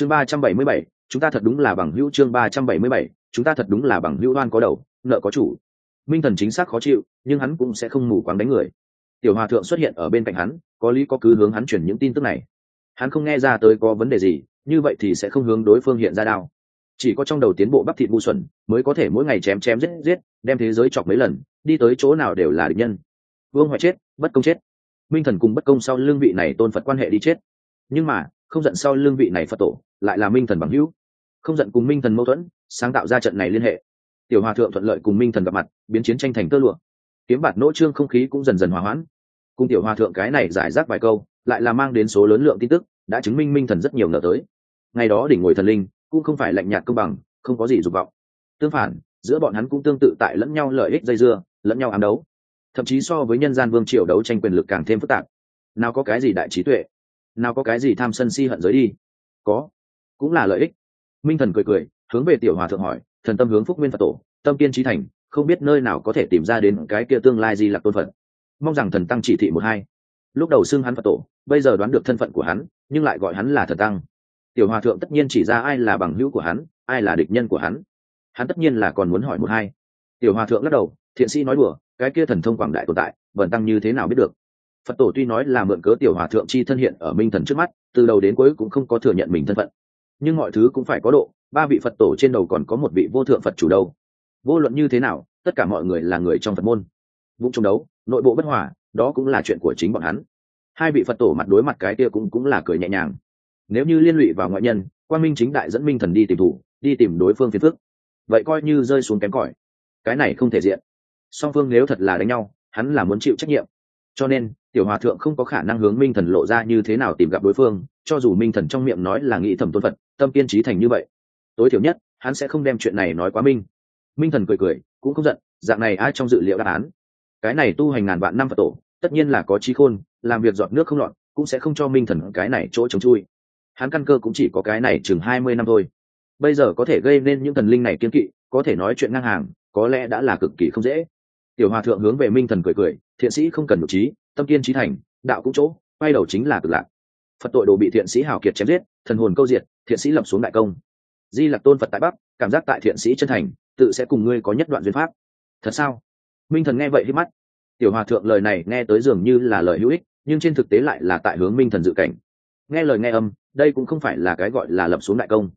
chương ba trăm bảy mươi bảy, chúng ta thật đúng là bằng hữu chương ba trăm bảy mươi bảy, chúng ta thật đúng là bằng hữu oan có đầu, nợ có chủ. Minh thần chính xác khó chịu, nhưng hắn cũng sẽ không mù quáng đánh người. Tiểu hòa thượng xuất hiện ở bên cạnh hắn, có lý có cứ hướng hắn chuyển những tin tức này. Hắn không nghe ra tới có vấn đề gì, như vậy thì sẽ không hướng đối phương hiện ra đao. Chỉ có trong đầu tiến bộ bắp thịt ngu xuẩn, mới có thể mỗi ngày chém chém giết giết, đem thế giới chọc mấy lần, đi tới chỗ nào đều là địch nhân. Vương hoại chết, bất công chết. Minh thần cùng bất công sau lương vị này tôn phật quan hệ đi chết. Nhưng mà không giận sau lương vị này phật tổ, lại là minh thần bằng hữu. Không giận cùng minh thần mâu thuẫn, sáng tạo ra trận này liên hệ. Tiểu hòa thượng thuận lợi cùng minh thần gặp mặt, biến chiến tranh thành tơ lụa. Kiếm bạt nỗ trương không khí cũng dần dần hòa hoãn. Cùng tiểu hòa thượng cái này giải rác vài câu, lại là mang đến số lớn lượng tin tức, đã chứng minh minh thần rất nhiều nở tới. Ngày đó đỉnh ngồi thần linh, cũng không phải lạnh nhạt công bằng, không có gì dục vọng. Tương phản, giữa bọn hắn cũng tương tự tại lẫn nhau lợi ích dây dưa, lẫn nhau ám đấu. Thậm chí so với nhân gian vương triều đấu tranh quyền lực càng thêm phức tạp. Nào có cái gì đại trí tuệ nào có cái gì tham sân si hận giới đi. Có. Cũng là lợi ích. Minh thần cười cười, hướng về tiểu hòa thượng hỏi, thần tâm hướng phúc nguyên phật tổ, tâm kiên trí thành, không biết nơi nào có thể tìm ra đến cái kia tương lai di lạc tôn phật. Mong rằng thần tăng chỉ thị một hai. Lúc đầu xưng hắn phật tổ, bây giờ đoán được thân phận của hắn, nhưng lại gọi hắn là thần tăng. Tiểu hòa thượng tất nhiên chỉ ra ai là bằng hữu của hắn, ai là địch nhân của hắn. Hắn tất nhiên là còn muốn hỏi một hai. Tiểu hòa thượng lắc đầu, thiện sĩ nói đùa, cái kia thần thông quảng đại tồn tại vần tăng như thế nào biết được? Phật tổ tuy nói là mượn cớ tiểu hòa thượng chi thân hiện ở minh thần trước mắt, từ đầu đến cuối cũng không có thừa nhận mình thân phận. Nhưng mọi thứ cũng phải có độ, ba vị phật tổ trên đầu còn có một vị vô thượng phật chủ đâu. Vô luận như thế nào, tất cả mọi người là người trong phật môn. Vũ trung đấu, nội bộ bất hòa, đó cũng là chuyện của chính bọn hắn. Hai vị phật tổ mặt đối mặt cái kia cũng cũng là cười nhẹ nhàng. Nếu như liên lụy vào ngoại nhân quan minh chính đại dẫn minh thần đi tìm thủ, đi tìm đối phương phiền phức. Vậy coi như rơi xuống kém cỏi. Cái này không thể diện. Song phương nếu thật là đánh nhau, hắn là muốn chịu trách nhiệm cho nên, tiểu hòa thượng không có khả năng hướng minh thần lộ ra như thế nào tìm gặp đối phương, cho dù minh thần trong miệng nói là nghĩ thẩm tôn phật, tâm kiên trí thành như vậy. Tối thiểu nhất, hắn sẽ không đem chuyện này nói quá minh. Minh thần cười cười, cũng không giận, dạng này ai trong dự liệu đáp án? Cái này tu hành ngàn vạn năm phật tổ, tất nhiên là có trí khôn, làm việc dọn nước không lọt cũng sẽ không cho minh thần cái này chỗ trống chui. Hắn căn cơ cũng chỉ có cái này chừng hai mươi năm thôi. Bây giờ có thể gây nên những thần linh này kiên kỵ, có thể nói chuyện ngang hàng, có lẽ đã là cực kỳ không dễ tiểu hòa thượng hướng về minh thần cười cười, thiện sĩ không cần nhục trí, tâm kiên trí thành, đạo cũng chỗ, quay đầu chính là cực lạc. Phật tội đồ bị thiện sĩ hào kiệt chém giết, thần hồn câu diệt, thiện sĩ lập xuống đại công. Di lặc tôn phật tại bắc, cảm giác tại thiện sĩ chân thành, tự sẽ cùng ngươi có nhất đoạn duyên pháp. Thật sao? Minh thần nghe vậy hít mắt. Tiểu hòa thượng lời này nghe tới dường như là lời hữu ích, nhưng trên thực tế lại là tại hướng minh thần dự cảnh. Nghe lời nghe âm, đây cũng không phải là cái gọi là lập xuống đại công.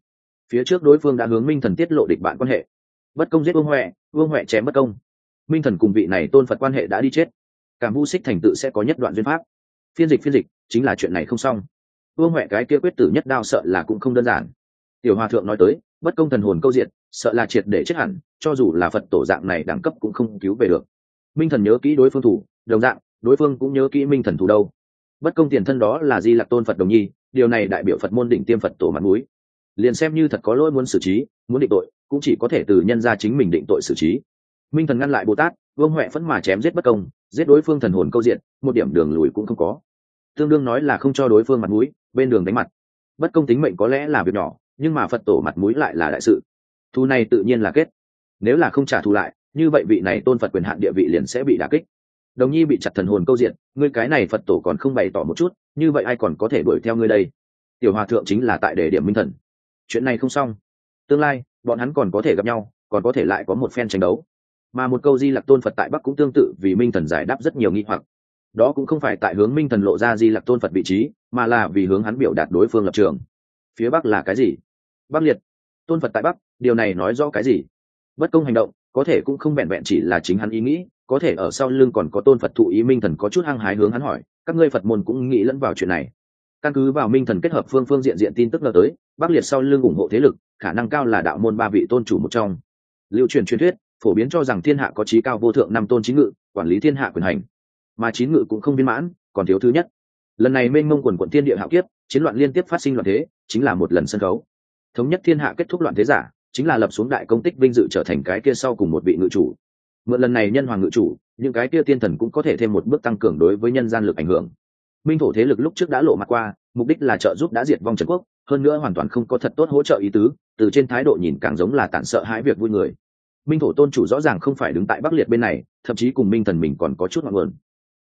Phía trước đối phương đã hướng minh thần tiết lộ địch bạn quan hệ. Bất công giết vương huệ vương huệ chém bất công minh thần cùng vị này tôn phật quan hệ đã đi chết cảm vu xích thành tự sẽ có nhất đoạn duyên pháp phiên dịch phiên dịch chính là chuyện này không xong vương huệ cái kia quyết tử nhất đao sợ là cũng không đơn giản tiểu hòa thượng nói tới bất công thần hồn câu diện sợ là triệt để chết hẳn cho dù là phật tổ dạng này đẳng cấp cũng không cứu về được minh thần nhớ kỹ đối phương thủ đồng dạng đối phương cũng nhớ kỹ minh thần thủ đâu bất công tiền thân đó là di lạc tôn phật đồng nhi điều này đại biểu phật môn đỉnh tiêm phật tổ mặt mũi liền xem như thật có lỗi muốn xử trí muốn định tội cũng chỉ có thể từ nhân ra chính mình định tội xử trí minh thần ngăn lại bồ tát, vương huệ phẫn mà chém giết bất công, giết đối phương thần hồn câu diện, một điểm đường lùi cũng không có. Tương đương nói là không cho đối phương mặt mũi, bên đường đánh mặt. Bất công tính mệnh có lẽ là việc nhỏ, nhưng mà phật tổ mặt mũi lại là đại sự. Thu này tự nhiên là kết. Nếu là không trả thù lại, như vậy vị này tôn phật quyền hạn địa vị liền sẽ bị đả kích. Đồng nhi bị chặt thần hồn câu diện, ngươi cái này phật tổ còn không bày tỏ một chút, như vậy ai còn có thể đuổi theo ngươi đây? Tiểu hòa thượng chính là tại đề điểm minh thần. Chuyện này không xong. Tương lai, bọn hắn còn có thể gặp nhau, còn có thể lại có một phen tranh đấu mà một câu di lặc tôn phật tại bắc cũng tương tự vì minh thần giải đáp rất nhiều nghi hoặc. Đó cũng không phải tại hướng minh thần lộ ra di lặc tôn phật vị trí, mà là vì hướng hắn biểu đạt đối phương lập trường. Phía bắc là cái gì? Bắc liệt. Tôn phật tại bắc, điều này nói rõ cái gì? Bất công hành động, có thể cũng không vẹn vẹn chỉ là chính hắn ý nghĩ, có thể ở sau lưng còn có tôn phật thụ ý minh thần có chút hăng hái hướng hắn hỏi, các ngươi phật môn cũng nghĩ lẫn vào chuyện này. Căn cứ vào minh thần kết hợp phương phương diện diện tin tức ngờ tới, bắc liệt sau lưng ủng hộ thế lực, khả năng cao là đạo môn ba vị tôn chủ một trong. Lưu truyền truyền thuyết phổ biến cho rằng thiên hạ có trí cao vô thượng năm tôn chín ngự, quản lý thiên hạ quyền hành. Mà chín ngự cũng không viên mãn, còn thiếu thứ nhất. Lần này mênh mông quần quận thiên địa hạo kiếp, chiến loạn liên tiếp phát sinh loạn thế, chính là một lần sân khấu. Thống nhất thiên hạ kết thúc loạn thế giả, chính là lập xuống đại công tích vinh dự trở thành cái kia sau cùng một vị ngự chủ. Mượn lần này nhân hoàng ngự chủ, những cái kia tiên thần cũng có thể thêm một bước tăng cường đối với nhân gian lực ảnh hưởng. Minh thổ thế lực lúc trước đã lộ mặt qua, mục đích là trợ giúp đã diệt vong trần quốc, hơn nữa hoàn toàn không có thật tốt hỗ trợ ý tứ, từ trên thái độ nhìn càng giống là tản sợ hãi việc vui người minh thổ tôn chủ rõ ràng không phải đứng tại bắc liệt bên này, thậm chí cùng minh thần mình còn có chút ngọn nguồn.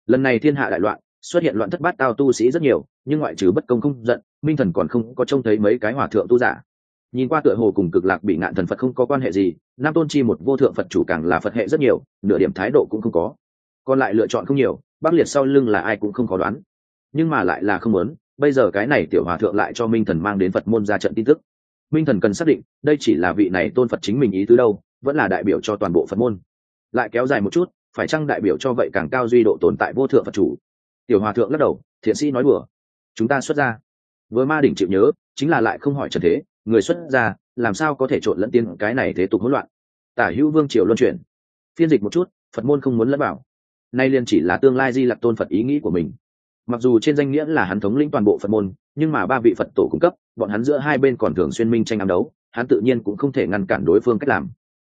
Lần này thiên hạ đại loạn, xuất hiện loạn thất bát tao tu sĩ rất nhiều, nhưng ngoại trừ bất công không giận, minh thần còn không có trông thấy mấy cái hòa thượng tu giả. Nhìn qua tựa hồ cùng cực lạc bị ngạn thần phật không có quan hệ gì, nam tôn chi một vô thượng phật chủ càng là phật hệ rất nhiều, nửa điểm thái độ cũng không có. Còn lại lựa chọn không nhiều, bắc liệt sau lưng là ai cũng không có đoán. Nhưng mà lại là không muốn, bây giờ cái này tiểu hòa thượng lại cho minh thần mang đến phật môn ra trận tin tức. Minh thần cần xác định, đây chỉ là vị này tôn phật chính mình ý tứ đâu vẫn là đại biểu cho toàn bộ phật môn. Lại kéo dài một chút, phải chăng đại biểu cho vậy càng cao duy độ tồn tại vô thượng phật chủ? Tiểu hòa thượng lắc đầu, thiện sĩ nói bừa chúng ta xuất ra với ma đỉnh chịu nhớ, chính là lại không hỏi trần thế, người xuất ra làm sao có thể trộn lẫn tiên cái này thế tục hỗn loạn? Tả hữu vương triều luân chuyển. Phiên dịch một chút, phật môn không muốn lẫn bảo nay liền chỉ là tương lai di lặc tôn phật ý nghĩ của mình. Mặc dù trên danh nghĩa là hắn thống lĩnh toàn bộ phật môn, nhưng mà ba vị phật tổ cung cấp, bọn hắn giữa hai bên còn thường xuyên minh tranh ám đấu, hắn tự nhiên cũng không thể ngăn cản đối phương cách làm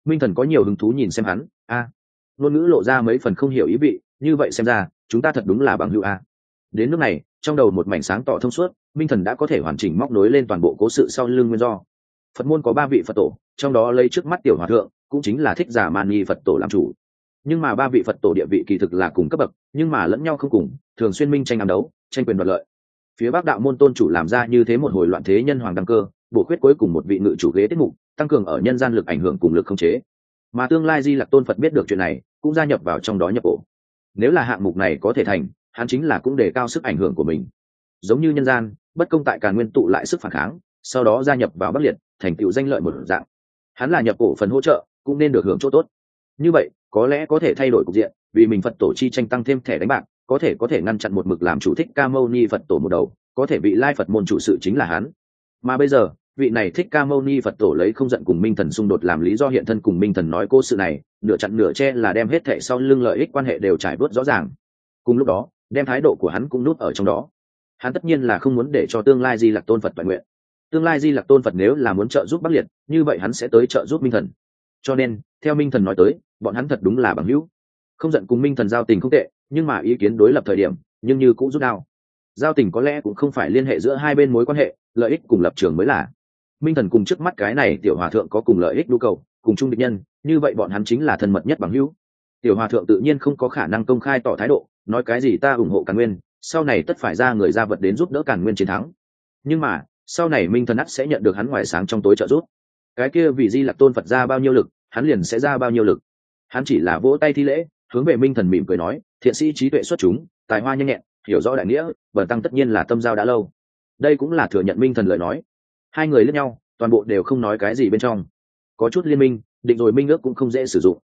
minh thần có nhiều hứng thú nhìn xem hắn. A, ngôn ngữ lộ ra mấy phần không hiểu ý vị, như vậy xem ra, chúng ta thật đúng là bằng hữu a. Đến lúc này, trong đầu một mảnh sáng tỏ thông suốt, minh thần đã có thể hoàn chỉnh móc nối lên toàn bộ cố sự sau lưng nguyên do. Phật môn có ba vị phật tổ, trong đó lấy trước mắt tiểu hòa thượng, cũng chính là thích giả man nghi phật tổ làm chủ. Nhưng mà ba vị phật tổ địa vị kỳ thực là cùng cấp bậc, nhưng mà lẫn nhau không cùng, thường xuyên minh tranh ám đấu, tranh quyền đoạt lợi. Phía bắc đạo môn tôn chủ làm ra như thế một hồi loạn thế nhân hoàng đăng cơ bổ khuyết cuối cùng một vị ngự chủ ghế tiết mục, tăng cường ở nhân gian lực ảnh hưởng cùng lực không chế. Mà tương lai di lặc tôn phật biết được chuyện này, cũng gia nhập vào trong đó nhập cổ. Nếu là hạng mục này có thể thành, hắn chính là cũng đề cao sức ảnh hưởng của mình. Giống như nhân gian, bất công tại càn nguyên tụ lại sức phản kháng, sau đó gia nhập vào bắc liệt, thành tựu danh lợi một dạng. Hắn là nhập cổ phần hỗ trợ, cũng nên được hưởng chỗ tốt. Như vậy, có lẽ có thể thay đổi cục diện, vì mình phật tổ chi tranh tăng thêm thẻ đánh bạc, có thể có thể ngăn chặn một mực làm chủ thích ca mâu ni phật tổ một đầu, có thể bị lai phật môn chủ sự chính là hắn. Mà bây giờ vị này thích ca mâu ni phật tổ lấy không giận cùng minh thần xung đột làm lý do hiện thân cùng minh thần nói cô sự này, nửa chặn nửa che là đem hết thệ sau lưng lợi ích quan hệ đều trải bớt rõ ràng. Cùng lúc đó, đem thái độ của hắn cũng nút ở trong đó. Hắn tất nhiên là không muốn để cho tương lai di lặc tôn phật toàn nguyện. Tương lai di lặc tôn phật nếu là muốn trợ giúp bắc liệt, như vậy hắn sẽ tới trợ giúp minh thần. Cho nên, theo minh thần nói tới, bọn hắn thật đúng là bằng hữu. Không giận cùng minh thần giao tình không tệ, nhưng mà ý kiến đối lập thời điểm, nhưng như cũng rút đao. Giao tình có lẽ cũng không phải liên hệ giữa hai bên mối quan hệ, lợi ích cùng lập trường mới là minh thần cùng trước mắt cái này tiểu hòa thượng có cùng lợi ích nhu cầu, cùng chung định nhân, như vậy bọn hắn chính là thân mật nhất bằng hữu. Tiểu hòa thượng tự nhiên không có khả năng công khai tỏ thái độ, nói cái gì ta ủng hộ càn nguyên, sau này tất phải ra người ra vật đến giúp đỡ càn nguyên chiến thắng. Nhưng mà, sau này minh thần ắt sẽ nhận được hắn ngoài sáng trong tối trợ giúp. Cái kia vì di lặc tôn phật ra bao nhiêu lực, hắn liền sẽ ra bao nhiêu lực. Hắn chỉ là vỗ tay thi lễ, hướng về minh thần mỉm cười nói, thiện sĩ trí tuệ xuất chúng, tài hoa nhanh nhẹn, hiểu rõ đại nghĩa, bần tăng tất nhiên là tâm giao đã lâu. Đây cũng là thừa nhận minh thần lời nói hai người lẫn nhau, toàn bộ đều không nói cái gì bên trong. Có chút liên minh, định rồi minh ước cũng không dễ sử dụng.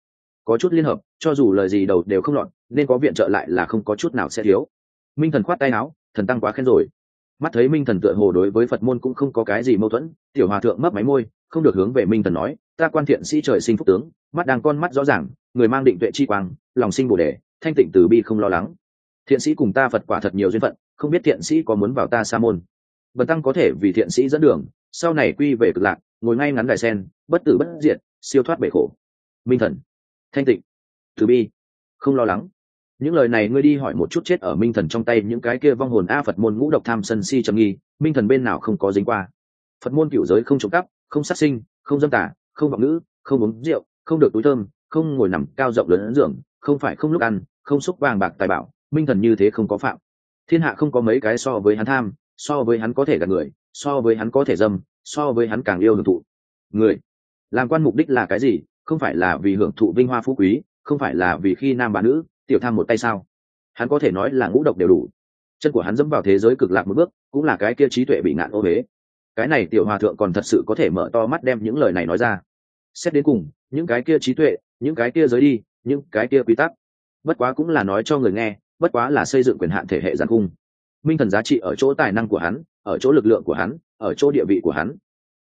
Có chút liên hợp, cho dù lời gì đầu đều không lọt, nên có viện trợ lại là không có chút nào sẽ thiếu. Minh thần khoát tay áo, thần tăng quá khen rồi. Mắt thấy minh thần tựa hồ đối với phật môn cũng không có cái gì mâu thuẫn, tiểu hòa thượng mấp máy môi, không được hướng về minh thần nói, ta quan thiện sĩ trời sinh phúc tướng, mắt đang con mắt rõ ràng, người mang định tuệ chi quang, lòng sinh bồ đề, thanh tịnh từ bi không lo lắng. Thiện sĩ cùng ta phật quả thật nhiều duyên phận, không biết thiện sĩ có muốn vào ta sa môn bần tăng có thể vì thiện sĩ dẫn đường, sau này quy về cực lạc, ngồi ngay ngắn đài sen, bất tử bất diệt, siêu thoát bể khổ. Minh thần. Thanh tịnh. Từ bi. Không lo lắng. Những lời này ngươi đi hỏi một chút chết ở minh thần trong tay những cái kia vong hồn a phật môn ngũ độc tham sân si trầm nghi, minh thần bên nào không có dính qua. Phật môn cựu giới không trộm cắp, không sát sinh, không dâm tả không vọng ngữ, không uống rượu, không được túi thơm, không ngồi nằm cao rộng lớn giường, không phải không lúc ăn, không xúc vàng bạc tài bảo, minh thần như thế không có phạm. Thiên hạ không có mấy cái so với hắn tham so với hắn có thể gạt người, so với hắn có thể dâm, so với hắn càng yêu hưởng thụ. Người, làm quan mục đích là cái gì? Không phải là vì hưởng thụ vinh hoa phú quý, không phải là vì khi nam bà nữ, tiểu tham một tay sao? Hắn có thể nói là ngũ độc đều đủ. Chân của hắn dẫm vào thế giới cực lạc một bước, cũng là cái kia trí tuệ bị ngạn ô huế. Cái này tiểu hòa thượng còn thật sự có thể mở to mắt đem những lời này nói ra. Xét đến cùng, những cái kia trí tuệ, những cái kia giới đi, những cái kia quy tắc. Bất quá cũng là nói cho người nghe, bất quá là xây dựng quyền hạn thể hệ giàn cung minh thần giá trị ở chỗ tài năng của hắn, ở chỗ lực lượng của hắn, ở chỗ địa vị của hắn.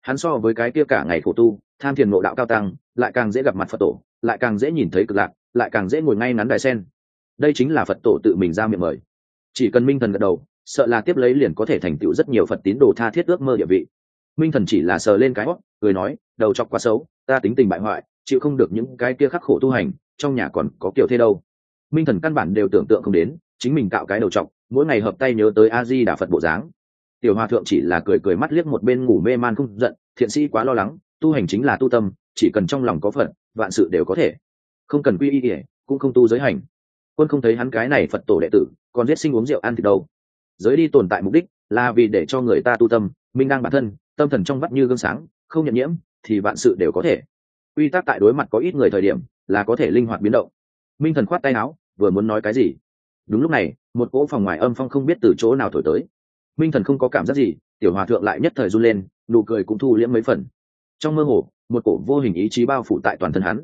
Hắn so với cái kia cả ngày khổ tu, tham thiền ngộ đạo cao tăng, lại càng dễ gặp mặt phật tổ, lại càng dễ nhìn thấy cực lạc, lại càng dễ ngồi ngay ngắn đài sen. Đây chính là phật tổ tự mình ra miệng mời. Chỉ cần minh thần gật đầu, sợ là tiếp lấy liền có thể thành tựu rất nhiều phật tín đồ tha thiết ước mơ địa vị. Minh thần chỉ là sờ lên cái hót cười nói, đầu chọc quá xấu, ta tính tình bại hoại, chịu không được những cái kia khắc khổ tu hành, trong nhà còn có kiểu thế đâu. Minh thần căn bản đều tưởng tượng không đến, chính mình tạo cái đầu chọc mỗi ngày hợp tay nhớ tới a di đà phật bộ dáng tiểu hòa thượng chỉ là cười cười mắt liếc một bên ngủ mê man không giận thiện sĩ quá lo lắng tu hành chính là tu tâm chỉ cần trong lòng có phật vạn sự đều có thể không cần quy y ỉa cũng không tu giới hành quân không thấy hắn cái này phật tổ đệ tử còn giết sinh uống rượu ăn thịt đâu giới đi tồn tại mục đích là vì để cho người ta tu tâm minh đang bản thân tâm thần trong vắt như gương sáng không nhận nhiễm thì vạn sự đều có thể quy tắc tại đối mặt có ít người thời điểm là có thể linh hoạt biến động minh thần khoát tay áo, vừa muốn nói cái gì? Đúng lúc này, một cỗ phòng ngoài âm phong không biết từ chỗ nào thổi tới. Minh thần không có cảm giác gì, tiểu hòa thượng lại nhất thời run lên, nụ cười cũng thu liễm mấy phần. Trong mơ hồ, một cổ vô hình ý chí bao phủ tại toàn thân hắn.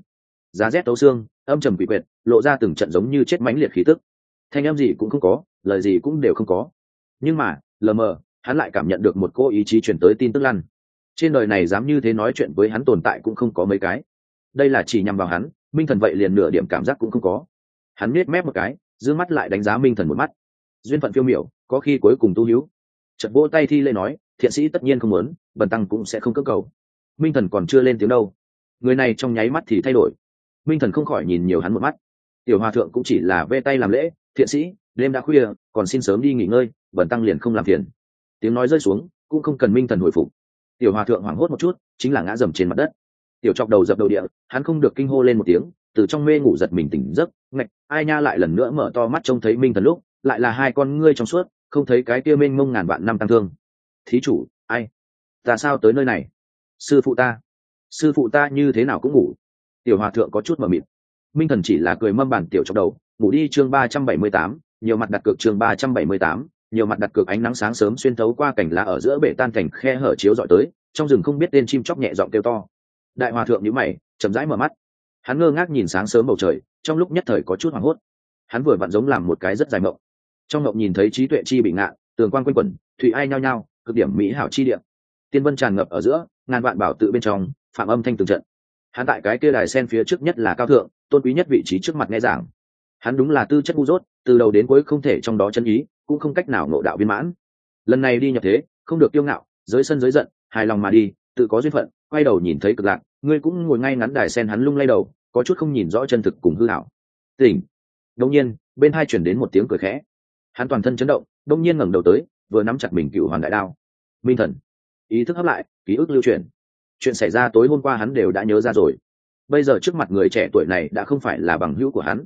Giá rét tấu xương, âm trầm quỷ quyệt, lộ ra từng trận giống như chết mãnh liệt khí tức. Thanh âm gì cũng không có, lời gì cũng đều không có. Nhưng mà, lờ mờ, hắn lại cảm nhận được một cô ý chí chuyển tới tin tức lăn. Trên đời này dám như thế nói chuyện với hắn tồn tại cũng không có mấy cái. Đây là chỉ nhằm vào hắn, minh thần vậy liền nửa điểm cảm giác cũng không có. Hắn nết mép một cái d mắt lại đánh giá minh thần một mắt. Duyên phận phiêu miểu, có khi cuối cùng tu hữu. Chật vỗ tay thi lê nói, thiện sĩ tất nhiên không muốn, bần tăng cũng sẽ không cơ cầu. Minh thần còn chưa lên tiếng đâu. Người này trong nháy mắt thì thay đổi. Minh thần không khỏi nhìn nhiều hắn một mắt. Tiểu hòa thượng cũng chỉ là vê tay làm lễ, thiện sĩ, đêm đã khuya, còn xin sớm đi nghỉ ngơi, bần tăng liền không làm phiền. Tiếng nói rơi xuống, cũng không cần minh thần hồi phục. Tiểu hòa thượng hoảng hốt một chút, chính là ngã dầm trên mặt đất. Tiểu chọc đầu dập đầu địa, hắn không được kinh hô lên một tiếng, từ trong mê ngủ giật mình tỉnh giấc ngạch, ai nha lại lần nữa mở to mắt trông thấy minh thần lúc, lại là hai con ngươi trong suốt, không thấy cái kia mênh mông ngàn vạn năm tăng thương. Thí chủ, ai? Ta sao tới nơi này? Sư phụ ta. Sư phụ ta như thế nào cũng ngủ. Tiểu hòa thượng có chút mờ mịt. Minh thần chỉ là cười mâm bản tiểu trong đầu, ngủ đi chương ba trăm bảy mươi tám, nhiều mặt đặt cược chương ba trăm bảy mươi tám, nhiều mặt đặt cược ánh nắng sáng sớm xuyên thấu qua cảnh lá ở giữa bể tan cảnh khe hở chiếu dọi tới, trong rừng không biết tên chim chóc nhẹ giọng kêu to. Đại hòa thượng nhữ mày, chậm rãi mở mắt hắn ngơ ngác nhìn sáng sớm bầu trời, trong lúc nhất thời có chút hoảng hốt. Hắn vừa vặn giống làm một cái rất dài mộng. Trong mộng nhìn thấy trí tuệ chi bị ngạn tường quan quanh quẩn thụy ai nhao nhao, cực điểm mỹ hảo chi điểm tiên vân tràn ngập ở giữa, ngàn vạn bảo tự bên trong, phạm âm thanh từng trận. Hắn tại cái kia đài sen phía trước nhất là cao thượng, tôn quý nhất vị trí trước mặt nghe giảng. Hắn đúng là tư chất ngu dốt, từ đầu đến cuối không thể trong đó chân ý, cũng không cách nào ngộ đạo viên mãn. Lần này đi nhập thế, không được kiêu ngạo dưới sân dưới giận, hài lòng mà đi, tự có duyên phận, quay đầu nhìn thấy cực lạc ngươi cũng ngồi ngay ngắn đài sen hắn lung lay đầu, có chút không nhìn rõ chân thực cùng hư hảo tỉnh. Đông nhiên, bên hai chuyển đến một tiếng cười khẽ. Hắn toàn thân chấn động đông nhiên ngẩng đầu tới, vừa nắm chặt mình cựu hoàn đại đao. Minh thần. Ý thức hấp lại, ký ức lưu truyền. Chuyện xảy ra tối hôm qua hắn đều đã nhớ ra rồi. Bây giờ trước mặt người trẻ tuổi này đã không phải là bằng hữu của hắn.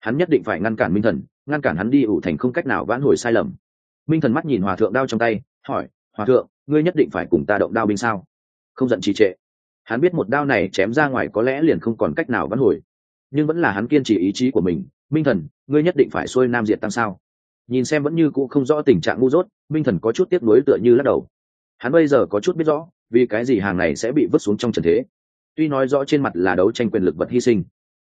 Hắn nhất định phải ngăn cản minh thần, ngăn cản hắn đi ủ thành không cách nào vãn hồi sai lầm. Minh thần mắt nhìn hòa thượng đao trong tay, hỏi, hòa thượng, ngươi nhất định phải cùng ta động đao binh sao? Không giận trì trệ hắn biết một đao này chém ra ngoài có lẽ liền không còn cách nào vãn hồi. Nhưng vẫn là hắn kiên trì ý chí của mình. Minh thần, ngươi nhất định phải xuôi nam diệt tăng sao? Nhìn xem vẫn như cũ không rõ tình trạng ngu dốt, minh thần có chút tiếc nuối tựa như lắc đầu. Hắn bây giờ có chút biết rõ, vì cái gì hàng này sẽ bị vứt xuống trong trần thế. Tuy nói rõ trên mặt là đấu tranh quyền lực vật hy sinh,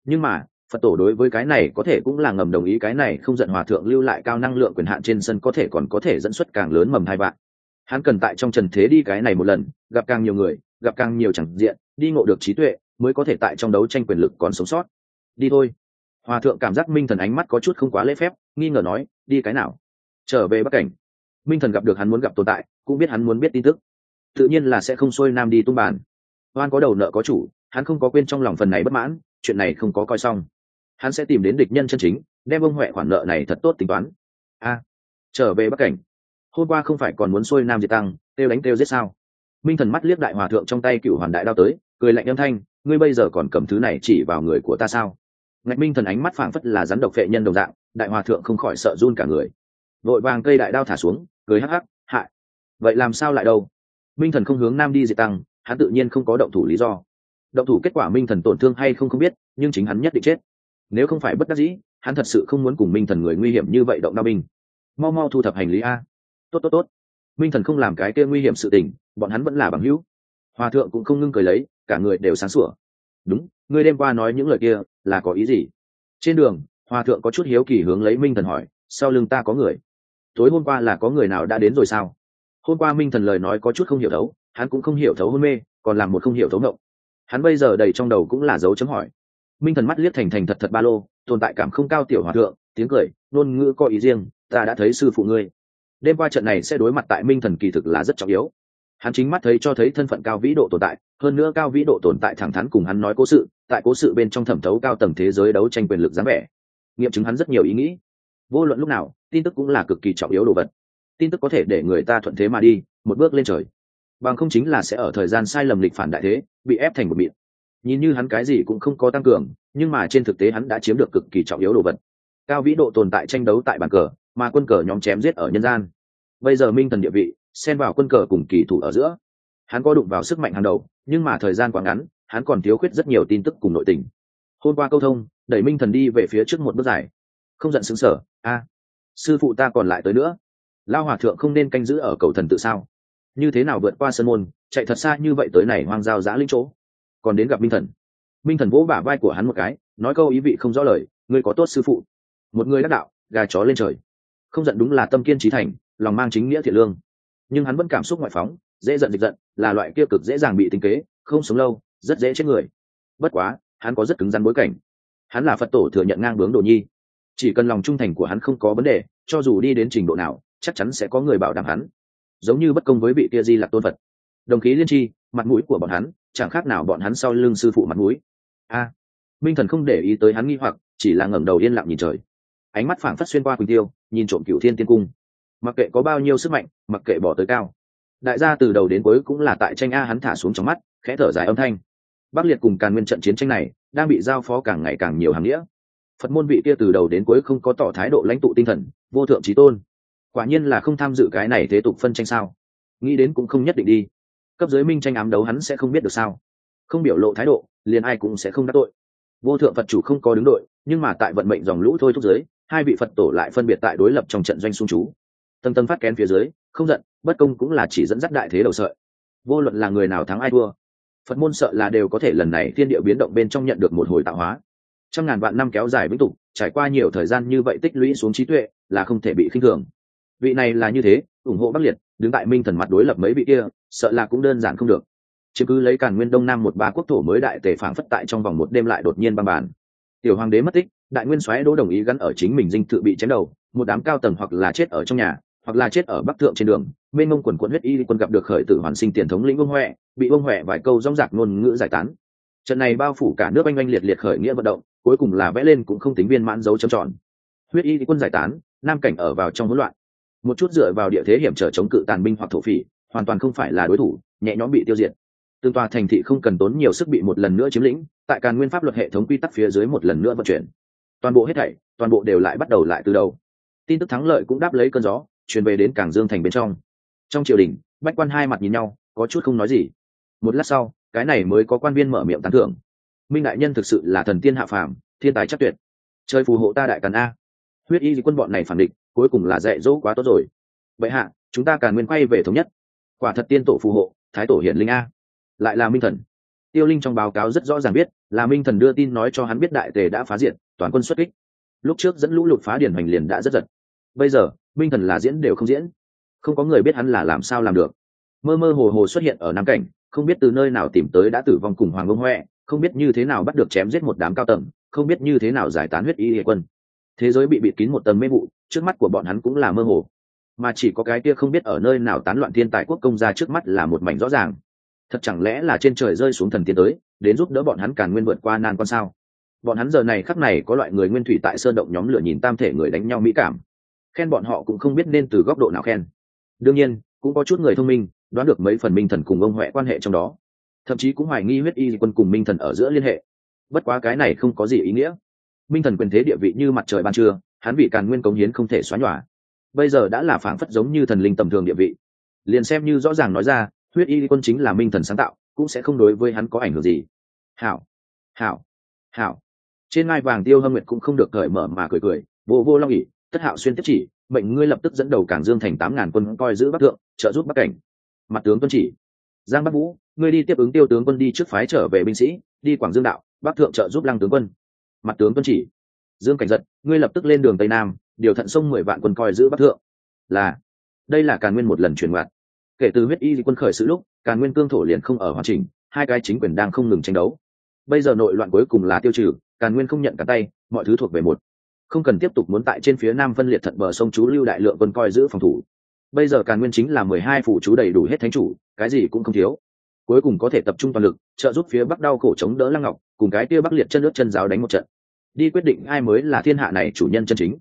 nhưng mà, phật tổ đối với cái này có thể cũng là ngầm đồng ý cái này không giận hòa thượng lưu lại cao năng lượng quyền hạn trên sân có thể còn có thể dẫn xuất càng lớn mầm hai bạn hắn cần tại trong trần thế đi cái này một lần, gặp càng nhiều người, gặp càng nhiều chẳng diện, đi ngộ được trí tuệ, mới có thể tại trong đấu tranh quyền lực còn sống sót. Đi thôi. Hòa thượng cảm giác minh thần ánh mắt có chút không quá lễ phép, nghi ngờ nói, đi cái nào? Trở về bắc cảnh. Minh thần gặp được hắn muốn gặp tồn tại, cũng biết hắn muốn biết tin tức. Tự nhiên là sẽ không xuôi nam đi tung bàn. Oan có đầu nợ có chủ, hắn không có quên trong lòng phần này bất mãn, chuyện này không có coi xong. Hắn sẽ tìm đến địch nhân chân chính, đem ông huệ khoản nợ này thật tốt tính toán. A, trở về bắc cảnh hôm qua không phải còn muốn xuôi nam diệt tăng têu đánh têu giết sao? Minh thần mắt liếc đại hòa thượng trong tay cựu hoàn đại đao tới, cười lạnh âm thanh, ngươi bây giờ còn cầm thứ này chỉ vào người của ta sao? Ngạch minh thần ánh mắt phảng phất là rắn độc vệ nhân đồng dạng, đại hòa thượng không khỏi sợ run cả người. Vội vàng cây đại đao thả xuống, cười hắc hắc, hại! Vậy làm sao lại đâu? Minh thần không hướng nam đi diệt tăng, hắn tự nhiên không có động thủ lý do. Động thủ kết quả minh thần tổn thương hay không không biết, nhưng chính hắn nhất định chết. Nếu không phải bất đắc dĩ, hắn thật sự không muốn cùng minh thần người nguy hiểm như vậy động đao binh. Mau mau thu thập hành lý a tốt tốt tốt. Minh thần không làm cái kia nguy hiểm sự tình, bọn hắn vẫn là bằng hữu. Hòa thượng cũng không ngưng cười lấy, cả người đều sáng sủa. Đúng, ngươi đêm qua nói những lời kia, là có ý gì? Trên đường, hòa thượng có chút hiếu kỳ hướng lấy minh thần hỏi, sau lưng ta có người? Tối hôm qua là có người nào đã đến rồi sao? Hôm qua minh thần lời nói có chút không hiểu thấu, hắn cũng không hiểu thấu hôn mê, còn làm một không hiểu thấu ngộng. Hắn bây giờ đầy trong đầu cũng là dấu chấm hỏi. Minh thần mắt liếc thành thành thật thật ba lô, tồn tại cảm không cao tiểu hòa thượng, tiếng cười, ngôn ngữ có ý riêng, ta đã thấy sư phụ ngươi đêm qua trận này sẽ đối mặt tại minh thần kỳ thực là rất trọng yếu. Hắn chính mắt thấy cho thấy thân phận cao vĩ độ tồn tại, hơn nữa cao vĩ độ tồn tại thẳng thắn cùng hắn nói cố sự, tại cố sự bên trong thẩm thấu cao tầng thế giới đấu tranh quyền lực dáng vẻ. Nghiệm chứng hắn rất nhiều ý nghĩ. Vô luận lúc nào, tin tức cũng là cực kỳ trọng yếu đồ vật. Tin tức có thể để người ta thuận thế mà đi, một bước lên trời. Bằng không chính là sẽ ở thời gian sai lầm lịch phản đại thế, bị ép thành một miệng. Nhìn như hắn cái gì cũng không có tăng cường, nhưng mà trên thực tế hắn đã chiếm được cực kỳ trọng yếu đồ vật. Cao vĩ độ tồn tại tranh đấu tại bàn cờ mà quân cờ nhóm chém giết ở nhân gian. Bây giờ minh thần địa vị, xen vào quân cờ cùng kỳ thủ ở giữa. Hắn có đụng vào sức mạnh hàng đầu, nhưng mà thời gian quá ngắn, hắn còn thiếu khuyết rất nhiều tin tức cùng nội tình. Hôm qua câu thông, đẩy minh thần đi về phía trước một bước dài. Không giận xứng sở a, sư phụ ta còn lại tới nữa. Lao hòa thượng không nên canh giữ ở cầu thần tự sao? Như thế nào vượt qua sân môn, chạy thật xa như vậy tới này hoang giao giã linh chỗ? Còn đến gặp minh thần. Minh thần vỗ bả vai của hắn một cái, nói câu ý vị không rõ lời, ngươi có tốt sư phụ? Một người đắc đạo, gà chó lên trời không giận đúng là tâm kiên trí thành, lòng mang chính nghĩa thiện lương. Nhưng hắn vẫn cảm xúc ngoại phóng, dễ giận dịch giận, là loại kia cực dễ dàng bị tính kế, không sống lâu, rất dễ chết người. Bất quá, hắn có rất cứng rắn bối cảnh. Hắn là phật tổ thừa nhận ngang bướng đồ nhi. Chỉ cần lòng trung thành của hắn không có vấn đề, cho dù đi đến trình độ nào, chắc chắn sẽ có người bảo đảm hắn. Giống như bất công với vị kia di lạc tôn phật. Đồng khí liên tri mặt mũi của bọn hắn, chẳng khác nào bọn hắn sau lưng sư phụ mặt mũi. A, minh thần không để ý tới hắn nghi hoặc, chỉ là ngẩng đầu yên lặng nhìn trời ánh mắt phảng phất xuyên qua quỳnh tiêu, nhìn trộm cựu thiên tiên cung. Mặc kệ có bao nhiêu sức mạnh, mặc kệ bỏ tới cao. Đại gia từ đầu đến cuối cũng là tại tranh a hắn thả xuống trong mắt, khẽ thở dài âm thanh. Bắc liệt cùng càn nguyên trận chiến tranh này, đang bị giao phó càng ngày càng nhiều hàng nghĩa. Phật môn vị kia từ đầu đến cuối không có tỏ thái độ lãnh tụ tinh thần, vô thượng trí tôn. Quả nhiên là không tham dự cái này thế tục phân tranh sao? Nghĩ đến cũng không nhất định đi. Cấp giới minh tranh ám đấu hắn sẽ không biết được sao. Không biểu lộ thái độ, liền ai cũng sẽ không đắc tội. Vô thượng phật chủ không có đứng đội, nhưng mà tại vận mệnh dòng lũ thôi thúc giới hai vị phật tổ lại phân biệt tại đối lập trong trận doanh xung chú. Tầng tầng phát kén phía dưới, không giận, bất công cũng là chỉ dẫn dắt đại thế đầu sợi. Vô luận là người nào thắng ai thua, phật môn sợ là đều có thể lần này thiên địa biến động bên trong nhận được một hồi tạo hóa. Trăm ngàn vạn năm kéo dài vĩnh tục, trải qua nhiều thời gian như vậy tích lũy xuống trí tuệ, là không thể bị khinh thường. Vị này là như thế, ủng hộ bắc liệt, đứng tại minh thần mặt đối lập mấy vị kia, sợ là cũng đơn giản không được. Chứ cứ lấy càn nguyên đông nam một ba quốc thổ mới đại tề phảng phất tại trong vòng một đêm lại đột nhiên băng bàn tiểu hoàng đế mất tích đại nguyên soái đỗ đồng ý gắn ở chính mình dinh tự bị chém đầu, một đám cao tầng hoặc là chết ở trong nhà, hoặc là chết ở bắc thượng trên đường mênh mông quần quận huyết y quân gặp được khởi tử hoàn sinh tiền thống lĩnh ông huệ, bị ông huệ vài câu rong rạc ngôn ngữ giải tán. Trận này bao phủ cả nước oanh oanh liệt liệt khởi nghĩa vận động, cuối cùng là vẽ lên cũng không tính viên mãn dấu trầm tròn. Huyết y quân giải tán, nam cảnh ở vào trong hỗn loạn. Một chút dựa vào địa thế hiểm trở chống cự tàn binh hoặc thổ phỉ, hoàn toàn không phải là đối thủ, nhẹ nhõm bị tiêu diệt. Tương tòa thành thị không cần tốn nhiều sức bị một lần nữa chiếm lĩnh, tại càn nguyên pháp luật hệ thống quy tắc phía dưới một lần nữa vận chuyển toàn bộ hết thảy, toàn bộ đều lại bắt đầu lại từ đầu. Tin tức thắng lợi cũng đáp lấy cơn gió, truyền về đến cảng dương thành bên trong. Trong triều đình, bách quan hai mặt nhìn nhau, có chút không nói gì. Một lát sau, cái này mới có quan viên mở miệng tán thưởng. Minh đại nhân thực sự là thần tiên hạ phàm, thiên tài chắc tuyệt. Chơi phù hộ ta đại càn a. Huyết y quân bọn này phản định cuối cùng là dạy dỗ quá tốt rồi. Vậy hạ, chúng ta càng nguyên quay về thống nhất. Quả thật tiên tổ phù hộ, thái tổ hiển linh a. Lại là minh thần. Tiêu linh trong báo cáo rất rõ ràng biết là minh thần đưa tin nói cho hắn biết đại tề đã phá diện toàn quân xuất kích. Lúc trước dẫn lũ lụt phá điển hoành liền đã rất giật. Bây giờ, minh thần là diễn đều không diễn. Không có người biết hắn là làm sao làm được. Mơ mơ hồ hồ xuất hiện ở nam cảnh, không biết từ nơi nào tìm tới đã tử vong cùng hoàng ông huệ, không biết như thế nào bắt được chém giết một đám cao tầng, không biết như thế nào giải tán huyết y hệ quân. Thế giới bị bịt kín một tầng mê vụ, trước mắt của bọn hắn cũng là mơ hồ. Mà chỉ có cái kia không biết ở nơi nào tán loạn thiên tài quốc công ra trước mắt là một mảnh rõ ràng thật chẳng lẽ là trên trời rơi xuống thần tiên tới, đến giúp đỡ bọn hắn càn nguyên vượt qua nan con sao? Bọn hắn giờ này khắc này có loại người nguyên thủy tại sơn động nhóm lửa nhìn tam thể người đánh nhau mỹ cảm. Khen bọn họ cũng không biết nên từ góc độ nào khen. Đương nhiên, cũng có chút người thông minh, đoán được mấy phần minh thần cùng ông huệ quan hệ trong đó. Thậm chí cũng hoài nghi huyết y quân cùng minh thần ở giữa liên hệ. Bất quá cái này không có gì ý nghĩa. Minh thần quyền thế địa vị như mặt trời ban trưa, hắn bị càn nguyên cống hiến không thể xóa nhòa. Bây giờ đã là phảng phất giống như thần linh tầm thường địa vị. Liền xem như rõ ràng nói ra huyết y quân chính là minh thần sáng tạo, cũng sẽ không đối với hắn có ảnh hưởng gì. Hảo hảo hảo. Trên ngai vàng tiêu hâm nguyệt cũng không được cởi mở mà cười cười, vô vô long ỉ tất hạo xuyên tiếp chỉ, mệnh ngươi lập tức dẫn đầu cảng dương thành tám ngàn quân coi giữ bắc thượng, trợ giúp bắc cảnh. Mặt tướng tuân chỉ. Giang bắc vũ, ngươi đi tiếp ứng tiêu tướng quân đi trước phái trở về binh sĩ, đi quảng dương đạo, bắc thượng trợ giúp lăng tướng quân. Mặt tướng tuân chỉ. Dương cảnh giật, ngươi lập tức lên đường tây nam, điều thận sông mười vạn quân coi giữ bắc thượng. Là, đây là càn nguyên một lần truyền ngoạt kể từ huyết y quân khởi sự lúc, càn nguyên cương thổ liền không ở hoàn chỉnh, hai cái chính quyền đang không ngừng tranh đấu. Bây giờ nội loạn cuối cùng là tiêu trừ, càn nguyên không nhận cả tay, mọi thứ thuộc về một. Không cần tiếp tục muốn tại trên phía nam phân liệt thận bờ sông chú lưu đại lượng quân coi giữ phòng thủ. Bây giờ càn nguyên chính là mười hai phủ chú đầy đủ hết thánh chủ, cái gì cũng không thiếu. Cuối cùng có thể tập trung toàn lực, trợ giúp phía bắc đau khổ chống đỡ lăng ngọc, cùng cái kia bắc liệt chân nước chân giáo đánh một trận. Đi quyết định ai mới là thiên hạ này chủ nhân chân chính.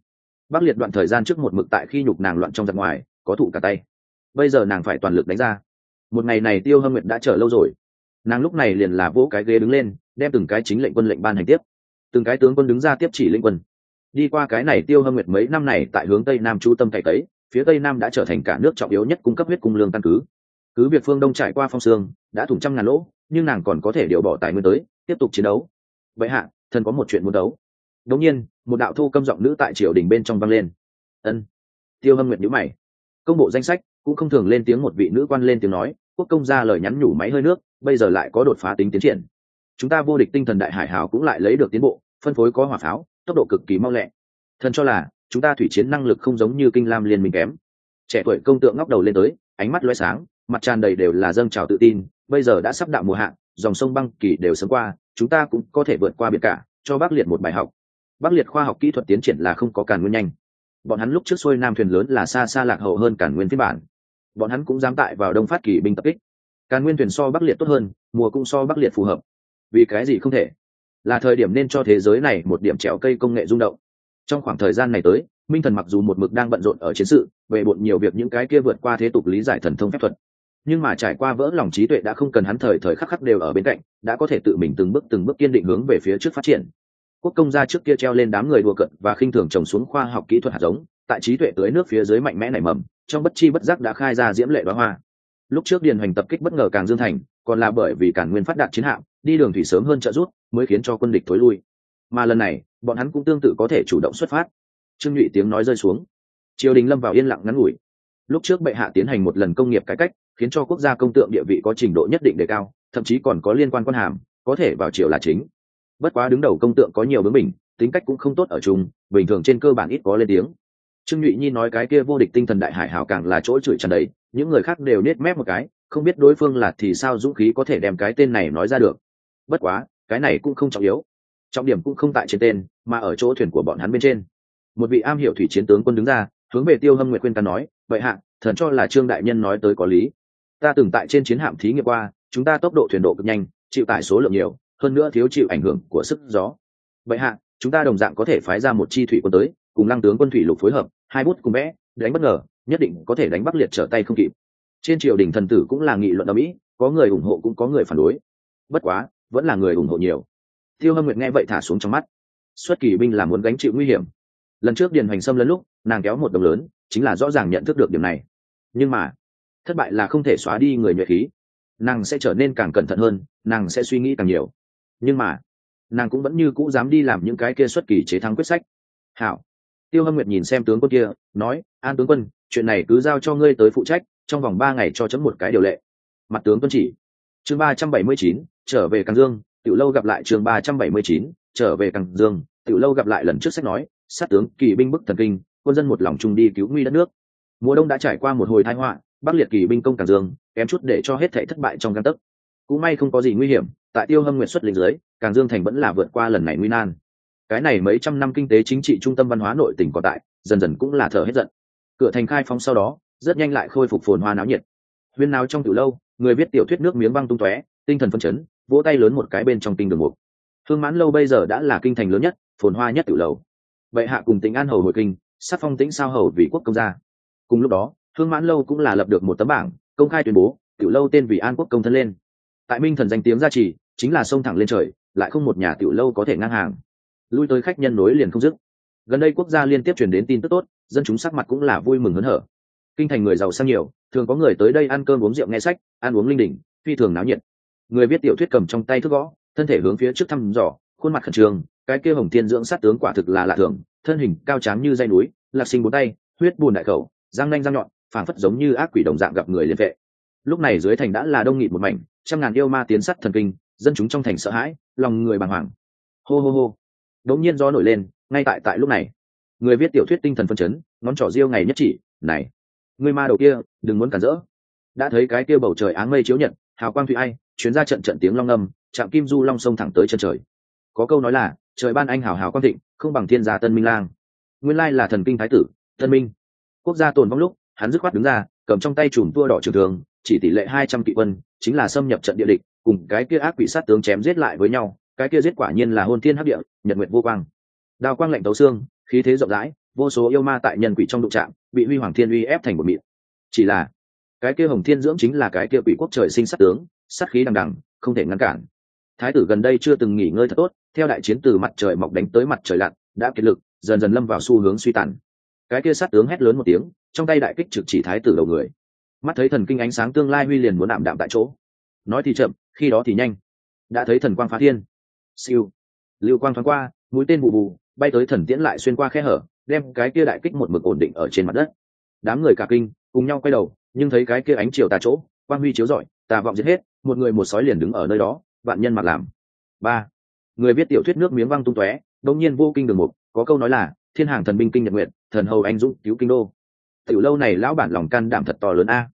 Bắc liệt đoạn thời gian trước một mực tại khi nhục nàng loạn trong giặc ngoài, có thụ cả tay bây giờ nàng phải toàn lực đánh ra. Một ngày này tiêu hâm nguyệt đã chờ lâu rồi. Nàng lúc này liền là vỗ cái ghế đứng lên, đem từng cái chính lệnh quân lệnh ban hành tiếp. Từng cái tướng quân đứng ra tiếp chỉ lệnh quân. Đi qua cái này tiêu hâm nguyệt mấy năm này tại hướng tây nam chú tâm cày tấy, phía tây nam đã trở thành cả nước trọng yếu nhất cung cấp huyết cung lương căn cứ. Cứ việc phương đông trải qua phong sương, đã thủng trăm ngàn lỗ, nhưng nàng còn có thể điều bỏ tài nguyên tới, tiếp tục chiến đấu. Vậy hạ, thần có một chuyện muốn đấu. Đống nhiên, một đạo thu câm giọng nữ tại triều đình bên trong vang lên. Ân. Tiêu hâm nguyệt nhíu mày. Công bộ danh sách cũng không thường lên tiếng một vị nữ quan lên tiếng nói, quốc công ra lời nhắn nhủ máy hơi nước, bây giờ lại có đột phá tính tiến triển. Chúng ta vô địch tinh thần đại hải hào cũng lại lấy được tiến bộ, phân phối có hỏa pháo, tốc độ cực kỳ mau lẹ. Thần cho là, chúng ta thủy chiến năng lực không giống như kinh lam liên minh kém. Trẻ tuổi công tượng ngóc đầu lên tới, ánh mắt loé sáng, mặt tràn đầy đều là dâng trào tự tin, bây giờ đã sắp đạo mùa hạn dòng sông băng kỳ đều sớm qua, chúng ta cũng có thể vượt qua biển cả, cho bác liệt một bài học. Bác liệt khoa học kỹ thuật tiến triển là không có cản nguyên nhanh. Bọn hắn lúc trước xuôi nam thuyền lớn là xa xa lạc hậu hơn cả nguyên phiên bản bọn hắn cũng dám tại vào đông phát kỳ binh tập kích. Càn nguyên thuyền so bắc liệt tốt hơn, mùa cũng so bắc liệt phù hợp. Vì cái gì không thể? Là thời điểm nên cho thế giới này một điểm trèo cây công nghệ rung động. Trong khoảng thời gian này tới, minh thần mặc dù một mực đang bận rộn ở chiến sự, về bộn nhiều việc những cái kia vượt qua thế tục lý giải thần thông phép thuật. Nhưng mà trải qua vỡ lòng trí tuệ đã không cần hắn thời thời khắc khắc đều ở bên cạnh, đã có thể tự mình từng bước từng bước kiên định hướng về phía trước phát triển. Quốc công gia trước kia treo lên đám người đùa cận và khinh thường trồng xuống khoa học kỹ thuật hạt giống, tại trí tuệ tưới nước phía dưới mạnh mẽ nảy mầm trong bất chi bất giác đã khai ra diễm lệ đoá hoa. Lúc trước điền hoành tập kích bất ngờ càng dương thành, còn là bởi vì cản nguyên phát đạt chiến hạm, đi đường thủy sớm hơn trợ rút mới khiến cho quân địch thối lui. Mà lần này, bọn hắn cũng tương tự có thể chủ động xuất phát. Trương nhụy tiếng nói rơi xuống. Triều đình lâm vào yên lặng ngắn ngủi. Lúc trước bệ hạ tiến hành một lần công nghiệp cải cách, khiến cho quốc gia công tượng địa vị có trình độ nhất định đề cao, thậm chí còn có liên quan quan hàm, có thể vào triều là chính. Bất quá đứng đầu công tượng có nhiều bướng mình tính cách cũng không tốt ở chung, bình thường trên cơ bản ít có lên tiếng trương nhụy nhi nói cái kia vô địch tinh thần đại hải hảo càng là chỗ chửi trần đấy, những người khác đều nết mép một cái, không biết đối phương là thì sao dũng khí có thể đem cái tên này nói ra được. Bất quá, cái này cũng không trọng yếu. Trọng điểm cũng không tại trên tên, mà ở chỗ thuyền của bọn hắn bên trên. Một vị am hiểu thủy chiến tướng quân đứng ra, hướng về tiêu hâm nguyệt khuyên ta nói, vậy hạ, thần cho là trương đại nhân nói tới có lý. Ta từng tại trên chiến hạm thí nghiệm qua, chúng ta tốc độ thuyền độ cực nhanh, chịu tải số lượng nhiều, hơn nữa thiếu chịu ảnh hưởng của sức gió. Vậy hạ, chúng ta đồng dạng có thể phái ra một chi thủy quân tới, cùng lăng tướng quân thủy lục phối hợp hai bút cùng vẽ đánh bất ngờ, nhất định có thể đánh bắc liệt trở tay không kịp. Trên triều đình thần tử cũng là nghị luận ở mỹ, có người ủng hộ cũng có người phản đối. Bất quá, vẫn là người ủng hộ nhiều. Tiêu hâm nguyệt nghe vậy thả xuống trong mắt. Xuất kỳ binh là muốn gánh chịu nguy hiểm. Lần trước điền hoành sâm lẫn lúc, nàng kéo một đồng lớn, chính là rõ ràng nhận thức được điểm này. Nhưng mà, thất bại là không thể xóa đi người nhuệ khí. Nàng sẽ trở nên càng cẩn thận hơn, nàng sẽ suy nghĩ càng nhiều. Nhưng mà, nàng cũng vẫn như cũ dám đi làm những cái kia xuất kỳ chế thắng quyết sách. Hảo tiêu hâm nguyệt nhìn xem tướng quân kia, nói, an tướng quân, chuyện này cứ giao cho ngươi tới phụ trách, trong vòng ba ngày cho chấm một cái điều lệ. Mặt tướng tuân chỉ, chương ba trăm bảy mươi chín, trở về càng dương. Tiểu lâu gặp lại chương ba trăm bảy mươi chín, trở về càng dương. Tiểu lâu gặp lại lần trước sách nói, sát tướng, kỳ binh bức thần kinh, quân dân một lòng chung đi cứu nguy đất nước. Mùa đông đã trải qua một hồi thái họa, bắc liệt kỳ binh công càng dương, kém chút để cho hết thể thất bại trong căn tấc. Cũng may không có gì nguy hiểm, tại tiêu hâm nguyện xuất lính dưới càng dương thành vẫn là vượt qua lần này nguy nan cái này mấy trăm năm kinh tế chính trị trung tâm văn hóa nội tỉnh còn tại, dần dần cũng là thở hết giận. Cửa thành khai phóng sau đó, rất nhanh lại khôi phục phồn hoa náo nhiệt. Huyên nào trong từ lâu, người viết tiểu thuyết nước miếng băng tung tóe, tinh thần phân chấn, vỗ tay lớn một cái bên trong tinh đường mục. Thương mãn lâu bây giờ đã là kinh thành lớn nhất, phồn hoa nhất tiểu lầu bệ hạ cùng tỉnh an hầu hồi kinh, sắc phong tĩnh sao hầu vì quốc công gia. Cùng lúc đó thương mãn lâu cũng là lập được một tấm bảng, công khai tuyên bố, tiểu lâu tên vì an quốc công thân lên. Tại minh thần danh tiếng gia trì, chính là sông thẳng lên trời, lại không một nhà tiểu lâu có thể ngang hàng lui tới khách nhân nối liền không dứt. Gần đây quốc gia liên tiếp truyền đến tin tức tốt dân chúng sắc mặt cũng là vui mừng hớn hở. Kinh thành người giàu sang nhiều thường có người tới đây ăn cơm uống rượu nghe sách ăn uống linh đình, phi thường náo nhiệt. Người viết tiểu thuyết cầm trong tay thước gõ thân thể hướng phía trước thăm dò khuôn mặt khẩn trương cái kia hồng thiên dưỡng sát tướng quả thực là lạ thường thân hình cao tráng như dây núi lạc sinh bốn tay huyết bùn đại khẩu răng nanh răng nhọn phảng phất giống như ác quỷ đồng dạng gặp người liên vệ. Lúc này dưới thành đã là đông nghịt một mảnh trăm ngàn yêu ma tiến sắt thần kinh dân chúng trong thành sợ hãi lòng người bàng hoàng. Hô hô hô đống nhiên gió nổi lên, ngay tại tại lúc này. Người viết tiểu thuyết tinh thần phân chấn, ngón trỏ riêu ngày nhất chỉ, này, người ma đầu kia, đừng muốn cản rỡ. Đã thấy cái kia bầu trời áng mây chiếu nhận, hào quang thủy ai, chuyến ra trận trận tiếng long âm chạm kim du long sông thẳng tới chân trời. Có câu nói là, trời ban anh hào hào quang thịnh, không bằng thiên gia tân minh lang. Nguyên lai là thần kinh thái tử, tân minh. Quốc gia tồn vong lúc, hắn dứt khoát đứng ra, cầm trong tay chùm tua đỏ trường thường chỉ tỷ lệ hai trăm kỵ quân, chính là xâm nhập trận địa địch, cùng cái kia ác quỷ sát tướng chém giết lại với nhau cái kia giết quả nhiên là hôn thiên hấp địa, nhật nguyệt vô quang. Đao quang lạnh tấu xương, khí thế rộng rãi, vô số yêu ma tại nhân quỷ trong đụng trạm bị huy hoàng thiên uy ép thành một miệng chỉ là, cái kia hồng thiên dưỡng chính là cái kia quỷ quốc trời sinh sát tướng, sát khí đằng đằng, không thể ngăn cản. Thái tử gần đây chưa từng nghỉ ngơi thật tốt, theo đại chiến từ mặt trời mọc đánh tới mặt trời lặn, đã kiệt lực, dần dần lâm vào xu hướng suy tàn. Cái kia sát tướng hét lớn một tiếng, trong tay đại kích trực chỉ thái tử đầu người. Mắt thấy thần kinh ánh sáng tương lai huy liền muốn ảm đạm tại chỗ. Nói thì chậm, khi đó thì nhanh. Đã thấy thần quang phá thiên siêu. Lưu quang thoáng qua, mũi tên bù bù bay tới thần tiễn lại xuyên qua khe hở, đem cái kia đại kích một mực ổn định ở trên mặt đất. Đám người cả kinh, cùng nhau quay đầu, nhưng thấy cái kia ánh chiều tà chỗ, quang huy chiếu rọi, tà vọng giết hết, một người một sói liền đứng ở nơi đó, vạn nhân mặt làm. Ba. Người viết tiểu thuyết nước miếng văng tung tóe đông nhiên vô kinh đường mục, có câu nói là, thiên hàng thần binh kinh nhật nguyện thần hầu anh dũng cứu kinh đô. Tiểu lâu này lão bản lòng can đảm thật to lớn a.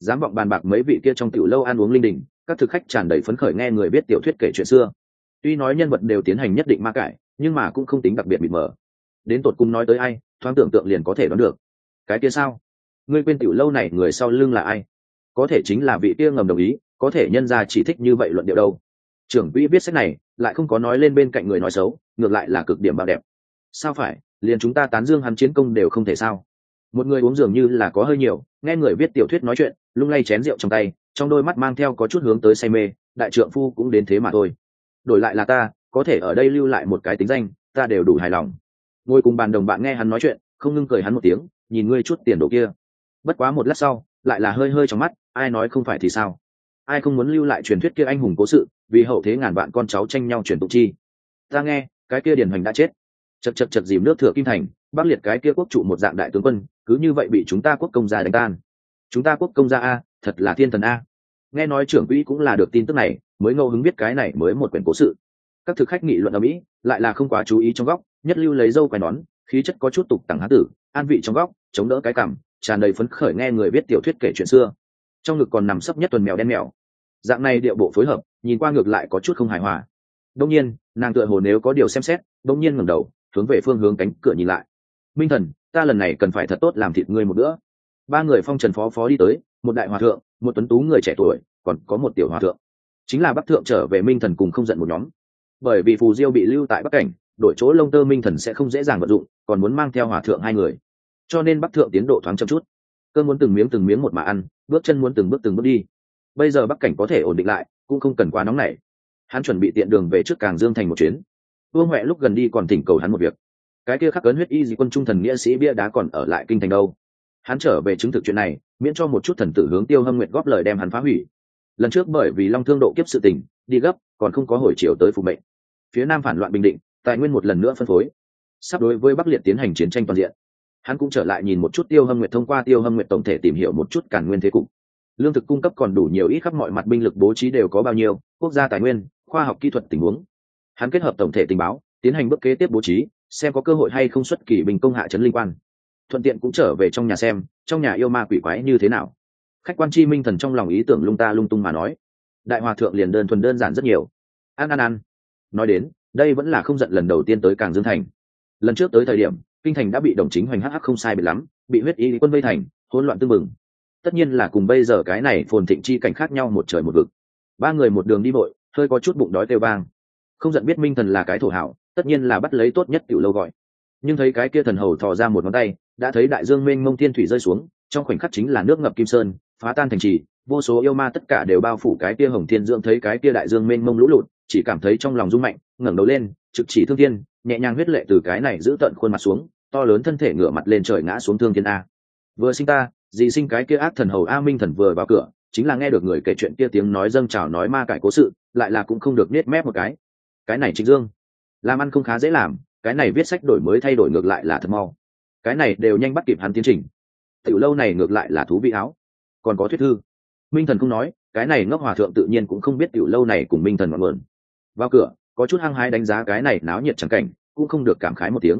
Dám vọng bàn bạc mấy vị kia trong tiểu lâu ăn uống linh đình, các thực khách tràn đầy phấn khởi nghe người biết tiểu thuyết kể chuyện xưa tuy nói nhân vật đều tiến hành nhất định ma cải, nhưng mà cũng không tính đặc biệt bị mờ. Đến tột cung nói tới ai, thoáng tưởng tượng liền có thể đoán được. Cái kia sao? Ngươi quên tiểu lâu này người sau lưng là ai? Có thể chính là vị kia ngầm đồng ý, có thể nhân ra chỉ thích như vậy luận điệu đâu. Trưởng quỹ viết sách này, lại không có nói lên bên cạnh người nói xấu, ngược lại là cực điểm bao đẹp. Sao phải? Liền chúng ta tán dương hắn chiến công đều không thể sao? Một người uống dường như là có hơi nhiều, nghe người viết tiểu thuyết nói chuyện, lung lay chén rượu trong tay, trong đôi mắt mang theo có chút hướng tới say mê, đại trượng phu cũng đến thế mà thôi đổi lại là ta, có thể ở đây lưu lại một cái tính danh, ta đều đủ hài lòng. Ngồi cùng bàn đồng bạn nghe hắn nói chuyện, không ngưng cười hắn một tiếng, nhìn ngươi chút tiền đồ kia. Bất quá một lát sau, lại là hơi hơi trong mắt, ai nói không phải thì sao? Ai không muốn lưu lại truyền thuyết kia anh hùng cố sự, vì hậu thế ngàn vạn con cháu tranh nhau truyền tụng chi? Ta nghe, cái kia điền hoành đã chết. Chật chật chật dìm nước thừa kim thành, bắc liệt cái kia quốc trụ một dạng đại tướng quân, cứ như vậy bị chúng ta quốc công gia đánh tan. Chúng ta quốc công gia a, thật là thiên thần a nghe nói trưởng quỹ cũng là được tin tức này, mới ngẫu hứng biết cái này mới một quyển cố sự. Các thực khách nghị luận ở mỹ, lại là không quá chú ý trong góc, nhất lưu lấy dâu quai nón, khí chất có chút tục tằng há tử, an vị trong góc, chống đỡ cái cảm tràn đầy phấn khởi nghe người viết tiểu thuyết kể chuyện xưa. Trong ngực còn nằm sấp nhất tuần mèo đen mèo. Dạng này điệu bộ phối hợp, nhìn qua ngược lại có chút không hài hòa. Đông nhiên, nàng tựa hồ nếu có điều xem xét đông nhiên ngẩng đầu, hướng về phương hướng cánh cửa nhìn lại. Minh thần, ta lần này cần phải thật tốt làm thịt ngươi một bữa. Ba người phong trần phó phó đi tới, một đại hòa thượng một tuấn tú người trẻ tuổi, còn có một tiểu hòa thượng. Chính là bắc thượng trở về minh thần cùng không giận một nhóm. Bởi vì phù diêu bị lưu tại bắc cảnh, đổi chỗ lông tơ minh thần sẽ không dễ dàng vận dụng, còn muốn mang theo hòa thượng hai người. Cho nên bắc thượng tiến độ thoáng chậm chút. Cơn muốn từng miếng từng miếng một mà ăn, bước chân muốn từng bước từng bước đi. Bây giờ bắc cảnh có thể ổn định lại, cũng không cần quá nóng nảy. Hắn chuẩn bị tiện đường về trước càng dương thành một chuyến. Vương huệ lúc gần đi còn thỉnh cầu hắn một việc. Cái kia khắc cấn huyết y di quân trung thần nghĩa sĩ bia đá còn ở lại kinh thành đâu? Hắn trở về chứng thực chuyện này miễn cho một chút thần tử hướng tiêu hâm nguyện góp lời đem hắn phá hủy. Lần trước bởi vì long thương độ kiếp sự tình, đi gấp, còn không có hồi chiều tới phụ mệnh. Phía nam phản loạn bình định, tài nguyên một lần nữa phân phối. Sắp đối với bắc liệt tiến hành chiến tranh toàn diện. Hắn cũng trở lại nhìn một chút tiêu hâm nguyệt, thông qua tiêu hâm nguyệt tổng thể tìm hiểu một chút cản nguyên thế cục. Lương thực cung cấp còn đủ nhiều ít khắp mọi mặt binh lực bố trí đều có bao nhiêu, quốc gia tài nguyên, khoa học kỹ thuật tình huống. Hắn kết hợp tổng thể tình báo, tiến hành bước kế tiếp bố trí, xem có cơ hội hay không xuất kỳ bình công hạ trấn linh quan thuận tiện cũng trở về trong nhà xem, trong nhà yêu ma quỷ quái như thế nào. Khách quan chi minh thần trong lòng ý tưởng lung ta lung tung mà nói. Đại hòa thượng liền đơn thuần đơn giản rất nhiều. Ăn ăn ăn nói đến, đây vẫn là không giận lần đầu tiên tới càng dương thành. Lần trước tới thời điểm, kinh thành đã bị đồng chính hoành hắc không sai bị lắm, bị huyết y quân vây thành, hỗn loạn tương mừng tất nhiên là cùng bây giờ cái này phồn thịnh chi cảnh khác nhau một trời một vực. Ba người một đường đi vội hơi có chút bụng đói kêu bang không giận biết minh thần là cái thổ hảo, tất nhiên là bắt lấy tốt nhất tiểu lâu gọi. Nhưng thấy cái kia thần hầu thò ra một ngón tay đã thấy đại dương mênh mông thiên thủy rơi xuống, trong khoảnh khắc chính là nước ngập kim sơn, phá tan thành trì, vô số yêu ma tất cả đều bao phủ cái kia hồng thiên dưỡng thấy cái kia đại dương mênh mông lũ lụt, chỉ cảm thấy trong lòng rung mạnh, ngẩng đầu lên, trực chỉ thương thiên, nhẹ nhàng huyết lệ từ cái này giữ tận khuôn mặt xuống, to lớn thân thể ngửa mặt lên trời ngã xuống thương thiên a. Vừa sinh ta, dì sinh cái kia ác thần hầu a minh thần vừa vào cửa, chính là nghe được người kể chuyện kia tiếng nói dâng trào nói ma cải cố sự, lại là cũng không được nết mép một cái. Cái này trịnh dương, làm ăn không khá dễ làm, cái này viết sách đổi mới thay đổi ngược lại là thật mau cái này đều nhanh bắt kịp hắn tiến trình. Tiểu lâu này ngược lại là thú vị áo. Còn có thuyết thư. Minh thần không nói, cái này ngốc hòa thượng tự nhiên cũng không biết tiểu lâu này cùng minh thần ngọn nguồn. Vào cửa, có chút hăng hái đánh giá cái này náo nhiệt chẳng cảnh, cũng không được cảm khái một tiếng.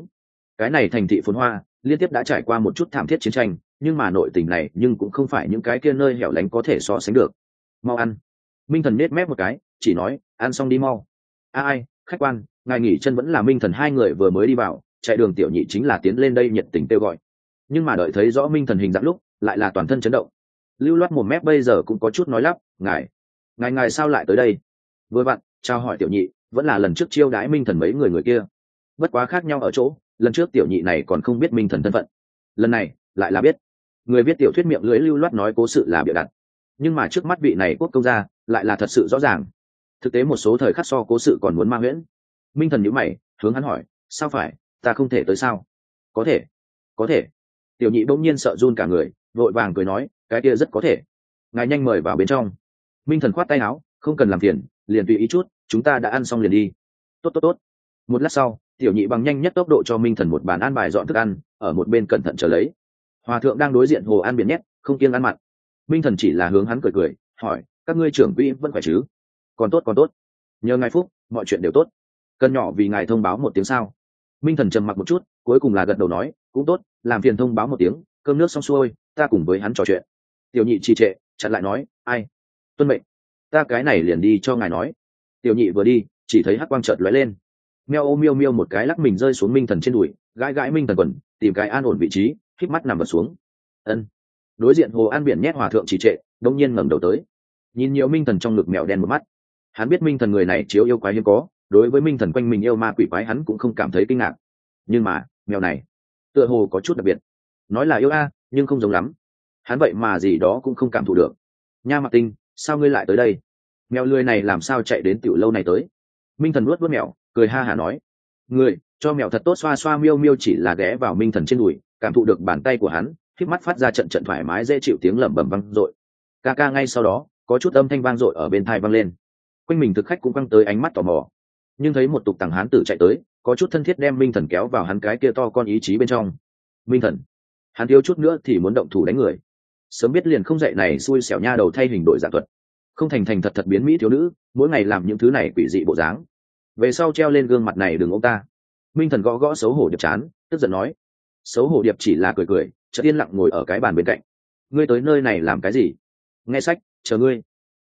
Cái này thành thị phồn hoa, liên tiếp đã trải qua một chút thảm thiết chiến tranh, nhưng mà nội tình này nhưng cũng không phải những cái kia nơi hẻo lánh có thể so sánh được. Mau ăn. Minh thần nết mép một cái, chỉ nói, ăn xong đi mau. A ai, khách quan, ngài nghỉ chân vẫn là minh thần hai người vừa mới đi vào chạy đường tiểu nhị chính là tiến lên đây nhiệt tình kêu gọi. Nhưng mà đợi thấy rõ minh thần hình dạng lúc, lại là toàn thân chấn động. Lưu loát một mép bây giờ cũng có chút nói lắp, ngài ngài ngài sao lại tới đây? Vừa vặn trao hỏi tiểu nhị, vẫn là lần trước chiêu đãi minh thần mấy người người kia. Bất quá khác nhau ở chỗ, lần trước tiểu nhị này còn không biết minh thần thân phận. Lần này, lại là biết. Người viết tiểu thuyết miệng lưỡi lưu loát nói cố sự là bịa đặt. Nhưng mà trước mắt vị này quốc công gia, lại là thật sự rõ ràng. Thực tế một số thời khắc so cố sự còn muốn ma nguyễn minh thần nhữ mày, hướng hắn hỏi, sao phải? Ta không thể tới sao? Có thể có thể. Tiểu nhị bỗng nhiên sợ run cả người, vội vàng cười nói, cái kia rất có thể. Ngài nhanh mời vào bên trong. Minh thần khoát tay áo, không cần làm phiền, liền tùy ý chút, chúng ta đã ăn xong liền đi. Tốt tốt tốt. Một lát sau, tiểu nhị bằng nhanh nhất tốc độ cho minh thần một bàn ăn bài dọn thức ăn, ở một bên cẩn thận trở lấy. Hòa thượng đang đối diện hồ ăn biển nhét, không kiêng ăn mặn. Minh thần chỉ là hướng hắn cười cười, hỏi, các ngươi trưởng quỹ vẫn khỏe chứ? Còn tốt còn tốt. Nhờ ngài phúc, mọi chuyện đều tốt. Cân nhỏ vì ngài thông báo một tiếng sao minh thần trầm mặc một chút, cuối cùng là gật đầu nói, cũng tốt, làm phiền thông báo một tiếng, cơm nước xong xuôi, ta cùng với hắn trò chuyện. Tiểu nhị trì trệ, chặn lại nói, ai? Tuân mệnh. Ta cái này liền đi cho ngài nói. Tiểu nhị vừa đi, chỉ thấy hắc quang chợt lóe lên. Meo ô miêu miêu một cái lắc mình rơi xuống minh thần trên đùi, gãi gãi minh thần quần, tìm cái an ổn vị trí híp mắt nằm vật xuống. Ân. Đối diện hồ an biển nhét hòa thượng trì trệ, đông nhiên ngẩng đầu tới. Nhìn nhiều minh thần trong ngực mèo đen một mắt. Hắn biết minh thần người này chiếu yêu quái hiếm có đối với minh thần quanh mình yêu ma quỷ quái hắn cũng không cảm thấy kinh ngạc. Nhưng mà, mèo này, tựa hồ có chút đặc biệt. Nói là yêu a, nhưng không giống lắm. Hắn vậy mà gì đó cũng không cảm thụ được. Nha mặc tinh, sao ngươi lại tới đây? Mèo lười này làm sao chạy đến tiểu lâu này tới? Minh thần nuốt nuốt mèo, cười ha hả nói. Người cho mèo thật tốt xoa xoa miêu miêu chỉ là ghé vào minh thần trên đùi, cảm thụ được bàn tay của hắn khiếp mắt phát ra trận trận thoải mái dễ chịu tiếng lẩm bẩm văng r ộ i ca ca ngay sau đó, có chút âm thanh vang dội ở bên thai vang lên. Quanh mình thực khách cũng văng tới ánh mắt tò mò nhưng thấy một tục tằng hán tử chạy tới, có chút thân thiết đem minh thần kéo vào hắn cái kia to con ý chí bên trong. Minh thần, hắn thiếu chút nữa thì muốn động thủ đánh người. Sớm biết liền không dạy này xui xẻo nha đầu thay hình đổi giả thuật. Không thành thành thật thật biến mỹ thiếu nữ, mỗi ngày làm những thứ này quỷ dị bộ dáng. Về sau treo lên gương mặt này đừng ông ta. Minh thần gõ gõ xấu hổ điệp chán, tức giận nói. Xấu hổ điệp chỉ là cười cười, chợt yên lặng ngồi ở cái bàn bên cạnh. Ngươi tới nơi này làm cái gì? Nghe sách, chờ ngươi.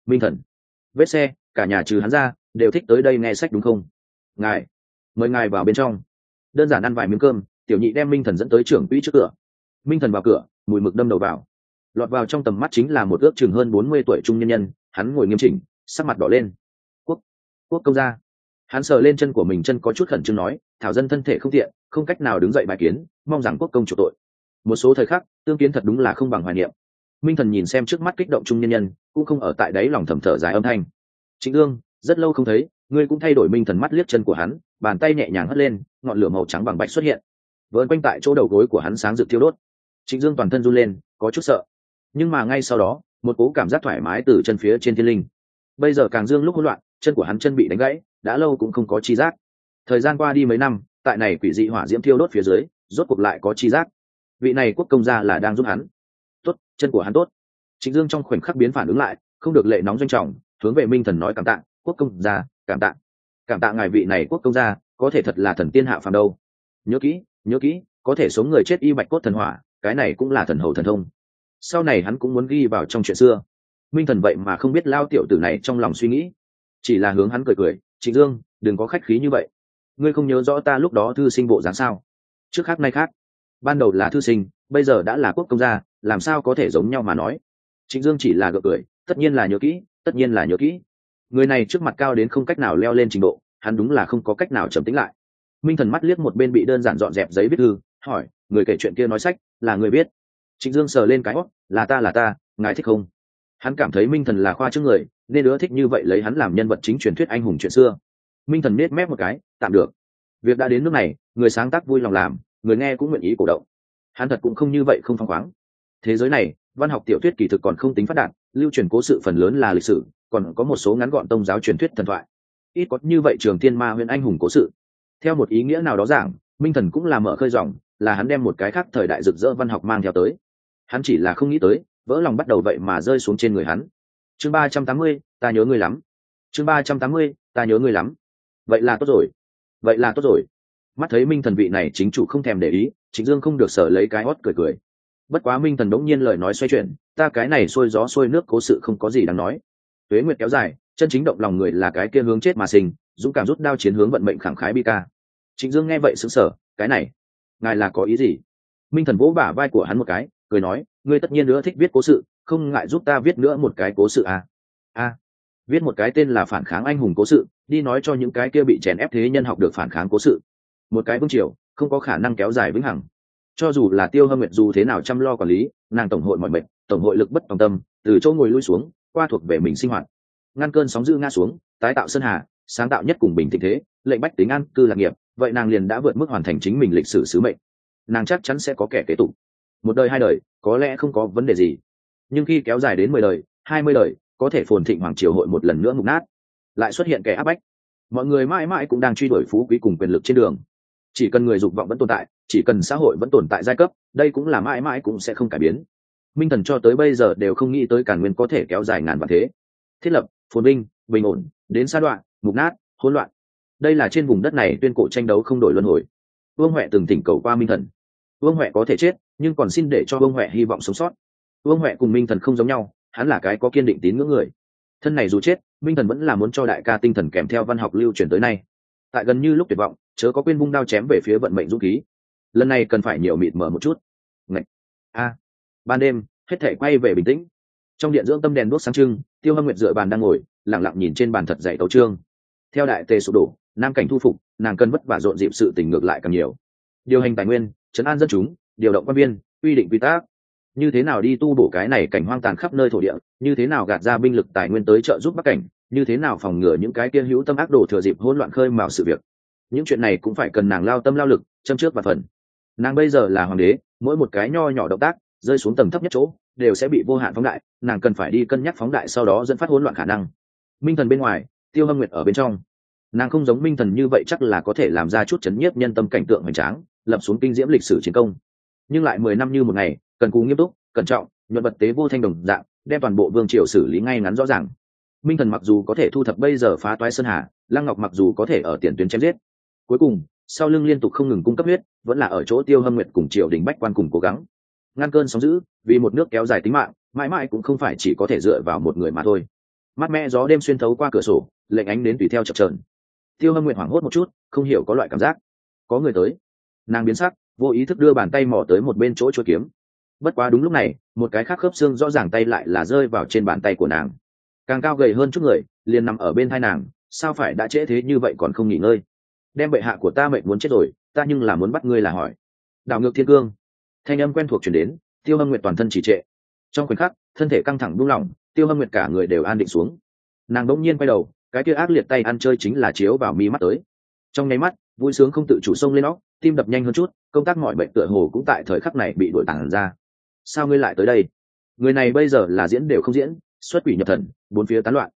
Minh thần, vết xe, cả nhà trừ hắn ra đều thích tới đây nghe sách đúng không? Ngài, mời ngài vào bên trong. Đơn giản ăn vài miếng cơm, tiểu nhị đem minh thần dẫn tới trưởng quỹ trước cửa. Minh thần vào cửa, mùi mực đâm đầu vào. Lọt vào trong tầm mắt chính là một ước chừng hơn bốn mươi tuổi trung nhân nhân, hắn ngồi nghiêm chỉnh, sắc mặt đỏ lên. Quốc quốc công gia. Hắn sờ lên chân của mình chân có chút khẩn trương nói, thảo dân thân thể không tiện, không cách nào đứng dậy bài kiến, mong rằng quốc công chủ tội. Một số thời khắc, tương kiến thật đúng là không bằng hoài niệm. Minh thần nhìn xem trước mắt kích động trung nhân nhân, cũng không ở tại đấy lòng thầm thở dài âm thanh. Trịnh ương rất lâu không thấy, ngươi cũng thay đổi minh thần mắt liếc chân của hắn, bàn tay nhẹ nhàng hất lên, ngọn lửa màu trắng bằng bạch xuất hiện. Vợn quanh tại chỗ đầu gối của hắn sáng rực thiêu đốt. Trịnh dương toàn thân run lên, có chút sợ. Nhưng mà ngay sau đó, một cố cảm giác thoải mái từ chân phía trên thiên linh. Bây giờ càng dương lúc hỗn loạn, chân của hắn chân bị đánh gãy, đã lâu cũng không có chi giác. Thời gian qua đi mấy năm, tại này quỷ dị hỏa diễm thiêu đốt phía dưới, rốt cuộc lại có chi giác. Vị này quốc công gia là đang giúp hắn. Tốt, chân của hắn tốt. Trịnh dương trong khoảnh khắc biến phản ứng lại, không được lệ nóng doanh trọng, hướng về minh thần nói cảm tạng quốc công gia, cảm tạ. Cảm tạ ngài vị này quốc công gia, có thể thật là thần tiên hạ phàm đâu. Nhớ kỹ nhớ kỹ, có thể sống người chết y bạch cốt thần hỏa, cái này cũng là thần hầu thần thông. Sau này hắn cũng muốn ghi vào trong chuyện xưa. Minh thần vậy mà không biết lao tiểu tử này trong lòng suy nghĩ. Chỉ là hướng hắn cười cười, trịnh dương, đừng có khách khí như vậy. Ngươi không nhớ rõ ta lúc đó thư sinh bộ dáng sao? Trước khác nay khác. Ban đầu là thư sinh, bây giờ đã là quốc công gia, làm sao có thể giống nhau mà nói? Trịnh dương chỉ là gợi cười, tất nhiên là nhớ kỹ, tất nhiên là nhớ kỹ người này trước mặt cao đến không cách nào leo lên trình độ, hắn đúng là không có cách nào trầm tính lại. Minh thần mắt liếc một bên bị đơn giản dọn dẹp giấy viết thư, hỏi, người kể chuyện kia nói sách, là người biết trịnh dương sờ lên cái hót là ta là ta, ngài thích không? Hắn cảm thấy minh thần là khoa trước người, nên ưa thích như vậy lấy hắn làm nhân vật chính truyền thuyết anh hùng chuyện xưa. Minh thần nết mép một cái, tạm được. Việc đã đến nước này, người sáng tác vui lòng làm, người nghe cũng nguyện ý cổ động. Hắn thật cũng không như vậy không phăng khoáng. Thế giới này, văn học tiểu thuyết kỳ thực còn không tính phát đạt lưu truyền cố sự phần lớn là lịch sử, còn có một số ngắn gọn tông giáo truyền thuyết thần thoại. Ít có như vậy trường tiên ma huyện anh hùng cố sự. Theo một ý nghĩa nào đó giảng, minh thần cũng là mở khơi dòng, là hắn đem một cái khác thời đại rực rỡ văn học mang theo tới. Hắn chỉ là không nghĩ tới, vỡ lòng bắt đầu vậy mà rơi xuống trên người hắn. Chương ba trăm tám mươi, ta nhớ ngươi lắm. Chương ba trăm tám mươi, ta nhớ ngươi lắm. Vậy là tốt rồi. Vậy là tốt rồi. Mắt thấy minh thần vị này chính chủ không thèm để ý, trịnh dương không được sở lấy cái hót cười cười bất quá minh thần đống nhiên lời nói xoay chuyển, ta cái này xuôi gió xuôi nước cố sự không có gì đáng nói. Tuế nguyệt kéo dài, chân chính động lòng người là cái kia hướng chết mà sinh, dũng cảm rút đao chiến hướng vận mệnh khẳng khái bi ca. Trịnh dương nghe vậy xứng sở cái này, ngài là có ý gì? Minh thần vỗ bả vai của hắn một cái, cười nói, ngươi tất nhiên nữa thích viết cố sự, không ngại giúp ta viết nữa một cái cố sự à. a, viết một cái tên là phản kháng anh hùng cố sự, đi nói cho những cái kia bị chèn ép thế nhân học được phản kháng cố sự. Một cái vương triều, không có khả năng kéo dài vĩnh hằng cho dù là tiêu hâm nguyệt dù thế nào chăm lo quản lý, nàng tổng hội mọi mệnh, tổng hội lực bất tòng tâm, từ chỗ ngồi lui xuống, qua thuộc về mình sinh hoạt. Ngăn cơn sóng dữ nga xuống, tái tạo sơn hà, sáng tạo nhất cùng bình tình thế, lệnh bách tính an, cư lạc nghiệp, vậy nàng liền đã vượt mức hoàn thành chính mình lịch sử sứ mệnh. Nàng chắc chắn sẽ có kẻ kế tục. Một đời hai đời, có lẽ không có vấn đề gì. Nhưng khi kéo dài đến mười đời, hai mươi đời, có thể phồn thịnh hoàng triều hội một lần nữa mục nát. Lại xuất hiện kẻ áp bách. Mọi người mãi mãi cũng đang truy đuổi phú quý cùng quyền lực trên đường chỉ cần người dục vọng vẫn tồn tại, chỉ cần xã hội vẫn tồn tại giai cấp, đây cũng là mãi mãi cũng sẽ không cải biến. Minh thần cho tới bây giờ đều không nghĩ tới càn nguyên có thể kéo dài ngàn vạn thế. Thiết lập, phồn binh bình ổn, đến sa đoạn, mục nát, hỗn loạn. Đây là trên vùng đất này tuyên cổ tranh đấu không đổi luân hồi. Vương huệ từng tỉnh cầu qua minh thần. Vương huệ có thể chết, nhưng còn xin để cho vương huệ hy vọng sống sót. Vương huệ cùng minh thần không giống nhau, hắn là cái có kiên định tín ngưỡng người. Thân này dù chết, minh thần vẫn là muốn cho đại ca tinh thần kèm theo văn học lưu truyền tới nay tại gần như lúc tuyệt vọng, chớ có quên vung đao chém về phía vận mệnh dũng khí. Lần này cần phải nhiều mịt mở một chút. Ngậy! a. Ban đêm, hết thể quay về bình tĩnh. Trong điện dưỡng tâm đèn đuốc sáng trưng, tiêu hâm nguyệt dựa bàn đang ngồi lẳng lặng nhìn trên bàn thật dạy tấu trương theo đại tề sụp đổ, nam cảnh thu phục, nàng cần vất vả rộn dịp sự tình ngược lại càng nhiều. Điều hành tài nguyên chấn an dân chúng, điều động quan viên, quy định quy tắc. Như thế nào đi tu bổ cái này cảnh hoang tàn khắp nơi thổ địa, như thế nào gạt ra binh lực tài nguyên tới trợ giúp bắc cảnh như thế nào phòng ngừa những cái kia hữu tâm ác đồ thừa dịp hỗn loạn khơi mào sự việc? Những chuyện này cũng phải cần nàng lao tâm lao lực, châm trước và phần. Nàng bây giờ là hoàng đế, mỗi một cái nho nhỏ động tác, rơi xuống tầng thấp nhất chỗ, đều sẽ bị vô hạn phóng đại, nàng cần phải đi cân nhắc phóng đại sau đó dẫn phát hỗn loạn khả năng. Minh thần bên ngoài, tiêu hâm nguyệt ở bên trong. Nàng không giống minh thần như vậy chắc là có thể làm ra chút chấn nhiếp nhân tâm cảnh tượng hoành tráng, lập xuống kinh diễm lịch sử chiến công. Nhưng lại mười năm như một ngày, cần cù nghiêm túc, cẩn trọng, nhuận vật tế vô thanh đồng dạng, đem toàn bộ vương triều xử lý ngay ngắn rõ ràng minh thần mặc dù có thể thu thập bây giờ phá toái sơn hà, lăng ngọc mặc dù có thể ở tiền tuyến chém giết. Cuối cùng, sau lưng liên tục không ngừng cung cấp huyết, vẫn là ở chỗ tiêu hâm nguyệt cùng triều đình bách quan cùng cố gắng. Ngăn cơn sóng giữ vì một nước kéo dài tính mạng, mãi mãi cũng không phải chỉ có thể dựa vào một người mà thôi. Mát mẹ gió đêm xuyên thấu qua cửa sổ lệnh ánh đến tùy theo chập trờn tiêu hâm nguyện hoảng hốt một chút, không hiểu có loại cảm giác. Có người tới. Nàng biến sắc, vô ý thức đưa bàn tay mò tới một bên chỗ chỗ kiếm. Bất quá đúng lúc này, một cái khác khớp xương rõ ràng tay lại là rơi vào trên bàn tay của nàng càng cao gầy hơn chút người, liền nằm ở bên hai nàng, sao phải đã trễ thế như vậy còn không nghỉ ngơi? Đem bệ hạ của ta mệnh muốn chết rồi, ta nhưng là muốn bắt ngươi là hỏi. Đảo ngược thiên cương. Thanh âm quen thuộc chuyển đến, tiêu hâm nguyệt toàn thân chỉ trệ. Trong khoảnh khắc, thân thể căng thẳng buông lỏng, tiêu hâm nguyệt cả người đều an định xuống. Nàng đỗng nhiên quay đầu, cái kia ác liệt tay ăn chơi chính là chiếu vào mi mắt tới. Trong nháy mắt, vui sướng không tự chủ sông lên óc tim đập nhanh hơn chút, công tác mọi bệnh tựa hồ cũng tại thời khắc này bị đội tản ra. Sao ngươi lại tới đây? Người này bây giờ là diễn đều không diễn xuất quỷ nhập thần, bốn phía tán loạn.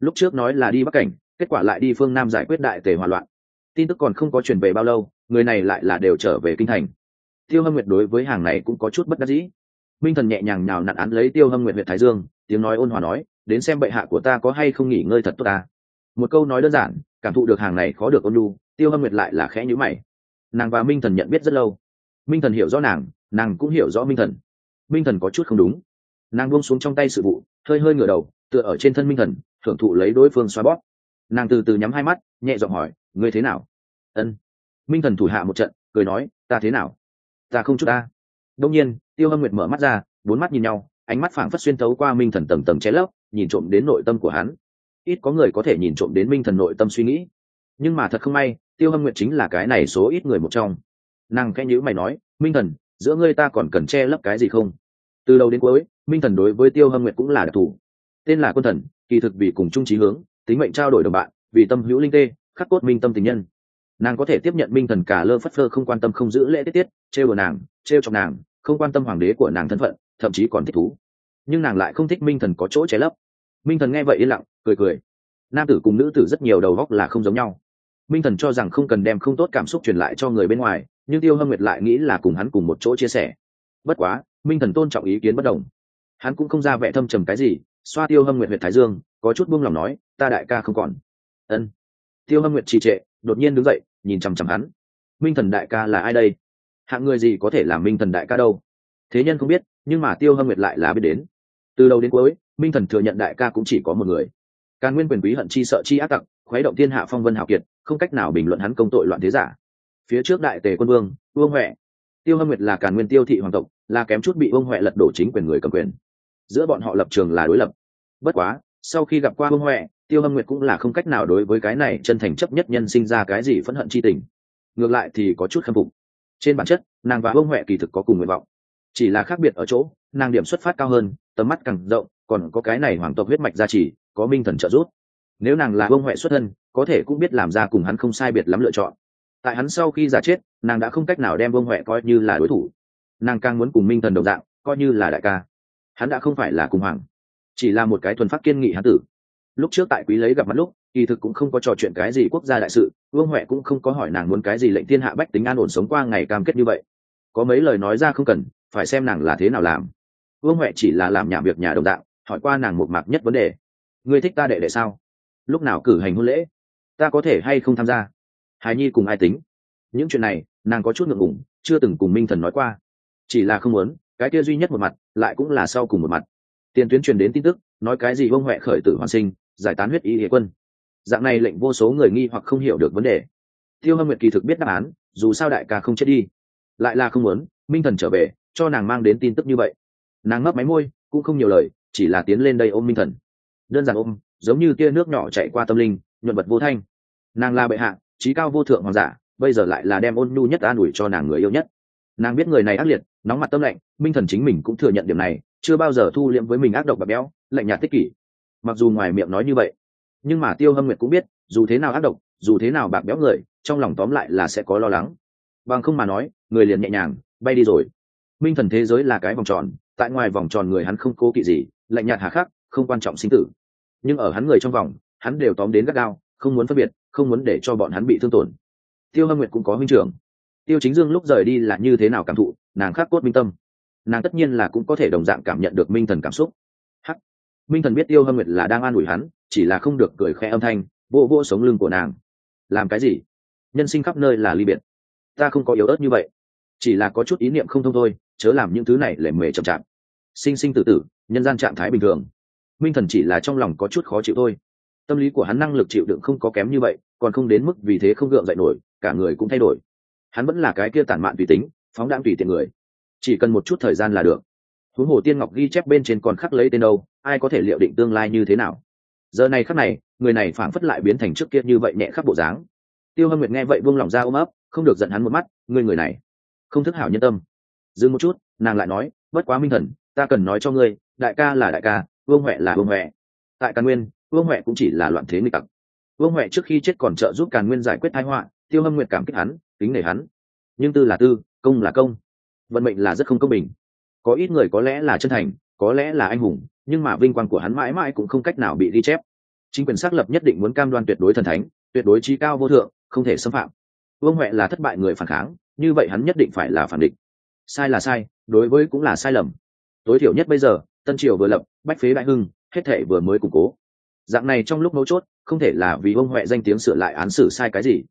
Lúc trước nói là đi bắc cảnh, kết quả lại đi phương nam giải quyết đại tề hòa loạn. Tin tức còn không có truyền về bao lâu, người này lại là đều trở về kinh thành. Tiêu hâm nguyệt đối với hàng này cũng có chút bất đắc dĩ. Minh thần nhẹ nhàng nào nặn án lấy tiêu hâm nguyệt huyện thái dương, tiếng nói ôn hòa nói, đến xem bệ hạ của ta có hay không nghỉ ngơi thật tốt ta. Một câu nói đơn giản, cảm thụ được hàng này khó được ôn lu tiêu hâm nguyệt lại là khẽ nhữ mày. Nàng và minh thần nhận biết rất lâu. Minh thần hiểu rõ nàng nàng cũng hiểu rõ minh thần. Minh thần có chút không đúng. Nàng buông xuống trong tay sự vụ hơi hơi ngửa đầu, tựa ở trên thân minh thần, thưởng thụ lấy đối phương xoa bóp. Nàng từ từ nhắm hai mắt, nhẹ giọng hỏi, ngươi thế nào? Ân. Minh thần thủ hạ một trận, cười nói, ta thế nào? Ta không chút ta. Đông nhiên, tiêu hâm nguyệt mở mắt ra, bốn mắt nhìn nhau, ánh mắt phảng phất xuyên thấu qua minh thần tầng tầng che lấp, nhìn trộm đến nội tâm của hắn. Ít có người có thể nhìn trộm đến minh thần nội tâm suy nghĩ. Nhưng mà thật không may, tiêu hâm nguyệt chính là cái này số ít người một trong. Nàng khẽ nhữ mày nói, minh thần, giữa ngươi ta còn cần che lấp cái gì không? Từ đầu đến cuối minh thần đối với tiêu hâm nguyệt cũng là đặc thù. Tên là quân thần, kỳ thực vì cùng chung trí hướng, tính mệnh trao đổi đồng bạn, vì tâm hữu linh tê, khắc cốt minh tâm tình nhân. Nàng có thể tiếp nhận minh thần cả lơ phất phơ không quan tâm không giữ lễ tiết tiết, trêu của nàng, trêu chọc nàng, không quan tâm hoàng đế của nàng thân phận, thậm chí còn thích thú. Nhưng nàng lại không thích minh thần có chỗ trái lấp. Minh thần nghe vậy yên lặng, cười cười. Nam tử cùng nữ tử rất nhiều đầu góc là không giống nhau. Minh thần cho rằng không cần đem không tốt cảm xúc truyền lại cho người bên ngoài, nhưng tiêu hâm nguyệt lại nghĩ là cùng hắn cùng một chỗ chia sẻ. Bất quá, minh thần tôn trọng ý kiến bất đồng hắn cũng không ra vẻ thâm trầm cái gì, xoa tiêu hâm nguyệt huyện thái dương, có chút buông lòng nói, ta đại ca không còn. Ân. Tiêu hâm nguyệt trì trệ, đột nhiên đứng dậy, nhìn chằm chằm hắn. Minh thần đại ca là ai đây? Hạng người gì có thể làm minh thần đại ca đâu? Thế nhân không biết, nhưng mà tiêu hâm nguyệt lại là biết đến. Từ đầu đến cuối, minh thần thừa nhận đại ca cũng chỉ có một người. Càng nguyên quyền quý hận chi sợ chi ác tặc, khuấy động thiên hạ phong vân hào kiệt, không cách nào bình luận hắn công tội loạn thế giả. Phía trước đại tề quân vương vương huệ. Tiêu hâm nguyệt là càn nguyên tiêu thị hoàng tộc, là kém chút bị vương huệ lật đổ chính quyền người cầm quyền giữa bọn họ lập trường là đối lập. Bất quá, sau khi gặp qua vương huệ, tiêu hâm nguyệt cũng là không cách nào đối với cái này chân thành chấp nhất nhân sinh ra cái gì phẫn hận chi tình. Ngược lại thì có chút khâm phục. Trên bản chất, nàng và vương huệ kỳ thực có cùng nguyện vọng. Chỉ là khác biệt ở chỗ, nàng điểm xuất phát cao hơn, tầm mắt càng rộng, còn có cái này hoàng tộc huyết mạch gia trì, có minh thần trợ giúp. Nếu nàng là vương huệ xuất thân, có thể cũng biết làm ra cùng hắn không sai biệt lắm lựa chọn. Tại hắn sau khi giả chết, nàng đã không cách nào đem vương huệ coi như là đối thủ. Nàng càng muốn cùng minh thần đồng dạng, coi như là đại ca hắn đã không phải là cùng hoàng, chỉ là một cái thuần phát kiên nghị hán tử. Lúc trước tại quý lấy gặp mặt lúc, kỳ thực cũng không có trò chuyện cái gì quốc gia đại sự, vương huệ cũng không có hỏi nàng muốn cái gì lệnh thiên hạ bách tính an ổn sống qua ngày cam kết như vậy. Có mấy lời nói ra không cần, phải xem nàng là thế nào làm. Vương huệ chỉ là làm nhà việc nhà đồng đạo hỏi qua nàng một mạc nhất vấn đề. Ngươi thích ta đệ đệ sao? Lúc nào cử hành hôn lễ? Ta có thể hay không tham gia? Hài nhi cùng ai tính? Những chuyện này, nàng có chút ngượng ngủng chưa từng cùng minh thần nói qua. Chỉ là không muốn cái kia duy nhất một mặt, lại cũng là sau cùng một mặt. Tiền tuyến truyền đến tin tức, nói cái gì bông huệ khởi tử hoàn sinh, giải tán huyết y hệ quân. Dạng này lệnh vô số người nghi hoặc không hiểu được vấn đề. Tiêu hâm nguyệt kỳ thực biết đáp án, dù sao đại ca không chết đi. Lại là không muốn, minh thần trở về, cho nàng mang đến tin tức như vậy. Nàng ngấp máy môi, cũng không nhiều lời, chỉ là tiến lên đây ôm minh thần. Đơn giản ôm, giống như tia nước nhỏ chạy qua tâm linh, nhuận vật vô thanh. Nàng là bệ hạ, trí cao vô thượng hoàng giả, bây giờ lại là đem ôn nhu nhất an ủi cho nàng người yêu nhất. Nàng biết người này ác liệt nóng mặt tâm lạnh, minh thần chính mình cũng thừa nhận điểm này, chưa bao giờ thu liệm với mình ác độc bạc béo lạnh nhạt tích kỷ. Mặc dù ngoài miệng nói như vậy, nhưng mà tiêu hâm nguyệt cũng biết, dù thế nào ác độc, dù thế nào bạc béo người, trong lòng tóm lại là sẽ có lo lắng. Bằng không mà nói, người liền nhẹ nhàng, bay đi rồi. Minh thần thế giới là cái vòng tròn, tại ngoài vòng tròn người hắn không cố kỵ gì, lạnh nhạt hà khắc, không quan trọng sinh tử. Nhưng ở hắn người trong vòng, hắn đều tóm đến gắt gao, không muốn phân biệt, không muốn để cho bọn hắn bị thương tổn. Tiêu hâm nguyệt cũng có huynh trưởng tiêu chính dương lúc rời đi là như thế nào cảm thụ, nàng khắc cốt minh tâm. Nàng tất nhiên là cũng có thể đồng dạng cảm nhận được minh thần cảm xúc. Hắc! Minh thần biết tiêu hâm nguyệt là đang an ủi hắn, chỉ là không được cười khẽ âm thanh, vô vô sống lưng của nàng. Làm cái gì? Nhân sinh khắp nơi là ly biệt. Ta không có yếu ớt như vậy. Chỉ là có chút ý niệm không thông thôi, chớ làm những thứ này lệ mề chậm chạp. Sinh sinh tử tử, nhân gian trạng thái bình thường. Minh thần chỉ là trong lòng có chút khó chịu thôi. Tâm lý của hắn năng lực chịu đựng không có kém như vậy, còn không đến mức vì thế không gượng dậy nổi, cả người cũng thay đổi hắn vẫn là cái kia tản mạn tùy tính, phóng đạn tùy tiện người. Chỉ cần một chút thời gian là được. Huống hồ tiên ngọc ghi chép bên trên còn khắc lấy tên đâu, ai có thể liệu định tương lai như thế nào? Giờ này khắc này, người này phảng phất lại biến thành trước kia như vậy nhẹ khắc bộ dáng. Tiêu hâm nguyệt nghe vậy buông lòng ra ôm ấp, không được giận hắn một mắt, ngươi người này, không thức hảo nhân tâm. Dừng một chút, nàng lại nói, bất quá minh thần, ta cần nói cho ngươi, đại ca là đại ca, vương huệ là vương huệ. Tại càn nguyên, vương huệ cũng chỉ là loạn thế nghịch tặc. Vương huệ trước khi chết còn trợ giúp càn nguyên giải quyết thái họa, tiêu hâm nguyệt cảm kích hắn kính nể hắn. Nhưng tư là tư, công là công. Vận mệnh là rất không công bình. Có ít người có lẽ là chân thành, có lẽ là anh hùng, nhưng mà vinh quang của hắn mãi mãi cũng không cách nào bị ghi chép. Chính quyền xác lập nhất định muốn cam đoan tuyệt đối thần thánh, tuyệt đối trí cao vô thượng, không thể xâm phạm. Vương huệ là thất bại người phản kháng, như vậy hắn nhất định phải là phản định sai là sai, đối với cũng là sai lầm. Tối thiểu nhất bây giờ, tân triều vừa lập, bách phế đại hưng, hết thể vừa mới củng cố. Dạng này trong lúc mấu chốt, không thể là vì ông huệ danh tiếng sửa lại án xử sai cái gì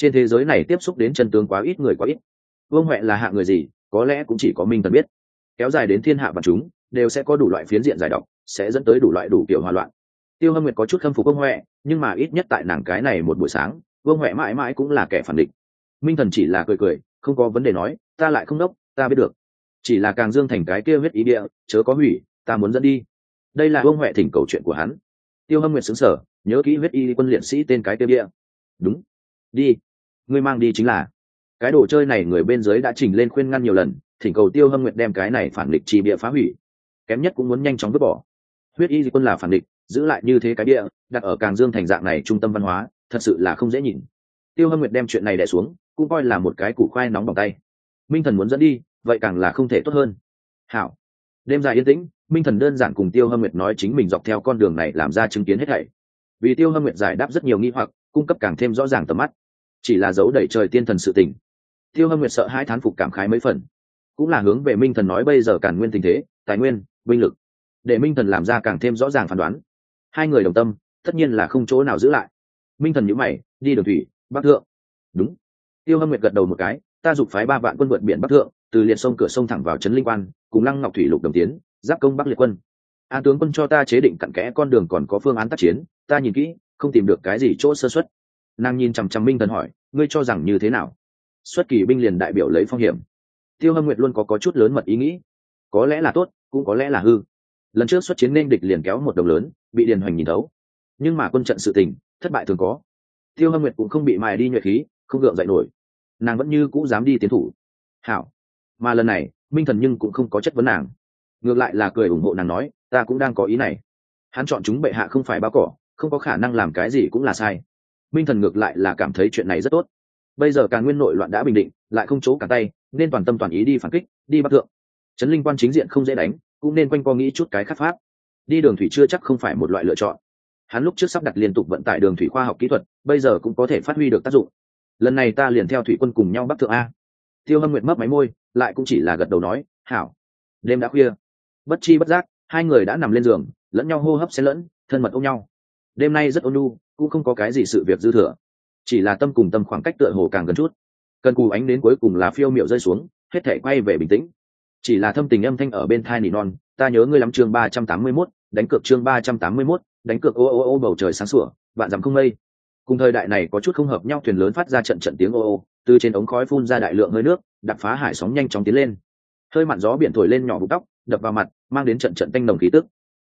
trên thế giới này tiếp xúc đến chân tướng quá ít người quá ít. Vương huệ là hạ người gì, có lẽ cũng chỉ có minh tần biết. Kéo dài đến thiên hạ và chúng, đều sẽ có đủ loại phiến diện giải độc, sẽ dẫn tới đủ loại đủ kiểu hòa loạn. Tiêu hâm nguyệt có chút khâm phục vương huệ, nhưng mà ít nhất tại nàng cái này một buổi sáng, vương huệ mãi mãi cũng là kẻ phản định minh thần chỉ là cười cười, không có vấn đề nói, ta lại không đốc, ta biết được. Chỉ là càng dương thành cái kia huyết ý địa, chớ có hủy, ta muốn dẫn đi. Đây là vương huệ thỉnh cầu chuyện của hắn. Tiêu hâm nguyệt xứng sở nhớ kỹ huyết y quân liệt sĩ tên cái kia địa đúng. Đi ngươi mang đi chính là. Cái đồ chơi này người bên dưới đã chỉnh lên khuyên ngăn nhiều lần, thỉnh cầu tiêu hâm nguyệt đem cái này phản địch chỉ bịa phá hủy. Kém nhất cũng muốn nhanh chóng vứt bỏ. Huyết y quân là phản địch, giữ lại như thế cái địa đặt ở càng dương thành dạng này trung tâm văn hóa, thật sự là không dễ nhìn. Tiêu hâm nguyệt đem chuyện này đẻ xuống, cũng coi là một cái củ khoai nóng bằng tay. Minh thần muốn dẫn đi, vậy càng là không thể tốt hơn. Hảo. Đêm dài yên tĩnh, minh thần đơn giản cùng tiêu hâm nguyệt nói chính mình dọc theo con đường này làm ra chứng kiến hết thảy. Vì tiêu hâm nguyệt giải đáp rất nhiều nghi hoặc, cung cấp càng thêm rõ ràng tầm mắt chỉ là dấu đẩy trời tiên thần sự tình. Tiêu hâm nguyệt sợ hai thán phục cảm khái mấy phần. Cũng là hướng về minh thần nói bây giờ càn nguyên tình thế, tài nguyên, binh lực. Để minh thần làm ra càng thêm rõ ràng phán đoán. Hai người đồng tâm, tất nhiên là không chỗ nào giữ lại. Minh thần nhữ mày, đi đường thủy, bắc thượng. Đúng. Tiêu hâm nguyệt gật đầu một cái, ta giục phái ba vạn quân vượt biển bắc thượng, từ liệt sông cửa sông thẳng vào trấn linh quan, cùng lăng ngọc thủy lục đồng tiến, giáp công bắc liệt quân. An tướng quân cho ta chế định cặn kẽ con đường còn có phương án tác chiến, ta nhìn kỹ, không tìm được cái gì chỗ sơ xuất nàng nhìn chằm chằm minh thần hỏi ngươi cho rằng như thế nào? Xuất kỳ binh liền đại biểu lấy phong hiểm. Tiêu hâm nguyệt luôn có, có chút lớn mật ý nghĩ. Có lẽ là tốt cũng có lẽ là hư. Lần trước xuất chiến nên địch liền kéo một đồng lớn bị điền hoành nhìn thấu. Nhưng mà quân trận sự tình thất bại thường có. Tiêu hâm nguyệt cũng không bị mài đi nhuệ khí không gượng dậy nổi. Nàng vẫn như cũ dám đi tiến thủ. Hảo. Mà lần này minh thần nhưng cũng không có chất vấn nàng. Ngược lại là cười ủng hộ nàng nói ta cũng đang có ý này. Hắn chọn chúng bệ hạ không phải bao cỏ không có khả năng làm cái gì cũng là sai minh thần ngược lại là cảm thấy chuyện này rất tốt. Bây giờ càng nguyên nội loạn đã bình định, lại không chỗ cả tay, nên toàn tâm toàn ý đi phản kích, đi bắc thượng. Trấn linh quan chính diện không dễ đánh, cũng nên quanh co nghĩ chút cái khắc pháp. Đi đường thủy chưa chắc không phải một loại lựa chọn. Hắn lúc trước sắp đặt liên tục vận tải đường thủy khoa học kỹ thuật, bây giờ cũng có thể phát huy được tác dụng. Lần này ta liền theo thủy quân cùng nhau bắc thượng a. Tiêu hâm nguyện mấp máy môi, lại cũng chỉ là gật đầu nói, hảo. Đêm đã khuya. Bất chi bất giác, hai người đã nằm lên giường, lẫn nhau hô hấp xen lẫn, thân mật ôm nhau đêm nay rất ôn nhu, cũng không có cái gì sự việc dư thừa. Chỉ là tâm cùng tâm khoảng cách tựa hồ càng gần chút. Cần cù ánh đến cuối cùng là phiêu miệu rơi xuống, hết thể quay về bình tĩnh. Chỉ là thâm tình âm thanh ở bên thai nỉ non, ta nhớ ngươi lắm chương ba trăm tám mươi mốt, đánh cược chương ba trăm tám mươi mốt, đánh cược ô ô ô bầu trời sáng sủa, vạn dằm không mây. Cùng thời đại này có chút không hợp nhau, thuyền lớn phát ra trận trận tiếng ô ô, từ trên ống khói phun ra đại lượng hơi nước đập phá hải sóng nhanh chóng tiến lên. Hơi mặn gió biển thổi lên nhỏ bụng tóc, đập vào mặt, mang đến trận trận tanh nồng khí tức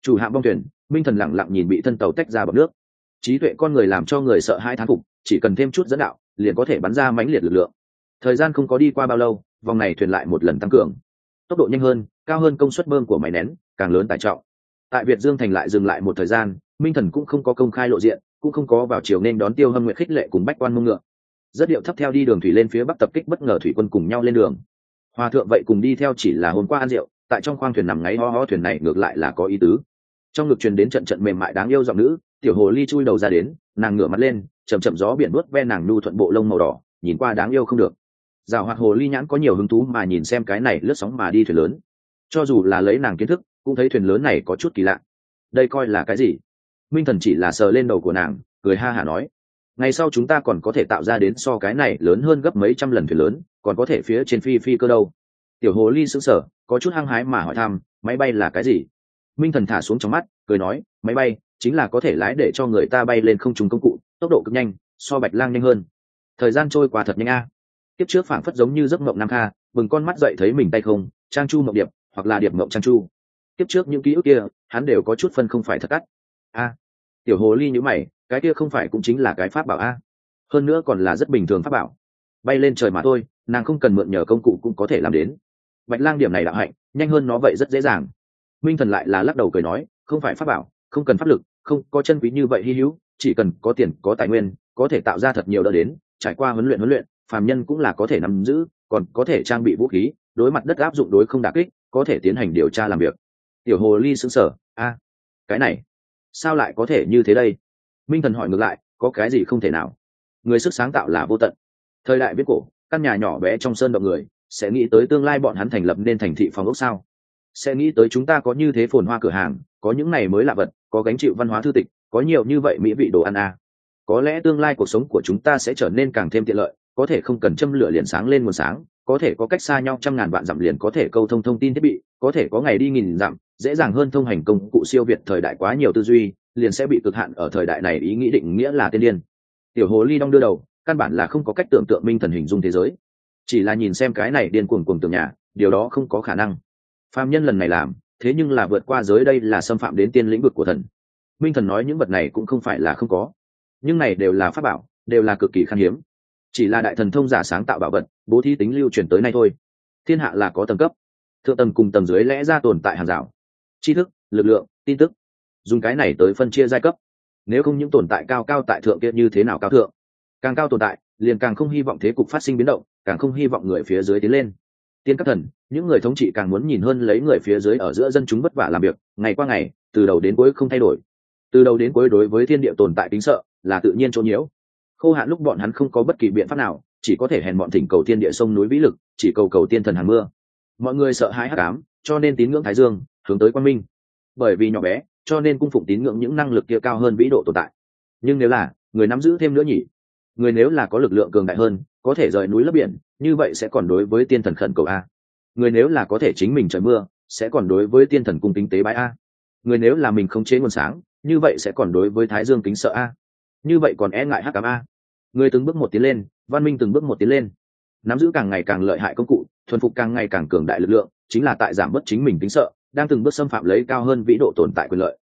chủ hạm bong thuyền minh thần lẳng lặng nhìn bị thân tàu tách ra bọc nước. Trí tuệ con người làm cho người sợ hai thán phục, chỉ cần thêm chút dẫn đạo, liền có thể bắn ra mãnh liệt lực lượng. Thời gian không có đi qua bao lâu, vòng này thuyền lại một lần tăng cường. Tốc độ nhanh hơn, cao hơn công suất bơm của máy nén, càng lớn tải trọng. Tại việt dương thành lại dừng lại một thời gian minh thần cũng không có công khai lộ diện, cũng không có vào chiều nên đón tiêu hâm nguyện khích lệ cùng bách quan mông ngựa. Rất điệu thấp theo đi đường thủy lên phía bắc tập kích bất ngờ thủy quân cùng nhau lên đường. Hòa thượng vậy cùng đi theo chỉ là hôm qua ăn rượu, tại trong khoang thuyền nằm ngáy ho ho thuyền này ngược lại là có ý tứ trong ngực truyền đến trận trận mềm mại đáng yêu giọng nữ, tiểu hồ ly chui đầu ra đến, nàng ngửa mặt lên chầm chậm gió biển nuốt ve nàng nu thuận bộ lông màu đỏ, nhìn qua đáng yêu không được. Rào hoạt hồ ly nhãn có nhiều hứng thú mà nhìn xem cái này lướt sóng mà đi thuyền lớn. Cho dù là lấy nàng kiến thức, cũng thấy thuyền lớn này có chút kỳ lạ. Đây coi là cái gì? Minh thần chỉ là sờ lên đầu của nàng, cười ha hả nói. Ngày sau chúng ta còn có thể tạo ra đến so cái này lớn hơn gấp mấy trăm lần thuyền lớn, còn có thể phía trên phi phi cơ đâu? Tiểu hồ ly sững sờ, có chút hăng hái mà hỏi thăm, máy bay là cái gì? Minh thần thả xuống trong mắt, cười nói, máy bay, chính là có thể lái để cho người ta bay lên không trùng công cụ, tốc độ cực nhanh, so bạch lang nhanh hơn. Thời gian trôi qua thật nhanh a. Tiếp trước phảng phất giống như giấc mộng nam kha, bừng con mắt dậy thấy mình tay không, trang chu mộng điệp, hoặc là điệp mộng trang chu. Tiếp trước những ký ức kia, hắn đều có chút phân không phải thật cắt a, tiểu hồ ly nhữ mày, cái kia không phải cũng chính là cái pháp bảo a? Hơn nữa còn là rất bình thường pháp bảo. Bay lên trời mà thôi, nàng không cần mượn nhờ công cụ cũng có thể làm đến. Bạch lang điểm này đạo hạnh, nhanh hơn nó vậy rất dễ dàng minh thần lại là lắc đầu cười nói, không phải pháp bảo, không cần pháp lực, không, có chân quý như vậy hy hữu, chỉ cần có tiền, có tài nguyên, có thể tạo ra thật nhiều đỡ đến, trải qua huấn luyện huấn luyện, phàm nhân cũng là có thể nắm giữ, còn có thể trang bị vũ khí, đối mặt đất áp dụng đối không đà kích, có thể tiến hành điều tra làm việc. Tiểu hồ ly xứng sở a, cái này, sao lại có thể như thế đây? Minh thần hỏi ngược lại, có cái gì không thể nào? Người sức sáng tạo là vô tận. Thời đại viết cổ, căn nhà nhỏ bé trong sơn động người, sẽ nghĩ tới tương lai bọn hắn thành lập nên thành thị phòng ốc sao? Sẽ nghĩ tới chúng ta có như thế phồn hoa cửa hàng, có những này mới lạ vật, có gánh chịu văn hóa thư tịch, có nhiều như vậy mỹ vị đồ ăn à. có lẽ tương lai cuộc sống của chúng ta sẽ trở nên càng thêm tiện lợi, có thể không cần châm lửa liền sáng lên nguồn sáng, có thể có cách xa nhau trăm ngàn vạn dặm liền có thể câu thông thông tin thiết bị, có thể có ngày đi nghìn dặm, dễ dàng hơn thông hành công cụ siêu việt thời đại quá nhiều tư duy, liền sẽ bị cực hạn ở thời đại này ý nghĩ định nghĩa là tiên liên. tiểu hồ ly đong đưa đầu, căn bản là không có cách tưởng tượng minh thần hình dung thế giới chỉ là nhìn xem cái này điên cuồng cuồng tường nhà, điều đó không có khả năng Phàm nhân lần này làm, thế nhưng là vượt qua giới đây là xâm phạm đến tiên lĩnh vực của thần. Minh thần nói những vật này cũng không phải là không có. Nhưng này đều là pháp bảo, đều là cực kỳ khan hiếm. Chỉ là đại thần thông giả sáng tạo bảo vật, bố thí tính lưu truyền tới nay thôi. Thiên hạ là có tầng cấp. Thượng tầng cùng tầng dưới lẽ ra tồn tại hàng rào. Tri thức, lực lượng, tin tức. Dùng cái này tới phân chia giai cấp. Nếu không những tồn tại cao cao tại thượng kia như thế nào cao thượng? Càng cao tồn tại, liền càng không hy vọng thế cục phát sinh biến động, càng không hy vọng người phía dưới tiến lên tiên các thần, những người thống trị càng muốn nhìn hơn lấy người phía dưới ở giữa dân chúng vất vả làm việc, ngày qua ngày, từ đầu đến cuối không thay đổi. Từ đầu đến cuối đối với thiên địa tồn tại tính sợ là tự nhiên chỗ nhiễu. Khô hạn lúc bọn hắn không có bất kỳ biện pháp nào, chỉ có thể hèn bọn thỉnh cầu thiên địa sông núi vĩ lực, chỉ cầu cầu tiên thần hàng mưa. Mọi người sợ hãi hắc ám, cho nên tín ngưỡng thái dương, hướng tới quan minh. Bởi vì nhỏ bé, cho nên cung phụng tín ngưỡng những năng lực kia cao hơn vĩ độ tồn tại. Nhưng nếu là, người nắm giữ thêm nữa nhỉ? Người nếu là có lực lượng cường đại hơn có thể rời núi lấp biển, như vậy sẽ còn đối với tiên thần khẩn cầu a. Người nếu là có thể chính mình trời mưa, sẽ còn đối với tiên thần cung kính tế bãi a. Người nếu là mình không chế nguồn sáng, như vậy sẽ còn đối với thái dương kính sợ a. Như vậy còn e ngại hắc cám a. Người từng bước một tiến lên, văn minh từng bước một tiến lên. Nắm giữ càng ngày càng lợi hại công cụ, thuần phục càng ngày càng cường đại lực lượng, chính là tại giảm bớt chính mình tính sợ, đang từng bước xâm phạm lấy cao hơn vĩ độ tồn tại quyền lợi.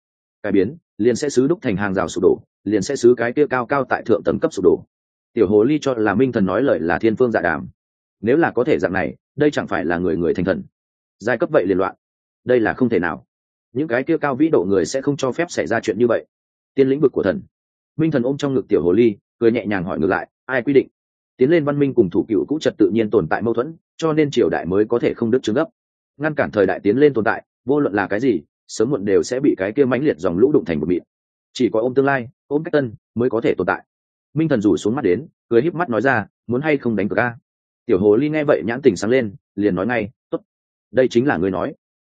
Cải biến, liền sẽ xứ đúc thành hàng rào sụp đổ, liền sẽ xứ cái kia cao cao tại thượng tầng cấp sụp đổ tiểu hồ ly cho là minh thần nói lời là thiên phương dạ đàm. Nếu là có thể dạng này, đây chẳng phải là người người thành thần. Giai cấp vậy liền loạn. Đây là không thể nào. Những cái kia cao vĩ độ người sẽ không cho phép xảy ra chuyện như vậy. Tiên lĩnh vực của thần. Minh thần ôm trong ngực tiểu hồ ly, cười nhẹ nhàng hỏi ngược lại, ai quy định? Tiến lên văn minh cùng thủ cựu cũ trật tự nhiên tồn tại mâu thuẫn, cho nên triều đại mới có thể không đứt chứng gấp. Ngăn cản thời đại tiến lên tồn tại, vô luận là cái gì, sớm muộn đều sẽ bị cái kia mãnh liệt dòng lũ đụng thành một mịn. Chỉ có ôm tương lai, ôm cách tân mới có thể tồn tại minh thần rủ xuống mắt đến, cười híp mắt nói ra, muốn hay không đánh cược a? Tiểu hồ ly nghe vậy nhãn tình sáng lên, liền nói ngay, tốt, đây chính là người nói.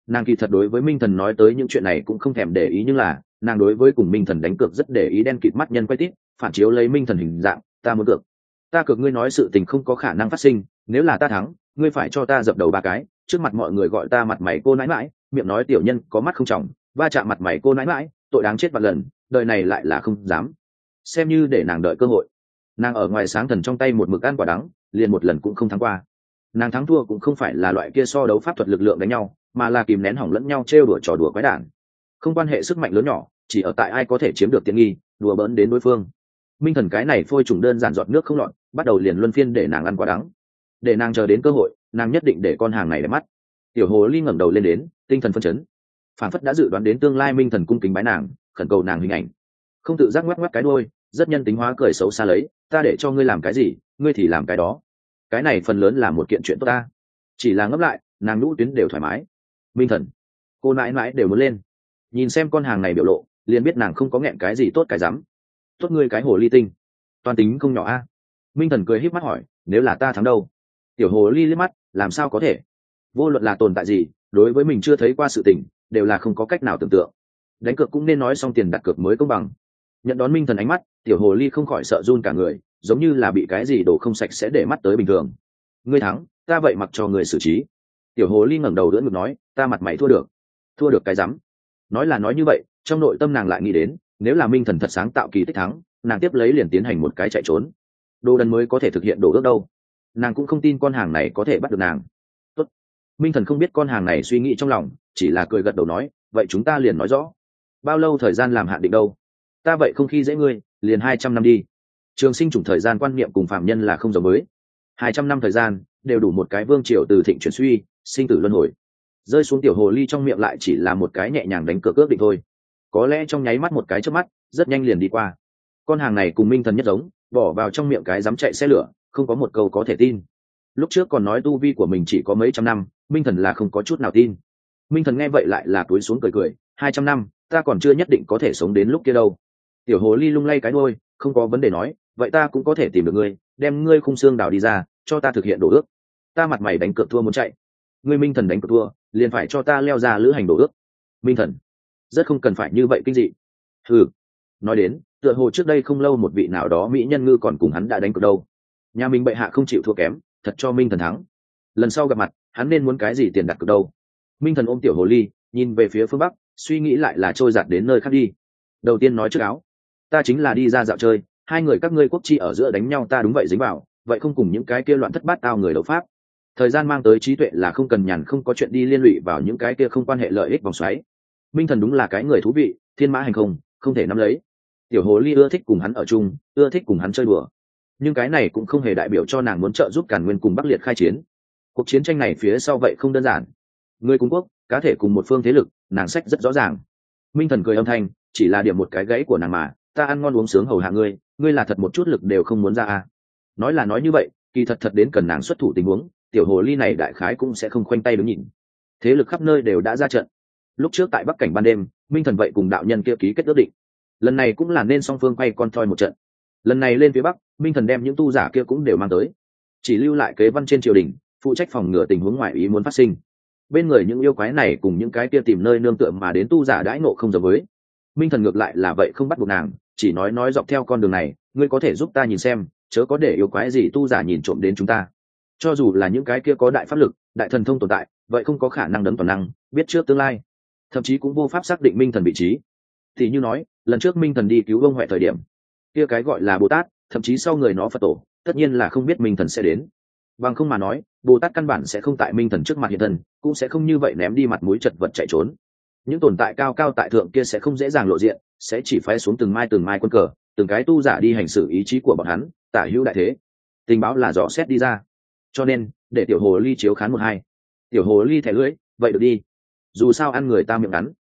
Nàng kỳ thật đối với minh thần nói tới những chuyện này cũng không thèm để ý nhưng là, nàng đối với cùng minh thần đánh cược rất để ý đen kịt mắt nhân quay tít, phản chiếu lấy minh thần hình dạng, ta muốn cược. Ta cược ngươi nói sự tình không có khả năng phát sinh, nếu là ta thắng, ngươi phải cho ta dập đầu ba cái, trước mặt mọi người gọi ta mặt mày cô nãi mãi, miệng nói tiểu nhân có mắt không trọng, va chạm mặt mày cô nãi mãi, tội đáng chết vạn lần, đời này lại là không dám xem như để nàng đợi cơ hội. Nàng ở ngoài sáng thần trong tay một mực ăn quả đắng, liền một lần cũng không thắng qua. Nàng thắng thua cũng không phải là loại kia so đấu pháp thuật lực lượng đánh nhau, mà là kìm nén hỏng lẫn nhau trêu đùa trò đùa quái đản. Không quan hệ sức mạnh lớn nhỏ, chỉ ở tại ai có thể chiếm được tiện nghi, đùa bỡn đến đối phương. Minh thần cái này phôi trùng đơn giản giọt nước không lọt, bắt đầu liền luân phiên để nàng ăn quả đắng. Để nàng chờ đến cơ hội, nàng nhất định để con hàng này để mắt. Tiểu hồ ly ngẩng đầu lên đến, tinh thần phân chấn. Phản phất đã dự đoán đến tương lai minh thần cung kính bái nàng, khẩn cầu nàng hình ảnh không tự giác ngoắc ngoắc cái đôi rất nhân tính hóa cười xấu xa lấy, ta để cho ngươi làm cái gì, ngươi thì làm cái đó. Cái này phần lớn là một kiện chuyện tốt ta. Chỉ là ngấp lại, nàng lũ tuyến đều thoải mái. Minh thần. Cô mãi mãi đều muốn lên. Nhìn xem con hàng này biểu lộ, liền biết nàng không có nghẹn cái gì tốt cái rắm. Tốt ngươi cái hồ ly tinh. Toàn tính không nhỏ a. Minh thần cười híp mắt hỏi, nếu là ta thắng đâu? Tiểu hồ ly liếc mắt, làm sao có thể? Vô luận là tồn tại gì, đối với mình chưa thấy qua sự tình, đều là không có cách nào tưởng tượng. Đánh cược cũng nên nói xong tiền đặt cược mới công bằng nhận đón minh thần ánh mắt, tiểu hồ ly không khỏi sợ run cả người, giống như là bị cái gì đổ không sạch sẽ để mắt tới bình thường. Ngươi thắng, ta vậy mặc cho người xử trí. Tiểu hồ ly ngẩng đầu đỡ ngực nói, ta mặt mày thua được. Thua được cái rắm. Nói là nói như vậy, trong nội tâm nàng lại nghĩ đến, nếu là minh thần thật sáng tạo kỳ tích thắng, nàng tiếp lấy liền tiến hành một cái chạy trốn. Đồ đần mới có thể thực hiện đồ ước đâu. Nàng cũng không tin con hàng này có thể bắt được nàng. Tốt. minh thần không biết con hàng này suy nghĩ trong lòng, chỉ là cười gật đầu nói, vậy chúng ta liền nói rõ. Bao lâu thời gian làm hạn định đâu? Ta vậy không khi dễ ngươi, liền hai trăm năm đi. Trường sinh chủng thời gian quan niệm cùng phạm nhân là không giống mới hai trăm năm thời gian, đều đủ một cái vương triều từ thịnh chuyển suy, sinh tử luân hồi. Rơi xuống tiểu hồ ly trong miệng lại chỉ là một cái nhẹ nhàng đánh cược ước định thôi. Có lẽ trong nháy mắt một cái trước mắt, rất nhanh liền đi qua. Con hàng này cùng minh thần nhất giống, bỏ vào trong miệng cái dám chạy xe lửa, không có một câu có thể tin. Lúc trước còn nói tu vi của mình chỉ có mấy trăm năm, minh thần là không có chút nào tin. Minh thần nghe vậy lại là túi xuống cười cười, hai trăm năm, ta còn chưa nhất định có thể sống đến lúc kia đâu tiểu hồ ly lung lay cái đôi không có vấn đề nói, vậy ta cũng có thể tìm được ngươi, đem ngươi khung xương đào đi ra, cho ta thực hiện đổ ước. Ta mặt mày đánh cược thua muốn chạy. Ngươi minh thần đánh cược thua, liền phải cho ta leo ra lữ hành đổ ước. Minh thần, rất không cần phải như vậy kinh dị. Ừ nói đến, tựa hồ trước đây không lâu một vị nào đó mỹ nhân ngư còn cùng hắn đã đánh cược đâu. Nhà mình bệ hạ không chịu thua kém, thật cho minh thần thắng. Lần sau gặp mặt, hắn nên muốn cái gì tiền đặt cược đâu. Minh thần ôm tiểu hồ ly, nhìn về phía phương bắc, suy nghĩ lại là trôi giạt đến nơi khác đi. Đầu tiên nói trước áo ta chính là đi ra dạo chơi, hai người các ngươi quốc chi ở giữa đánh nhau ta đúng vậy dính vào, vậy không cùng những cái kia loạn thất bát tao người đấu pháp. Thời gian mang tới trí tuệ là không cần nhàn, không có chuyện đi liên lụy vào những cái kia không quan hệ lợi ích vòng xoáy. Minh thần đúng là cái người thú vị, thiên mã hành không không thể nắm lấy. Tiểu hồ ly ưa thích cùng hắn ở chung, ưa thích cùng hắn chơi đùa. Nhưng cái này cũng không hề đại biểu cho nàng muốn trợ giúp cản nguyên cùng bắc liệt khai chiến. Cuộc chiến tranh này phía sau vậy không đơn giản. Người cung quốc, cá thể cùng một phương thế lực, nàng sách rất rõ ràng. Minh thần cười âm thanh, chỉ là điểm một cái gãy của nàng mà ta ăn ngon uống sướng hầu hạ ngươi ngươi là thật một chút lực đều không muốn ra à. Nói là nói như vậy, kỳ thật thật đến cần nàng xuất thủ tình huống, tiểu hồ ly này đại khái cũng sẽ không khoanh tay đứng nhìn. Thế lực khắp nơi đều đã ra trận. Lúc trước tại bắc cảnh ban đêm, minh thần vậy cùng đạo nhân kia ký kết ước định. Lần này cũng là nên song phương quay con thoi một trận. Lần này lên phía bắc, minh thần đem những tu giả kia cũng đều mang tới. Chỉ lưu lại kế văn trên triều đình, phụ trách phòng ngừa tình huống ngoại ý muốn phát sinh. Bên người những yêu quái này cùng những cái kia tìm nơi nương tựa mà đến tu giả đãi nộ không giống với minh thần ngược lại là vậy không bắt buộc nàng, chỉ nói nói dọc theo con đường này, ngươi có thể giúp ta nhìn xem, chớ có để yêu quái gì tu giả nhìn trộm đến chúng ta. Cho dù là những cái kia có đại pháp lực, đại thần thông tồn tại, vậy không có khả năng đấm toàn năng, biết trước tương lai. Thậm chí cũng vô pháp xác định minh thần vị trí. Thì như nói, lần trước minh thần đi cứu ông huệ thời điểm, kia cái gọi là bồ tát, thậm chí sau người nó phật tổ, tất nhiên là không biết minh thần sẽ đến. Bằng không mà nói, bồ tát căn bản sẽ không tại minh thần trước mặt hiện thần cũng sẽ không như vậy ném đi mặt mũi chật vật chạy trốn những tồn tại cao cao tại thượng kia sẽ không dễ dàng lộ diện, sẽ chỉ phái xuống từng mai từng mai quân cờ, từng cái tu giả đi hành xử ý chí của bọn hắn, tả hữu đại thế. Tình báo là dò xét đi ra. Cho nên, để tiểu hồ ly chiếu khán một hai. Tiểu hồ ly thẻ lưỡi, vậy được đi. Dù sao ăn người ta miệng ngắn.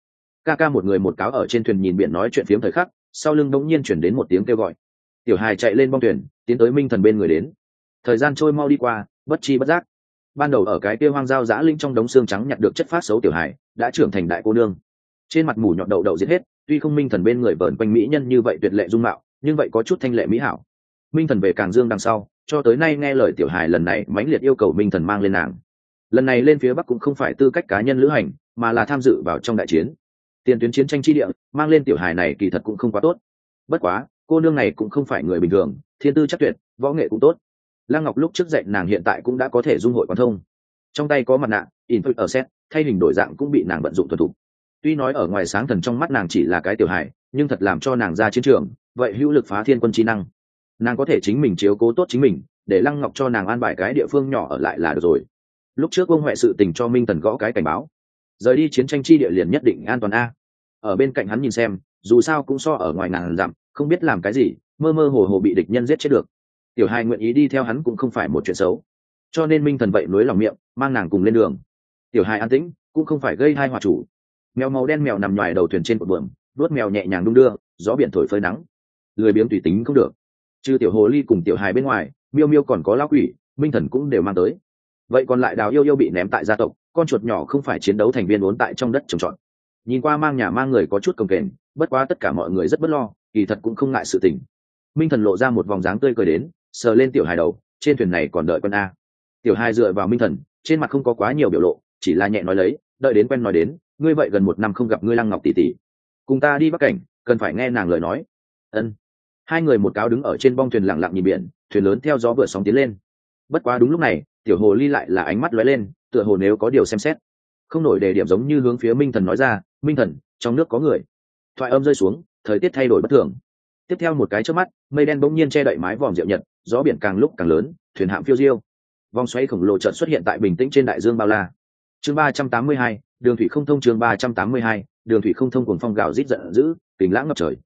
Ca ca một người một cáo ở trên thuyền nhìn biển nói chuyện phiếm thời khắc, sau lưng đống nhiên chuyển đến một tiếng kêu gọi. Tiểu hài chạy lên bong thuyền, tiến tới minh thần bên người đến. Thời gian trôi mau đi qua, bất chi bất giác. Ban đầu ở cái kia hoang giao giã linh trong đống xương trắng nhặt được chất phát xấu tiểu hải đã trưởng thành đại cô nương. Trên mặt mủ nhọn đậu đậu giết hết, tuy không minh thần bên người vờn quanh mỹ nhân như vậy tuyệt lệ dung mạo, nhưng vậy có chút thanh lệ mỹ hảo. Minh thần về càng dương đằng sau, cho tới nay nghe lời tiểu hài lần này mãnh liệt yêu cầu minh thần mang lên nàng. Lần này lên phía bắc cũng không phải tư cách cá nhân lữ hành, mà là tham dự vào trong đại chiến. Tiền tuyến chiến tranh chi địa, mang lên tiểu hài này kỳ thật cũng không quá tốt. Bất quá, cô nương này cũng không phải người bình thường, thiên tư chắc tuyệt, võ nghệ cũng tốt. Lăng ngọc lúc trước dạy nàng hiện tại cũng đã có thể dung hội quan thông. Trong tay có mặt nạ in ở xét thay hình đổi dạng cũng bị nàng vận dụng thuần thục. Tuy nói ở ngoài sáng thần trong mắt nàng chỉ là cái tiểu hài, nhưng thật làm cho nàng ra chiến trường, vậy hữu lực phá thiên quân trí năng. Nàng có thể chính mình chiếu cố tốt chính mình, để lăng ngọc cho nàng an bài cái địa phương nhỏ ở lại là được rồi. Lúc trước ông huệ sự tình cho minh tần gõ cái cảnh báo. Rời đi chiến tranh chi địa liền nhất định an toàn a. Ở bên cạnh hắn nhìn xem, dù sao cũng so ở ngoài nàng dặm, không biết làm cái gì, mơ mơ hồ hồ bị địch nhân giết chết được. Tiểu hai nguyện ý đi theo hắn cũng không phải một chuyện xấu. Cho nên minh thần vậy nối lòng miệng, mang nàng cùng lên đường tiểu hài an tĩnh, cũng không phải gây hai hòa chủ. Mèo màu đen mèo nằm ngoài đầu thuyền trên cột buồng đuốt mèo nhẹ nhàng đung đưa, gió biển thổi phơi nắng. Lười biếng tùy tính không được. Trừ tiểu hồ ly cùng tiểu hài bên ngoài, miêu miêu còn có lão quỷ, minh thần cũng đều mang tới. Vậy còn lại đào yêu yêu bị ném tại gia tộc, con chuột nhỏ không phải chiến đấu thành viên vốn tại trong đất trồng trọt. Nhìn qua mang nhà mang người có chút công kềnh, bất quá tất cả mọi người rất bất lo, kỳ thật cũng không ngại sự tình. Minh thần lộ ra một vòng dáng tươi cười đến, sờ lên tiểu hài đầu, trên thuyền này còn đợi con a. Tiểu hài dựa vào minh thần, trên mặt không có quá nhiều biểu lộ chỉ là nhẹ nói lấy, đợi đến quen nói đến, ngươi vậy gần một năm không gặp ngươi lăng ngọc tỷ tỷ. Cùng ta đi bắc cảnh, cần phải nghe nàng lời nói. Ân. Hai người một cáo đứng ở trên bong thuyền lặng lặng nhìn biển, thuyền lớn theo gió vừa sóng tiến lên. Bất quá đúng lúc này, tiểu hồ ly lại là ánh mắt lóe lên, tựa hồ nếu có điều xem xét. Không nổi đề điểm giống như hướng phía minh thần nói ra, minh thần, trong nước có người. Thoại âm rơi xuống, thời tiết thay đổi bất thường. Tiếp theo một cái trước mắt, mây đen bỗng nhiên che đậy mái vòm rượu nhật, gió biển càng lúc càng lớn, thuyền hạm phiêu diêu. Vòng xoáy khổng lồ trợn xuất hiện tại bình tĩnh trên đại dương bao la chương ba trăm tám mươi hai, đường thủy không thông chương ba trăm tám mươi hai, đường thủy không thông cùng phong gạo rít giận dữ kính lãng ngập trời.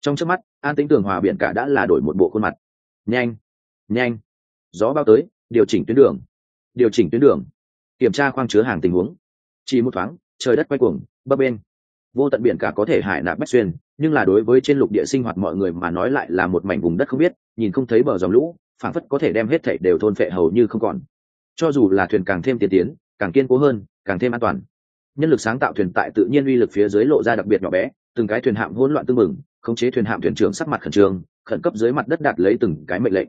Trong trước mắt, an tính tường hòa biển cả đã là đổi một bộ khuôn mặt. Nhanh nhanh. Gió bao tới, điều chỉnh tuyến đường. Điều chỉnh tuyến đường. Kiểm tra khoang chứa hàng tình huống. Chỉ một thoáng, trời đất quay cuồng, bấp bên vô tận biển cả có thể hải nạp bách xuyên, nhưng là đối với trên lục địa sinh hoạt mọi người mà nói lại là một mảnh vùng đất không biết, nhìn không thấy bờ dòng lũ phản phất có thể đem hết thảy đều thôn phệ hầu như không còn. Cho dù là thuyền càng thêm tiến tiến càng kiên cố hơn, càng thêm an toàn. Nhân lực sáng tạo thuyền tại tự nhiên uy lực phía dưới lộ ra đặc biệt nhỏ bé, từng cái thuyền hạm hỗn loạn tương mừng khống chế thuyền hạm thuyền trưởng sắc mặt khẩn trương, khẩn cấp dưới mặt đất đạt lấy từng cái mệnh lệnh.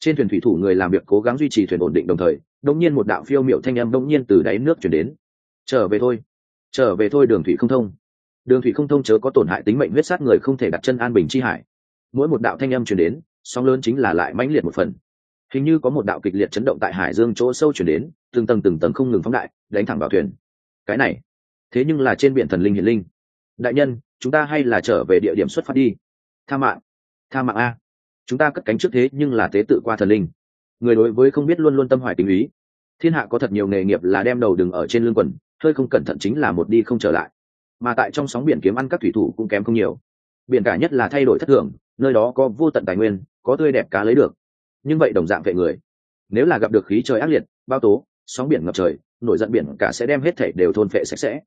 Trên thuyền thủy thủ người làm việc cố gắng duy trì thuyền ổn định đồng thời đông nhiên một đạo phiêu miệu thanh âm đông nhiên từ đáy nước chuyển đến. Trở về thôi. Trở về thôi đường thủy không thông. Đường thủy không thông chớ có tổn hại tính mệnh huyết sát người không thể đặt chân an bình chi hải. Mỗi một đạo thanh âm chuyển đến, sóng lớn chính là lại mãnh liệt một phần hình như có một đạo kịch liệt chấn động tại hải dương chỗ sâu chuyển đến, từng tầng từng tầng không ngừng phóng đại, đánh thẳng vào thuyền. Cái này, thế nhưng là trên biển thần linh hiển linh. Đại nhân, chúng ta hay là trở về địa điểm xuất phát đi. Tha mạng tha mạng a. Chúng ta cất cánh trước thế nhưng là tế tự qua thần linh. Người đối với không biết luôn luôn tâm hoài tình ý. Thiên hạ có thật nhiều nghề nghiệp là đem đầu đừng ở trên lưng quần, hơi không cẩn thận chính là một đi không trở lại. Mà tại trong sóng biển kiếm ăn các thủy thủ cũng kém không nhiều. Biển cả nhất là thay đổi thất thường, nơi đó có vô tận tài nguyên, có tươi đẹp cá lấy được nhưng vậy đồng dạng vệ người. Nếu là gặp được khí trời ác liệt bao tố, sóng biển ngập trời, nổi giận biển cả sẽ đem hết thể đều thôn phệ sạch sẽ.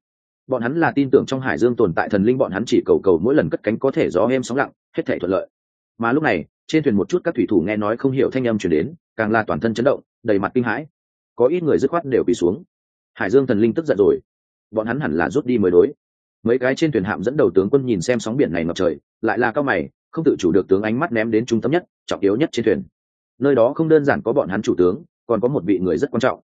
Bọn hắn là tin tưởng trong hải dương tồn tại thần linh, bọn hắn chỉ cầu cầu mỗi lần cất cánh có thể gió êm sóng lặng, hết thể thuận lợi. Mà lúc này, trên thuyền một chút các thủy thủ nghe nói không hiểu thanh âm chuyển đến, càng là toàn thân chấn động, đầy mặt kinh hãi. Có ít người dứt khoát đều bị xuống. Hải dương thần linh tức giận rồi. Bọn hắn hẳn là rút đi mới đối. Mấy cái trên thuyền hạm dẫn đầu tướng quân nhìn xem sóng biển này ngập trời, lại là cao mày, không tự chủ được tướng ánh mắt ném đến trung tâm nhất, trọng yếu nhất trên thuyền nơi đó không đơn giản có bọn hắn chủ tướng, còn có một vị người rất quan trọng.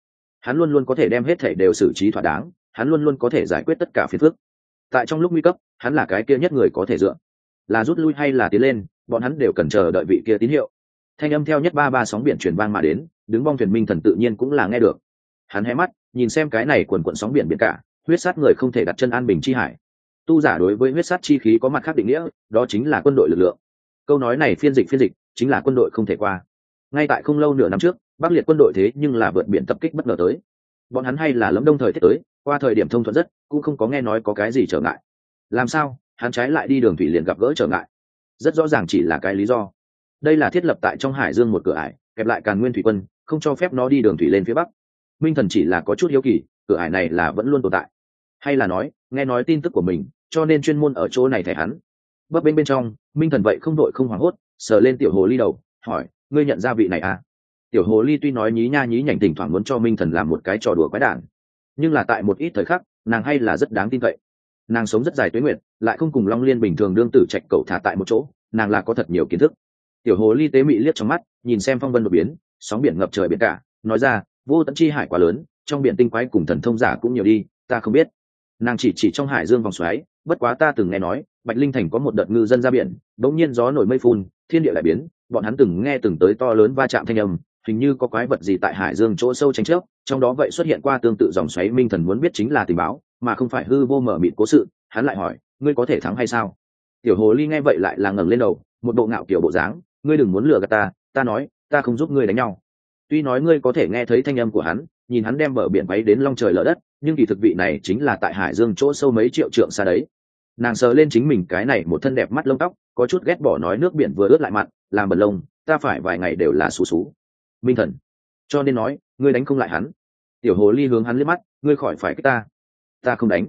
Hắn luôn luôn có thể đem hết thể đều xử trí thỏa đáng, hắn luôn luôn có thể giải quyết tất cả phiền phức. Tại trong lúc nguy cấp, hắn là cái kia nhất người có thể dựa. Là rút lui hay là tiến lên, bọn hắn đều cần chờ đợi vị kia tín hiệu. Thanh âm theo nhất ba ba sóng biển truyền vang mà đến, đứng bong thuyền minh thần tự nhiên cũng là nghe được. Hắn hé mắt, nhìn xem cái này quần quận sóng biển biển cả, huyết sát người không thể đặt chân an bình chi hải. Tu giả đối với huyết sát chi khí có mặt khác định nghĩa, đó chính là quân đội lực lượng. Câu nói này phiên dịch phiên dịch, chính là quân đội không thể qua ngay tại không lâu nửa năm trước, bắc liệt quân đội thế nhưng là vượt biển tập kích bất ngờ tới. Bọn hắn hay là lấm đông thời tiết tới, qua thời điểm thông thuận rất, cũng không có nghe nói có cái gì trở ngại. Làm sao? Hắn trái lại đi đường thủy liền gặp gỡ trở ngại. Rất rõ ràng chỉ là cái lý do. Đây là thiết lập tại trong hải dương một cửa ải, kẹp lại càn nguyên thủy quân, không cho phép nó đi đường thủy lên phía bắc. Minh thần chỉ là có chút hiếu kỳ, cửa ải này là vẫn luôn tồn tại. Hay là nói, nghe nói tin tức của mình, cho nên chuyên môn ở chỗ này thẻ hắn. Bấp bên bên trong, minh thần vậy không đội không hoảng hốt, sờ lên tiểu hồ ly đầu, hỏi ngươi nhận ra vị này à? Tiểu hồ ly tuy nói nhí nha nhí nhảnh thỉnh thoảng muốn cho minh thần làm một cái trò đùa quái đản, nhưng là tại một ít thời khắc, nàng hay là rất đáng tin cậy. Nàng sống rất dài tuế nguyện lại không cùng long liên bình thường đương tử trạch cậu thả tại một chỗ, nàng là có thật nhiều kiến thức. Tiểu hồ ly tế mị liếc trong mắt, nhìn xem phong vân đột biến, sóng biển ngập trời biển cả, nói ra, vô tận chi hải quá lớn, trong biển tinh quái cùng thần thông giả cũng nhiều đi, ta không biết. Nàng chỉ chỉ trong hải dương vòng xoáy, bất quá ta từng nghe nói, bạch linh thành có một đợt ngư dân ra biển, bỗng nhiên gió nổi mây phun, thiên địa lại biến bọn hắn từng nghe từng tới to lớn va chạm thanh âm, hình như có quái vật gì tại hải dương chỗ sâu tranh chấp, trong đó vậy xuất hiện qua tương tự dòng xoáy minh thần muốn biết chính là tình báo, mà không phải hư vô mở mịt cố sự, hắn lại hỏi, ngươi có thể thắng hay sao? Tiểu hồ ly nghe vậy lại là ngẩng lên đầu, một bộ ngạo kiểu bộ dáng, ngươi đừng muốn lừa gạt ta ta nói, ta không giúp ngươi đánh nhau. Tuy nói ngươi có thể nghe thấy thanh âm của hắn, nhìn hắn đem bờ biển bay đến long trời lở đất, nhưng kỳ thực vị này chính là tại hải dương chỗ sâu mấy triệu trượng xa đấy. Nàng sờ lên chính mình cái này một thân đẹp mắt lông tóc, có chút ghét bỏ nói nước biển vừa ướt lại mặn làm bẩn lông, ta phải vài ngày đều là xú xú. Minh thần, cho nên nói, ngươi đánh không lại hắn. Tiểu hồ ly hướng hắn liếc mắt, ngươi khỏi phải cái ta. Ta không đánh.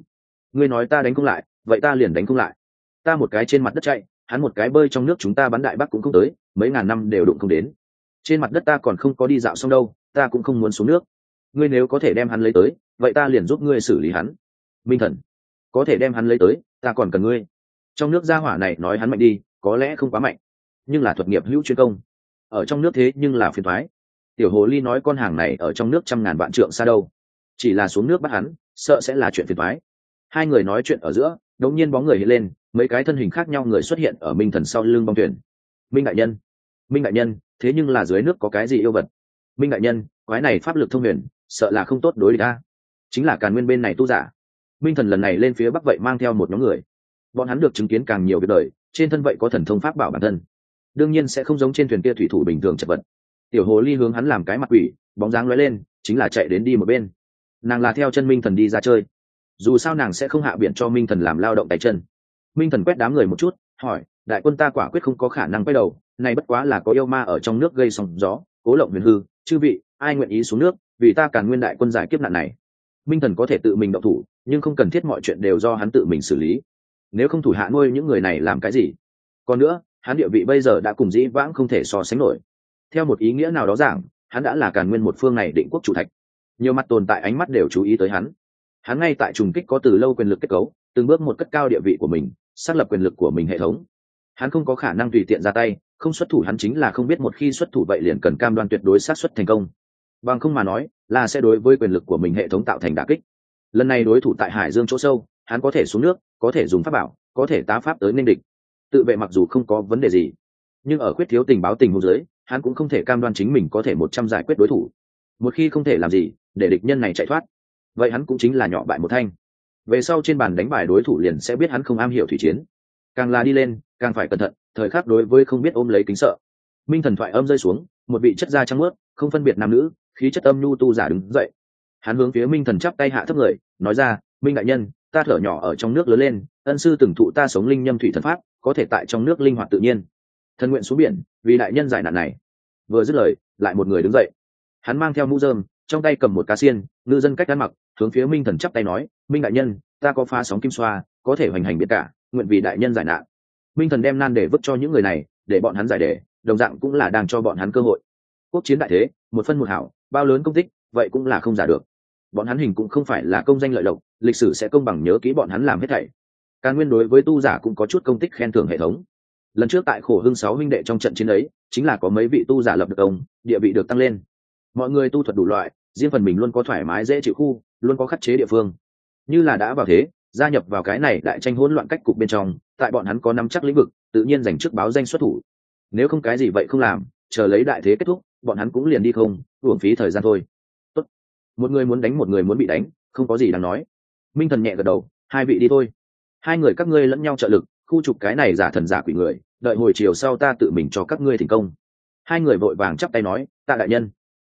Ngươi nói ta đánh không lại, vậy ta liền đánh không lại. Ta một cái trên mặt đất chạy, hắn một cái bơi trong nước chúng ta bắn đại bắc cũng không tới, mấy ngàn năm đều đụng không đến. Trên mặt đất ta còn không có đi dạo xong đâu, ta cũng không muốn xuống nước. Ngươi nếu có thể đem hắn lấy tới, vậy ta liền giúp ngươi xử lý hắn. Minh thần, có thể đem hắn lấy tới, ta còn cần ngươi. Trong nước gia hỏa này nói hắn mạnh đi, có lẽ không quá mạnh nhưng là thuật nghiệp hữu chuyên công. Ở trong nước thế nhưng là phiền thoái. Tiểu hồ ly nói con hàng này ở trong nước trăm ngàn vạn trượng xa đâu. Chỉ là xuống nước bắt hắn, sợ sẽ là chuyện phiền thoái. Hai người nói chuyện ở giữa đột nhiên bóng người hiện lên, mấy cái thân hình khác nhau người xuất hiện ở minh thần sau lưng bong thuyền. Minh đại nhân, minh đại nhân, thế nhưng là dưới nước có cái gì yêu vật? Minh đại nhân, quái này pháp lực thông huyền, sợ là không tốt đối địch ta. Chính là càn nguyên bên này tu giả. Minh thần lần này lên phía bắc vậy mang theo một nhóm người. Bọn hắn được chứng kiến càng nhiều việc đời, trên thân vậy có thần thông pháp bảo bản thân đương nhiên sẽ không giống trên thuyền kia thủy thủ bình thường chật vật. Tiểu hồ ly hướng hắn làm cái mặt quỷ, bóng dáng lóe lên, chính là chạy đến đi một bên. Nàng là theo chân minh thần đi ra chơi. Dù sao nàng sẽ không hạ biện cho minh thần làm lao động tay chân. Minh thần quét đám người một chút, hỏi, đại quân ta quả quyết không có khả năng quay đầu, này bất quá là có yêu ma ở trong nước gây sóng gió, cố lộng huyền hư, chư vị, ai nguyện ý xuống nước, vì ta càn nguyên đại quân giải kiếp nạn này. Minh thần có thể tự mình động thủ, nhưng không cần thiết mọi chuyện đều do hắn tự mình xử lý. Nếu không thủ hạ nuôi những người này làm cái gì? Còn nữa hắn địa vị bây giờ đã cùng dĩ vãng không thể so sánh nổi. Theo một ý nghĩa nào đó giảng, hắn đã là càn nguyên một phương này định quốc chủ thạch. Nhiều mặt tồn tại ánh mắt đều chú ý tới hắn. Hắn ngay tại trùng kích có từ lâu quyền lực kết cấu, từng bước một cất cao địa vị của mình, xác lập quyền lực của mình hệ thống. Hắn không có khả năng tùy tiện ra tay, không xuất thủ hắn chính là không biết một khi xuất thủ vậy liền cần cam đoan tuyệt đối sát xuất thành công. Bằng không mà nói, là sẽ đối với quyền lực của mình hệ thống tạo thành đà kích. Lần này đối thủ tại hải dương chỗ sâu, hắn có thể xuống nước, có thể dùng pháp bảo, có thể tá pháp tới ninh địch tự vệ mặc dù không có vấn đề gì, nhưng ở khuyết thiếu tình báo tình huống giới hắn cũng không thể cam đoan chính mình có thể một trăm giải quyết đối thủ. Một khi không thể làm gì, để địch nhân này chạy thoát, vậy hắn cũng chính là nhỏ bại một thanh. Về sau trên bàn đánh bài đối thủ liền sẽ biết hắn không am hiểu thủy chiến. Càng là đi lên, càng phải cẩn thận, thời khắc đối với không biết ôm lấy kính sợ. Minh thần thoại âm rơi xuống, một vị chất da trắng ướt không phân biệt nam nữ, khí chất âm nhu tu giả đứng dậy. Hắn hướng phía minh thần chắp tay hạ thấp người, nói ra, minh đại nhân ta thở nhỏ ở trong nước lớn lên, ân sư từng thụ ta sống linh nhâm thủy thần pháp, có thể tại trong nước linh hoạt tự nhiên. Thần nguyện xuống biển, vì đại nhân giải nạn này. Vừa dứt lời, lại một người đứng dậy. Hắn mang theo mũ dơm trong tay cầm một cá xiên, ngư dân cách ăn mặc, hướng phía minh thần chắp tay nói, minh đại nhân, ta có pha sóng kim xoa, có thể hoành hành biết cả, nguyện vì đại nhân giải nạn. Minh thần đem nan để vứt cho những người này, để bọn hắn giải đề đồng dạng cũng là đang cho bọn hắn cơ hội. Quốc chiến đại thế, một phân một hảo, bao lớn công tích, vậy cũng là không giả được bọn hắn hình cũng không phải là công danh lợi lộc, lịch sử sẽ công bằng nhớ kỹ bọn hắn làm hết thảy. Càn nguyên đối với tu giả cũng có chút công tích khen thưởng hệ thống. Lần trước tại khổ hưng sáu huynh đệ trong trận chiến ấy, chính là có mấy vị tu giả lập được công, địa vị được tăng lên. Mọi người tu thuật đủ loại, riêng phần mình luôn có thoải mái dễ chịu khu, luôn có khắc chế địa phương. Như là đã vào thế, gia nhập vào cái này đại tranh hỗn loạn cách cục bên trong, tại bọn hắn có năm chắc lĩnh vực, tự nhiên dành trước báo danh xuất thủ. Nếu không cái gì vậy không làm, chờ lấy đại thế kết thúc, bọn hắn cũng liền đi không uổng phí thời gian thôi một người muốn đánh một người muốn bị đánh, không có gì đáng nói. Minh thần nhẹ gật đầu, hai vị đi thôi. Hai người các ngươi lẫn nhau trợ lực, khu trục cái này giả thần giả quỷ người, đợi hồi chiều sau ta tự mình cho các ngươi thành công. Hai người vội vàng chắp tay nói, tạ đại nhân.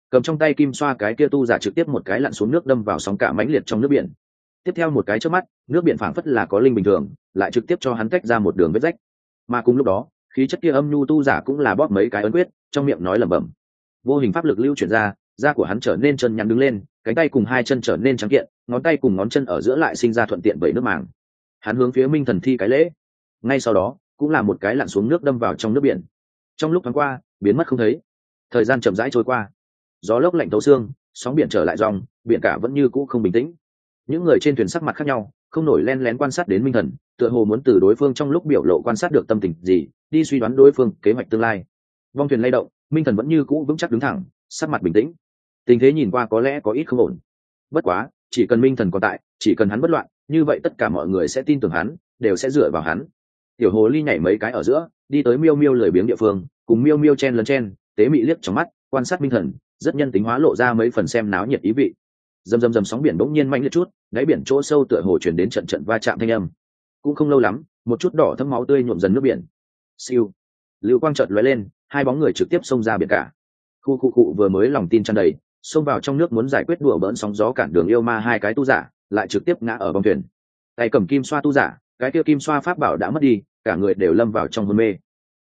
Cầm trong tay kim xoa cái kia tu giả trực tiếp một cái lặn xuống nước đâm vào sóng cả mãnh liệt trong nước biển. Tiếp theo một cái trước mắt, nước biển phảng phất là có linh bình thường, lại trực tiếp cho hắn tách ra một đường vết rách. Mà cùng lúc đó, khí chất kia âm nhu tu giả cũng là bóp mấy cái ấn quyết, trong miệng nói lẩm bẩm. Vô hình pháp lực lưu chuyển ra, da của hắn trở nên chân nhắn đứng lên cánh tay cùng hai chân trở nên trắng kiện, ngón tay cùng ngón chân ở giữa lại sinh ra thuận tiện bởi nước màng. Hắn hướng phía minh thần thi cái lễ. Ngay sau đó, cũng là một cái lặn xuống nước đâm vào trong nước biển. Trong lúc thoáng qua, biến mất không thấy. Thời gian chậm rãi trôi qua. Gió lốc lạnh thấu xương, sóng biển trở lại dòng, biển cả vẫn như cũ không bình tĩnh. Những người trên thuyền sắc mặt khác nhau, không nổi len lén quan sát đến minh thần, tựa hồ muốn từ đối phương trong lúc biểu lộ quan sát được tâm tình gì, đi suy đoán đối phương kế hoạch tương lai. Vong thuyền lay động, minh thần vẫn như cũ vững chắc đứng thẳng, sắc mặt bình tĩnh tình thế nhìn qua có lẽ có ít không ổn. Bất quá, chỉ cần minh thần còn tại, chỉ cần hắn bất loạn, như vậy tất cả mọi người sẽ tin tưởng hắn, đều sẽ dựa vào hắn. Tiểu hồ ly nhảy mấy cái ở giữa, đi tới miêu miêu lười biếng địa phương, cùng miêu miêu chen lấn chen, tế mị liếc trong mắt, quan sát minh thần, rất nhân tính hóa lộ ra mấy phần xem náo nhiệt ý vị. Dầm dầm dầm sóng biển bỗng nhiên mạnh liệt chút, đáy biển chỗ sâu tựa hồ chuyển đến trận trận va chạm thanh âm. Cũng không lâu lắm, một chút đỏ thấm máu tươi nhuộm dần nước biển. Siêu. Lưu quang trợt lóe lên, hai bóng người trực tiếp xông ra biển cả. Khu khu cụ vừa mới lòng tin tràn đầy xông vào trong nước muốn giải quyết đùa bỡn sóng gió cản đường yêu ma hai cái tu giả, lại trực tiếp ngã ở bông thuyền. Tay cầm kim xoa tu giả, cái kia kim xoa pháp bảo đã mất đi, cả người đều lâm vào trong hôn mê.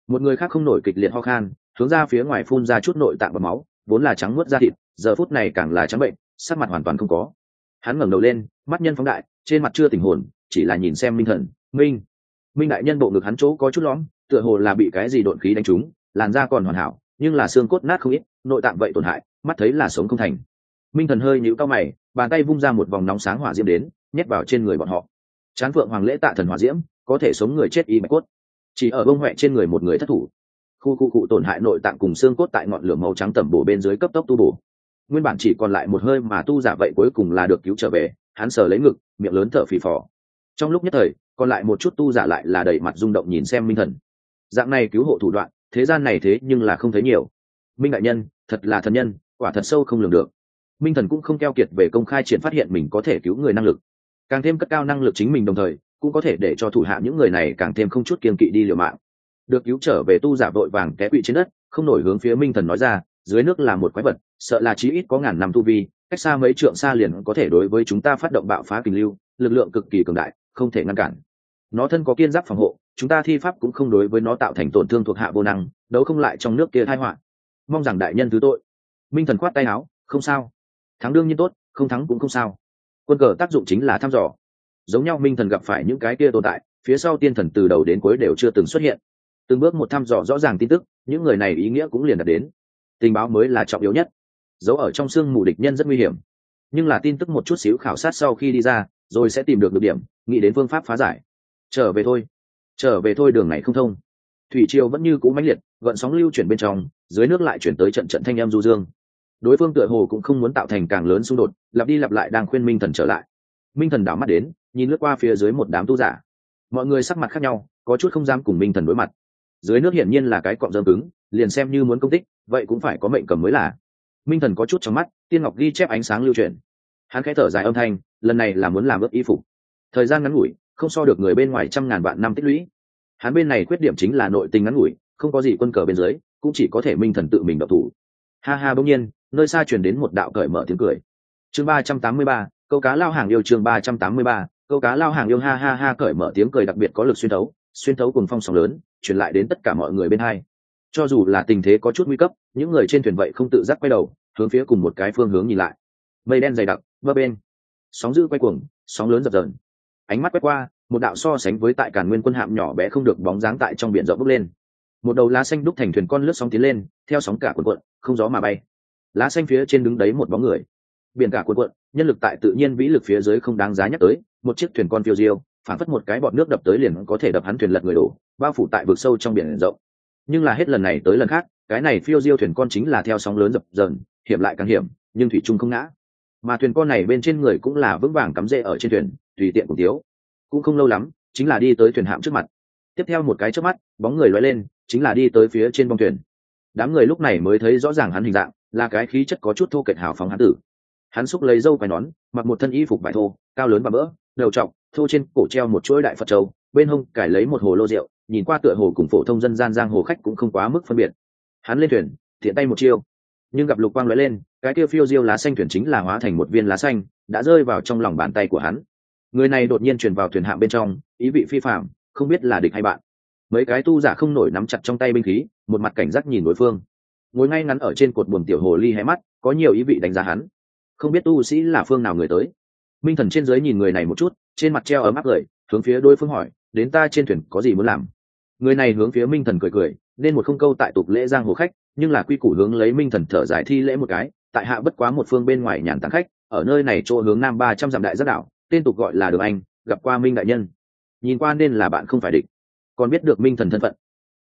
Một người khác không nổi kịch liệt ho khan, hướng ra phía ngoài phun ra chút nội tạng và máu, vốn là trắng nuốt da thịt, giờ phút này càng là trắng bệnh, sắc mặt hoàn toàn không có. Hắn ngẩng đầu lên, mắt nhân phóng đại, trên mặt chưa tình hồn, chỉ là nhìn xem minh thần, minh minh đại nhân bộ ngực hắn chỗ có chút lõm, tựa hồ là bị cái gì đột khí đánh trúng, làn da còn hoàn hảo, nhưng là xương cốt nát không ít, nội tạng vậy tổn hại mắt thấy là sống không thành. Minh thần hơi nhíu cao mày, bàn tay vung ra một vòng nóng sáng hỏa diễm đến, nhét vào trên người bọn họ. Chán phượng hoàng lễ tạ thần hỏa diễm, có thể sống người chết y mạch cốt. Chỉ ở bông huệ trên người một người thất thủ. Khu khu cụ tổn hại nội tạng cùng xương cốt tại ngọn lửa màu trắng tẩm bổ bên dưới cấp tốc tu bổ. Nguyên bản chỉ còn lại một hơi mà tu giả vậy cuối cùng là được cứu trở về, hắn sờ lấy ngực, miệng lớn thở phì phò. Trong lúc nhất thời, còn lại một chút tu giả lại là đầy mặt rung động nhìn xem minh thần. Dạng này cứu hộ thủ đoạn, thế gian này thế nhưng là không thấy nhiều. Minh đại nhân, thật là thần nhân quả thật sâu không lường được. Minh thần cũng không keo kiệt về công khai triển phát hiện mình có thể cứu người năng lực. Càng thêm cất cao năng lực chính mình đồng thời, cũng có thể để cho thủ hạ những người này càng thêm không chút kiên kỵ đi liều mạng. Được cứu trở về tu giả vội vàng té quỵ trên đất, không nổi hướng phía minh thần nói ra, dưới nước là một quái vật, sợ là chí ít có ngàn năm tu vi, cách xa mấy trượng xa liền có thể đối với chúng ta phát động bạo phá kình lưu, lực lượng cực kỳ cường đại, không thể ngăn cản. Nó thân có kiên giáp phòng hộ, chúng ta thi pháp cũng không đối với nó tạo thành tổn thương thuộc hạ vô năng, đấu không lại trong nước kia thai họa. Mong rằng đại nhân thứ tội minh thần khoát tay áo, không sao. Thắng đương nhiên tốt, không thắng cũng không sao. Quân cờ tác dụng chính là thăm dò. Giống nhau minh thần gặp phải những cái kia tồn tại, phía sau tiên thần từ đầu đến cuối đều chưa từng xuất hiện. Từng bước một thăm dò rõ ràng tin tức, những người này ý nghĩa cũng liền đạt đến. Tình báo mới là trọng yếu nhất. Giấu ở trong xương mù địch nhân rất nguy hiểm. Nhưng là tin tức một chút xíu khảo sát sau khi đi ra, rồi sẽ tìm được được điểm, nghĩ đến phương pháp phá giải. Trở về thôi. Trở về thôi đường này không thông. Thủy triều vẫn như cũ mãnh liệt, gợn sóng lưu chuyển bên trong, dưới nước lại chuyển tới trận trận thanh em du dương đối phương tựa hồ cũng không muốn tạo thành càng lớn xung đột, lặp đi lặp lại đang khuyên minh thần trở lại. Minh thần đảo mắt đến, nhìn lướt qua phía dưới một đám tu giả. Mọi người sắc mặt khác nhau, có chút không dám cùng minh thần đối mặt. Dưới nước hiển nhiên là cái cọng dơm cứng, liền xem như muốn công tích vậy cũng phải có mệnh cầm mới là. Minh thần có chút trong mắt, tiên ngọc ghi chép ánh sáng lưu truyền hắn khẽ thở dài âm thanh, lần này là muốn làm ướp y phục. Thời gian ngắn ngủi, không so được người bên ngoài trăm ngàn vạn năm tích lũy. Hắn bên này khuyết điểm chính là nội tình ngắn ngủi, không có gì quân cờ bên dưới, cũng chỉ có thể minh thần tự mình độc thủ. Ha ha, bỗng nhiên nơi xa truyền đến một đạo cởi mở tiếng cười. Chương ba trăm tám mươi ba, câu cá lao hàng yêu chương ba trăm tám mươi ba, câu cá lao hàng yêu ha ha ha cởi mở tiếng cười đặc biệt có lực xuyên thấu xuyên thấu cùng phong sóng lớn, truyền lại đến tất cả mọi người bên hai. Cho dù là tình thế có chút nguy cấp, những người trên thuyền vậy không tự giác quay đầu, hướng phía cùng một cái phương hướng nhìn lại. Mây đen dày đặc bơ bên sóng dữ quay cuồng, sóng lớn dập dờn. Ánh mắt quét qua, một đạo so sánh với tại càn nguyên quân hạm nhỏ bé không được bóng dáng tại trong biển rộng bước lên. Một đầu lá xanh đúc thành thuyền con lướt sóng tiến lên, theo sóng cả cuộn cuộn, không gió mà bay lá xanh phía trên đứng đấy một bóng người. Biển cả cuộn cuộn, nhân lực tại tự nhiên vĩ lực phía dưới không đáng giá nhắc tới, một chiếc thuyền con phiêu diêu, phản phất một cái bọt nước đập tới liền có thể đập hắn thuyền lật người đổ, bao phủ tại vực sâu trong biển rộng. Nhưng là hết lần này tới lần khác, cái này phiêu diêu thuyền con chính là theo sóng lớn dập dờn, hiểm lại càng hiểm, nhưng thủy trung không ngã. Mà thuyền con này bên trên người cũng là vững vàng cắm rễ ở trên thuyền, tùy tiện cùng thiếu. cũng không lâu lắm, chính là đi tới thuyền hạm trước mặt. Tiếp theo một cái trước mắt, bóng người loay lên, chính là đi tới phía trên bông thuyền. Đám người lúc này mới thấy rõ ràng hắn hình dạng là cái khí chất có chút thô kệch hào phóng hắn tử. Hắn xúc lấy dâu quai nón, mặc một thân y phục vải thô, cao lớn và mỡ, đầu trọc, thô trên cổ treo một chuỗi đại phật trâu bên hông cải lấy một hồ lô rượu, nhìn qua tựa hồ cùng phổ thông dân gian giang hồ khách cũng không quá mức phân biệt. Hắn lên thuyền thiện tay một chiêu. Nhưng gặp lục quang lóe lên, cái kia phiêu diêu lá xanh thuyền chính là hóa thành một viên lá xanh, đã rơi vào trong lòng bàn tay của hắn. Người này đột nhiên truyền vào thuyền hạm bên trong, ý vị phi phạm không biết là địch hay bạn. Mấy cái tu giả không nổi nắm chặt trong tay binh khí, một mặt cảnh giác nhìn đối phương ngồi ngay ngắn ở trên cột buồm tiểu hồ ly hé mắt, có nhiều ý vị đánh giá hắn. Không biết tu sĩ là phương nào người tới. Minh thần trên dưới nhìn người này một chút, trên mặt treo ấm áp cười, hướng phía đối phương hỏi, đến ta trên thuyền, có gì muốn làm? Người này hướng phía minh thần cười cười, nên một không câu tại tục lễ giang hồ khách, nhưng là quy củ hướng lấy minh thần thở dài thi lễ một cái, tại hạ bất quá một phương bên ngoài nhàn tán khách, ở nơi này chỗ hướng nam ba trăm dặm đại giác đảo, tên tục gọi là đường anh, gặp qua minh đại nhân. Nhìn qua nên là bạn không phải địch. Còn biết được minh thần thân phận.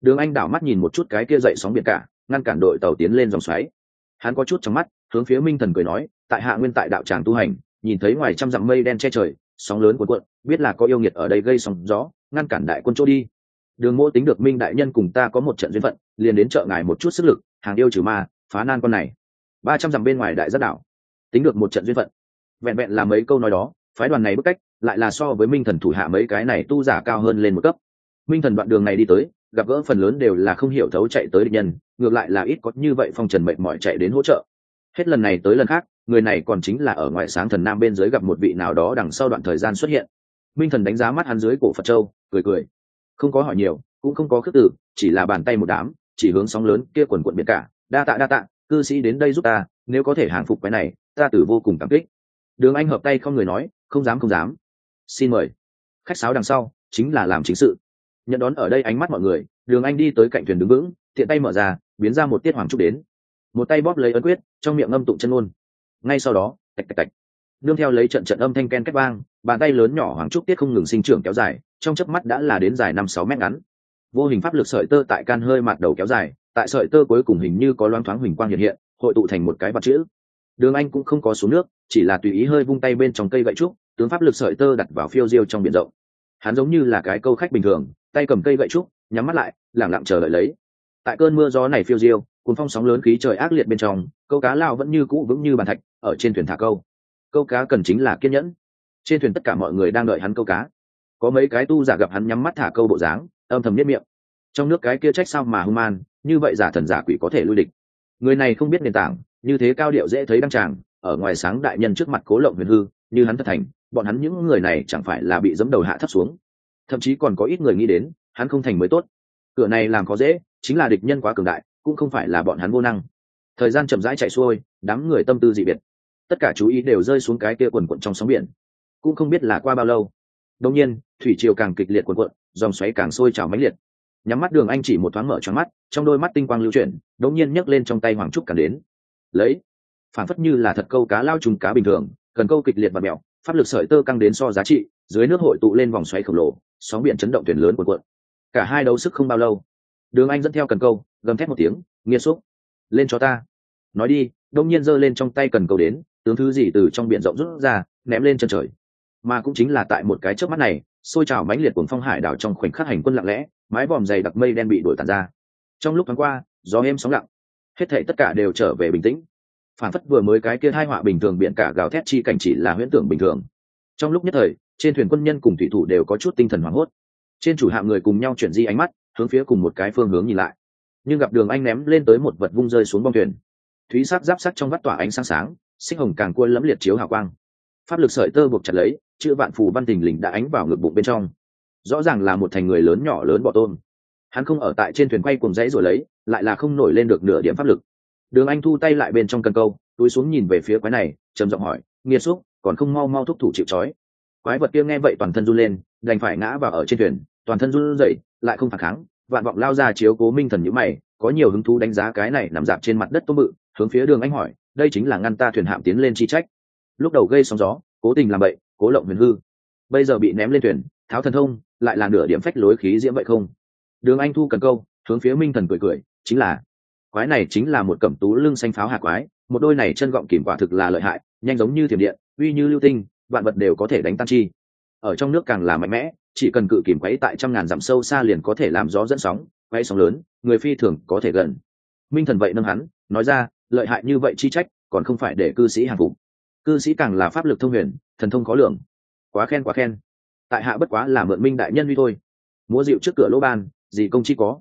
Đường anh đảo mắt nhìn một chút cái kia dậy sóng biển cả ngăn cản đội tàu tiến lên dòng xoáy. Hắn có chút trong mắt, hướng phía minh thần cười nói, tại hạ nguyên tại đạo tràng tu hành, nhìn thấy ngoài trăm dặm mây đen che trời, sóng lớn cuộn cuộn, biết là có yêu nghiệt ở đây gây sóng gió, ngăn cản đại quân chỗ đi. Đường mô tính được minh đại nhân cùng ta có một trận duyên phận, liền đến chợ ngài một chút sức lực, hàng yêu trừ ma, phá nan con này. Ba trăm dặm bên ngoài đại giác đảo. Tính được một trận duyên phận. Vẹn vẹn là mấy câu nói đó, phái đoàn này bức cách, lại là so với minh thần thủ hạ mấy cái này tu giả cao hơn lên một cấp. Minh thần đoạn đường này đi tới gặp gỡ phần lớn đều là không hiểu thấu chạy tới địch nhân, ngược lại là ít có như vậy phong trần mệnh mỏi chạy đến hỗ trợ. Hết lần này tới lần khác, người này còn chính là ở ngoại sáng thần nam bên dưới gặp một vị nào đó đằng sau đoạn thời gian xuất hiện. Minh thần đánh giá mắt hắn dưới cổ phật châu, cười cười. Không có hỏi nhiều, cũng không có khước tử chỉ là bàn tay một đám, chỉ hướng sóng lớn kia quần quận biệt cả. Đa tạ đa tạ, cư sĩ đến đây giúp ta, nếu có thể hàng phục cái này, ta tử vô cùng cảm kích. Đường anh hợp tay không người nói, không dám không dám. Xin mời. Khách sáo đằng sau, chính là làm chính sự nhận đón ở đây ánh mắt mọi người, đường anh đi tới cạnh thuyền đứng vững, tiện tay mở ra, biến ra một tiết hoàng trúc đến. Một tay bóp lấy ấn quyết, trong miệng ngâm tụng chân ngôn. Ngay sau đó, tạch tạch tạch. Đương theo lấy trận trận âm thanh ken cách vang, bàn tay lớn nhỏ hoàng trúc tiết không ngừng sinh trưởng kéo dài, trong chớp mắt đã là đến dài năm sáu mét ngắn. Vô hình pháp lực sợi tơ tại can hơi mặt đầu kéo dài, tại sợi tơ cuối cùng hình như có loan thoáng huỳnh quang hiện hiện, hội tụ thành một cái vật chữ. Đường anh cũng không có xuống nước, chỉ là tùy ý hơi vung tay bên trong cây gậy trúc, tướng pháp lực sợi tơ đặt vào phiêu diêu trong biển rộng. Hắn giống như là cái câu khách bình thường tay cầm cây gậy trúc, nhắm mắt lại, lẳng lặng chờ đợi lấy. Tại cơn mưa gió này phiêu diêu, cuốn phong sóng lớn khí trời ác liệt bên trong, câu cá lao vẫn như cũ vững như bàn thạch, ở trên thuyền thả câu. Câu cá cần chính là kiên nhẫn. Trên thuyền tất cả mọi người đang đợi hắn câu cá. Có mấy cái tu giả gặp hắn nhắm mắt thả câu bộ dáng, âm thầm nhất miệng. Trong nước cái kia trách sao mà hung man, như vậy giả thần giả quỷ có thể lui địch. Người này không biết nền tảng, như thế cao điệu dễ thấy đăng tràng, ở ngoài sáng đại nhân trước mặt cố lộng huyền hư, như hắn thật thành, bọn hắn những người này chẳng phải là bị dẫm đầu hạ thấp xuống thậm chí còn có ít người nghĩ đến, hắn không thành mới tốt. Cửa này làm có dễ, chính là địch nhân quá cường đại, cũng không phải là bọn hắn vô năng. Thời gian chậm rãi chạy xuôi, đám người tâm tư dị biệt. Tất cả chú ý đều rơi xuống cái kia quần quận trong sóng biển. Cũng không biết là qua bao lâu. Đông nhiên, thủy triều càng kịch liệt quần quận dòng xoáy càng sôi trào mãnh liệt. Nhắm mắt đường anh chỉ một thoáng mở choáng mắt, trong đôi mắt tinh quang lưu chuyển đống nhiên nhấc lên trong tay hoàng trúc càng đến. Lấy, phản phất như là thật câu cá lao trùng cá bình thường, cần câu kịch liệt và mẹo, pháp lực sợi tơ căng đến so giá trị, dưới nước hội tụ lên vòng xoáy khổng lồ sóng biển chấn động thuyền lớn cuộn cuộn. Cả hai đấu sức không bao lâu, đường anh dẫn theo cần câu, gầm thét một tiếng nghiêm xúc, lên cho ta. Nói đi, đông nhiên giơ lên trong tay cần câu đến, tướng thứ gì từ trong biển rộng rút ra, ném lên chân trời. Mà cũng chính là tại một cái trước mắt này, xôi trào mãnh liệt cuồng phong hải đảo trong khoảnh khắc hành quân lặng lẽ, mái vòm dày đặc mây đen bị đuổi tàn ra. Trong lúc thoáng qua, gió êm sóng lặng, hết thảy tất cả đều trở về bình tĩnh. Phản phất vừa mới cái kia hai họa bình thường biển cả gào thét chi cảnh chỉ là huyễn tưởng bình thường trong lúc nhất thời, trên thuyền quân nhân cùng thủy thủ đều có chút tinh thần hoảng hốt. Trên chủ hạm người cùng nhau chuyển di ánh mắt, hướng phía cùng một cái phương hướng nhìn lại. Nhưng gặp đường anh ném lên tới một vật vung rơi xuống bong thuyền. Thúy sắc giáp sắc trong vắt tỏa ánh sáng sáng, xích hồng càng cua lẫm liệt chiếu hào quang. Pháp lực sợi tơ buộc chặt lấy, chữ vạn phù văn tình lình đã ánh vào ngực bụng bên trong. Rõ ràng là một thành người lớn nhỏ lớn bỏ tôm. Hắn không ở tại trên thuyền quay cùng dãy rồi lấy, lại là không nổi lên được nửa điểm pháp lực. Đường anh thu tay lại bên trong cần câu, túi xuống nhìn về phía quái này, trầm giọng hỏi, nghiệt xúc còn không mau mau thúc thủ chịu trói. Quái vật kia nghe vậy toàn thân run lên, đành phải ngã vào ở trên thuyền, toàn thân run rẩy, lại không phản kháng, vạn vọng lao ra chiếu cố minh thần nhữ mày, có nhiều hứng thú đánh giá cái này nằm dạp trên mặt đất tôm bự, hướng phía đường anh hỏi, đây chính là ngăn ta thuyền hạm tiến lên chi trách. Lúc đầu gây sóng gió, cố tình làm bậy, cố lộng huyền hư. Bây giờ bị ném lên thuyền, tháo thần thông, lại là nửa điểm phách lối khí diễm vậy không? Đường anh thu cần câu, hướng phía minh thần cười cười, chính là, quái này chính là một cẩm tú lưng xanh pháo hạ quái một đôi này chân gọng kìm quả thực là lợi hại, nhanh giống như thiểm điện, uy như lưu tinh, vạn vật đều có thể đánh tan chi. Ở trong nước càng là mạnh mẽ, chỉ cần cự kìm quấy tại trăm ngàn dặm sâu xa liền có thể làm gió dẫn sóng quay sóng lớn, người phi thường có thể gần. Minh thần vậy nâng hắn, nói ra, lợi hại như vậy chi trách, còn không phải để cư sĩ hàng phục. Cư sĩ càng là pháp lực thông huyền, thần thông khó lường. Quá khen quá khen. Tại hạ bất quá là mượn minh đại nhân huy thôi. Múa dịu trước cửa lỗ ban, gì công chi có.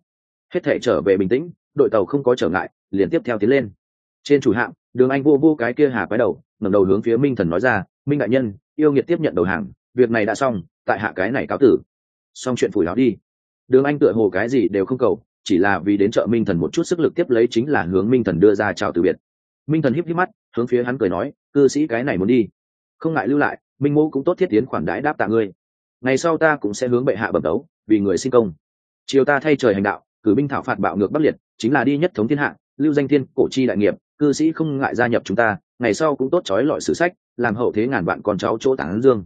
Hết thể trở về bình tĩnh, đội tàu không có trở ngại, liền tiếp theo tiến lên trên chủ hạm, đường anh vô vô cái kia hà quái đầu, ngẩng đầu hướng phía minh thần nói ra, minh đại nhân, yêu nghiệt tiếp nhận đầu hàng, việc này đã xong, tại hạ cái này cáo tử. Xong chuyện phủi đó đi. Đường anh tựa hồ cái gì đều không cầu, chỉ là vì đến chợ minh thần một chút sức lực tiếp lấy chính là hướng minh thần đưa ra chào từ biệt. Minh thần híp híp mắt, hướng phía hắn cười nói, cư sĩ cái này muốn đi. Không ngại lưu lại, minh mẫu cũng tốt thiết tiến khoản đãi đáp tạ ngươi. Ngày sau ta cũng sẽ hướng bệ hạ bẩm đấu, vì người sinh công. Chiều ta thay trời hành đạo, cử binh thảo phạt bạo ngược bắc liệt, chính là đi nhất thống thiên hạ, lưu danh thiên, cổ chi đại nghiệp cư sĩ không ngại gia nhập chúng ta, ngày sau cũng tốt trói lọi sử sách, làm hậu thế ngàn vạn con cháu chỗ tản dương.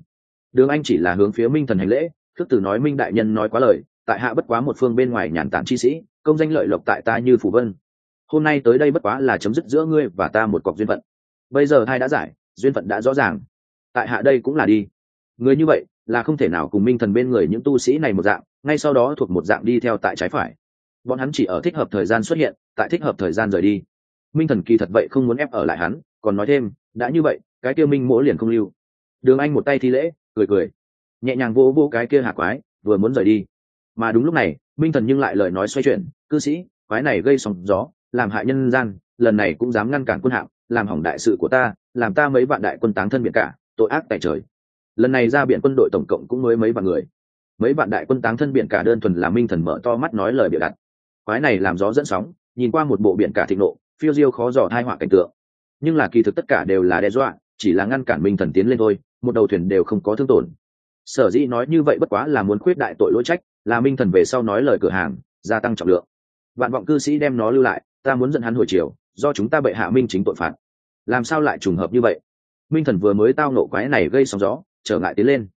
Đường anh chỉ là hướng phía minh thần hành lễ, thức từ nói minh đại nhân nói quá lời, tại hạ bất quá một phương bên ngoài nhàn tản chi sĩ, công danh lợi lộc tại ta như phủ vân. Hôm nay tới đây bất quá là chấm dứt giữa ngươi và ta một cọc duyên phận. Bây giờ hai đã giải, duyên phận đã rõ ràng. Tại hạ đây cũng là đi. Người như vậy, là không thể nào cùng minh thần bên người những tu sĩ này một dạng, ngay sau đó thuộc một dạng đi theo tại trái phải. Bọn hắn chỉ ở thích hợp thời gian xuất hiện, tại thích hợp thời gian rời đi minh thần kỳ thật vậy không muốn ép ở lại hắn, còn nói thêm, đã như vậy, cái kia minh mỗi liền không lưu. Đường anh một tay thi lễ, cười cười. Nhẹ nhàng vô vô cái kia hạ quái, vừa muốn rời đi. Mà đúng lúc này, minh thần nhưng lại lời nói xoay chuyển, cư sĩ, quái này gây sóng gió, làm hại nhân gian, lần này cũng dám ngăn cản quân hạng làm hỏng đại sự của ta, làm ta mấy vạn đại quân táng thân biển cả, tội ác tại trời. Lần này ra biển quân đội tổng cộng cũng mới mấy vạn người. Mấy vạn đại quân táng thân biển cả đơn thuần là minh thần mở to mắt nói lời biểu đặt quái này làm gió dẫn sóng, nhìn qua một bộ biển cả thịnh nộ phiêu diêu khó dò hai họa cảnh tượng. Nhưng là kỳ thực tất cả đều là đe dọa, chỉ là ngăn cản minh thần tiến lên thôi, một đầu thuyền đều không có thương tổn. Sở dĩ nói như vậy bất quá là muốn khuyết đại tội lỗi trách, là minh thần về sau nói lời cửa hàng, gia tăng trọng lượng. Vạn vọng cư sĩ đem nó lưu lại, ta muốn dẫn hắn hồi chiều, do chúng ta bệ hạ minh chính tội phạt. Làm sao lại trùng hợp như vậy? Minh thần vừa mới tao nộ quái này gây sóng gió, trở ngại tiến lên.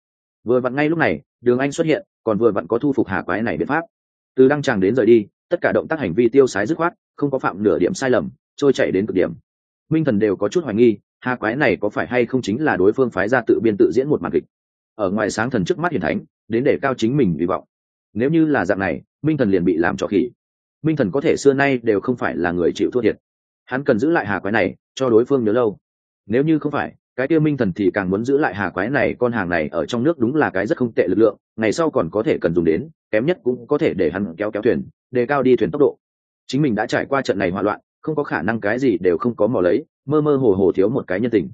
Vừa vặn ngay lúc này, đường anh xuất hiện, còn vừa vặn có thu phục hà quái này biện pháp. Từ đăng tràng đến rời đi tất cả động tác hành vi tiêu sái dứt khoát, không có phạm nửa điểm sai lầm, trôi chạy đến cực điểm. Minh thần đều có chút hoài nghi hà quái này có phải hay không chính là đối phương phái ra tự biên tự diễn một màn kịch? Ở ngoài sáng thần trước mắt hiển thánh, đến để cao chính mình hy vọng. Nếu như là dạng này, minh thần liền bị làm trò khỉ. Minh thần có thể xưa nay đều không phải là người chịu thua thiệt. Hắn cần giữ lại hà quái này, cho đối phương nhớ lâu. Nếu như không phải, cái tiêu minh thần thì càng muốn giữ lại hà quái này, con hàng này ở trong nước đúng là cái rất không tệ lực lượng, ngày sau còn có thể cần dùng đến, kém nhất cũng có thể để hắn kéo kéo thuyền đề cao đi thuyền tốc độ. Chính mình đã trải qua trận này hoạn loạn, không có khả năng cái gì đều không có mò lấy, mơ mơ hồ hồ thiếu một cái nhân tình.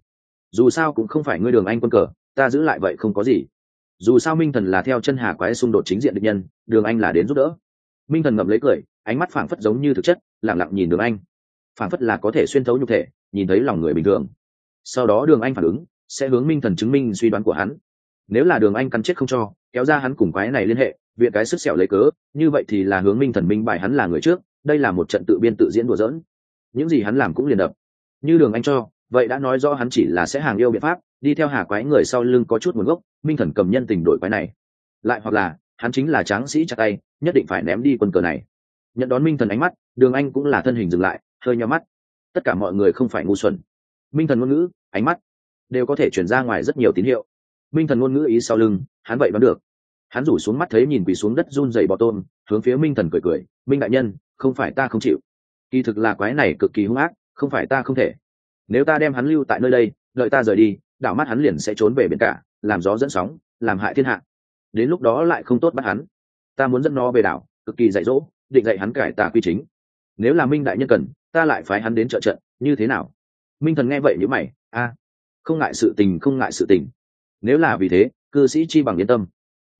Dù sao cũng không phải ngươi đường anh quân cờ, ta giữ lại vậy không có gì. Dù sao minh thần là theo chân hà quái xung đột chính diện địch nhân, đường anh là đến giúp đỡ. Minh thần ngậm lấy cười, ánh mắt phảng phất giống như thực chất lẳng lặng nhìn đường anh. Phảng phất là có thể xuyên thấu nhục thể, nhìn thấy lòng người bình thường. Sau đó đường anh phản ứng, sẽ hướng minh thần chứng minh suy đoán của hắn. Nếu là đường anh cắn chết không cho, kéo ra hắn cùng quái này liên hệ viện cái sức sẹo lấy cớ, như vậy thì là hướng minh thần minh bài hắn là người trước, đây là một trận tự biên tự diễn đùa dỡn những gì hắn làm cũng liền đập. Như đường anh cho, vậy đã nói rõ hắn chỉ là sẽ hàng yêu biện pháp, đi theo hà quái người sau lưng có chút nguồn gốc, minh thần cầm nhân tình đổi quái này. Lại hoặc là, hắn chính là tráng sĩ chặt tay, nhất định phải ném đi quân cờ này. Nhận đón minh thần ánh mắt, đường anh cũng là thân hình dừng lại, hơi nhau mắt. Tất cả mọi người không phải ngu xuẩn. Minh thần ngôn ngữ, ánh mắt, đều có thể chuyển ra ngoài rất nhiều tín hiệu. Minh thần ngôn ngữ ý sau lưng, hắn vậy đoán được hắn rủ xuống mắt thấy nhìn quỳ xuống đất run dày bọ tôm, hướng phía minh thần cười cười, minh đại nhân, không phải ta không chịu. Kỳ thực là quái này cực kỳ hung ác, không phải ta không thể. Nếu ta đem hắn lưu tại nơi đây, đợi ta rời đi, đảo mắt hắn liền sẽ trốn về biển cả, làm gió dẫn sóng, làm hại thiên hạ. Đến lúc đó lại không tốt bắt hắn. Ta muốn dẫn nó về đảo, cực kỳ dạy dỗ, định dạy hắn cải tà quy chính. Nếu là minh đại nhân cần, ta lại phái hắn đến trợ trận, như thế nào? Minh thần nghe vậy nhữ mày, a, không ngại sự tình, không ngại sự tình. Nếu là vì thế, cư sĩ chi bằng yên tâm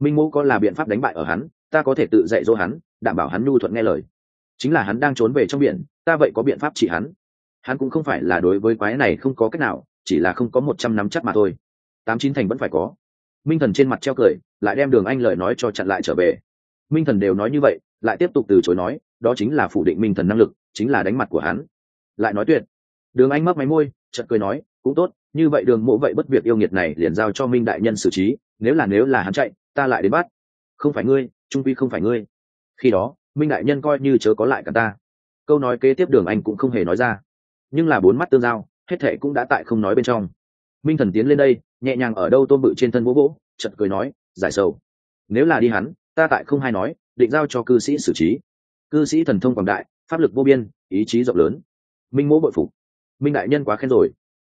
minh mẫu có là biện pháp đánh bại ở hắn, ta có thể tự dạy dỗ hắn, đảm bảo hắn nhu thuận nghe lời. Chính là hắn đang trốn về trong biển, ta vậy có biện pháp chỉ hắn? Hắn cũng không phải là đối với quái này không có cách nào, chỉ là không có một trăm năm chắc mà thôi. Tám chín thành vẫn phải có. Minh thần trên mặt treo cười, lại đem đường anh lời nói cho chặn lại trở về. Minh thần đều nói như vậy, lại tiếp tục từ chối nói, đó chính là phủ định minh thần năng lực, chính là đánh mặt của hắn. Lại nói tuyệt. Đường anh mấp máy môi, chợt cười nói, cũng tốt, như vậy đường mộ vậy bất việc yêu nghiệt này liền giao cho minh đại nhân xử trí, nếu là nếu là hắn chạy ta lại đến bắt. Không phải ngươi, trung quy không phải ngươi. Khi đó, minh đại nhân coi như chớ có lại cả ta. Câu nói kế tiếp đường anh cũng không hề nói ra. Nhưng là bốn mắt tương giao, hết thệ cũng đã tại không nói bên trong. Minh thần tiến lên đây, nhẹ nhàng ở đâu tôm bự trên thân vỗ vỗ chật cười nói, giải sầu. Nếu là đi hắn, ta tại không hay nói, định giao cho cư sĩ xử trí. Cư sĩ thần thông quảng đại, pháp lực vô biên, ý chí rộng lớn. Minh mỗ bội phục. Minh đại nhân quá khen rồi.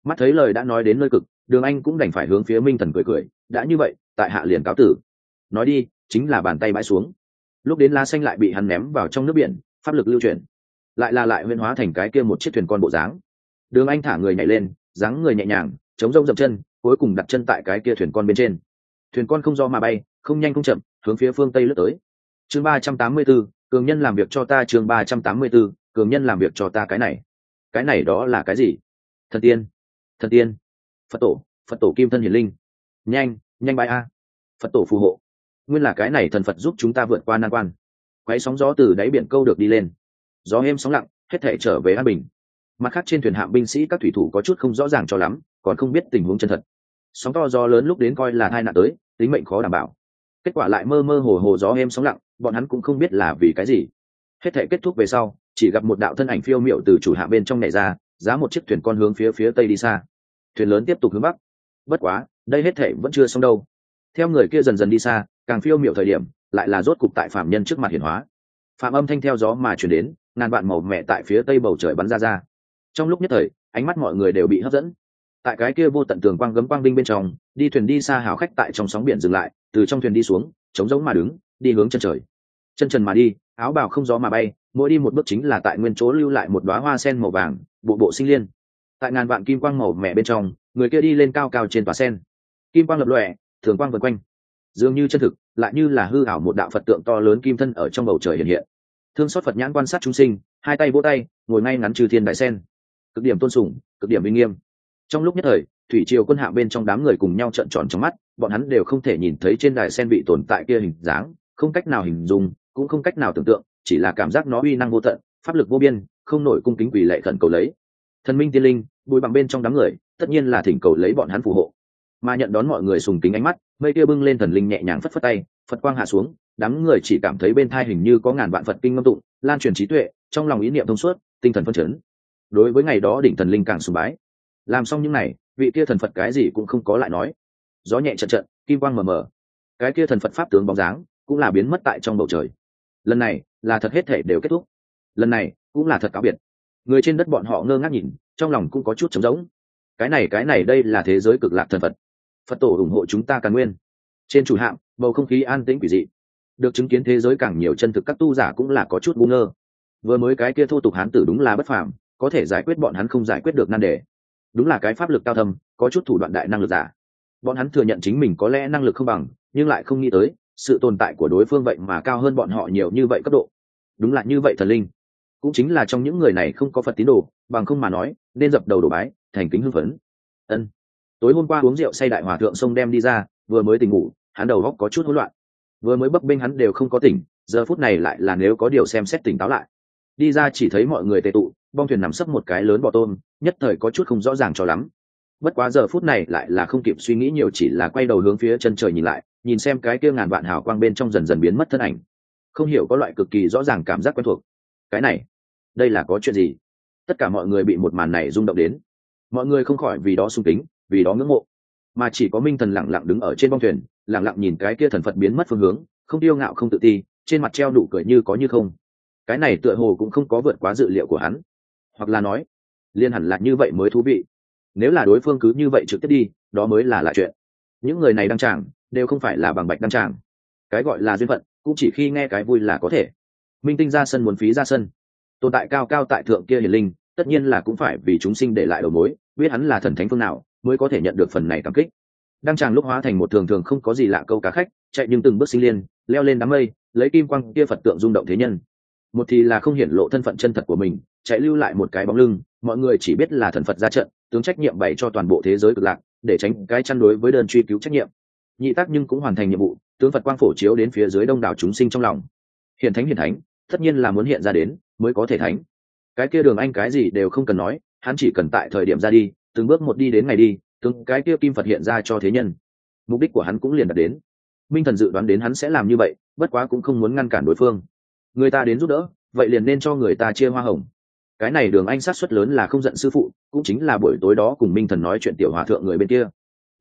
Mắt thấy lời đã nói đến nơi cực, đường anh cũng đành phải hướng phía minh thần cười cười, đã như vậy, tại hạ liền cáo tử nói đi, chính là bàn tay bãi xuống. Lúc đến lá xanh lại bị hắn ném vào trong nước biển, pháp lực lưu chuyển. Lại là lại huyên hóa thành cái kia một chiếc thuyền con bộ dáng. Đường anh thả người nhảy lên, dáng người nhẹ nhàng, chống rông dập chân, cuối cùng đặt chân tại cái kia thuyền con bên trên. Thuyền con không do mà bay, không nhanh không chậm, hướng phía phương tây lướt tới. Chương ba trăm tám mươi b ố cường nhân làm việc cho ta chương ba trăm tám mươi b ố cường nhân làm việc cho ta cái này. Cái này đó là cái gì? Thần tiên thần tiên. Phật tổ phật tổ kim thân hiền linh. Nhanh nhanh bãi a. Phật tổ phù hộ nguyên là cái này thần phật giúp chúng ta vượt qua nan quan. Quáy sóng gió từ đáy biển câu được đi lên. Gió êm sóng lặng, hết thể trở về an bình. Mặt khác trên thuyền hạm binh sĩ các thủy thủ có chút không rõ ràng cho lắm, còn không biết tình huống chân thật. Sóng to gió lớn lúc đến coi là hai nạn tới, tính mệnh khó đảm bảo. Kết quả lại mơ mơ hồ hồ gió êm sóng lặng, bọn hắn cũng không biết là vì cái gì. Hết thể kết thúc về sau, chỉ gặp một đạo thân ảnh phiêu miệu từ chủ hạ bên trong này ra, giá một chiếc thuyền con hướng phía phía tây đi xa. Thuyền lớn tiếp tục hướng bắc. Bất quá, đây hết thể vẫn chưa xong đâu. Theo người kia dần dần đi xa càng phiêu miểu thời điểm, lại là rốt cục tại phạm nhân trước mặt hiển hóa. Phạm âm thanh theo gió mà chuyển đến, ngàn vạn màu mẹ tại phía tây bầu trời bắn ra ra. Trong lúc nhất thời, ánh mắt mọi người đều bị hấp dẫn. Tại cái kia vô tận tường quang gấm quang đinh bên trong, đi thuyền đi xa hào khách tại trong sóng biển dừng lại, từ trong thuyền đi xuống chống giống mà đứng, đi hướng chân trời. Chân trần mà đi, áo bào không gió mà bay, mỗi đi một bước chính là tại nguyên chỗ lưu lại một đoá hoa sen màu vàng, bộ bộ sinh liên. Tại ngàn vạn kim quang màu mẹ bên trong, người kia đi lên cao cao trên tòa sen. Kim quang lập lòe thường quang vần quanh dường như chân thực, lại như là hư ảo một đạo phật tượng to lớn kim thân ở trong bầu trời hiện hiện. Thương xót phật nhãn quan sát chúng sinh, hai tay vỗ tay, ngồi ngay ngắn trừ thiên đại sen. Cực điểm tôn sùng, cực điểm uy nghiêm. Trong lúc nhất thời, thủy triều quân hạ bên trong đám người cùng nhau trợn tròn trong mắt, bọn hắn đều không thể nhìn thấy trên đài sen bị tồn tại kia hình dáng, không cách nào hình dung, cũng không cách nào tưởng tượng, chỉ là cảm giác nó uy năng vô tận, pháp lực vô biên, không nổi cung kính quỷ lệ khẩn cầu lấy. Thần minh tiên linh, bùi bằng bên trong đám người, tất nhiên là thỉnh cầu lấy bọn hắn phù hộ. Mà nhận đón mọi người sùng kính ánh mắt mây kia bưng lên thần linh nhẹ nhàng phất phất tay, phật quang hạ xuống, đám người chỉ cảm thấy bên thai hình như có ngàn vạn phật kinh ngâm tụng, lan truyền trí tuệ, trong lòng ý niệm thông suốt, tinh thần phân chấn. Đối với ngày đó đỉnh thần linh càng sùng bái. Làm xong những này, vị kia thần phật cái gì cũng không có lại nói. Gió nhẹ trận trận kim quang mờ mờ. Cái kia thần phật pháp tướng bóng dáng cũng là biến mất tại trong bầu trời. Lần này là thật hết thể đều kết thúc. Lần này cũng là thật cáo biệt. Người trên đất bọn họ ngơ ngác nhìn, trong lòng cũng có chút trống rỗng. Cái này cái này, đây là thế giới cực lạc thần phật phật tổ ủng hộ chúng ta càng nguyên. Trên chủ hạm, bầu không khí an tĩnh quỷ dị. Được chứng kiến thế giới càng nhiều chân thực các tu giả cũng là có chút ngu ngơ. Vừa mới cái kia thô tục hán tử đúng là bất phàm, có thể giải quyết bọn hắn không giải quyết được nan đề. Đúng là cái pháp lực cao thâm, có chút thủ đoạn đại năng lực giả. Bọn hắn thừa nhận chính mình có lẽ năng lực không bằng, nhưng lại không nghĩ tới, sự tồn tại của đối phương vậy mà cao hơn bọn họ nhiều như vậy cấp độ. Đúng là như vậy thần linh. Cũng chính là trong những người này không có phật tín đồ, bằng không mà nói, nên dập đầu đổ bái, thành kính hưng phấn. Ân tối hôm qua uống rượu say đại hòa thượng sông đem đi ra, vừa mới tỉnh ngủ, hắn đầu góc có chút hỗn loạn. Vừa mới bấp bênh hắn đều không có tỉnh, giờ phút này lại là nếu có điều xem xét tỉnh táo lại. Đi ra chỉ thấy mọi người tệ tụ, bong thuyền nằm sấp một cái lớn bò tôm, nhất thời có chút không rõ ràng cho lắm. Bất quá giờ phút này lại là không kịp suy nghĩ nhiều chỉ là quay đầu hướng phía chân trời nhìn lại, nhìn xem cái kia ngàn vạn hào quang bên trong dần dần biến mất thân ảnh. Không hiểu có loại cực kỳ rõ ràng cảm giác quen thuộc. Cái này, đây là có chuyện gì? Tất cả mọi người bị một màn này rung động đến. Mọi người không khỏi vì đó sung kính vì đó ngưỡng mộ. Mà chỉ có minh thần lẳng lặng đứng ở trên bong thuyền lẳng lặng nhìn cái kia thần phật biến mất phương hướng, không tiêu ngạo không tự ti, trên mặt treo nụ cười như có như không. Cái này tựa hồ cũng không có vượt quá dự liệu của hắn. Hoặc là nói, liên hẳn là như vậy mới thú vị. Nếu là đối phương cứ như vậy trực tiếp đi, đó mới là lạ chuyện. Những người này đăng tràng, đều không phải là bằng bạch đăng tràng. Cái gọi là duyên phận, cũng chỉ khi nghe cái vui là có thể. Minh tinh ra sân muốn phí ra sân. Tồn tại cao cao tại thượng kia hiền linh, tất nhiên là cũng phải vì chúng sinh để lại đầu mối, biết hắn là thần thánh phương nào mới có thể nhận được phần này cảm kích. Đăng tràng lúc hóa thành một thường thường không có gì lạ câu cá khách, chạy nhưng từng bước sinh liên, leo lên đám mây, lấy kim quang kia phật tượng rung động thế nhân. Một thì là không hiển lộ thân phận chân thật của mình, chạy lưu lại một cái bóng lưng, mọi người chỉ biết là thần phật ra trận, tướng trách nhiệm bày cho toàn bộ thế giới cực lạc, để tránh cái chăn đối với đơn truy cứu trách nhiệm. Nhị tác nhưng cũng hoàn thành nhiệm vụ, tướng phật quang phổ chiếu đến phía dưới đông đảo chúng sinh trong lòng. Hiền thánh hiền thánh, tất nhiên là muốn hiện ra đến, mới có thể thánh. Cái kia đường anh cái gì đều không cần nói, hắn chỉ cần tại thời điểm ra đi từng bước một đi đến ngày đi, từng cái kia kim phật hiện ra cho thế nhân. Mục đích của hắn cũng liền đạt đến. Minh thần dự đoán đến hắn sẽ làm như vậy, bất quá cũng không muốn ngăn cản đối phương. Người ta đến giúp đỡ, vậy liền nên cho người ta chia hoa hồng. Cái này đường anh sát xuất lớn là không giận sư phụ, cũng chính là buổi tối đó cùng minh thần nói chuyện tiểu hòa thượng người bên kia.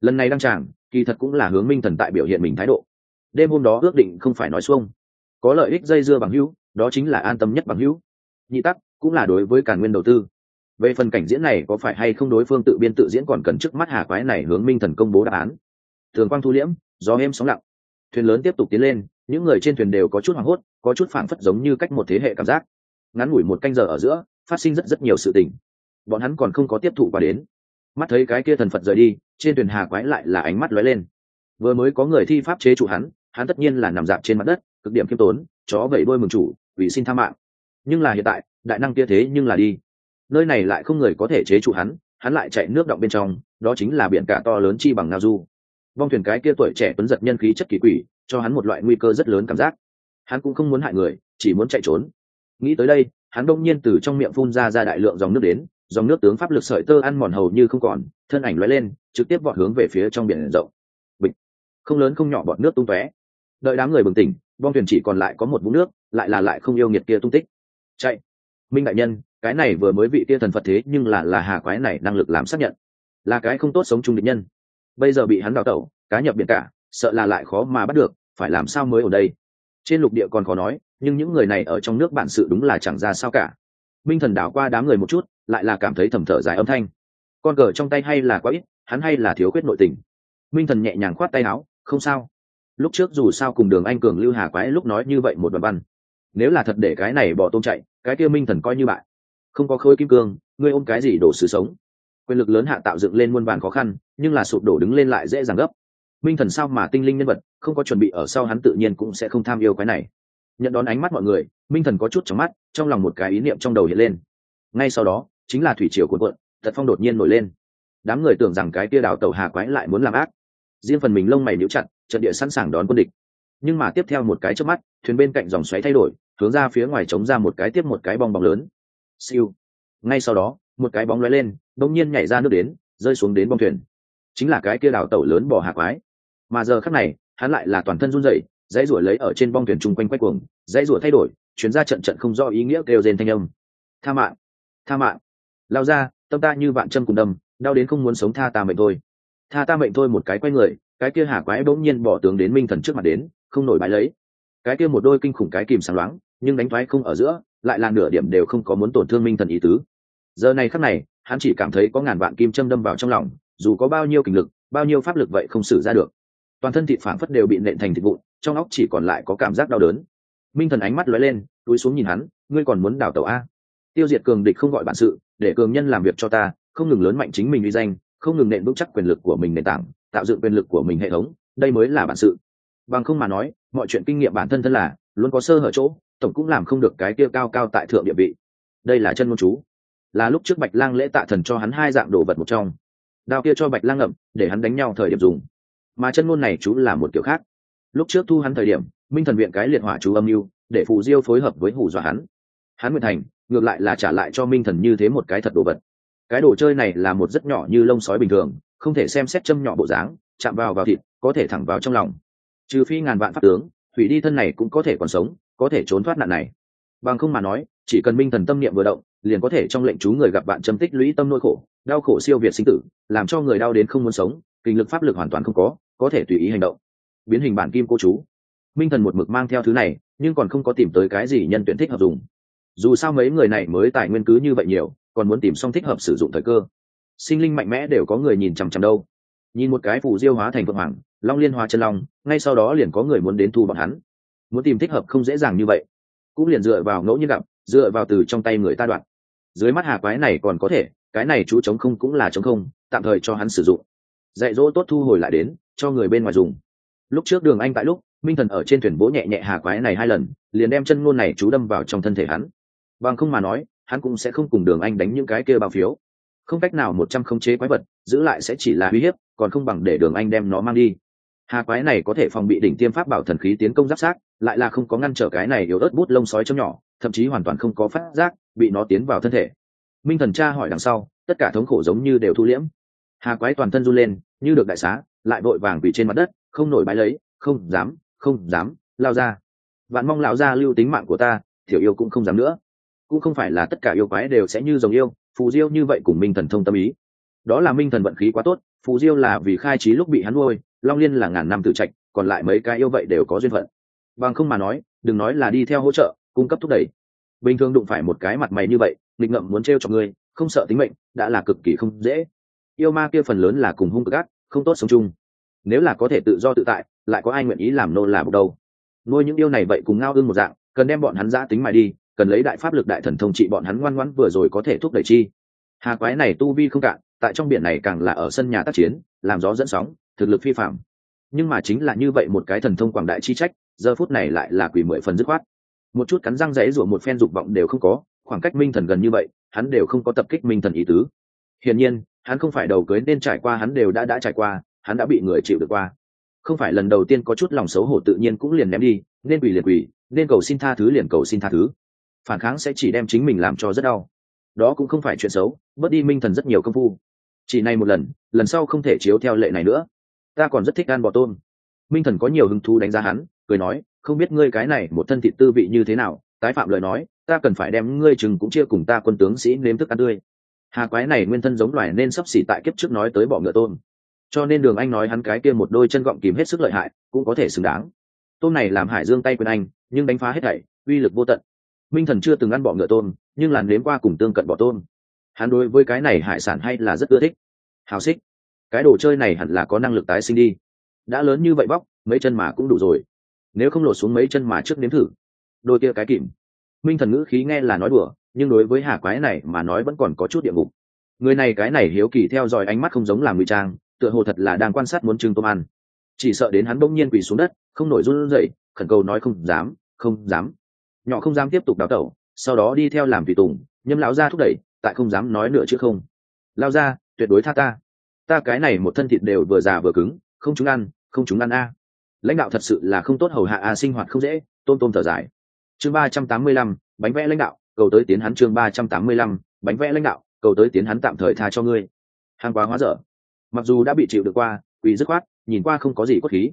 Lần này đăng tràng, kỳ thật cũng là hướng minh thần tại biểu hiện mình thái độ. Đêm hôm đó ước định không phải nói xuông. Có lợi ích dây dưa bằng hữu, đó chính là an tâm nhất bằng hữu. Nhị tắc cũng là đối với càn nguyên đầu tư về phần cảnh diễn này có phải hay không đối phương tự biên tự diễn còn cần trước mắt hà quái này hướng minh thần công bố đáp án. Thường quang thu liễm, gió êm sóng lặng. Thuyền lớn tiếp tục tiến lên, những người trên thuyền đều có chút hoảng hốt, có chút phảng phất giống như cách một thế hệ cảm giác. Ngắn ngủi một canh giờ ở giữa, phát sinh rất rất nhiều sự tình. Bọn hắn còn không có tiếp thụ và đến. Mắt thấy cái kia thần phật rời đi, trên thuyền hà quái lại là ánh mắt lóe lên. Vừa mới có người thi pháp chế chủ hắn hắn tất nhiên là nằm dạp trên mặt đất, cực điểm kiêm tốn, chó vẩy đôi mừng chủ, vì xin tha mạng. Nhưng là hiện tại, đại năng kia thế nhưng là đi nơi này lại không người có thể chế trụ hắn hắn lại chạy nước động bên trong, đó chính là biển cả to lớn chi bằng ngao du. Vong thuyền cái kia tuổi trẻ tuấn giật nhân khí chất kỳ quỷ, cho hắn một loại nguy cơ rất lớn cảm giác. Hắn cũng không muốn hại người, chỉ muốn chạy trốn. Nghĩ tới đây, hắn đông nhiên từ trong miệng phun ra ra đại lượng dòng nước đến, dòng nước tướng pháp lực sợi tơ ăn mòn hầu như không còn, thân ảnh lóe lên, trực tiếp vọt hướng về phía trong biển rộng. Bịch. Không lớn không nhỏ bọt nước tung tóe. Đợi đám người bừng tỉnh bong thuyền chỉ còn lại có một vũng nước, lại là lại không yêu nghiệt kia tung tích. Chạy. Minh đại nhân cái này vừa mới bị tia thần phật thế, nhưng là là hà quái này năng lực làm xác nhận. Là cái không tốt sống chung định nhân. Bây giờ bị hắn đào tẩu, cá nhập biển cả, sợ là lại khó mà bắt được, phải làm sao mới ở đây? Trên lục địa còn khó nói, nhưng những người này ở trong nước bản sự đúng là chẳng ra sao cả. Minh thần đảo qua đám người một chút, lại là cảm thấy thầm thở dài âm thanh. Con cờ trong tay hay là quá ít, hắn hay là thiếu khuyết nội tình. Minh thần nhẹ nhàng khoát tay áo, không sao. Lúc trước dù sao cùng đường anh cường lưu hà quái lúc nói như vậy một đoạn văn. Nếu là thật để cái này bỏ tôm chạy, cái kia minh thần coi như bại không có khối kim cương, ngươi ôm cái gì đổ sự sống? Quyền lực lớn hạ tạo dựng lên muôn vàn khó khăn, nhưng là sụp đổ đứng lên lại dễ dàng gấp. Minh thần sao mà tinh linh nhân vật, không có chuẩn bị ở sau hắn tự nhiên cũng sẽ không tham yêu cái này. Nhận đón ánh mắt mọi người, minh thần có chút trong mắt, trong lòng một cái ý niệm trong đầu hiện lên. Ngay sau đó, chính là thủy triều cuộn cuộn tật phong đột nhiên nổi lên. Đám người tưởng rằng cái tia đảo tàu hà quái lại muốn làm ác. Riêng phần mình lông mày níu chặt, trận địa sẵn sàng đón quân địch. Nhưng mà tiếp theo một cái trước mắt, thuyền bên cạnh dòng xoáy thay đổi, hướng ra phía ngoài chống ra một cái tiếp một cái bong bóng lớn siêu. Ngay sau đó, một cái bóng lóe lên bỗng nhiên nhảy ra nước đến, rơi xuống đến bong thuyền. Chính là cái kia đảo tàu lớn bỏ hạ quái mà giờ khắc này, hắn lại là toàn thân run rẩy, dãy rủa lấy ở trên bong thuyền chung quanh quay cuồng, dãy rủa thay đổi, chuyến ra trận trận không do ý nghĩa kêu rên thanh âm. Tha mạng tha mạng. Lao ra, tâm ta như vạn châm cùng đâm, đau đến không muốn sống tha ta mệnh thôi. Tha ta mệnh thôi một cái quay người, cái kia hà quái bỗng nhiên bỏ tướng đến minh thần trước mặt đến, không nổi bãi lấy. Cái kia một đôi kinh khủng cái kìm sáng loáng, nhưng đánh thoái không ở giữa lại là nửa điểm đều không có muốn tổn thương minh thần ý tứ. Giờ này khắc này, hắn chỉ cảm thấy có ngàn vạn kim châm đâm vào trong lòng, dù có bao nhiêu kình lực, bao nhiêu pháp lực vậy không xử ra được. Toàn thân thịt phản phất đều bị nện thành thịt vụn, trong óc chỉ còn lại có cảm giác đau đớn. Minh thần ánh mắt lóe lên, túi xuống nhìn hắn, ngươi còn muốn đào tàu a? Tiêu diệt cường địch không gọi bản sự, để cường nhân làm việc cho ta, không ngừng lớn mạnh chính mình uy danh, không ngừng nện vững chắc quyền lực của mình nền tảng, tạo dựng quyền lực của mình hệ thống, đây mới là bản sự. Bằng không mà nói, mọi chuyện kinh nghiệm bản thân thân là, luôn có sơ hở chỗ tổng cũng làm không được cái kia cao cao tại thượng địa vị. Đây là chân ngôn chú. Là lúc trước bạch lang lễ tạ thần cho hắn hai dạng đồ vật một trong. Đao kia cho bạch lang ngậm, để hắn đánh nhau thời điểm dùng. Mà chân ngôn này chú là một kiểu khác. Lúc trước thu hắn thời điểm, minh thần viện cái liệt hỏa chú âm mưu, để phù diêu phối hợp với hủ dọa hắn. Hắn nguyện thành, ngược lại là trả lại cho minh thần như thế một cái thật đồ vật. Cái đồ chơi này là một rất nhỏ như lông sói bình thường, không thể xem xét châm nhỏ bộ dáng, chạm vào vào thịt, có thể thẳng vào trong lòng. Trừ phi ngàn vạn pháp tướng hủy đi thân này cũng có thể còn sống, có thể trốn thoát nạn này. Bằng không mà nói, chỉ cần minh thần tâm niệm vừa động, liền có thể trong lệnh chú người gặp bạn châm tích lũy tâm nỗi khổ, đau khổ siêu việt sinh tử, làm cho người đau đến không muốn sống, kinh lực pháp lực hoàn toàn không có có thể tùy ý hành động. Biến hình bản kim cô chú. Minh thần một mực mang theo thứ này, nhưng còn không có tìm tới cái gì nhân tuyển thích hợp dùng. Dù sao mấy người này mới tài nguyên cứ như vậy nhiều, còn muốn tìm xong thích hợp sử dụng thời cơ. Sinh linh mạnh mẽ đều có người nhìn chằm chằm đâu nhìn một cái phù diêu hóa thành vượng hoàng, long liên hóa chân long, ngay sau đó liền có người muốn đến thu bọn hắn. Muốn tìm thích hợp không dễ dàng như vậy. Cũng liền dựa vào ngẫu nhiên gặp, dựa vào từ trong tay người ta đoạn. Dưới mắt hà quái này còn có thể, cái này chú chống không cũng là chống không, tạm thời cho hắn sử dụng. Dạy dỗ tốt thu hồi lại đến, cho người bên ngoài dùng. Lúc trước đường anh tại lúc, minh thần ở trên thuyền bố nhẹ nhẹ hà quái này hai lần, liền đem chân ngôn này chú đâm vào trong thân thể hắn. Bằng không mà nói, hắn cũng sẽ không cùng đường anh đánh những cái kia bao phiếu không cách nào một trăm khống chế quái vật, giữ lại sẽ chỉ là uy hiếp, còn không bằng để đường anh đem nó mang đi. Hà quái này có thể phòng bị đỉnh tiêm pháp bảo thần khí tiến công giáp sát, lại là không có ngăn trở cái này yếu ớt bút lông sói trong nhỏ, thậm chí hoàn toàn không có phát giác, bị nó tiến vào thân thể. Minh thần cha hỏi đằng sau, tất cả thống khổ giống như đều thu liễm. Hà quái toàn thân run lên, như được đại xá, lại vội vàng vì trên mặt đất, không nổi bãi lấy, không dám không dám, lao ra. Bạn mong lão gia lưu tính mạng của ta thiểu yêu cũng không dám nữa. Cũng không phải là tất cả yêu quái đều sẽ như dòng yêu phù diêu như vậy cùng minh thần thông tâm ý. Đó là minh thần vận khí quá tốt, phù diêu là vì khai trí lúc bị hắn nuôi, long liên là ngàn năm tự trạch, còn lại mấy cái yêu vậy đều có duyên phận. Bằng không mà nói, đừng nói là đi theo hỗ trợ, cung cấp thúc đẩy. Bình thường đụng phải một cái mặt mày như vậy, nghịch ngậm muốn t r e o cho ngươi không sợ tính mệnh, đã là cực kỳ không dễ. Yêu ma kia phần lớn là cùng hung cực ác, không tốt sống chung. Nếu là có thể tự do tự tại, lại có ai nguyện ý làm nô là một đâu nuôi những yêu này vậy cùng ngao ương một dạng, cần đem bọn hắn giã tính mày đi cần lấy đại pháp lực đại thần thông trị bọn hắn ngoan ngoãn vừa rồi có thể thúc đẩy chi. Hà quái này tu vi không cạn, tại trong biển này càng là ở sân nhà tác chiến, làm gió dẫn sóng, thực lực phi phạm nhưng mà chính là như vậy một cái thần thông quảng đại chi trách, giờ phút này lại là quỷ mười phần dứt khoát. Một chút cắn răng rẽ rủa một phen dục vọng đều không có, khoảng cách minh thần gần như vậy, hắn đều không có tập kích minh thần ý tứ. Hiển nhiên, hắn không phải đầu cưới nên trải qua, hắn đều đã đã trải qua, hắn đã bị người chịu được qua. Không phải lần đầu tiên có chút lòng xấu hổ tự nhiên cũng liền ném đi, nên quỷ liền quỷ nên cầu xin tha thứ liền cầu xin tha thứ phản kháng sẽ chỉ đem chính mình làm cho rất đau. Đó cũng không phải chuyện xấu, bớt đi minh thần rất nhiều công phu. Chỉ này một lần lần sau không thể chiếu theo lệ này nữa. Ta còn rất thích ăn bò tôm. Minh thần có nhiều hứng thú đánh giá hắn, cười nói, không biết ngươi cái này một thân thịt tư vị như thế nào, tái phạm lời nói, ta cần phải đem ngươi chừng cũng chia cùng ta quân tướng sĩ nếm thức ăn tươi. Hà quái này nguyên thân giống loài nên sắp xỉ tại kiếp trước nói tới bọ ngựa tôm. Cho nên đường anh nói hắn cái kia một đôi chân gọng kìm hết sức lợi hại, cũng có thể xứng đáng. Tôm này làm hải dương tay quyền anh, nhưng đánh phá hết thảy, uy lực vô tận minh thần chưa từng ăn bọ ngựa tôm, nhưng làn nếm qua cùng tương cận bọ tôm. Hắn đối với cái này hải sản hay là rất ưa thích. Hào xích. Cái đồ chơi này hẳn là có năng lực tái sinh đi. Đã lớn như vậy bóc, mấy chân mà cũng đủ rồi. Nếu không lột xuống mấy chân mà trước nếm thử. Đôi kia cái kìm. Minh thần ngữ khí nghe là nói đùa, nhưng đối với hà quái này mà nói vẫn còn có chút địa ngục. Người này cái này hiếu kỳ theo dõi ánh mắt không giống làm ngụy trang, tựa hồ thật là đang quan sát muốn trưng tôm ăn. Chỉ sợ đến hắn bỗng nhiên quỳ xuống đất, không nổi run dậy khẩn cầu nói không dám không dám nhỏ không dám tiếp tục đào tẩu, sau đó đi theo làm tùy tùng, nhâm lão ra thúc đẩy, tại không dám nói nữa chứ không. Lao ra tuyệt đối tha ta. Ta cái này một thân thịt đều vừa già vừa cứng, không chúng ăn, không chúng ăn a. Lãnh đạo thật sự là không tốt hầu hạ a, sinh hoạt không dễ tôm tôm thở dài. Chương ba trăm tám mươi lăm, bánh vẽ lãnh đạo, cầu tới tiến hắn chương ba trăm tám mươi lăm, bánh vẽ lãnh đạo, cầu tới tiến hắn tạm thời tha cho ngươi. Hàng quá hóa dở. Mặc dù đã bị chịu được qua quỷ dứt khoát, nhìn qua không có gì cốt khí.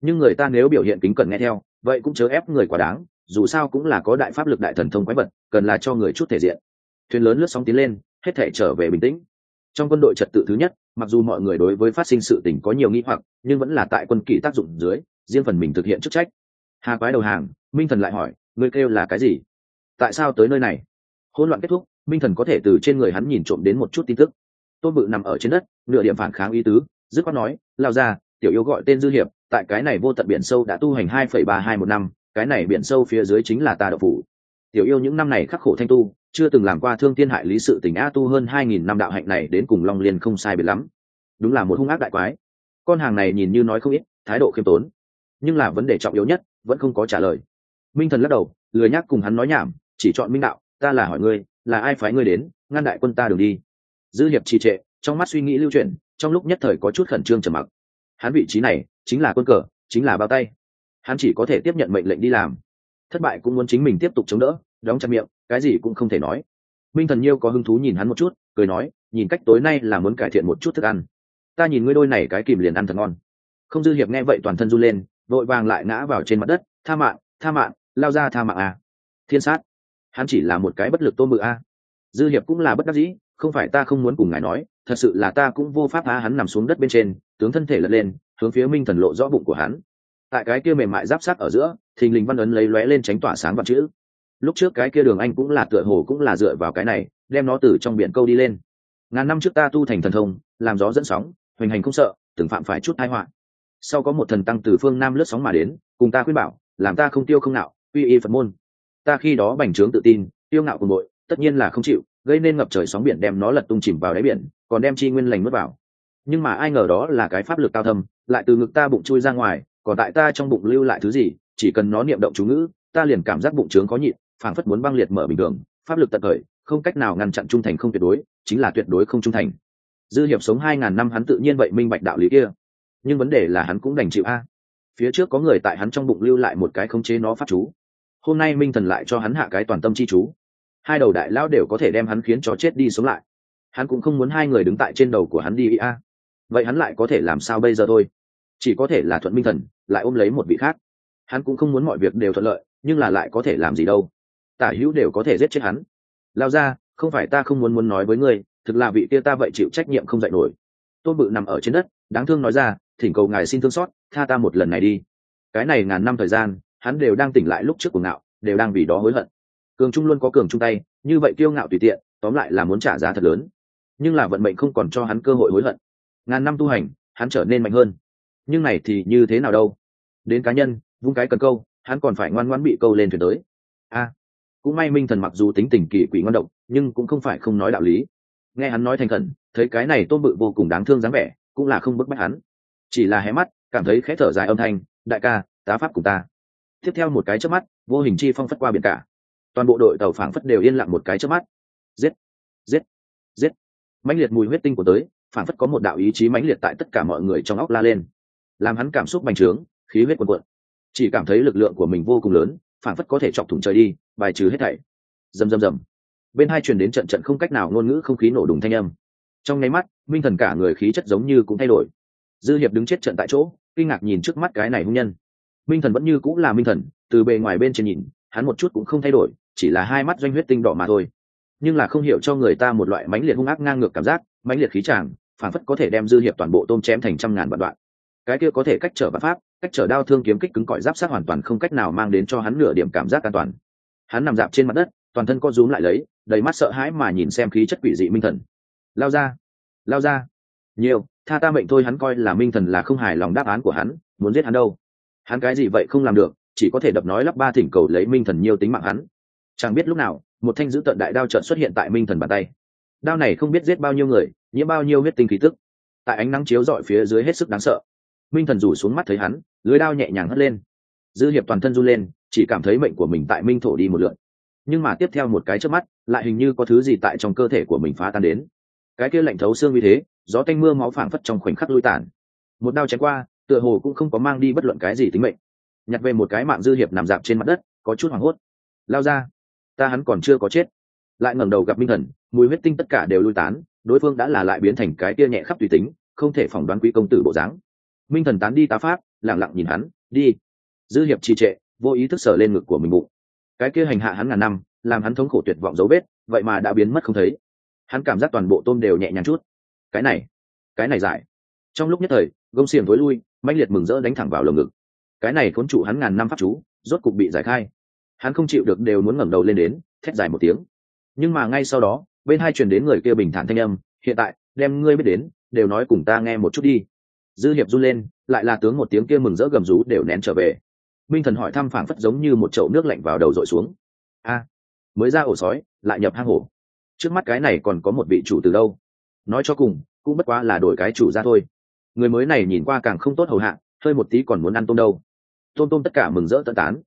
Nhưng người ta nếu biểu hiện kính cẩn nghe theo, vậy cũng chớ ép người quá đáng dù sao cũng là có đại pháp lực đại thần thông quái vật, cần là cho người chút thể diện. Thuyền lớn lướt sóng tiến lên, hết thể trở về bình tĩnh. Trong quân đội trật tự thứ nhất, mặc dù mọi người đối với phát sinh sự tình có nhiều nghi hoặc, nhưng vẫn là tại quân kỳ tác dụng dưới, riêng phần mình thực hiện chức trách. Hà quái đầu hàng, minh thần lại hỏi, ngươi kêu là cái gì? Tại sao tới nơi này? Hỗn loạn kết thúc, minh thần có thể từ trên người hắn nhìn trộm đến một chút tin tức. Tôn bự nằm ở trên đất, nửa điểm phản kháng ý tứ, dứt khoát nói, lao ra, tiểu yêu gọi tên dư hiệp, tại cái này vô tận biển sâu đã tu hành hai phẩy ba hai một năm cái này biển sâu phía dưới chính là ta đậu phủ. Tiểu yêu những năm này khắc khổ thanh tu, chưa từng làm qua thương tiên hại lý sự tình a tu hơn hai nghìn năm đạo hạnh này đến cùng long liên không sai biệt lắm. Đúng là một hung ác đại quái. Con hàng này nhìn như nói không ít, thái độ khiêm tốn. Nhưng là vấn đề trọng yếu nhất, vẫn không có trả lời. Minh thần lắc đầu, lười nhắc cùng hắn nói nhảm, chỉ chọn minh đạo, ta là hỏi ngươi, là ai phái ngươi đến, ngăn đại quân ta đường đi? Dư hiệp trì trệ, trong mắt suy nghĩ lưu chuyển, trong lúc nhất thời có chút khẩn trương trầm mặc. Hắn vị trí này, chính là quân cờ, chính là bao tay hắn chỉ có thể tiếp nhận mệnh lệnh đi làm. Thất bại cũng muốn chính mình tiếp tục chống đỡ, đóng chặt miệng, cái gì cũng không thể nói. Minh thần nhiêu có hứng thú nhìn hắn một chút, cười nói, nhìn cách tối nay là muốn cải thiện một chút thức ăn. Ta nhìn ngươi đôi này cái kìm liền ăn thật ngon. Không dư hiệp nghe vậy toàn thân run lên, vội vàng lại ngã vào trên mặt đất, tha mạng tha mạng, lao ra tha mạng à. thiên sát, hắn chỉ là một cái bất lực tô mự a. Dư hiệp cũng là bất đắc dĩ, không phải ta không muốn cùng ngài nói, thật sự là ta cũng vô pháp phá hắn nằm xuống đất bên trên. Tướng thân thể lật lên, hướng phía minh thần lộ rõ bụng của hắn tại cái kia mềm mại giáp sát ở giữa, thình lình văn ấn lấy lóe lên tránh tỏa sáng vật chữ. Lúc trước cái kia đường anh cũng là tựa hồ cũng là dựa vào cái này, đem nó từ trong biển câu đi lên. Ngàn năm trước ta tu thành thần thông, làm gió dẫn sóng, hoành hành không sợ, từng phạm phải chút thái họa. Sau có một thần tăng từ phương nam lướt sóng mà đến, cùng ta khuyên bảo, làm ta không tiêu không nạo uy y phật môn. Ta khi đó bành trướng tự tin, tiêu ngạo cùng bội, tất nhiên là không chịu, gây nên ngập trời sóng biển đem nó lật tung chìm vào đáy biển, còn đem chi nguyên lành mất vào. Nhưng mà ai ngờ đó là cái pháp lực cao thâm, lại từ ngực ta bụng chui ra ngoài còn tại ta trong bụng lưu lại thứ gì, chỉ cần nó niệm động chú ngữ, ta liền cảm giác bụng trướng khó nhịn, phảng phất muốn băng liệt mở bình thường. Pháp lực tận khởi, không cách nào ngăn chặn trung thành không tuyệt đối, chính là tuyệt đối không trung thành. Dư hiệp sống hai ngàn năm hắn tự nhiên vậy minh bạch đạo lý kia. Nhưng vấn đề là hắn cũng đành chịu a. Phía trước có người tại hắn trong bụng lưu lại một cái khống chế nó phát chú. Hôm nay minh thần lại cho hắn hạ cái toàn tâm chi chú. Hai đầu đại lão đều có thể đem hắn khiến cho chết đi sống lại. Hắn cũng không muốn hai người đứng tại trên đầu của hắn đi a. Vậy hắn lại có thể làm sao bây giờ thôi? Chỉ có thể là thuận minh thần, lại ôm lấy một vị khác. Hắn cũng không muốn mọi việc đều thuận lợi, nhưng là lại có thể làm gì đâu. Tả hữu đều có thể giết chết hắn. Lao ra, không phải ta không muốn muốn nói với ngươi, thực là vị kia ta vậy chịu trách nhiệm không dạy nổi. Tôn bự nằm ở trên đất, đáng thương nói ra, thỉnh cầu ngài xin thương xót, tha ta một lần này đi. Cái này ngàn năm thời gian, hắn đều đang tỉnh lại lúc trước của ngạo, đều đang vì đó hối hận. Cường trung luôn có cường trung tay, như vậy kiêu ngạo tùy tiện, tóm lại là muốn trả giá thật lớn. Nhưng là vận mệnh không còn cho hắn cơ hội hối hận. Ngàn năm tu hành, hắn trở nên mạnh hơn nhưng này thì như thế nào đâu? Đến cá nhân, vung cái cần câu, hắn còn phải ngoan ngoãn bị câu lên thuyền tới. A, cũng may minh thần mặc dù tính tình kỳ quỷ ngoan động nhưng cũng không phải không nói đạo lý. Nghe hắn nói thành khẩn, thấy cái này tôn bự vô cùng đáng thương dáng vẻ, cũng là không bức bách hắn. Chỉ là hé mắt, cảm thấy khẽ thở dài âm thanh, đại ca, tá pháp cùng ta. Tiếp theo một cái chớp mắt, vô hình chi phong phất qua biển cả. Toàn bộ đội tàu phảng phất đều yên lặng một cái chớp mắt. Giết giết giết. Mãnh liệt mùi huyết tinh của tới, phảng phất có một đạo ý chí mãnh liệt tại tất cả mọi người trong óc la lên làm hắn cảm xúc bành trướng, khí huyết cuồn cuộn. Chỉ cảm thấy lực lượng của mình vô cùng lớn, phảng phất có thể chọc thủng trời đi, bài trừ hết thảy. Rầm rầm rầm. Bên hai truyền đến trận trận không cách nào ngôn ngữ không khí nổ đùng thanh âm. Trong nháy mắt, minh thần cả người khí chất giống như cũng thay đổi. Dư hiệp đứng chết trận tại chỗ, kinh ngạc nhìn trước mắt cái này hung nhân. Minh thần vẫn như cũng là minh thần, từ bề ngoài bên trên nhìn, hắn một chút cũng không thay đổi, chỉ là hai mắt doanh huyết tinh đỏ mà thôi. Nhưng là không hiểu cho người ta một loại mãnh liệt hung ác ngang ngược cảm giác, mãnh liệt khí tràng phản phất có thể đem dư hiệp toàn bộ tôm chém thành trăm ngàn vạn đoạn cái kia có thể cách trở vạn pháp, cách trở đao thương kiếm kích cứng cỏi giáp sát hoàn toàn không cách nào mang đến cho hắn nửa điểm cảm giác an toàn. Hắn nằm dạp trên mặt đất, toàn thân co rúm lại lấy, đầy mắt sợ hãi mà nhìn xem khí chất quỷ dị minh thần. Lao ra lao ra. Nhiều, tha ta mệnh thôi hắn coi là minh thần là không hài lòng đáp án của hắn, muốn giết hắn đâu. Hắn cái gì vậy không làm được, chỉ có thể đập nói lắp ba thỉnh cầu lấy minh thần nhiều tính mạng hắn. Chẳng biết lúc nào, một thanh dữ tận đại đao trợn xuất hiện tại minh thần bàn tay. Đao này không biết giết bao nhiêu người, nhiễm bao nhiêu huyết tinh khí tức. Tại ánh nắng chiếu dọi phía dưới hết sức đáng sợ minh thần rủ xuống mắt thấy hắn, lưới đao nhẹ nhàng hất lên. Dư hiệp toàn thân run lên, chỉ cảm thấy mệnh của mình tại minh thổ đi một lượn. Nhưng mà tiếp theo một cái trước mắt, lại hình như có thứ gì tại trong cơ thể của mình phá tan đến. Cái kia lạnh thấu xương như thế, gió tanh mưa máu phảng phất trong khoảnh khắc lui tản. Một đao chém qua, tựa hồ cũng không có mang đi bất luận cái gì tính mệnh. Nhặt về một cái mạng dư hiệp nằm dạp trên mặt đất, có chút hoảng hốt. Lao ra, ta hắn còn chưa có chết. Lại ngẩng đầu gặp minh thần, mùi huyết tinh tất cả đều lui tán, đối phương đã là lại biến thành cái kia nhẹ khắp tùy tính, không thể phỏng đoán quý công tử bộ dáng minh thần tán đi tá pháp lẳng lặng nhìn hắn, đi. Dư hiệp trì trệ, vô ý thức sờ lên ngực của mình bụng. Cái kia hành hạ hắn ngàn năm, làm hắn thống khổ tuyệt vọng dấu vết, vậy mà đã biến mất không thấy. Hắn cảm giác toàn bộ tôm đều nhẹ nhàng chút. Cái này cái này giải. Trong lúc nhất thời, gông xiềng thối lui mạnh liệt mừng rỡ đánh thẳng vào lồng ngực. Cái này khốn trụ hắn ngàn năm pháp chú, rốt cục bị giải khai. Hắn không chịu được đều muốn ngẩng đầu lên đến, thét dài một tiếng. Nhưng mà ngay sau đó, bên hai truyền đến người kia bình thản thanh âm, hiện tại, đem ngươi biết đến, đều nói cùng ta nghe một chút đi dư hiệp run lên, lại là tướng một tiếng kia mừng rỡ gầm rú đều nén trở về. Minh thần hỏi thăm phảng phất giống như một chậu nước lạnh vào đầu dội xuống. A, mới ra ổ sói, lại nhập hang hổ. Trước mắt cái này còn có một vị chủ từ đâu. Nói cho cùng, cũng bất quá là đổi cái chủ ra thôi. Người mới này nhìn qua càng không tốt hầu hạ, hơi một tí còn muốn ăn tôm đâu. Tôm tôm tất cả mừng rỡ tận tán.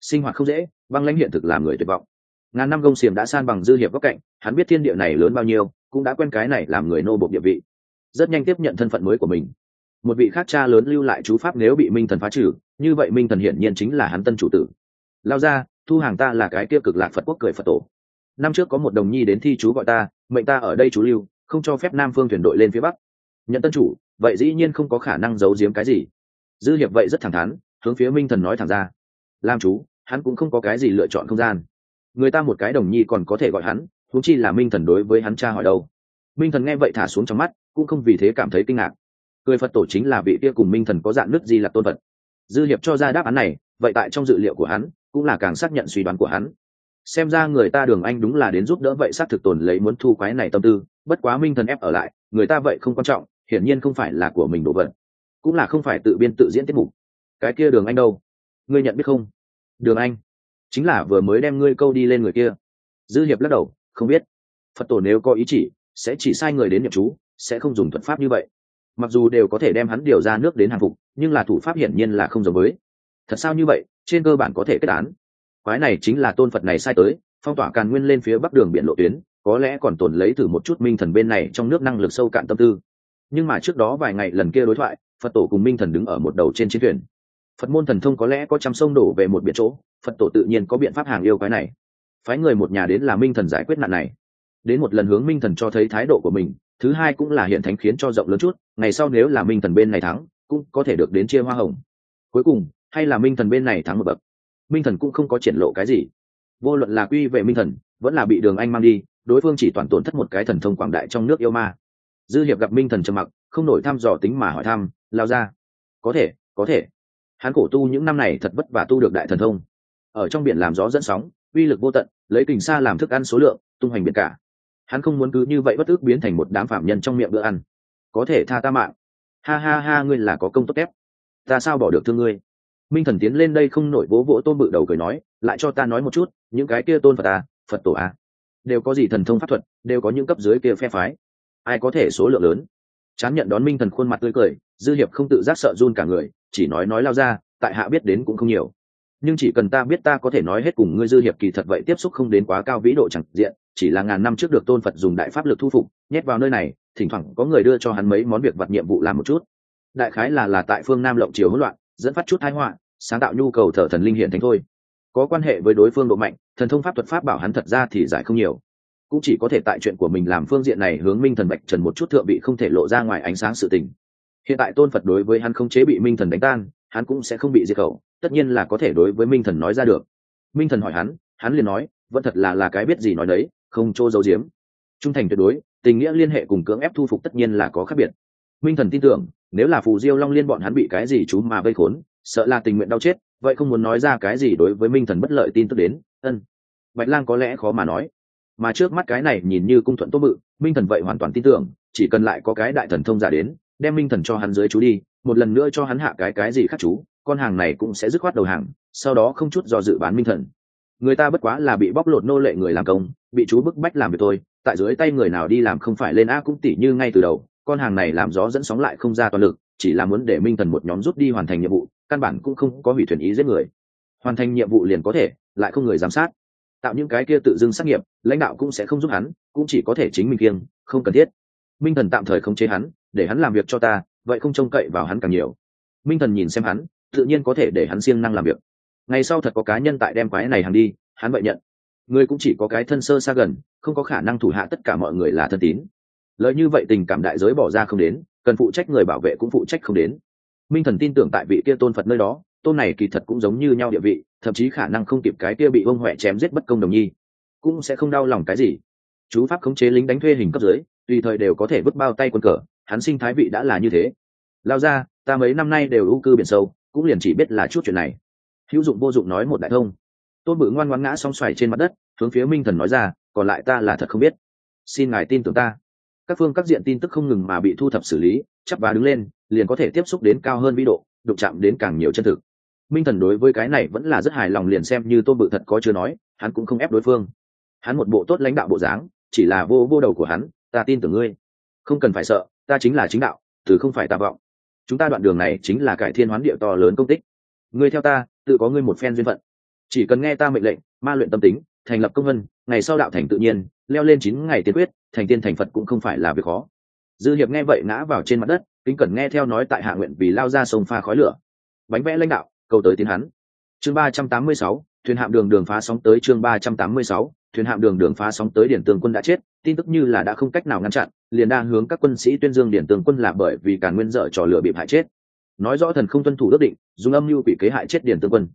Sinh hoạt không dễ, băng lãnh hiện thực làm người tuyệt vọng. Ngàn năm gông xiềm đã san bằng dư hiệp góc cạnh, hắn biết thiên địa này lớn bao nhiêu, cũng đã quen cái này làm người nô bộc địa vị. Rất nhanh tiếp nhận thân phận mới của mình một vị khác cha lớn lưu lại chú pháp nếu bị minh thần phá trừ, như vậy minh thần hiển nhiên chính là hắn tân chủ tử. Lao ra, thu hàng ta là cái kia cực lạc phật quốc cười phật tổ. Năm trước có một đồng nhi đến thi chú gọi ta, mệnh ta ở đây chú lưu, không cho phép nam phương thuyền đội lên phía bắc. Nhận tân chủ, vậy dĩ nhiên không có khả năng giấu giếm cái gì. Dư hiệp vậy rất thẳng thắn, hướng phía minh thần nói thẳng ra. Làm chú, hắn cũng không có cái gì lựa chọn không gian. Người ta một cái đồng nhi còn có thể gọi hắn thú chi là minh thần đối với hắn cha hỏi đâu. Minh thần nghe vậy thả xuống trong mắt, cũng không vì thế cảm thấy kinh ngạc cười phật tổ chính là vị kia cùng minh thần có dạng nước gì là tôn vật dư hiệp cho ra đáp án này, vậy tại trong dự liệu của hắn, cũng là càng xác nhận suy đoán của hắn. Xem ra người ta đường anh đúng là đến giúp đỡ vậy xác thực tồn lấy muốn thu quái này tâm tư, bất quá minh thần ép ở lại, người ta vậy không quan trọng, hiển nhiên không phải là của mình đổ vật cũng là không phải tự biên tự diễn tiết mục. Cái kia đường anh đâu? Ngươi nhận biết không? Đường anh, chính là vừa mới đem ngươi câu đi lên người kia. Dư hiệp lắc đầu, không biết. Phật tổ nếu có ý chỉ, sẽ chỉ sai người đến nhập chú, sẽ không dùng thuật pháp như vậy mặc dù đều có thể đem hắn điều ra nước đến hàng phục, nhưng là thủ pháp hiển nhiên là không giống với. Thật sao như vậy, trên cơ bản có thể kết án. Quái này chính là tôn phật này sai tới, phong tỏa càn nguyên lên phía bắc đường biển lộ tuyến, có lẽ còn tồn lấy thử một chút minh thần bên này trong nước năng lực sâu cạn tâm tư. Nhưng mà trước đó vài ngày lần kia đối thoại, phật tổ cùng minh thần đứng ở một đầu trên chiến thuyền. Phật môn thần thông có lẽ có trăm sông đổ về một biển chỗ, phật tổ tự nhiên có biện pháp hàng yêu cái này. Phái người một nhà đến là minh thần giải quyết nạn này. Đến một lần hướng minh thần cho thấy thái độ của mình thứ hai cũng là hiện thánh khiến cho rộng lớn chút, ngày sau nếu là minh thần bên này thắng, cũng có thể được đến chia hoa hồng. Cuối cùng, hay là minh thần bên này thắng một bậc? Minh thần cũng không có triển lộ cái gì. Vô luận là quy về minh thần, vẫn là bị đường anh mang đi, đối phương chỉ toàn tổn thất một cái thần thông quảng đại trong nước yêu ma. Dư hiệp gặp minh thần trầm mặc, không nổi thăm dò tính mà hỏi thăm, lao ra? Có thể có thể. Hắn cổ tu những năm này thật vất vả tu được đại thần thông. Ở trong biển làm gió dẫn sóng, uy lực vô tận, lấy kình xa làm thức ăn số lượng, tung hoành biển cả hắn không muốn cứ như vậy bất ước biến thành một đám phạm nhân trong miệng bữa ăn. Có thể tha ta mạng. Ha ha ha, ngươi là có công tốt kép ta sao bỏ được thương ngươi? Minh thần tiến lên đây không nổi vỗ vỗ tôn bự đầu cười nói, lại cho ta nói một chút, những cái kia tôn phật ta phật tổ a đều có gì thần thông pháp thuật, đều có những cấp dưới kia phe phái. Ai có thể số lượng lớn? Chán nhận đón minh thần khuôn mặt tươi cười, dư hiệp không tự giác sợ run cả người, chỉ nói nói lao ra, tại hạ biết đến cũng không nhiều. Nhưng chỉ cần ta biết ta có thể nói hết cùng ngươi dư hiệp kỳ thật vậy tiếp xúc không đến quá cao vĩ độ chẳng diện chỉ là ngàn năm trước được tôn phật dùng đại pháp lực thu phục, nhét vào nơi này, thỉnh thoảng có người đưa cho hắn mấy món việc vật nhiệm vụ làm một chút. Đại khái là là tại phương nam lộng chiều hỗn loạn, dẫn phát chút thái họa, sáng tạo nhu cầu thờ thần linh hiện thành thôi. Có quan hệ với đối phương độ mạnh, thần thông pháp thuật pháp bảo hắn thật ra thì giải không nhiều. Cũng chỉ có thể tại chuyện của mình làm phương diện này hướng minh thần bạch trần một chút thượng vị không thể lộ ra ngoài ánh sáng sự tình. Hiện tại tôn phật đối với hắn không chế bị minh thần đánh tan, hắn cũng sẽ không bị diệt khẩu, tất nhiên là có thể đối với minh thần nói ra được. Minh thần hỏi hắn hắn liền nói, vẫn thật là là cái biết gì nói đấy không chỗ giấu giếm. Trung thành tuyệt đối, tình nghĩa liên hệ cùng cưỡng ép thu phục tất nhiên là có khác biệt. Minh thần tin tưởng, nếu là phù diêu long liên bọn hắn bị cái gì chú mà vây khốn, sợ là tình nguyện đau chết, vậy không muốn nói ra cái gì đối với minh thần bất lợi tin tức đến, ân. Bạch lang có lẽ khó mà nói. Mà trước mắt cái này nhìn như cung thuận tốt bự minh thần vậy hoàn toàn tin tưởng, chỉ cần lại có cái đại thần thông giả đến, đem minh thần cho hắn dưới chú đi, một lần nữa cho hắn hạ cái cái gì khác chú, con hàng này cũng sẽ dứt khoát đầu hàng, sau đó không chút do dự bán minh thần. Người ta bất quá là bị bóc lột nô lệ người làm công bị chú bức bách làm việc tôi tại dưới tay người nào đi làm không phải lên a cũng tỉ như ngay từ đầu, con hàng này làm gió dẫn sóng lại không ra toàn lực, chỉ là muốn để minh thần một nhóm rút đi hoàn thành nhiệm vụ, căn bản cũng không có hủy thuyền ý giết người. Hoàn thành nhiệm vụ liền có thể, lại không người giám sát. Tạo những cái kia tự dưng xác nghiệp, lãnh đạo cũng sẽ không giúp hắn, cũng chỉ có thể chính mình kiêng, không cần thiết. Minh thần tạm thời không chế hắn, để hắn làm việc cho ta, vậy không trông cậy vào hắn càng nhiều. Minh thần nhìn xem hắn, tự nhiên có thể để hắn siêng năng làm việc. Ngày sau thật có cá nhân tại đem quái này hàng đi, hắn vậy nhận người cũng chỉ có cái thân sơ xa gần, không có khả năng thủ hạ tất cả mọi người là thân tín. Lợi như vậy tình cảm đại giới bỏ ra không đến, cần phụ trách người bảo vệ cũng phụ trách không đến. Minh thần tin tưởng tại vị kia tôn phật nơi đó, tôn này kỳ thật cũng giống như nhau địa vị, thậm chí khả năng không kịp cái kia bị ông huệ chém giết bất công đồng nhi, cũng sẽ không đau lòng cái gì. Chú pháp khống chế lính đánh thuê hình cấp dưới, tùy thời đều có thể vứt bao tay quân cờ, hắn sinh thái vị đã là như thế. Lao ra, ta mấy năm nay đều ưu cư biển sâu, cũng liền chỉ biết là chút chuyện này. Hữu dụng vô dụng nói một đại thông tôn bự ngoan ngoan ngã xong xoài trên mặt đất, hướng phía minh thần nói ra, còn lại ta là thật không biết. Xin ngài tin tưởng ta. Các phương các diện tin tức không ngừng mà bị thu thập xử lý, chắp và đứng lên, liền có thể tiếp xúc đến cao hơn vĩ độ, đụng chạm đến càng nhiều chân thực. Minh thần đối với cái này vẫn là rất hài lòng liền xem như tôn bự thật có chưa nói, hắn cũng không ép đối phương. Hắn một bộ tốt lãnh đạo bộ dáng, chỉ là vô vô đầu của hắn, ta tin tưởng ngươi. Không cần phải sợ, ta chính là chính đạo, từ không phải tà vọng. Chúng ta đoạn đường này chính là cải thiên hoán địa to lớn công tích. Ngươi theo ta, tự có ngươi một phen duyên phận chỉ cần nghe ta mệnh lệnh, ma luyện tâm tính, thành lập công vân, ngày sau đạo thành tự nhiên, leo lên chín ngày tiên quyết, thành tiên thành phật cũng không phải là việc khó. Dư hiệp nghe vậy ngã vào trên mặt đất, kính cẩn nghe theo nói tại hạ nguyện vì lao ra sông pha khói lửa. Bánh vẽ lãnh đạo, cầu tới tiến hắn. Chương ba trăm tám mươi sáu, thuyền hạm đường đường phá sóng tới chương ba trăm tám mươi sáu, thuyền hạm đường đường phá sóng tới điển tường quân đã chết, tin tức như là đã không cách nào ngăn chặn, liền đang hướng các quân sĩ tuyên dương điển tường quân là bởi vì cả nguyên dở trò lửa bị hại chết. Nói rõ thần không tuân thủ đức định, dùng âm mưu bị kế hại chết điển tường quân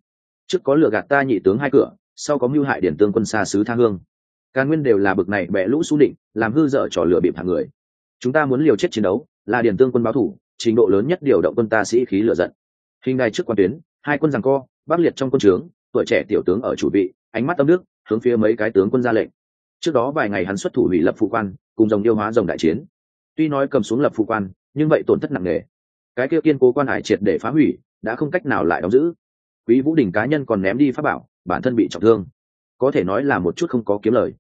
trước có lửa gạt ta nhị tướng hai cửa, sau có mưu hại điển tương quân xa xứ tha hương. Càn nguyên đều là bực này bẻ lũ xu định làm hư dở trò lửa bịp hạng người. Chúng ta muốn liều chết chiến đấu, là điển tương quân báo thủ, trình độ lớn nhất điều động quân ta sĩ khí lửa giận. Hình đài trước quan tuyến, hai quân giằng co bắc liệt trong quân trướng, tuổi trẻ tiểu tướng ở chủ vị, ánh mắt tâm nước hướng phía mấy cái tướng quân ra lệnh. Trước đó vài ngày hắn xuất thủ hủy lập phụ quan, cùng dòng yêu hóa dòng đại chiến. Tuy nói cầm xuống lập phụ quan, nhưng vậy tổn thất nặng nề. Cái kia kiên cố quan hải triệt để phá hủy, đã không cách nào lại đóng giữ quý vũ đình cá nhân còn ném đi pháp bảo, bản thân bị trọng thương. Có thể nói là một chút không có kiếm lời.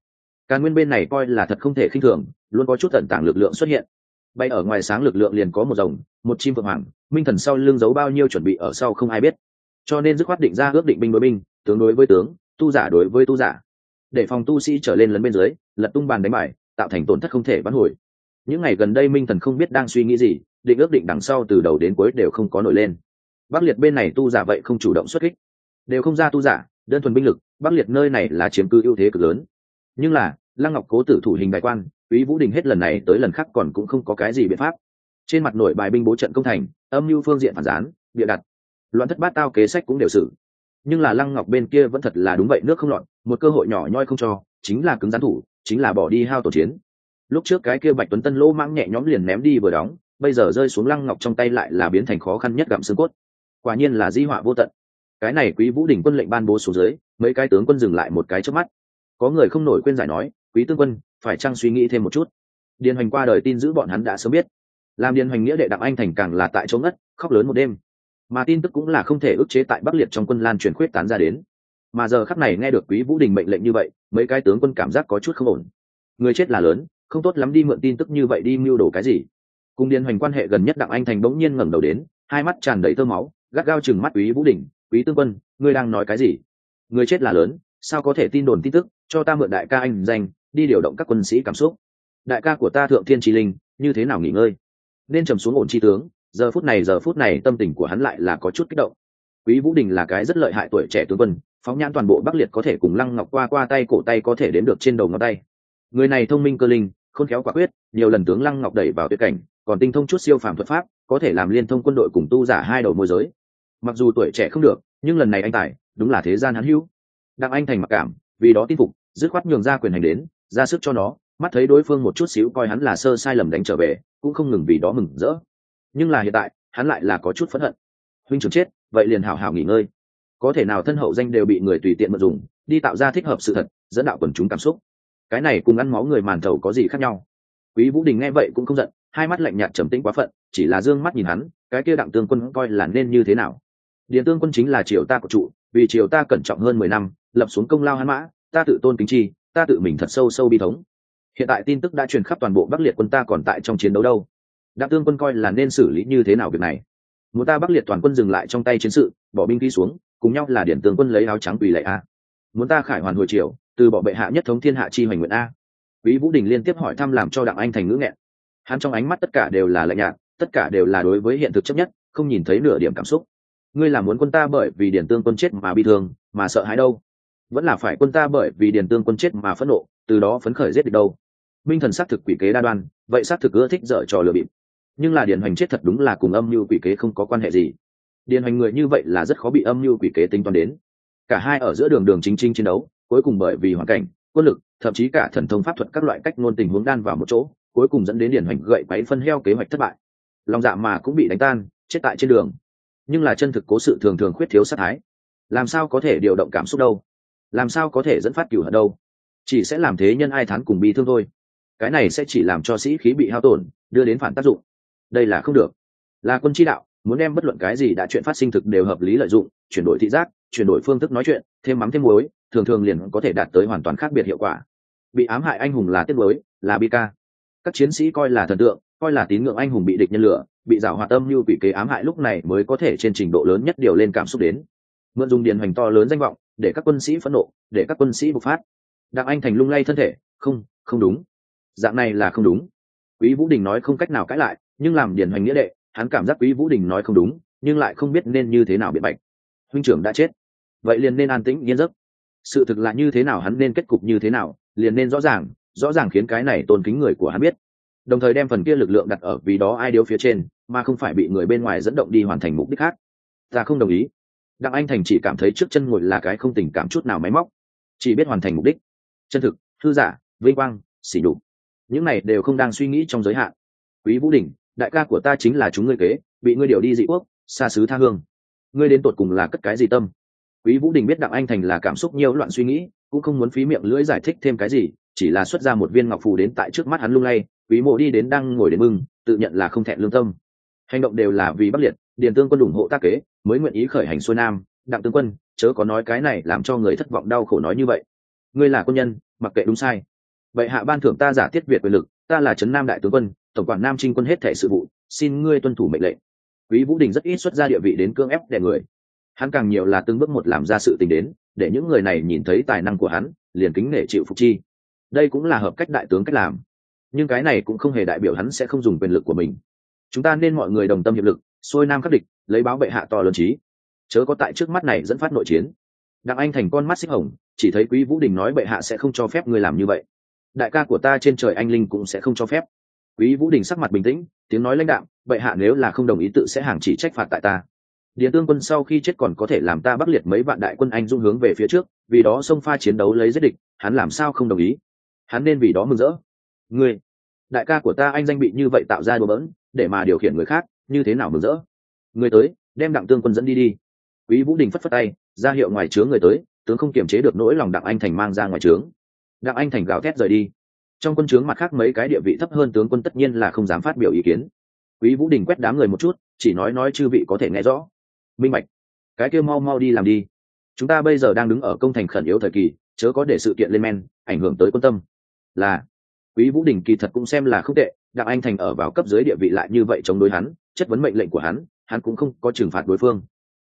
Càn nguyên bên này coi là thật không thể khinh thường, luôn có chút tận tảng lực lượng xuất hiện. Bay ở ngoài sáng lực lượng liền có một rồng, một chim vượng hoàng, minh thần sau lưng giấu bao nhiêu chuẩn bị ở sau không ai biết. Cho nên dứt khoát định ra ước định binh đối binh, tướng đối với tướng, tu giả đối với tu giả. Để phòng tu sĩ trở lên lấn bên dưới, lật tung bàn đánh bài, tạo thành tổn thất không thể bắn hồi. Những ngày gần đây minh thần không biết đang suy nghĩ gì, định ước định đằng sau từ đầu đến cuối đều không có nổi lên bắc liệt bên này tu giả vậy không chủ động xuất kích. Đều không ra tu giả, đơn thuần binh lực, bắc liệt nơi này là chiếm cứ ưu thế cực lớn. Nhưng là, lăng ngọc cố tử thủ hình đại quan, quý vũ đình hết lần này tới lần khác còn cũng không có cái gì biện pháp. Trên mặt nổi bài binh bố trận công thành, âm mưu phương diện phản gián, bịa đặt. Loạn thất bát tao kế sách cũng đều xử. Nhưng là lăng ngọc bên kia vẫn thật là đúng vậy, nước không lọt, một cơ hội nhỏ nhoi không cho, chính là cứng gián thủ, chính là bỏ đi hao tổ chiến. Lúc trước cái kia bạch tuấn tân lỗ mãng nhẹ nhõm liền ném đi vừa đóng, bây giờ rơi xuống lăng ngọc trong tay lại là biến thành khó khăn nhất gặm xương cốt quả nhiên là di họa vô tận. Cái này quý vũ đình quân lệnh ban bố xuống dưới, mấy cái tướng quân dừng lại một cái trước mắt. Có người không nổi quên giải nói, quý tướng quân, phải chăng suy nghĩ thêm một chút? Điền hoành qua đời tin giữ bọn hắn đã sớm biết. Làm điền hoành nghĩa đệ đặng anh thành càng là tại chỗ ngất, khóc lớn một đêm. Mà tin tức cũng là không thể ức chế tại bắc liệt trong quân lan truyền khuyết tán ra đến. Mà giờ khắc này nghe được quý vũ đình mệnh lệnh như vậy, mấy cái tướng quân cảm giác có chút không ổn. Người chết là lớn, không tốt lắm đi mượn tin tức như vậy đi mưu đồ cái gì. Cùng điền hoành quan hệ gần nhất đặng anh thành bỗng nhiên ngẩng đầu đến, hai mắt tràn đầy tơ máu gắt gao chừng mắt quý vũ đình quý tương quân, ngươi đang nói cái gì? Người chết là lớn, sao có thể tin đồn tin tức, cho ta mượn đại ca anh danh, đi điều động các quân sĩ cảm xúc. Đại ca của ta thượng thiên trí linh, như thế nào nghỉ ngơi? Nên trầm xuống ổn chi tướng, giờ phút này giờ phút này tâm tình của hắn lại là có chút kích động. Quý vũ đình là cái rất lợi hại tuổi trẻ tướng quân, phóng nhãn toàn bộ bắc liệt có thể cùng lăng ngọc qua qua tay cổ tay có thể đến được trên đầu ngón tay. Người này thông minh cơ linh, khôn khéo quả quyết, nhiều lần tướng lăng ngọc đẩy vào tuyệt cảnh, còn tinh thông chút siêu phàm thuật pháp, có thể làm liên thông quân đội cùng tu giả hai đầu môi giới mặc dù tuổi trẻ không được, nhưng lần này anh tài, đúng là thế gian hắn hữu. Đặng anh thành mặc cảm, vì đó tin phục, dứt khoát nhường ra quyền hành đến, ra sức cho nó, mắt thấy đối phương một chút xíu coi hắn là sơ sai lầm đánh trở về, cũng không ngừng vì đó mừng rỡ. Nhưng là hiện tại, hắn lại là có chút phẫn hận. Huynh trưởng chết, vậy liền hảo hảo nghỉ ngơi. Có thể nào thân hậu danh đều bị người tùy tiện mượn dùng, đi tạo ra thích hợp sự thật, dẫn đạo quần chúng cảm xúc. Cái này cùng ăn máu người màn thầu có gì khác nhau? Quý vũ đình nghe vậy cũng không giận, hai mắt lạnh nhạt trầm tĩnh quá phận, chỉ là dương mắt nhìn hắn, cái kia đặng tương quân coi là nên như thế nào? Điền tương quân chính là triều ta của trụ, vì triều ta cẩn trọng hơn mười năm, lập xuống công lao hắn mã, ta tự tôn kính chi, ta tự mình thật sâu sâu bi thống. Hiện tại tin tức đã truyền khắp toàn bộ bắc liệt quân ta còn tại trong chiến đấu đâu. Đặng tương quân coi là nên xử lý như thế nào việc này. Muốn ta bắc liệt toàn quân dừng lại trong tay chiến sự, bỏ binh khí xuống, cùng nhau là điển tương quân lấy áo trắng quỳ lệ a. Muốn ta khải hoàn hồi triều, từ bỏ bệ hạ nhất thống thiên hạ chi hoành nguyện a. Quý vũ đình liên tiếp hỏi thăm làm cho đặng anh thành ngữ nghẹn. Hắn trong ánh mắt tất cả đều là lạnh nhạt, tất cả đều là đối với hiện thực chấp nhất, không nhìn thấy nửa điểm cảm xúc ngươi là muốn quân ta bởi vì điển tương quân chết mà bị thương, mà sợ hãi đâu? Vẫn là phải quân ta bởi vì điển tương quân chết mà phẫn nộ, từ đó phấn khởi giết được đâu? Minh thần xác thực quỷ kế đa đoan, vậy xác thực ưa thích dở trò lừa bịp. Nhưng là điển hoành chết thật đúng là cùng âm mưu quỷ kế không có quan hệ gì. Điển hoành người như vậy là rất khó bị âm mưu quỷ kế tính toán đến. Cả hai ở giữa đường đường chính chính chiến đấu, cuối cùng bởi vì hoàn cảnh, quân lực, thậm chí cả thần thông pháp thuật các loại cách ngôn tình huống đan vào một chỗ, cuối cùng dẫn đến điển hoành gậy quấy phân heo kế hoạch thất bại. Lòng dạ mà cũng bị đánh tan, chết tại trên đường nhưng là chân thực cố sự thường thường khuyết thiếu sát thái. Làm sao có thể điều động cảm xúc đâu? Làm sao có thể dẫn phát cửu hận đâu? Chỉ sẽ làm thế nhân ai thán cùng bi thương thôi. Cái này sẽ chỉ làm cho sĩ khí bị hao tổn, đưa đến phản tác dụng. Đây là không được. Là quân chi đạo, muốn đem bất luận cái gì đã chuyện phát sinh thực đều hợp lý lợi dụng, chuyển đổi thị giác, chuyển đổi phương thức nói chuyện, thêm mắm thêm muối, thường thường liền có thể đạt tới hoàn toàn khác biệt hiệu quả. Bị ám hại anh hùng là tiết mới là bi ca. Các chiến sĩ coi là thần tượng coi là tín ngưỡng anh hùng bị địch nhân lửa, bị rào hòa tâm như bị kế ám hại lúc này mới có thể trên trình độ lớn nhất điều lên cảm xúc đến. Mượn dùng điền hoành to lớn danh vọng, để các quân sĩ phẫn nộ, để các quân sĩ bộc phát. Đặng anh thành lung lay thân thể, không không đúng. Dạng này là không đúng. Quý vũ đình nói không cách nào cãi lại, nhưng làm điền hoành nghĩa đệ, hắn cảm giác quý vũ đình nói không đúng, nhưng lại không biết nên như thế nào biện bạch. Huynh trưởng đã chết. Vậy liền nên an tĩnh, yên giấc. Sự thực là như thế nào hắn nên kết cục như thế nào, liền nên rõ ràng rõ ràng khiến cái này tôn kính người của hắn biết đồng thời đem phần kia lực lượng đặt ở vì đó ai điếu phía trên, mà không phải bị người bên ngoài dẫn động đi hoàn thành mục đích khác. Ta không đồng ý. Đặng anh thành chỉ cảm thấy trước chân ngồi là cái không tình cảm chút nào máy móc. Chỉ biết hoàn thành mục đích. Chân thực, thư giả, vinh quang xỉ đục những này đều không đang suy nghĩ trong giới hạn. Quý vũ đình, đại ca của ta chính là chúng ngươi kế, bị ngươi điều đi dị quốc, xa xứ tha hương. Ngươi đến tột cùng là cất cái gì tâm? Quý vũ đình biết đặng anh thành là cảm xúc nhiều loạn suy nghĩ, cũng không muốn phí miệng lưỡi giải thích thêm cái gì, chỉ là xuất ra một viên ngọc phù đến tại trước mắt hắn lung lay quý mộ đi đến đang ngồi đến mừng, tự nhận là không thẹn lương tâm. Hành động đều là vì bắc liệt, điền tương quân ủng hộ tác kế, mới nguyện ý khởi hành xuôi nam. Đặng tướng quân, chớ có nói cái này làm cho người thất vọng đau khổ nói như vậy. Ngươi là quân nhân, mặc kệ đúng sai. Vậy hạ ban thưởng ta giả tiết việt quyền lực, ta là trấn nam đại tướng quân, tổng quản nam trinh quân hết thể sự vụ, xin ngươi tuân thủ mệnh lệnh. Quý vũ đình rất ít xuất ra địa vị đến cưỡng ép đè người. Hắn càng nhiều là từng bước một làm ra sự tình đến, để những người này nhìn thấy tài năng của hắn, liền kính nể chịu phục chi. Đây cũng là hợp cách đại tướng cách làm nhưng cái này cũng không hề đại biểu hắn sẽ không dùng quyền lực của mình. Chúng ta nên mọi người đồng tâm hiệp lực, xuôi nam khắc địch, lấy báo bệ hạ to lớn trí. Chớ có tại trước mắt này dẫn phát nội chiến. Đặng anh thành con mắt xích hồng, chỉ thấy quý vũ đình nói bệ hạ sẽ không cho phép người làm như vậy. Đại ca của ta trên trời anh linh cũng sẽ không cho phép. Quý vũ đình sắc mặt bình tĩnh, tiếng nói lãnh đạo bệ hạ nếu là không đồng ý tự sẽ hàng chỉ trách phạt tại ta. Điền tương quân sau khi chết còn có thể làm ta bắc liệt mấy vạn đại quân anh dung hướng về phía trước, vì đó sông pha chiến đấu lấy giết địch, hắn làm sao không đồng ý? Hắn nên vì đó mừng rỡ ngươi, đại ca của ta anh danh bị như vậy tạo ra đùa bỡn, để mà điều khiển người khác, như thế nào mừng rỡ? Người tới, đem đặng tương quân dẫn đi đi. Quý vũ đình phất phất tay, ra hiệu ngoài trướng người tới, tướng không kiềm chế được nỗi lòng đặng anh thành mang ra ngoài trướng đặng anh thành gào thét rời đi. Trong quân trướng mặt khác mấy cái địa vị thấp hơn tướng quân tất nhiên là không dám phát biểu ý kiến. Quý vũ đình quét đám người một chút, chỉ nói nói chư vị có thể nghe rõ. Minh bạch, cái kia mau mau đi làm đi. Chúng ta bây giờ đang đứng ở công thành khẩn yếu thời kỳ, chớ có để sự kiện lên men, ảnh hưởng tới quân tâm. Là quý vũ đình kỳ thật cũng xem là không tệ, đặng anh thành ở vào cấp dưới địa vị lại như vậy chống đối hắn, chất vấn mệnh lệnh của hắn hắn cũng không có trừng phạt đối phương.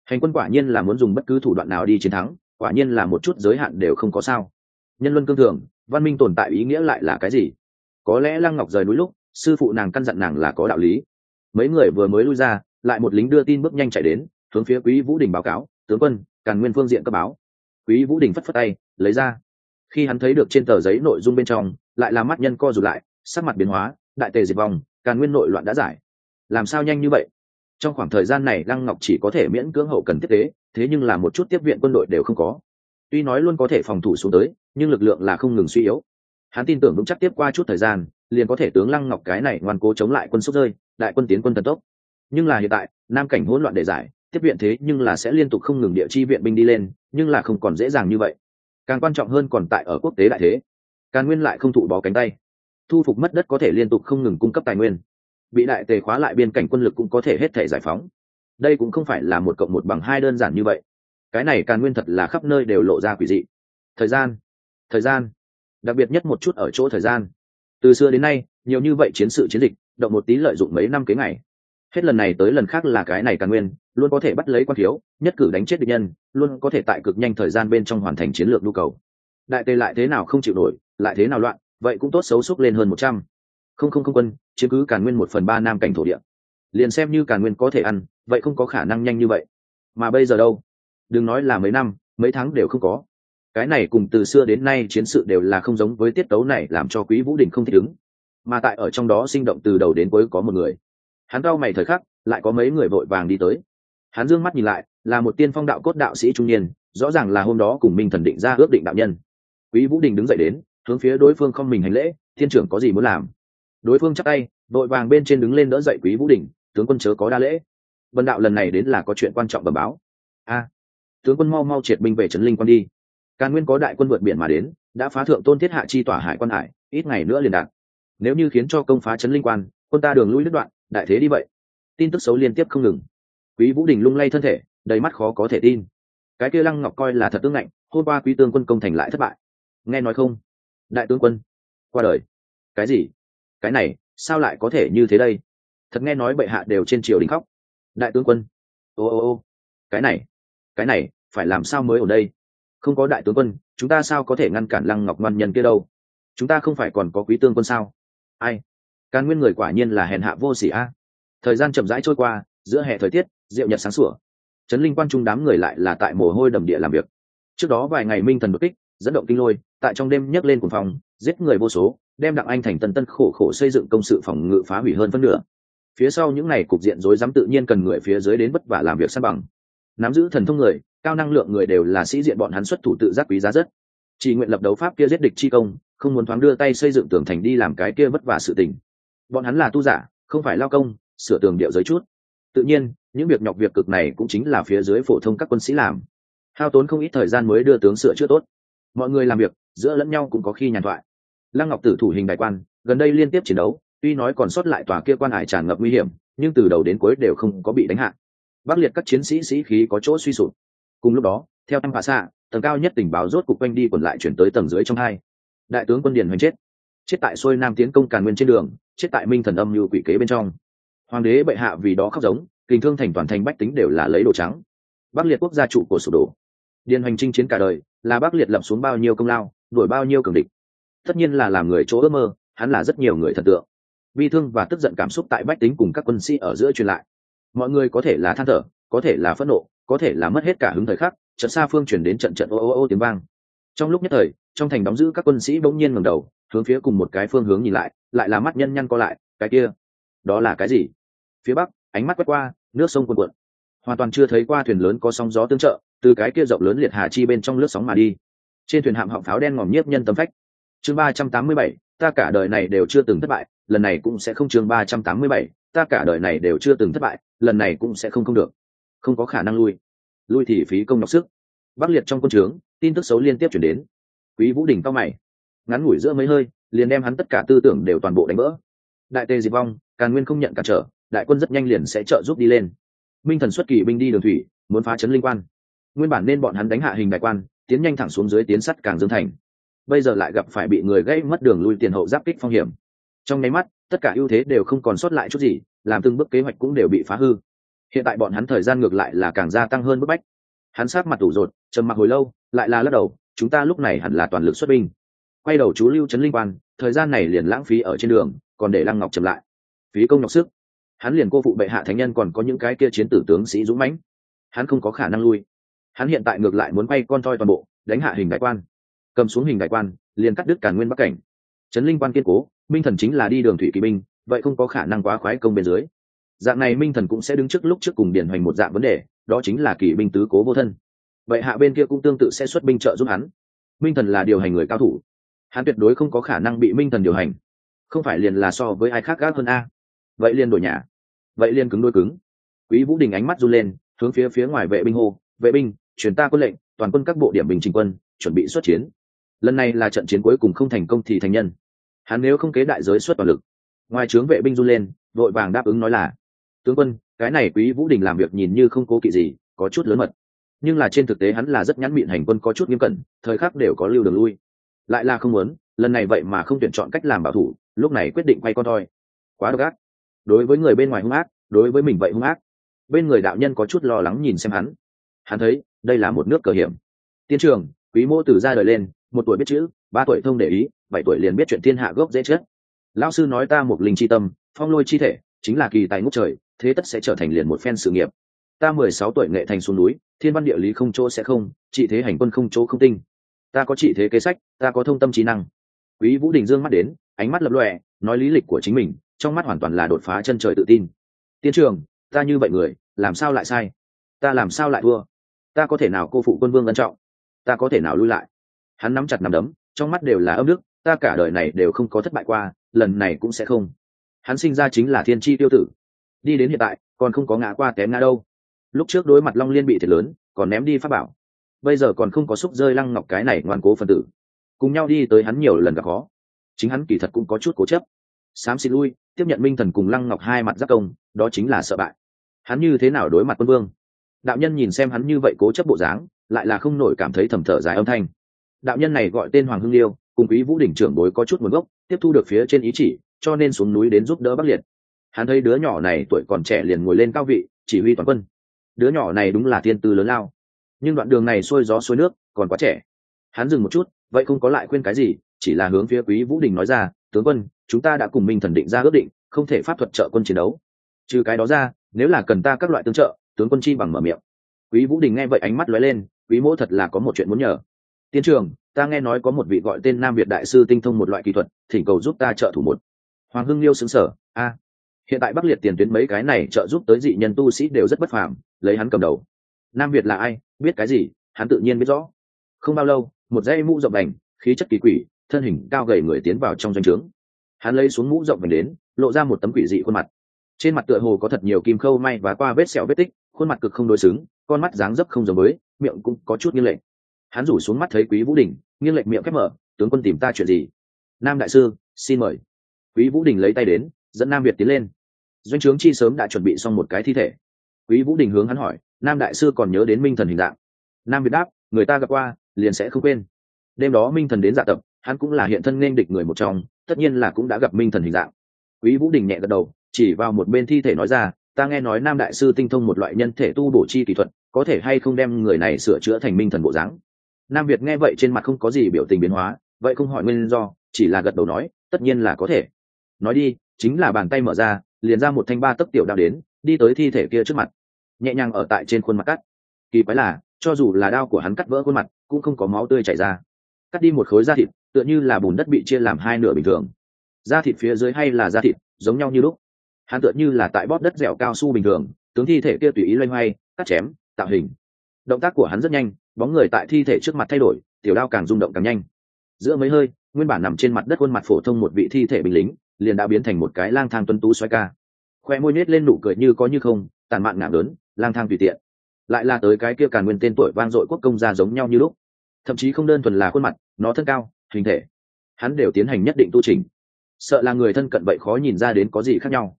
Hành quân quả nhiên là muốn dùng bất cứ thủ đoạn nào đi chiến thắng, quả nhiên là một chút giới hạn đều không có sao. Nhân luân cương thường, văn minh tồn tại ý nghĩa lại là cái gì? Có lẽ lăng ngọc rời núi lúc, sư phụ nàng căn dặn nàng là có đạo lý. Mấy người vừa mới lui ra, lại một lính đưa tin bước nhanh chạy đến, hướng phía quý vũ đình báo cáo, tướng quân, càn nguyên phương diện cấp báo. Quý vũ đình phất phất tay, lấy ra. Khi hắn thấy được trên tờ giấy nội dung bên trong lại là mắt nhân co rụt lại, sắc mặt biến hóa, đại tề diệt vong, càn nguyên nội loạn đã giải. Làm sao nhanh như vậy? Trong khoảng thời gian này, lăng ngọc chỉ có thể miễn cưỡng hậu cần tiếp tế, thế nhưng là một chút tiếp viện quân đội đều không có. Tuy nói luôn có thể phòng thủ xuống tới, nhưng lực lượng là không ngừng suy yếu. Hắn tin tưởng vững chắc tiếp qua chút thời gian, liền có thể tướng lăng ngọc cái này ngoan cố chống lại quân sốc rơi, đại quân tiến quân thần tốc. Nhưng là hiện tại, nam cảnh hỗn loạn để giải, tiếp viện thế nhưng là sẽ liên tục không ngừng địa chi viện binh đi lên, nhưng là không còn dễ dàng như vậy. Càng quan trọng hơn còn tại ở quốc tế đại thế. Càn nguyên lại không thụ bó cánh tay. Thu phục mất đất có thể liên tục không ngừng cung cấp tài nguyên. Bị đại tề khóa lại biên cảnh quân lực cũng có thể hết thể giải phóng. Đây cũng không phải là một cộng một bằng hai đơn giản như vậy. Cái này Càn nguyên thật là khắp nơi đều lộ ra quỷ dị. Thời gian thời gian, đặc biệt nhất một chút ở chỗ thời gian. Từ xưa đến nay, nhiều như vậy chiến sự chiến dịch, động một tí lợi dụng mấy năm kế ngày. Hết lần này tới lần khác là cái này Càn nguyên, luôn có thể bắt lấy quan thiếu, nhất cử đánh chết địch nhân, luôn có thể tại cực nhanh thời gian bên trong hoàn thành chiến lược nhu cầu đại tề lại thế nào không chịu nổi, lại thế nào loạn, vậy cũng tốt xấu xúc lên hơn một trăm. Không không không quân, chiếm cứ càn nguyên một phần ba nam cảnh thổ địa. Liền xem như càn nguyên có thể ăn, vậy không có khả năng nhanh như vậy. Mà bây giờ đâu? Đừng nói là mấy năm, mấy tháng đều không có. Cái này cùng từ xưa đến nay chiến sự đều là không giống với tiết tấu này làm cho quý vũ đình không thích ứng. Mà tại ở trong đó sinh động từ đầu đến cuối có một người. Hắn cao mày thời khắc, lại có mấy người vội vàng đi tới. Hắn dương mắt nhìn lại, là một tiên phong đạo cốt đạo sĩ trung niên, rõ ràng là hôm đó cùng minh thần định ra ước định đạo nhân quý vũ đình đứng dậy đến, hướng phía đối phương không mình hành lễ, thiên trưởng có gì muốn làm? Đối phương chắc tay, đội vàng bên trên đứng lên đỡ dậy quý vũ đình, tướng quân chớ có đa lễ. Vân đạo lần này đến là có chuyện quan trọng bẩm báo. A, tướng quân mau mau triệt binh về trấn linh quan đi. Càn nguyên có đại quân vượt biển mà đến, đã phá thượng tôn thiết hạ chi tỏa hải quan hải, ít ngày nữa liền đạt. Nếu như khiến cho công phá trấn linh quan, quân ta đường lui đứt đoạn, đại thế đi vậy. Tin tức xấu liên tiếp không ngừng. Quý vũ đình lung lay thân thể, đầy mắt khó có thể tin. Cái kia lăng ngọc coi là thật tương ngạnh, hôm qua quý tương quân công thành lại thất bại nghe nói không? Đại tướng quân, qua đời. Cái gì? Cái này, sao lại có thể như thế đây? Thật nghe nói bệ hạ đều trên triều đình khóc. Đại tướng quân, ô ô ô, cái này cái này, phải làm sao mới ở đây? Không có đại tướng quân, chúng ta sao có thể ngăn cản lăng ngọc ngoan nhân kia đâu? Chúng ta không phải còn có quý tương quân sao? Ai? Càn nguyên người quả nhiên là hèn hạ vô sỉ a. Thời gian chậm rãi trôi qua, giữa hè thời tiết, rượu nhật sáng sủa. Trấn linh quan trung đám người lại là tại mồ hôi đầm địa làm việc. Trước đó vài ngày minh thần bất kích dẫn động kinh lôi, tại trong đêm nhấc lên cùng phòng giết người vô số, đem đặng anh thành tân tân khổ khổ xây dựng công sự phòng ngự phá hủy hơn phân nửa. Phía sau những này cục diện rối rắm tự nhiên cần người phía dưới đến vất vả làm việc san bằng. Nắm giữ thần thông người, cao năng lượng người đều là sĩ diện bọn hắn xuất thủ tự giác quý giá rất. Chỉ nguyện lập đấu pháp kia giết địch chi công, không muốn thoáng đưa tay xây dựng tường thành đi làm cái kia vất vả sự tình. Bọn hắn là tu giả, không phải lao công, sửa tường điệu giới chút. Tự nhiên, những việc nhọc việc cực này cũng chính là phía dưới phổ thông các quân sĩ làm. Hao tốn không ít thời gian mới đưa tướng sửa chữa tốt mọi người làm việc, giữa lẫn nhau cũng có khi nhàn thoại. Lăng ngọc tử thủ hình đại quan, gần đây liên tiếp chiến đấu, tuy nói còn sót lại tòa kia quan hải tràn ngập nguy hiểm, nhưng từ đầu đến cuối đều không có bị đánh hạ. Bắc liệt các chiến sĩ sĩ khí có chỗ suy sụp. Cùng lúc đó, theo em hạ xạ, tầng cao nhất tình báo rốt cục quanh đi quần lại chuyển tới tầng dưới trong hai. Đại tướng quân điền hoành chết. Chết tại xuôi nam tiến công càn nguyên trên đường, chết tại minh thần âm như quỷ kế bên trong. Hoàng đế bệ hạ vì đó khóc giống kinh thương thành toàn thành bách tính đều là lấy đồ trắng. Bắc liệt quốc gia trụ của sụp đổ điền hoành chinh chiến cả đời, là bắc liệt lập xuống bao nhiêu công lao, đuổi bao nhiêu cường địch. Tất nhiên là làm người chỗ ước mơ, hắn là rất nhiều người thần tượng. Bi thương và tức giận cảm xúc tại bách tính cùng các quân sĩ ở giữa truyền lại. Mọi người có thể là than thở, có thể là phẫn nộ, có thể là mất hết cả hứng thời khắc, trận xa phương chuyển đến trận trận ô ô ô tiếng vang. Trong lúc nhất thời, trong thành đóng giữ các quân sĩ bỗng nhiên ngẩng đầu, hướng phía cùng một cái phương hướng nhìn lại lại là mắt nhân nhăn co lại, cái kia, đó là cái gì? Phía bắc, ánh mắt quét qua, nước sông cuồn cuộn. Hoàn toàn chưa thấy qua thuyền lớn có sóng gió tương trợ từ cái kia rộng lớn liệt hà chi bên trong lướt sóng mà đi. Trên thuyền hạm họng pháo đen ngòm nhiếp nhân tâm phách. Chương ba trăm tám mươi bảy, ta cả đời này đều chưa từng thất bại, lần này cũng sẽ không chương ba trăm tám mươi bảy, ta cả đời này đều chưa từng thất bại, lần này cũng sẽ không không được. Không có khả năng lui. Lui thì phí công đọc sức. Bắc liệt trong quân trướng, tin tức xấu liên tiếp chuyển đến. Quý vũ đình cao mày. Ngắn ngủi giữa mấy hơi, liền đem hắn tất cả tư tưởng đều toàn bộ đánh vỡ. Đại tề diệt vong, càn nguyên không nhận cản trở, đại quân rất nhanh liền sẽ trợ giúp đi lên. Minh thần xuất kỳ binh đi đường thủy, muốn phá chấn linh quan nguyên bản nên bọn hắn đánh hạ hình đại quan, tiến nhanh thẳng xuống dưới tiến sắt càng dương thành. Bây giờ lại gặp phải bị người gây mất đường lui tiền hậu giáp kích phong hiểm. Trong nháy mắt, tất cả ưu thế đều không còn sót lại chút gì, làm từng bước kế hoạch cũng đều bị phá hư. Hiện tại bọn hắn thời gian ngược lại là càng gia tăng hơn bức bách. Hắn sát mặt tủ rột, trầm mặc hồi lâu, lại là lắc đầu, chúng ta lúc này hẳn là toàn lực xuất binh. Quay đầu chú lưu trấn linh quan, thời gian này liền lãng phí ở trên đường, còn để lăng ngọc chậm lại. Phí công nhọc sức. Hắn liền cô phụ bệ hạ thánh nhân còn có những cái kia chiến tử tướng sĩ dũng mãnh. Hắn không có khả năng lui hắn hiện tại ngược lại muốn quay con toi toàn bộ, đánh hạ hình đại quan. Cầm xuống hình đại quan, liền cắt đứt cả nguyên bắc cảnh. Trấn linh quan kiên cố, minh thần chính là đi đường thủy kỵ binh, vậy không có khả năng quá khoái công bên dưới. Dạng này minh thần cũng sẽ đứng trước lúc trước cùng điển hoành một dạng vấn đề, đó chính là kỵ binh tứ cố vô thân. Vậy hạ bên kia cũng tương tự sẽ xuất binh trợ giúp hắn. Minh thần là điều hành người cao thủ. Hắn tuyệt đối không có khả năng bị minh thần điều hành. Không phải liền là so với ai khác gác hơn a. Vậy liền đổi nhà. Vậy liền cứng đôi cứng. Quý vũ đình ánh mắt run lên, hướng phía phía ngoài vệ binh hô, vệ binh truyền ta quân lệnh, toàn quân các bộ điểm bình trình quân, chuẩn bị xuất chiến. Lần này là trận chiến cuối cùng không thành công thì thành nhân. Hắn nếu không kế đại giới xuất toàn lực. Ngoài trướng vệ binh run lên, vội vàng đáp ứng nói là, tướng quân, cái này quý vũ đình làm việc nhìn như không cố kỵ gì, có chút lớn mật. Nhưng là trên thực tế hắn là rất nhắn miệng hành quân có chút nghiêm cẩn, thời khắc đều có lưu đường lui. Lại là không muốn, lần này vậy mà không tuyển chọn cách làm bảo thủ, lúc này quyết định quay con thôi quá độc ác. Đối với người bên ngoài hung ác, đối với mình vậy hung ác. Bên người đạo nhân có chút lo lắng nhìn xem hắn. Hắn thấy đây là một nước cờ hiểm. Tiên trường, quý mô từ ra đời lên, một tuổi biết chữ, ba tuổi thông để ý, bảy tuổi liền biết chuyện thiên hạ gốc dễ chết. Lão sư nói ta một linh chi tâm, phong lôi chi thể, chính là kỳ tài ngút trời, thế tất sẽ trở thành liền một phen sự nghiệp. Ta mười sáu tuổi nghệ thành xuống núi, thiên văn địa lý không chỗ sẽ không, trị thế hành quân không chỗ không tinh. Ta có trị thế kế sách, ta có thông tâm trí năng. Quý vũ đình dương mắt đến, ánh mắt lập lòe, nói lý lịch của chính mình, trong mắt hoàn toàn là đột phá chân trời tự tin. Tiên trường, ta như vậy người, làm sao lại sai? Ta làm sao lại thua? Ta có thể nào cô phụ quân vương ân trọng? Ta có thể nào lui lại? Hắn nắm chặt nắm đấm, trong mắt đều là ấm nước, ta cả đời này đều không có thất bại qua, lần này cũng sẽ không. Hắn sinh ra chính là thiên tri tiêu tử. Đi đến hiện tại, còn không có ngã qua té ngã đâu. Lúc trước đối mặt long liên bị thiệt lớn, còn ném đi pháp bảo. Bây giờ còn không có xúc rơi lăng ngọc cái này ngoan cố phân tử. Cùng nhau đi tới hắn nhiều lần gặp khó. Chính hắn kỳ thật cũng có chút cố chấp. Xám xin lui, tiếp nhận minh thần cùng lăng ngọc hai mặt giác công, đó chính là sợ bại. Hắn như thế nào đối mặt quân vương? Đạo nhân nhìn xem hắn như vậy cố chấp bộ dáng, lại là không nổi cảm thấy thầm thở dài âm thanh. Đạo nhân này gọi tên hoàng hưng liêu, cùng quý vũ đỉnh trưởng bối có chút nguồn gốc, tiếp thu được phía trên ý chỉ, cho nên xuống núi đến giúp đỡ bắc liệt. Hắn thấy đứa nhỏ này tuổi còn trẻ liền ngồi lên cao vị, chỉ huy toàn quân. Đứa nhỏ này đúng là thiên tư lớn lao. Nhưng đoạn đường này xuôi gió xuôi nước, còn quá trẻ. Hắn dừng một chút, vậy không có lại khuyên cái gì, chỉ là hướng phía quý vũ đình nói ra, tướng quân, chúng ta đã cùng minh thần định ra ước định, không thể pháp thuật trợ quân chiến đấu. Trừ cái đó ra, nếu là cần ta các loại tương trợ tướng quân chi bằng mở miệng. Quý vũ đình nghe vậy ánh mắt lóe lên, quý mỗ thật là có một chuyện muốn nhờ. Tiến trường ta nghe nói có một vị gọi tên nam việt đại sư tinh thông một loại kỹ thuật, thỉnh cầu giúp ta trợ thủ một. Hoàng hưng liêu xứng sở a, hiện tại bắc liệt tiền tuyến mấy cái này trợ giúp tới dị nhân tu sĩ đều rất bất phàm, lấy hắn cầm đầu. Nam việt là ai, biết cái gì, hắn tự nhiên biết rõ. Không bao lâu, một dây mũ rộng đành, khí chất kỳ quỷ, thân hình cao gầy người tiến vào trong doanh trướng. Hắn lấy xuống mũ rộng vành đến, lộ ra một tấm quỷ dị khuôn mặt. Trên mặt tựa hồ có thật nhiều kim khâu may và qua vết sẹo vết tích khuôn mặt cực không đối xứng, con mắt dáng dấp không giống mới miệng cũng có chút nghiêng lệch. Hắn rủ xuống mắt thấy quý vũ đình, nghiêng lệch miệng khép mở, tướng quân tìm ta chuyện gì? Nam đại sư, xin mời. Quý vũ đình lấy tay đến, dẫn nam việt tiến lên. Doanh trướng chi sớm đã chuẩn bị xong một cái thi thể. Quý vũ đình hướng hắn hỏi, nam đại sư còn nhớ đến minh thần hình dạng? Nam việt đáp, người ta gặp qua, liền sẽ không quên. Đêm đó minh thần đến dạ tập, hắn cũng là hiện thân nên địch người một trong, tất nhiên là cũng đã gặp minh thần hình dạng. Quý vũ đình nhẹ gật đầu, chỉ vào một bên thi thể nói ra ta nghe nói nam đại sư tinh thông một loại nhân thể tu bổ chi kỹ thuật, có thể hay không đem người này sửa chữa thành minh thần bộ dáng? Nam việt nghe vậy trên mặt không có gì biểu tình biến hóa, vậy không hỏi nguyên do, chỉ là gật đầu nói, tất nhiên là có thể. Nói đi, chính là bàn tay mở ra, liền ra một thanh ba tấc tiểu đao đến, đi tới thi thể kia trước mặt. Nhẹ nhàng ở tại trên khuôn mặt cắt. Kỳ quái là, cho dù là đao của hắn cắt vỡ khuôn mặt, cũng không có máu tươi chảy ra. Cắt đi một khối da thịt, tựa như là bùn đất bị chia làm hai nửa bình thường. Da thịt phía dưới hay là da thịt, giống nhau như lúc hắn tựa như là tại bóp đất dẻo cao su bình thường, tướng thi thể kia tùy ý loay hoay, cắt chém, tạo hình. Động tác của hắn rất nhanh, bóng người tại thi thể trước mặt thay đổi, tiểu đao càng rung động càng nhanh. Giữa mấy hơi, nguyên bản nằm trên mặt đất khuôn mặt phổ thông một vị thi thể binh lính, liền đã biến thành một cái lang thang tuân tú xoay ca. Khoe môi nết lên nụ cười như có như không, tàn mạn ngạc lớn, lang thang tùy tiện. Lại là tới cái kia càn nguyên tên tuổi vang dội quốc công gia giống nhau như lúc. Thậm chí không đơn thuần là khuôn mặt, nó thân cao, hình thể. Hắn đều tiến hành nhất định tu trình sợ là người thân cận vậy khó nhìn ra đến có gì khác nhau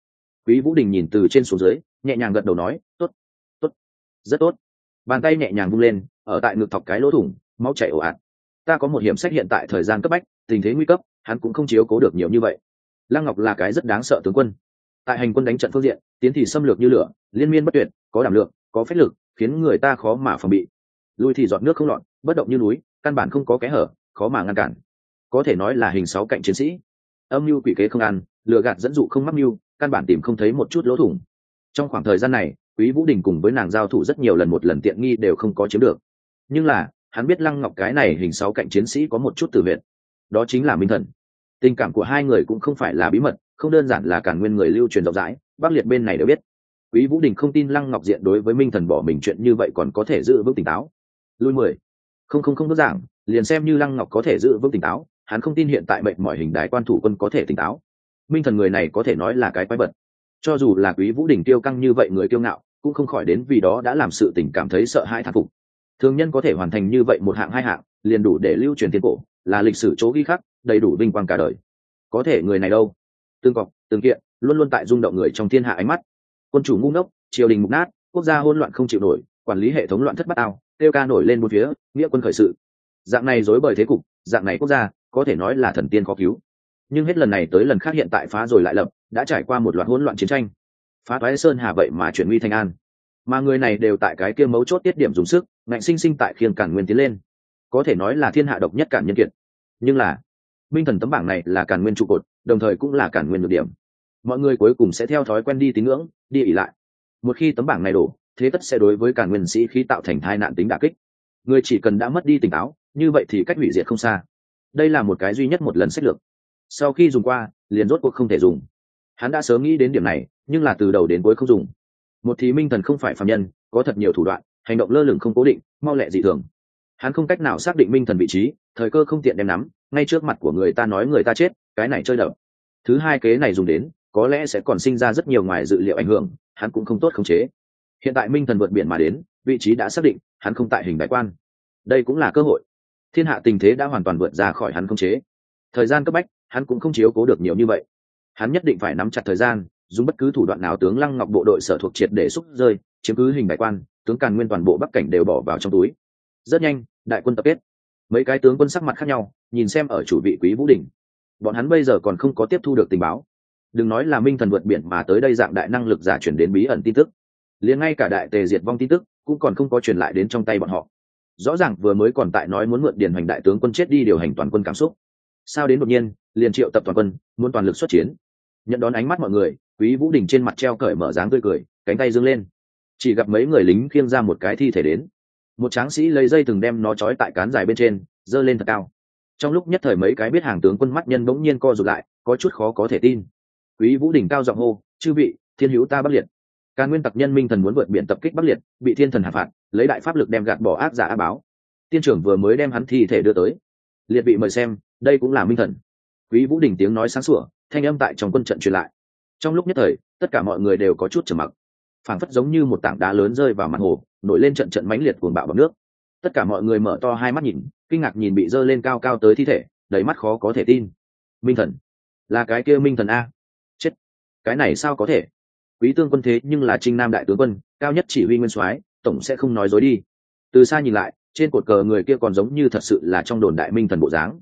quý vũ đình nhìn từ trên xuống dưới, nhẹ nhàng gật đầu nói, tốt tốt, rất tốt. Bàn tay nhẹ nhàng vung lên, ở tại ngực thọc cái lỗ thủng, máu chảy ồ ạt. Ta có một hiểm sách hiện tại thời gian cấp bách, tình thế nguy cấp, hắn cũng không chiếu cố được nhiều như vậy. Lăng ngọc là cái rất đáng sợ tướng quân. Tại hành quân đánh trận phương diện, tiến thì xâm lược như lửa, liên miên bất tuyệt, có đảm lượng, có phép lực, khiến người ta khó mà phòng bị. Lui thì giọt nước không lọt, bất động như núi, căn bản không có kẽ hở, khó mà ngăn cản. Có thể nói là hình sáu cạnh chiến sĩ. Âm mưu quỷ kế không ăn, lừa gạt dẫn dụ không mắc mưu căn bản tìm không thấy một chút lỗ thủng. Trong khoảng thời gian này, quý vũ đình cùng với nàng giao thủ rất nhiều lần một lần tiện nghi đều không có chiếm được. Nhưng là, hắn biết lăng ngọc cái này hình sáu cạnh chiến sĩ có một chút từ viện đó chính là minh thần. Tình cảm của hai người cũng không phải là bí mật, không đơn giản là cả nguyên người lưu truyền rộng rãi bắc liệt bên này đều biết. Quý vũ đình không tin lăng ngọc diện đối với minh thần bỏ mình chuyện như vậy còn có thể giữ vững tỉnh táo. Lui mười. Không không không đơn giản liền xem như lăng ngọc có thể giữ vững tỉnh táo, hắn không tin hiện tại mệnh mọi hình đái quan thủ quân có thể tỉnh táo minh thần người này có thể nói là cái quái vật. Cho dù là quý vũ đình tiêu căng như vậy người kiêu ngạo, cũng không khỏi đến vì đó đã làm sự tình cảm thấy sợ hãi thán phục. Thường nhân có thể hoàn thành như vậy một hạng hai hạng, liền đủ để lưu truyền tiến cổ, là lịch sử chỗ ghi khắc, đầy đủ vinh quang cả đời. Có thể người này đâu? Tương cọc, tương kiện, luôn luôn tại rung động người trong thiên hạ ánh mắt. Quân chủ ngu ngốc, triều đình mục nát, quốc gia hỗn loạn không chịu nổi, quản lý hệ thống loạn thất bát ao tiêu ca nổi lên một phía, nghĩa quân khởi sự. Dạng này dối bời thế cục, dạng này quốc gia, có thể nói là thần tiên khó cứu nhưng hết lần này tới lần khác hiện tại phá rồi lại lập, đã trải qua một loạt hỗn loạn chiến tranh. Phá thoái sơn hà vậy mà chuyển nguy thành an. Mà người này đều tại cái kia mấu chốt tiết điểm dùng sức, ngạnh sinh sinh tại khiêng cản nguyên tiến lên. Có thể nói là thiên hạ độc nhất cản nhân kiệt. Nhưng là minh thần tấm bảng này là cản nguyên trụ cột, đồng thời cũng là cản nguyên nhược điểm. Mọi người cuối cùng sẽ theo thói quen đi tín ngưỡng, đi ỉ lại. Một khi tấm bảng này đổ, thế tất sẽ đối với cản nguyên sĩ khí tạo thành thai nạn tính đà kích. Người chỉ cần đã mất đi tỉnh táo, như vậy thì cách hủy diệt không xa. Đây là một cái duy nhất một lần sách lược sau khi dùng qua, liền rốt cuộc không thể dùng. Hắn đã sớm nghĩ đến điểm này, nhưng là từ đầu đến cuối không dùng. Một thì minh thần không phải phạm nhân, có thật nhiều thủ đoạn, hành động lơ lửng không cố định, mau lẹ dị thường. Hắn không cách nào xác định minh thần vị trí, thời cơ không tiện đem nắm, ngay trước mặt của người ta nói người ta chết, cái này chơi đậm thứ hai kế này dùng đến, có lẽ sẽ còn sinh ra rất nhiều ngoài dự liệu ảnh hưởng, hắn cũng không tốt khống chế. Hiện tại minh thần vượt biển mà đến, vị trí đã xác định, hắn không tại hình đại quan. Đây cũng là cơ hội. Thiên hạ tình thế đã hoàn toàn vượt ra khỏi hắn khống chế. Thời gian cấp bách hắn cũng không chiếu cố được nhiều như vậy. Hắn nhất định phải nắm chặt thời gian, dùng bất cứ thủ đoạn nào tướng lăng ngọc bộ đội sở thuộc triệt để xúc rơi, chiếm cứ hình đại quan, tướng càn nguyên toàn bộ bắc cảnh đều bỏ vào trong túi. Rất nhanh, đại quân tập kết. Mấy cái tướng quân sắc mặt khác nhau, nhìn xem ở chủ vị quý vũ đình bọn hắn bây giờ còn không có tiếp thu được tình báo. Đừng nói là minh thần vượt biển mà tới đây dạng đại năng lực giả chuyển đến bí ẩn tin tức. Liền ngay cả đại tề diệt vong tin tức cũng còn không có truyền lại đến trong tay bọn họ. Rõ ràng vừa mới còn tại nói muốn mượn điền hoành đại tướng quân chết đi điều hành toàn quân cảm xúc. Sao đến đột nhiên liền triệu tập toàn quân, muốn toàn lực xuất chiến. Nhận đón ánh mắt mọi người, quý vũ đình trên mặt treo cởi mở dáng tươi cười, cánh tay dâng lên. Chỉ gặp mấy người lính khiêng ra một cái thi thể đến. Một tráng sĩ lấy dây từng đem nó trói tại cán dài bên trên, giơ lên thật cao. Trong lúc nhất thời mấy cái biết hàng tướng quân mắt nhân bỗng nhiên co rụt lại, có chút khó có thể tin. Quý vũ đình cao giọng hô, chư vị, thiên hữu ta bắc liệt. Càng nguyên tặc nhân minh thần muốn vượt biển tập kích bắc liệt, bị thiên thần hạ phạt, lấy đại pháp lực đem gạt bỏ ác giả á báo. Tiên trưởng vừa mới đem hắn thi thể đưa tới. Liệt bị mời xem, đây cũng là minh thần quý vũ đình tiếng nói sáng sủa, thanh âm tại trong quân trận truyền lại. Trong lúc nhất thời, tất cả mọi người đều có chút trầm mặc. Phảng phất giống như một tảng đá lớn rơi vào mặt hồ, nổi lên trận trận mãnh liệt cuồng bạo bằng nước. Tất cả mọi người mở to hai mắt nhìn, kinh ngạc nhìn bị dơ lên cao cao tới thi thể, đầy mắt khó có thể tin. Minh thần, là cái kia minh thần a. Chết, cái này sao có thể? Quý tương quân thế nhưng là trinh nam đại tướng quân, cao nhất chỉ huy nguyên soái, tổng sẽ không nói dối đi. Từ xa nhìn lại, trên cột cờ người kia còn giống như thật sự là trong đồn đại minh thần bộ dáng.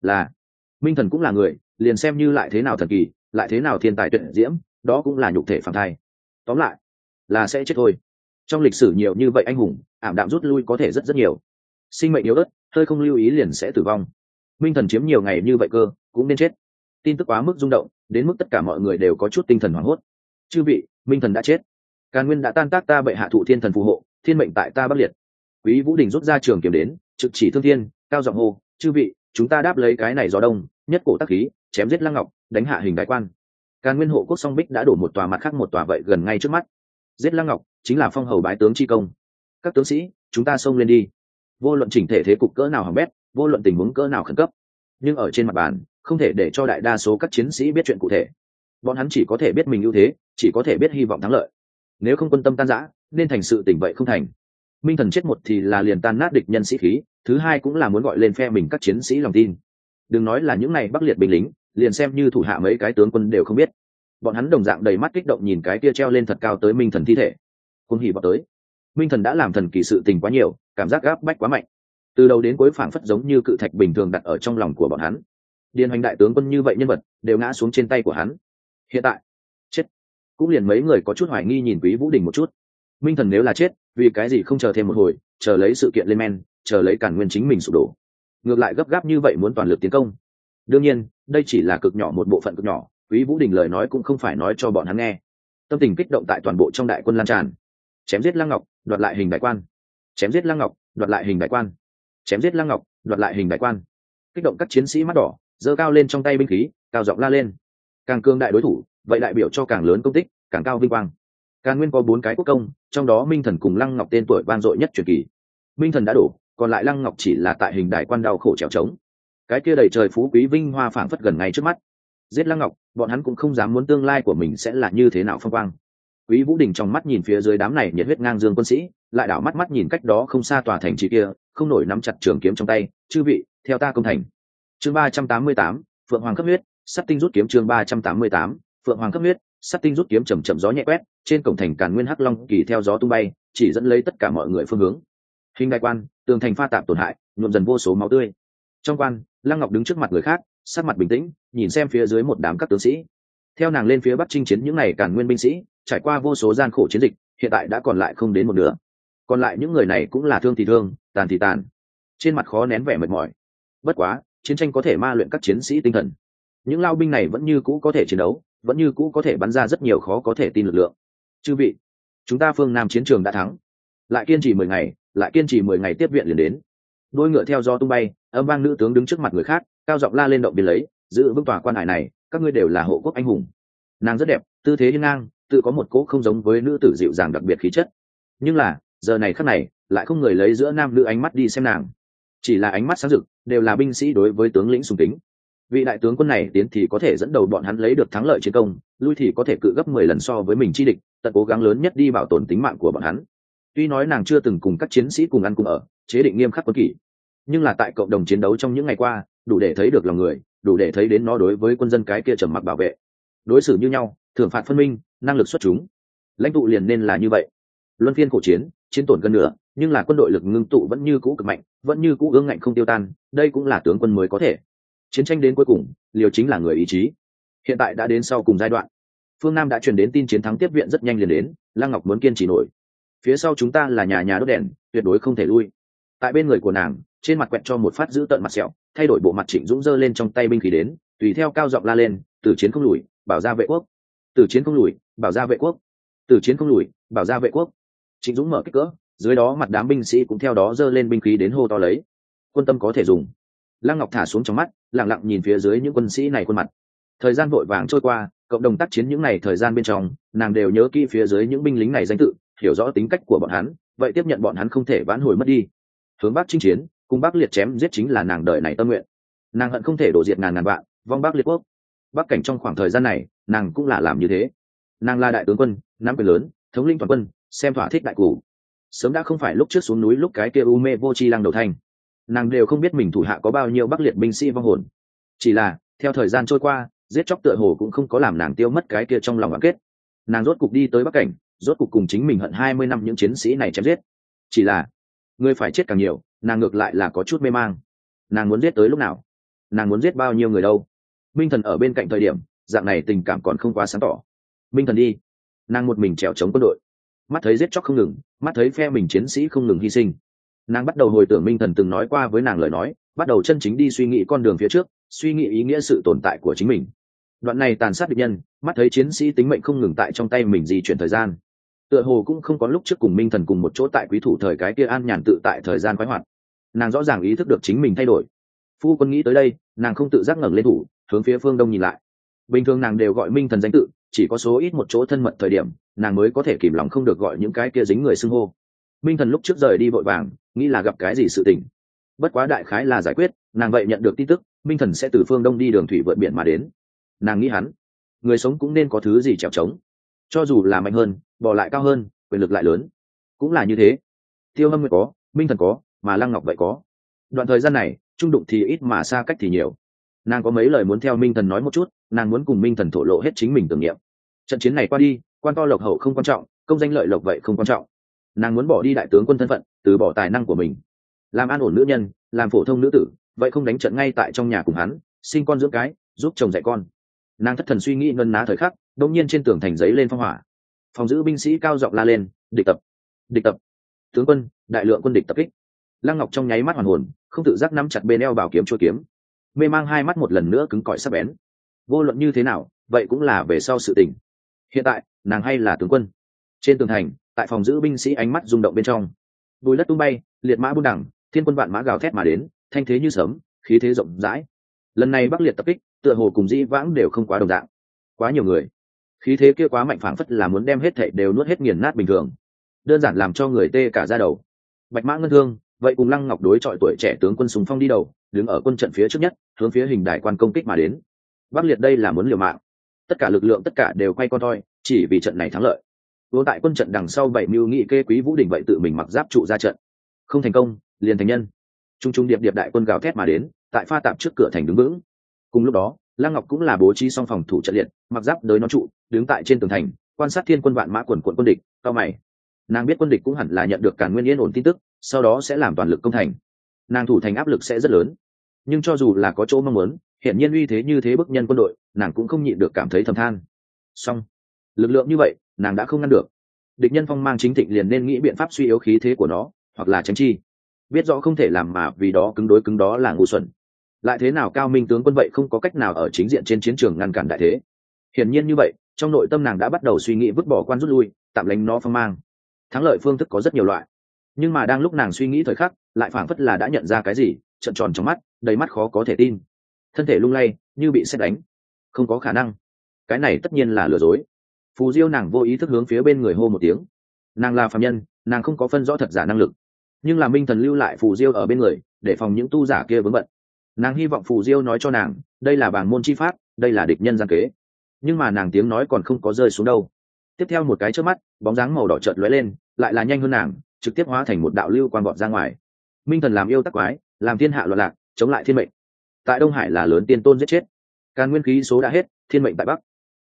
Là minh thần cũng là người, liền xem như lại thế nào thần kỳ, lại thế nào thiên tài tuyệt diễm, đó cũng là nhục thể phản thai. Tóm lại, là sẽ chết thôi. Trong lịch sử nhiều như vậy anh hùng, ảm đạm rút lui có thể rất rất nhiều. Sinh mệnh yếu ớt, hơi không lưu ý liền sẽ tử vong. Minh thần chiếm nhiều ngày như vậy cơ, cũng nên chết. Tin tức quá mức rung động, đến mức tất cả mọi người đều có chút tinh thần hoảng hốt. Chư vị, minh thần đã chết. Càn nguyên đã tan tác ta bệ hạ thụ thiên thần phù hộ, thiên mệnh tại ta bắc liệt. Quý vũ đình rút ra trường kiếm đến, trực chỉ thương thiên, cao giọng hô, chư vị, chúng ta đáp lấy cái này gió đông nhất cổ tác khí, chém giết lăng ngọc, đánh hạ hình đại quan. Càn nguyên hộ quốc song bích đã đổ một tòa mặt khác một tòa vậy gần ngay trước mắt. Giết lăng ngọc chính là phong hầu bái tướng chi công. Các tướng sĩ, chúng ta xông lên đi. Vô luận chỉnh thể thế cục cỡ nào hỏng bét, vô luận tình huống cỡ nào khẩn cấp, nhưng ở trên mặt bàn, không thể để cho đại đa số các chiến sĩ biết chuyện cụ thể. Bọn hắn chỉ có thể biết mình ưu thế, chỉ có thể biết hy vọng thắng lợi. Nếu không quân tâm tan giã nên thành sự tỉnh vậy không thành. Minh thần chết một thì là liền tan nát địch nhân sĩ khí, thứ hai cũng là muốn gọi lên phe mình các chiến sĩ lòng tin đừng nói là những này bắc liệt binh lính, liền xem như thủ hạ mấy cái tướng quân đều không biết. Bọn hắn đồng dạng đầy mắt kích động nhìn cái kia treo lên thật cao tới minh thần thi thể. Quân hỉ vào tới. Minh thần đã làm thần kỳ sự tình quá nhiều, cảm giác gáp bách quá mạnh. Từ đầu đến cuối phảng phất giống như cự thạch bình thường đặt ở trong lòng của bọn hắn. Điền hoành đại tướng quân như vậy nhân vật, đều ngã xuống trên tay của hắn. Hiện tại, chết. Cũng liền mấy người có chút hoài nghi nhìn quý vũ đình một chút. Minh thần nếu là chết, vì cái gì không chờ thêm một hồi, chờ lấy sự kiện lên men, chờ lấy cản nguyên chính mình sụp đổ ngược lại gấp gáp như vậy muốn toàn lực tiến công. Đương nhiên, đây chỉ là cực nhỏ một bộ phận cực nhỏ, quý vũ đình lời nói cũng không phải nói cho bọn hắn nghe. Tâm tình kích động tại toàn bộ trong đại quân lan tràn. Chém giết lăng ngọc, đoạt lại hình đại quan. Chém giết lăng ngọc, đoạt lại hình đại quan. Chém giết lăng ngọc, đoạt lại hình đại quan. Kích động các chiến sĩ mắt đỏ, giơ cao lên trong tay binh khí, cao giọng la lên. Càng cương đại đối thủ, vậy đại biểu cho càng lớn công tích, càng cao vinh quang. Càng nguyên có bốn cái quốc công, trong đó minh thần cùng lăng ngọc tên tuổi vang dội nhất truyền kỳ. Minh thần đã đổ còn lại lăng ngọc chỉ là tại hình đại quan đau khổ trèo trống. Cái kia đầy trời phú quý vinh hoa phảng phất gần ngay trước mắt. Giết lăng ngọc, bọn hắn cũng không dám muốn tương lai của mình sẽ là như thế nào phong quang. Quý vũ đình trong mắt nhìn phía dưới đám này nhiệt huyết ngang dương quân sĩ, lại đảo mắt mắt nhìn cách đó không xa tòa thành trì kia, không nổi nắm chặt trường kiếm trong tay, chư vị, theo ta công thành. Chương ba trăm tám mươi tám, phượng hoàng cấp huyết, sắt tinh rút kiếm chương ba trăm tám mươi tám, phượng hoàng cấp huyết, sắt tinh rút kiếm chầm chậm gió nhẹ quét, trên cổng thành càn nguyên hắc long kỳ theo gió tung bay, chỉ dẫn lấy tất cả mọi người phương hướng hình đại quan, tường thành pha tạp tổn hại, nhuộm dần vô số máu tươi. Trong quan, lăng ngọc đứng trước mặt người khác sát mặt bình tĩnh, nhìn xem phía dưới một đám các tướng sĩ. Theo nàng lên phía bắc chinh chiến những ngày càn nguyên binh sĩ, trải qua vô số gian khổ chiến dịch, hiện tại đã còn lại không đến một nửa. Còn lại những người này cũng là thương thì thương, tàn thì tàn. Trên mặt khó nén vẻ mệt mỏi. Bất quá, chiến tranh có thể ma luyện các chiến sĩ tinh thần. Những lao binh này vẫn như cũ có thể chiến đấu, vẫn như cũ có thể bắn ra rất nhiều khó có thể tin lực lượng. Chư vị, chúng ta phương nam chiến trường đã thắng. Lại kiên trì mười ngày lại kiên trì mười ngày tiếp viện liền đến. Đôi ngựa theo do tung bay, âm vang nữ tướng đứng trước mặt người khác, cao giọng la lên động biên lấy, giữ vững tòa quan hải này, các ngươi đều là hộ quốc anh hùng. Nàng rất đẹp, tư thế hiên ngang, tự có một cỗ không giống với nữ tử dịu dàng đặc biệt khí chất. Nhưng là, giờ này khắc này, lại không người lấy giữa nam nữ ánh mắt đi xem nàng. Chỉ là ánh mắt sáng rực, đều là binh sĩ đối với tướng lĩnh sùng tính vị đại tướng quân này tiến thì có thể dẫn đầu bọn hắn lấy được thắng lợi chiến công, lui thì có thể cự gấp mười lần so với mình chi địch, tận cố gắng lớn nhất đi bảo tồn tính mạng của bọn hắn tuy nói nàng chưa từng cùng các chiến sĩ cùng ăn cùng ở, chế định nghiêm khắc quân kỷ, nhưng là tại cộng đồng chiến đấu trong những ngày qua, đủ để thấy được lòng người, đủ để thấy đến nó đối với quân dân cái kia trầm mặc bảo vệ. Đối xử như nhau, thưởng phạt phân minh, năng lực xuất chúng. Lãnh tụ liền nên là như vậy. Luân phiên cổ chiến chiến tổn gần nửa, nhưng là quân đội lực ngưng tụ vẫn như cũ cực mạnh, vẫn như cũ ương ngạnh không tiêu tan, đây cũng là tướng quân mới có thể. Chiến tranh đến cuối cùng, liều chính là người ý chí. Hiện tại đã đến sau cùng giai đoạn. Phương nam đã truyền đến tin chiến thắng tiếp viện rất nhanh liền đến, lăng ngọc muốn kiên trì nổi phía sau chúng ta là nhà nhà đốt đèn, tuyệt đối không thể lui. Tại bên người của nàng, trên mặt quẹt cho một phát giữ tận mặt sẹo, thay đổi bộ mặt trịnh dũng dơ lên trong tay binh khí đến, tùy theo cao giọng la lên từ chiến không lùi, bảo ra vệ quốc. Từ chiến không lùi, bảo ra vệ quốc. Từ chiến không lùi, bảo ra vệ quốc. Trịnh dũng mở kích cỡ, dưới đó mặt đám binh sĩ cũng theo đó dơ lên binh khí đến hô to lấy. Quân tâm có thể dùng. Lăng ngọc thả xuống trong mắt, lặng lặng nhìn phía dưới những quân sĩ này khuôn mặt. Thời gian vội vàng trôi qua cộng đồng tác chiến những ngày thời gian bên trong, nàng đều nhớ kỹ phía dưới những binh lính này danh tự, hiểu rõ tính cách của bọn hắn, vậy tiếp nhận bọn hắn không thể vãn hồi mất đi. Hướng bắc chinh chiến, cùng bắc liệt chém giết chính là nàng đời này tâm nguyện. Nàng hận không thể đổ diệt ngàn ngàn vạn, vong bắc liệt quốc. Bắc cảnh trong khoảng thời gian này, nàng cũng là làm như thế. Nàng là đại tướng quân, nắm quyền lớn, thống linh toàn quân, xem thỏa thích đại cụ sớm đã không phải lúc trước xuống núi lúc cái kia u mê vô chi lăng đầu thanh nàng đều không biết mình thủ hạ có bao nhiêu bắc liệt binh sĩ vong hồn. Chỉ là, theo thời gian trôi qua giết chóc tựa hồ cũng không có làm nàng tiêu mất cái kia trong lòng đoàn kết. Nàng rốt cục đi tới bắc cảnh, rốt cục cùng chính mình hận hai mươi năm những chiến sĩ này chém giết. Chỉ là, người phải chết càng nhiều, nàng ngược lại là có chút mê mang. Nàng muốn giết tới lúc nào? Nàng muốn giết bao nhiêu người đâu? Minh thần ở bên cạnh thời điểm, dạng này tình cảm còn không quá sáng tỏ. Minh thần đi. Nàng một mình trèo chống quân đội. Mắt thấy giết chóc không ngừng, mắt thấy phe mình chiến sĩ không ngừng hy sinh. Nàng bắt đầu hồi tưởng minh thần từng nói qua với nàng lời nói, bắt đầu chân chính đi suy nghĩ con đường phía trước, suy nghĩ ý nghĩa sự tồn tại của chính mình đoạn này tàn sát địch nhân, mắt thấy chiến sĩ tính mệnh không ngừng tại trong tay mình di chuyển thời gian. Tựa hồ cũng không có lúc trước cùng minh thần cùng một chỗ tại quý thủ thời cái kia an nhàn tự tại thời gian khoái hoạt. Nàng rõ ràng ý thức được chính mình thay đổi. Phu quân nghĩ tới đây, nàng không tự giác ngẩng lên thủ, hướng phía phương đông nhìn lại. Bình thường nàng đều gọi minh thần danh tự, chỉ có số ít một chỗ thân mật thời điểm, nàng mới có thể kìm lòng không được gọi những cái kia dính người xưng hô. Minh thần lúc trước rời đi vội vàng, nghĩ là gặp cái gì sự tình. Bất quá đại khái là giải quyết, nàng vậy nhận được tin tức, minh thần sẽ từ phương đông đi đường thủy vượt biển mà đến nàng nghĩ hắn. Người sống cũng nên có thứ gì trèo trống. Cho dù là mạnh hơn, bỏ lại cao hơn, quyền lực lại lớn. Cũng là như thế. Tiêu hâm nguyệt có, minh thần có, mà lăng ngọc vậy có. Đoạn thời gian này, trung đụng thì ít mà xa cách thì nhiều. Nàng có mấy lời muốn theo minh thần nói một chút, nàng muốn cùng minh thần thổ lộ hết chính mình tưởng niệm. Trận chiến này qua đi, quan to lộc hậu không quan trọng, công danh lợi lộc vậy không quan trọng. Nàng muốn bỏ đi đại tướng quân thân phận, từ bỏ tài năng của mình. Làm an ổn nữ nhân, làm phổ thông nữ tử, vậy không đánh trận ngay tại trong nhà cùng hắn, sinh con dưỡng cái, giúp chồng dạy con nàng thất thần suy nghĩ ngân ná thời khắc đông nhiên trên tường thành giấy lên phong hỏa. Phòng giữ binh sĩ cao giọng la lên, địch tập! Địch tập! Tướng quân, đại lượng quân địch tập kích. Lăng ngọc trong nháy mắt hoàn hồn, không tự giác nắm chặt bên eo bảo kiếm chua kiếm. Mê mang hai mắt một lần nữa cứng cỏi sắp bén. Vô luận như thế nào, vậy cũng là về sau sự tình. Hiện tại, nàng hay là tướng quân. Trên tường thành, tại phòng giữ binh sĩ ánh mắt rung động bên trong. Bùi đất tung bay, liệt mã buôn đẳng thiên quân vạn mã gào thét mà đến, thanh thế như sớm khí thế rộng rãi. Lần này bắc liệt tập kích tựa hồ cùng dĩ vãng đều không quá đồng dạng. Quá nhiều người. Khí thế kia quá mạnh phảng phất là muốn đem hết thảy đều nuốt hết nghiền nát bình thường. Đơn giản làm cho người tê cả ra đầu. Bạch mã ngân thương, vậy cùng lăng ngọc đối chọi tuổi trẻ tướng quân súng phong đi đầu, đứng ở quân trận phía trước nhất, hướng phía hình đại quan công kích mà đến. Bắc liệt đây là muốn liều mạng. Tất cả lực lượng tất cả đều quay con toi, chỉ vì trận này thắng lợi. Vô tại quân trận đằng sau bảy mưu nghị kê quý vũ đình vậy tự mình mặc giáp trụ ra trận. Không thành công, liền thành nhân. Trung trung điệp điệp đại quân gào thét mà đến, tại pha tạp trước cửa thành đứng vững cùng lúc đó, lăng ngọc cũng là bố trí xong phòng thủ trận liệt, mặc giáp đới nó trụ, đứng tại trên tường thành, quan sát thiên quân vạn mã quần quận quân địch, cao mày. Nàng biết quân địch cũng hẳn là nhận được cả nguyên yên ổn tin tức, sau đó sẽ làm toàn lực công thành. Nàng thủ thành áp lực sẽ rất lớn. Nhưng cho dù là có chỗ mong muốn hiện nhiên uy thế như thế bức nhân quân đội, nàng cũng không nhịn được cảm thấy thầm than. Song lực lượng như vậy, nàng đã không ngăn được. Địch nhân phong mang chính thịnh liền nên nghĩ biện pháp suy yếu khí thế của nó, hoặc là tránh chi. Biết rõ không thể làm mà vì đó cứng đối cứng đó là ngu xuẩn lại thế nào cao minh tướng quân vậy không có cách nào ở chính diện trên chiến trường ngăn cản đại thế? Hiển nhiên như vậy, trong nội tâm nàng đã bắt đầu suy nghĩ vứt bỏ quan rút lui, tạm lánh nó phong mang. Thắng lợi phương thức có rất nhiều loại. Nhưng mà đang lúc nàng suy nghĩ thời khắc, lại phảng phất là đã nhận ra cái gì trận tròn trong mắt, đầy mắt khó có thể tin. Thân thể lung lay, như bị xét đánh. Không có khả năng. Cái này tất nhiên là lừa dối. Phù diêu nàng vô ý thức hướng phía bên người hô một tiếng. Nàng là phạm nhân, nàng không có phân rõ thật giả năng lực. Nhưng là minh thần lưu lại phù diêu ở bên người, để phòng những tu giả kia vướng bận nàng hy vọng phù diêu nói cho nàng, đây là bảng môn chi pháp, đây là địch nhân gian kế. Nhưng mà nàng tiếng nói còn không có rơi xuống đâu. Tiếp theo một cái trước mắt, bóng dáng màu đỏ trợt lóe lên, lại là nhanh hơn nàng, trực tiếp hóa thành một đạo lưu quan vọt ra ngoài. Minh thần làm yêu tắc quái, làm thiên hạ loạn lạc, chống lại thiên mệnh. Tại đông hải là lớn tiên tôn giết chết. Càn nguyên khí số đã hết, thiên mệnh tại bắc.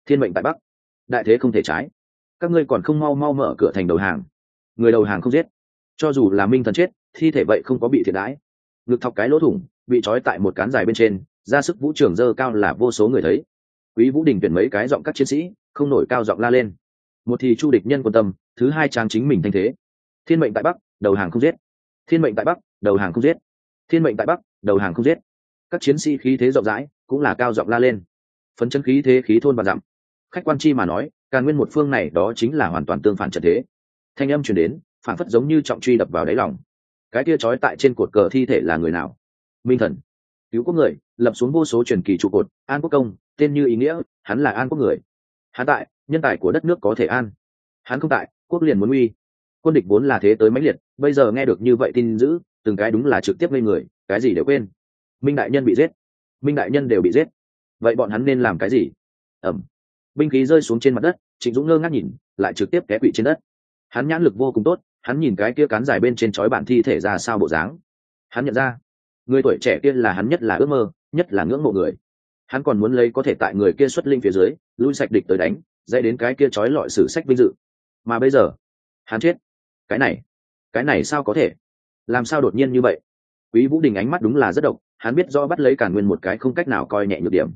Thiên mệnh tại bắc. Đại thế không thể trái. Các ngươi còn không mau mau mở cửa thành đầu hàng. Người đầu hàng không giết. Cho dù là minh thần chết, thi thể vậy không có bị thiệt đãi. Ngực thọc cái lỗ thủng bị trói tại một cán dài bên trên, ra sức vũ trường dơ cao là vô số người thấy. Quý vũ đình tuyển mấy cái giọng các chiến sĩ, không nổi cao giọng la lên. Một thì chu địch nhân quan tâm, thứ hai trang chính mình thanh thế. Thiên mệnh tại bắc, đầu hàng không giết. Thiên mệnh tại bắc, đầu hàng không giết. Thiên mệnh tại bắc, đầu hàng không giết. Các chiến sĩ khí thế rộng rãi, cũng là cao giọng la lên. Phấn chân khí thế khí thôn và dặm. Khách quan chi mà nói càng nguyên một phương này đó chính là hoàn toàn tương phản trận thế. Thanh âm chuyển đến, phản phất giống như trọng truy đập vào đáy lòng. Cái kia trói tại trên cột cờ thi thể là người nào? Minh thần. Cứu quốc người, lập xuống vô số truyền kỳ trụ cột, an quốc công, tên như ý nghĩa, hắn là an quốc người. Hắn tại, nhân tài của đất nước có thể an. Hắn không tại, quốc liền muốn uy. Quân địch vốn là thế tới mãnh liệt, bây giờ nghe được như vậy tin dữ, từng cái đúng là trực tiếp lên người, cái gì đều quên. Minh đại nhân bị giết. Minh đại nhân đều bị giết. Vậy bọn hắn nên làm cái gì? Ẩm. Binh khí rơi xuống trên mặt đất, trịnh dũng ngơ ngác nhìn, lại trực tiếp té quỵ trên đất. Hắn nhãn lực vô cùng tốt, hắn nhìn cái kia cán dài bên trên chói bản thi thể ra sao bộ dáng. Hắn nhận ra người tuổi trẻ kia là hắn nhất là ước mơ, nhất là ngưỡng mộ người. Hắn còn muốn lấy có thể tại người kia xuất linh phía dưới, lui sạch địch tới đánh, dạy đến cái kia trói lọi sử sách vinh dự. Mà bây giờ, hắn chết. Cái này cái này sao có thể? Làm sao đột nhiên như vậy? Quý vũ đình ánh mắt đúng là rất độc, hắn biết do bắt lấy càn nguyên một cái không cách nào coi nhẹ nhược điểm.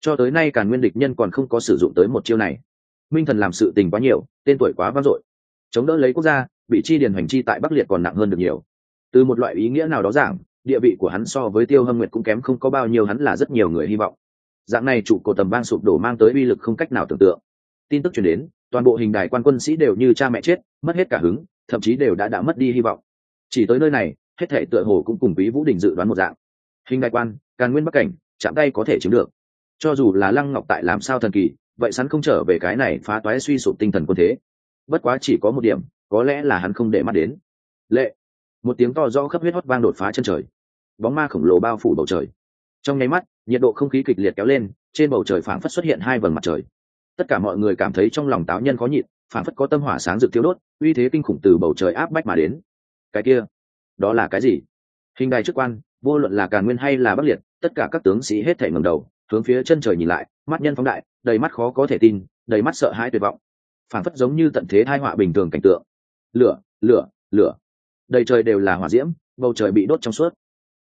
Cho tới nay càn nguyên địch nhân còn không có sử dụng tới một chiêu này. Minh thần làm sự tình quá nhiều, tên tuổi quá vang dội. Chống đỡ lấy quốc gia, bị chi điền hành chi tại bắc liệt còn nặng hơn được nhiều. Từ một loại ý nghĩa nào đó giảng địa vị của hắn so với tiêu hâm nguyệt cũng kém không có bao nhiêu, hắn là rất nhiều người hy vọng. Dạng này trụ cột tầm vang sụp đổ mang tới uy lực không cách nào tưởng tượng. Tin tức chuyển đến, toàn bộ hình đài quan quân sĩ đều như cha mẹ chết, mất hết cả hứng, thậm chí đều đã đã mất đi hy vọng. Chỉ tới nơi này, hết thể tựa hồ cũng cùng quý vũ đình dự đoán một dạng. Hình đại quan, càn nguyên bắc cảnh, chạm tay có thể chiếm được. Cho dù là lăng ngọc tại làm sao thần kỳ, vậy sắn không trở về cái này phá toái suy sụp tinh thần quân thế. Bất quá chỉ có một điểm, có lẽ là hắn không để mắt đến. Lệ một tiếng to do khắp huyết hót vang đột phá chân trời. Bóng ma khổng lồ bao phủ bầu trời. Trong nháy mắt, nhiệt độ không khí kịch liệt kéo lên, trên bầu trời phảng phất xuất hiện hai vầng mặt trời. Tất cả mọi người cảm thấy trong lòng táo nhân khó nhịn, phảng phất có tâm hỏa sáng rực thiếu đốt, uy thế kinh khủng từ bầu trời áp bách mà đến. Cái kia, đó là cái gì? Hình đài chức quan, vô luận là càn nguyên hay là bắc liệt, tất cả các tướng sĩ hết thể ngầm đầu, hướng phía chân trời nhìn lại, mắt nhân phóng đại, đầy mắt khó có thể tin, đầy mắt sợ hãi tuyệt vọng. Phảng phất giống như tận thế thai họa bình thường cảnh tượng. Lửa lửa lửa đầy trời đều là hỏa diễm, bầu trời bị đốt trong suốt.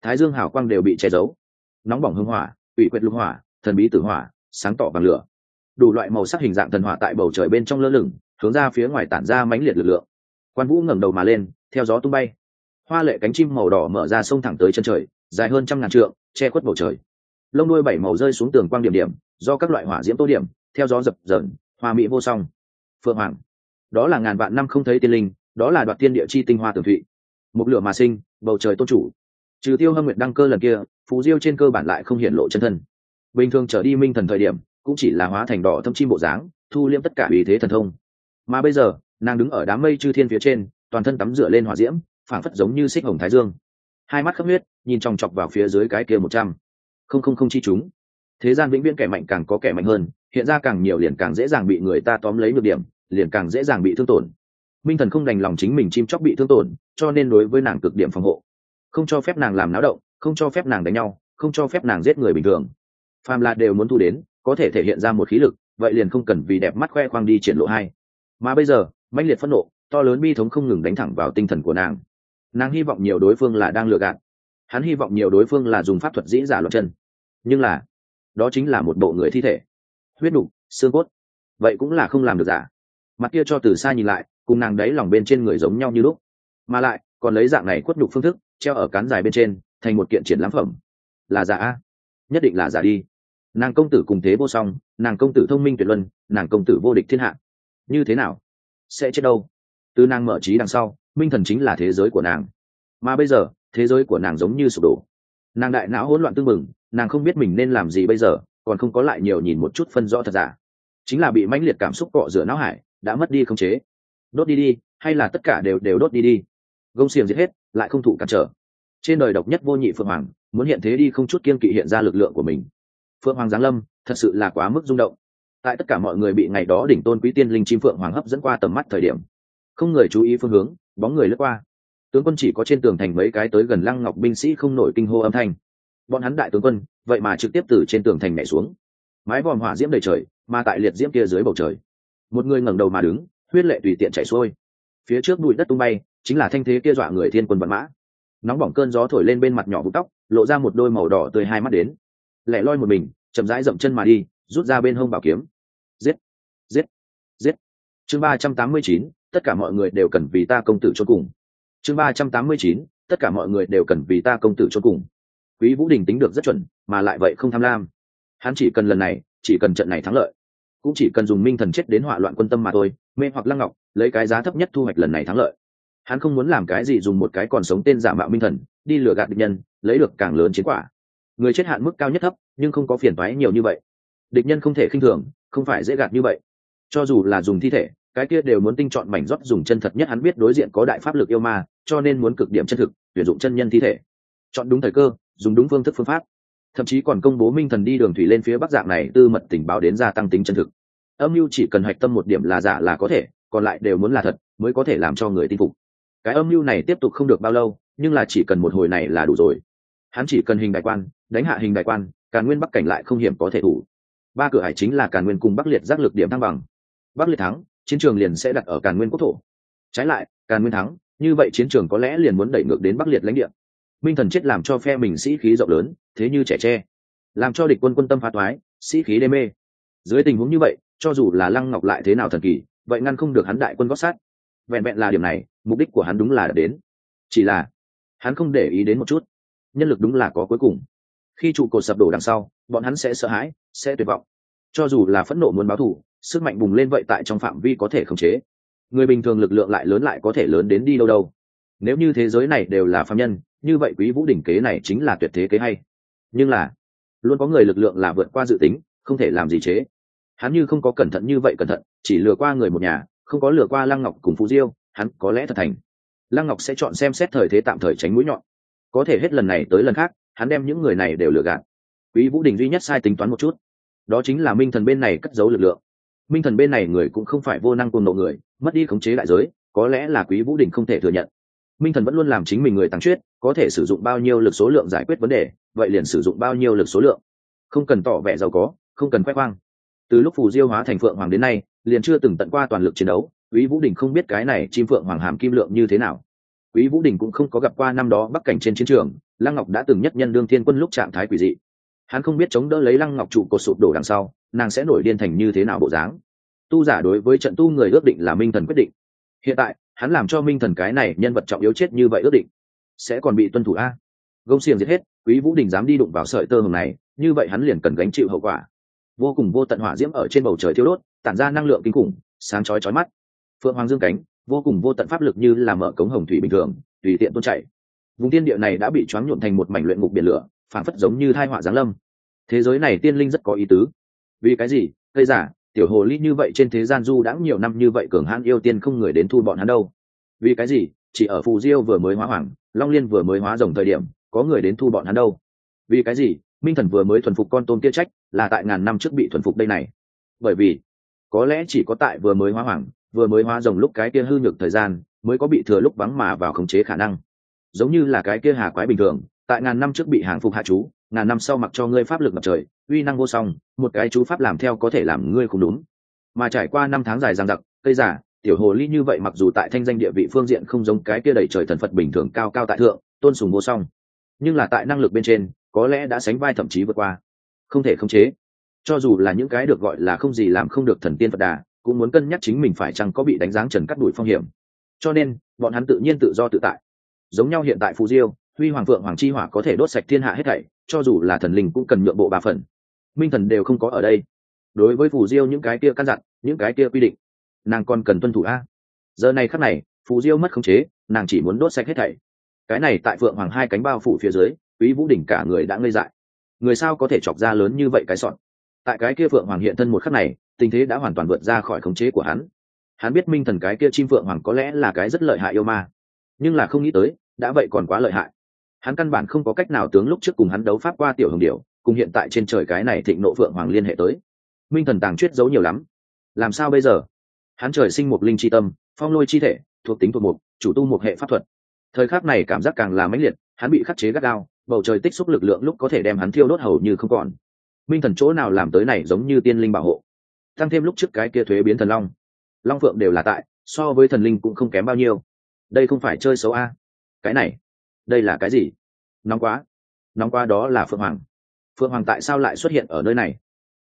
Thái dương hào quang đều bị che giấu. Nóng bỏng hưng hỏa, ủy quyệt lục hỏa, thần bí tử hỏa, sáng tỏ bằng lửa. Đủ loại màu sắc hình dạng thần hỏa tại bầu trời bên trong lơ lửng, hướng ra phía ngoài tản ra mãnh liệt lực lượng. Quan vũ ngẩng đầu mà lên, theo gió tung bay. Hoa lệ cánh chim màu đỏ mở ra sông thẳng tới chân trời, dài hơn trăm ngàn trượng, che khuất bầu trời. Lông đuôi bảy màu rơi xuống tường quang điểm điểm, do các loại hỏa diễm tô điểm, theo gió dập dởn hoa mỹ vô song. Phượng hoàng. Đó là ngàn vạn năm không thấy tiên linh, đó là đoạt tiên địa chi tinh hoa tường thụy một lửa mà sinh, bầu trời tôn chủ. Trừ tiêu hâm nguyệt đăng cơ lần kia, phú diêu trên cơ bản lại không hiện lộ chân thân. Bình thường trở đi minh thần thời điểm, cũng chỉ là hóa thành đỏ thâm chim bộ dáng, thu liêm tất cả vì thế thần thông. Mà bây giờ, nàng đứng ở đám mây chư thiên phía trên, toàn thân tắm rửa lên hỏa diễm, phảng phất giống như xích hồng thái dương. Hai mắt khắp huyết, nhìn chòng chọc vào phía dưới cái kia một trăm. Không không không chi chúng. Thế gian vĩnh viễn kẻ mạnh càng có kẻ mạnh hơn, hiện ra càng nhiều liền càng dễ dàng bị người ta tóm lấy nhược điểm, liền càng dễ dàng bị thương tổn minh thần không đành lòng chính mình chim chóc bị thương tổn cho nên đối với nàng cực điểm phòng hộ. Không cho phép nàng làm náo động không cho phép nàng đánh nhau không cho phép nàng giết người bình thường. Phàm là đều muốn thu đến có thể thể hiện ra một khí lực vậy liền không cần vì đẹp mắt khoe khoang đi triển lộ hay. mà bây giờ mãnh liệt phẫn nộ to lớn bi thống không ngừng đánh thẳng vào tinh thần của nàng. Nàng hy vọng nhiều đối phương là đang lừa gạt. Hắn hy vọng nhiều đối phương là dùng pháp thuật dĩ giả loạn chân. Nhưng là đó chính là một bộ người thi thể. Huyết đủ, xương cốt. Vậy cũng là không làm được giả. Mặt kia cho từ xa nhìn lại cùng nàng đấy lòng bên trên người giống nhau như lúc. Mà lại, còn lấy dạng này quất đục phương thức, treo ở cán dài bên trên, thành một kiện triển lãm phẩm. Là giả a? Nhất định là giả đi. Nàng công tử cùng thế vô song, nàng công tử thông minh tuyệt luân, nàng công tử vô địch thiên hạ. Như thế nào? Sẽ chết đâu? Từ nàng mở trí đằng sau, minh thần chính là thế giới của nàng. Mà bây giờ, thế giới của nàng giống như sụp đổ. Nàng đại não hỗn loạn tương mừng nàng không biết mình nên làm gì bây giờ, còn không có lại nhiều nhìn một chút phân rõ thật giả. Chính là bị mãnh liệt cảm xúc cọ rửa não hải, đã mất đi khống chế đốt đi đi, hay là tất cả đều đều đốt đi đi. Gông xiềng giết hết, lại không thụ cản trở. Trên đời độc nhất vô nhị phượng hoàng, muốn hiện thế đi không chút kiên kỵ hiện ra lực lượng của mình. Phượng hoàng giáng lâm, thật sự là quá mức rung động. Tại tất cả mọi người bị ngày đó đỉnh tôn quý tiên linh chim phượng hoàng hấp dẫn qua tầm mắt thời điểm, không người chú ý phương hướng, bóng người lướt qua. Tướng quân chỉ có trên tường thành mấy cái tới gần lăng ngọc binh sĩ không nổi kinh hô âm thanh. Bọn hắn đại tướng quân, vậy mà trực tiếp từ trên tường thành nhảy xuống. Mái vòm hỏa diễm đầy trời, mà tại liệt diễm kia dưới bầu trời. Một người ngẩng đầu mà đứng huyết lệ tùy tiện chảy xuôi. Phía trước bụi đất tung bay, chính là thanh thế kia dọa người thiên quân vận mã. Nóng bỏng cơn gió thổi lên bên mặt nhỏ vụ tóc, lộ ra một đôi màu đỏ tươi hai mắt đến. Lẻ loi một mình, chậm rãi dậm chân mà đi, rút ra bên hông bảo kiếm. Giết! Giết! Giết! Chương ba trăm tám mươi chín, tất cả mọi người đều cần vì ta công tử cho cùng. Chương ba trăm tám mươi chín, tất cả mọi người đều cần vì ta công tử cho cùng. Quý vũ đình tính được rất chuẩn, mà lại vậy không tham lam. Hắn chỉ cần lần này, chỉ cần trận này thắng lợi, cũng chỉ cần dùng minh thần chết đến hỏa loạn quân tâm mà thôi mê hoặc lăng ngọc, lấy cái giá thấp nhất thu hoạch lần này thắng lợi. Hắn không muốn làm cái gì dùng một cái còn sống tên giả mạo minh thần, đi lừa gạt địch nhân, lấy được càng lớn chiến quả. Người chết hạn mức cao nhất thấp, nhưng không có phiền toái nhiều như vậy. Địch nhân không thể khinh thường, không phải dễ gạt như vậy. Cho dù là dùng thi thể, cái kia đều muốn tinh chọn mảnh rót dùng chân thật nhất hắn biết đối diện có đại pháp lực yêu ma, cho nên muốn cực điểm chân thực, tuyển dụng chân nhân thi thể. Chọn đúng thời cơ, dùng đúng phương thức phương pháp. Thậm chí còn công bố minh thần đi đường thủy lên phía bắc dạng này, tư mật tình báo đến gia tăng tính chân thực âm mưu chỉ cần hạch tâm một điểm là giả là có thể, còn lại đều muốn là thật, mới có thể làm cho người tin phục. Cái âm mưu này tiếp tục không được bao lâu, nhưng là chỉ cần một hồi này là đủ rồi. Hắn chỉ cần hình đại quan, đánh hạ hình đại quan, càn nguyên bắc cảnh lại không hiểm có thể thủ ba cửa hải chính là càn nguyên cùng bắc liệt giác lực điểm thăng bằng. Bắc liệt thắng, chiến trường liền sẽ đặt ở càn nguyên quốc thổ. Trái lại, càn nguyên thắng, như vậy chiến trường có lẽ liền muốn đẩy ngược đến bắc liệt lãnh địa. Minh thần chết làm cho phe mình sĩ khí rộng lớn, thế như trẻ tre. Làm cho địch quân quân tâm phá toái, sĩ khí đê mê. Dưới tình huống như vậy cho dù là lăng ngọc lại thế nào thần kỳ, vậy ngăn không được hắn đại quân gót sát. Vẹn vẹn là điểm này, mục đích của hắn đúng là đến. Chỉ là, hắn không để ý đến một chút. Nhân lực đúng là có cuối cùng. Khi trụ cột sập đổ đằng sau, bọn hắn sẽ sợ hãi, sẽ tuyệt vọng. Cho dù là phẫn nộ muốn báo thù, sức mạnh bùng lên vậy tại trong phạm vi có thể khống chế. Người bình thường lực lượng lại lớn lại có thể lớn đến đi đâu đâu. Nếu như thế giới này đều là phạm nhân, như vậy quý vũ đỉnh kế này chính là tuyệt thế kế hay. Nhưng là, luôn có người lực lượng là vượt qua dự tính, không thể làm gì chế hắn như không có cẩn thận như vậy cẩn thận, chỉ lừa qua người một nhà, không có lừa qua lăng ngọc cùng phú diêu, hắn có lẽ thật thành. Lăng ngọc sẽ chọn xem xét thời thế tạm thời tránh mũi nhọn. Có thể hết lần này tới lần khác, hắn đem những người này đều lừa gạt. Quý vũ đình duy nhất sai tính toán một chút. Đó chính là minh thần bên này cất giấu lực lượng. Minh thần bên này người cũng không phải vô năng côn nộ người, mất đi khống chế đại giới, có lẽ là quý vũ đình không thể thừa nhận. Minh thần vẫn luôn làm chính mình người tăng chuyết có thể sử dụng bao nhiêu lực số lượng giải quyết vấn đề, vậy liền sử dụng bao nhiêu lực số lượng. Không cần tỏ vẻ giàu có, không cần khoe khoang từ lúc phù diêu hóa thành phượng hoàng đến nay, liền chưa từng tận qua toàn lực chiến đấu, quý vũ đình không biết cái này chim phượng hoàng hàm kim lượng như thế nào. Quý vũ đình cũng không có gặp qua năm đó bắc cảnh trên chiến trường, lăng ngọc đã từng nhất nhân đương thiên quân lúc trạng thái quỷ dị. Hắn không biết chống đỡ lấy lăng ngọc trụ cột sụp đổ đằng sau, nàng sẽ nổi điên thành như thế nào bộ dáng. Tu giả đối với trận tu người ước định là minh thần quyết định. Hiện tại, hắn làm cho minh thần cái này nhân vật trọng yếu chết như vậy ước định. Sẽ còn bị tuân thủ a? Gông xiềng giết hết, quý vũ đình dám đi đụng vào sợi tơ hồng này, như vậy hắn liền cần gánh chịu hậu quả vô cùng vô tận hỏa diễm ở trên bầu trời thiêu đốt, tản ra năng lượng kinh khủng, sáng chói chói mắt. Phượng hoàng dương cánh, vô cùng vô tận pháp lực như là mở cống hồng thủy bình thường, tùy tiện tuôn chảy. Vùng tiên địa này đã bị choáng nhuộn thành một mảnh luyện ngục biển lửa phản phất giống như thai họa giáng lâm. Thế giới này tiên linh rất có ý tứ. Vì cái gì? Cây giả, tiểu hồ ly như vậy trên thế gian du đã nhiều năm như vậy cường hãn yêu tiên không người đến thu bọn hắn đâu. Vì cái gì? Chỉ ở phù diêu vừa mới hóa hoàng, long liên vừa mới hóa rồng thời điểm, có người đến thu bọn hắn đâu. Vì cái gì? Minh thần vừa mới thuần phục con tôm kia trách, là tại ngàn năm trước bị thuần phục đây này. Bởi vì, có lẽ chỉ có tại vừa mới hóa hoàng vừa mới hóa rồng lúc cái kia hư nhược thời gian, mới có bị thừa lúc vắng mà vào khống chế khả năng. Giống như là cái kia hà quái bình thường, tại ngàn năm trước bị hàng phục hạ chú, ngàn năm sau mặc cho ngươi pháp lực ngập trời, uy năng vô song, một cái chú pháp làm theo có thể làm ngươi không đúng. Mà trải qua năm tháng dài dằng dặc, cây giả tiểu hồ ly như vậy mặc dù tại thanh danh địa vị phương diện không giống cái kia đẩy trời thần phật bình thường cao cao tại thượng, tôn sùng vô song. Nhưng là tại năng lực bên trên có lẽ đã sánh vai thậm chí vượt qua. Không thể khống chế. Cho dù là những cái được gọi là không gì làm không được thần tiên phật đà, cũng muốn cân nhắc chính mình phải chăng có bị đánh giá trần cắt đuổi phong hiểm. Cho nên, bọn hắn tự nhiên tự do tự tại. Giống nhau hiện tại phù diêu, huy hoàng phượng hoàng chi hỏa có thể đốt sạch thiên hạ hết thảy, cho dù là thần linh cũng cần nhượng bộ ba phần. Minh thần đều không có ở đây. Đối với phù diêu những cái kia căn dặn, những cái kia quy định, nàng còn cần tuân thủ a. Giờ này khắc này, phù diêu mất khống chế, nàng chỉ muốn đốt sạch hết thảy. Cái này tại phượng hoàng hai cánh bao phủ phía dưới quý vũ đỉnh cả người đã ngây dại. Người sao có thể chọc ra lớn như vậy cái sọn? Tại cái kia phượng hoàng hiện thân một khắc này, tình thế đã hoàn toàn vượt ra khỏi khống chế của hắn. Hắn biết minh thần cái kia chim phượng hoàng có lẽ là cái rất lợi hại yêu ma, nhưng là không nghĩ tới, đã vậy còn quá lợi hại. Hắn căn bản không có cách nào tướng lúc trước cùng hắn đấu pháp qua tiểu hồng điệu cùng hiện tại trên trời cái này thịnh nộ phượng hoàng liên hệ tới. Minh thần tàng chuyết giấu nhiều lắm. Làm sao bây giờ? Hắn trời sinh một linh chi tâm, phong lôi chi thể, thuộc tính thuộc một, chủ tu một hệ pháp thuật. Thời khắc này cảm giác càng là mãnh liệt, hắn bị khắc chế gắt gao bầu trời tích xúc lực lượng lúc có thể đem hắn thiêu đốt hầu như không còn. Minh thần chỗ nào làm tới này giống như tiên linh bảo hộ? Tăng thêm lúc trước cái kia thuế biến thần long. Long phượng đều là tại, so với thần linh cũng không kém bao nhiêu. Đây không phải chơi xấu a? Cái này, đây là cái gì? Nóng quá. Nóng quá đó là phượng hoàng. Phượng hoàng tại sao lại xuất hiện ở nơi này?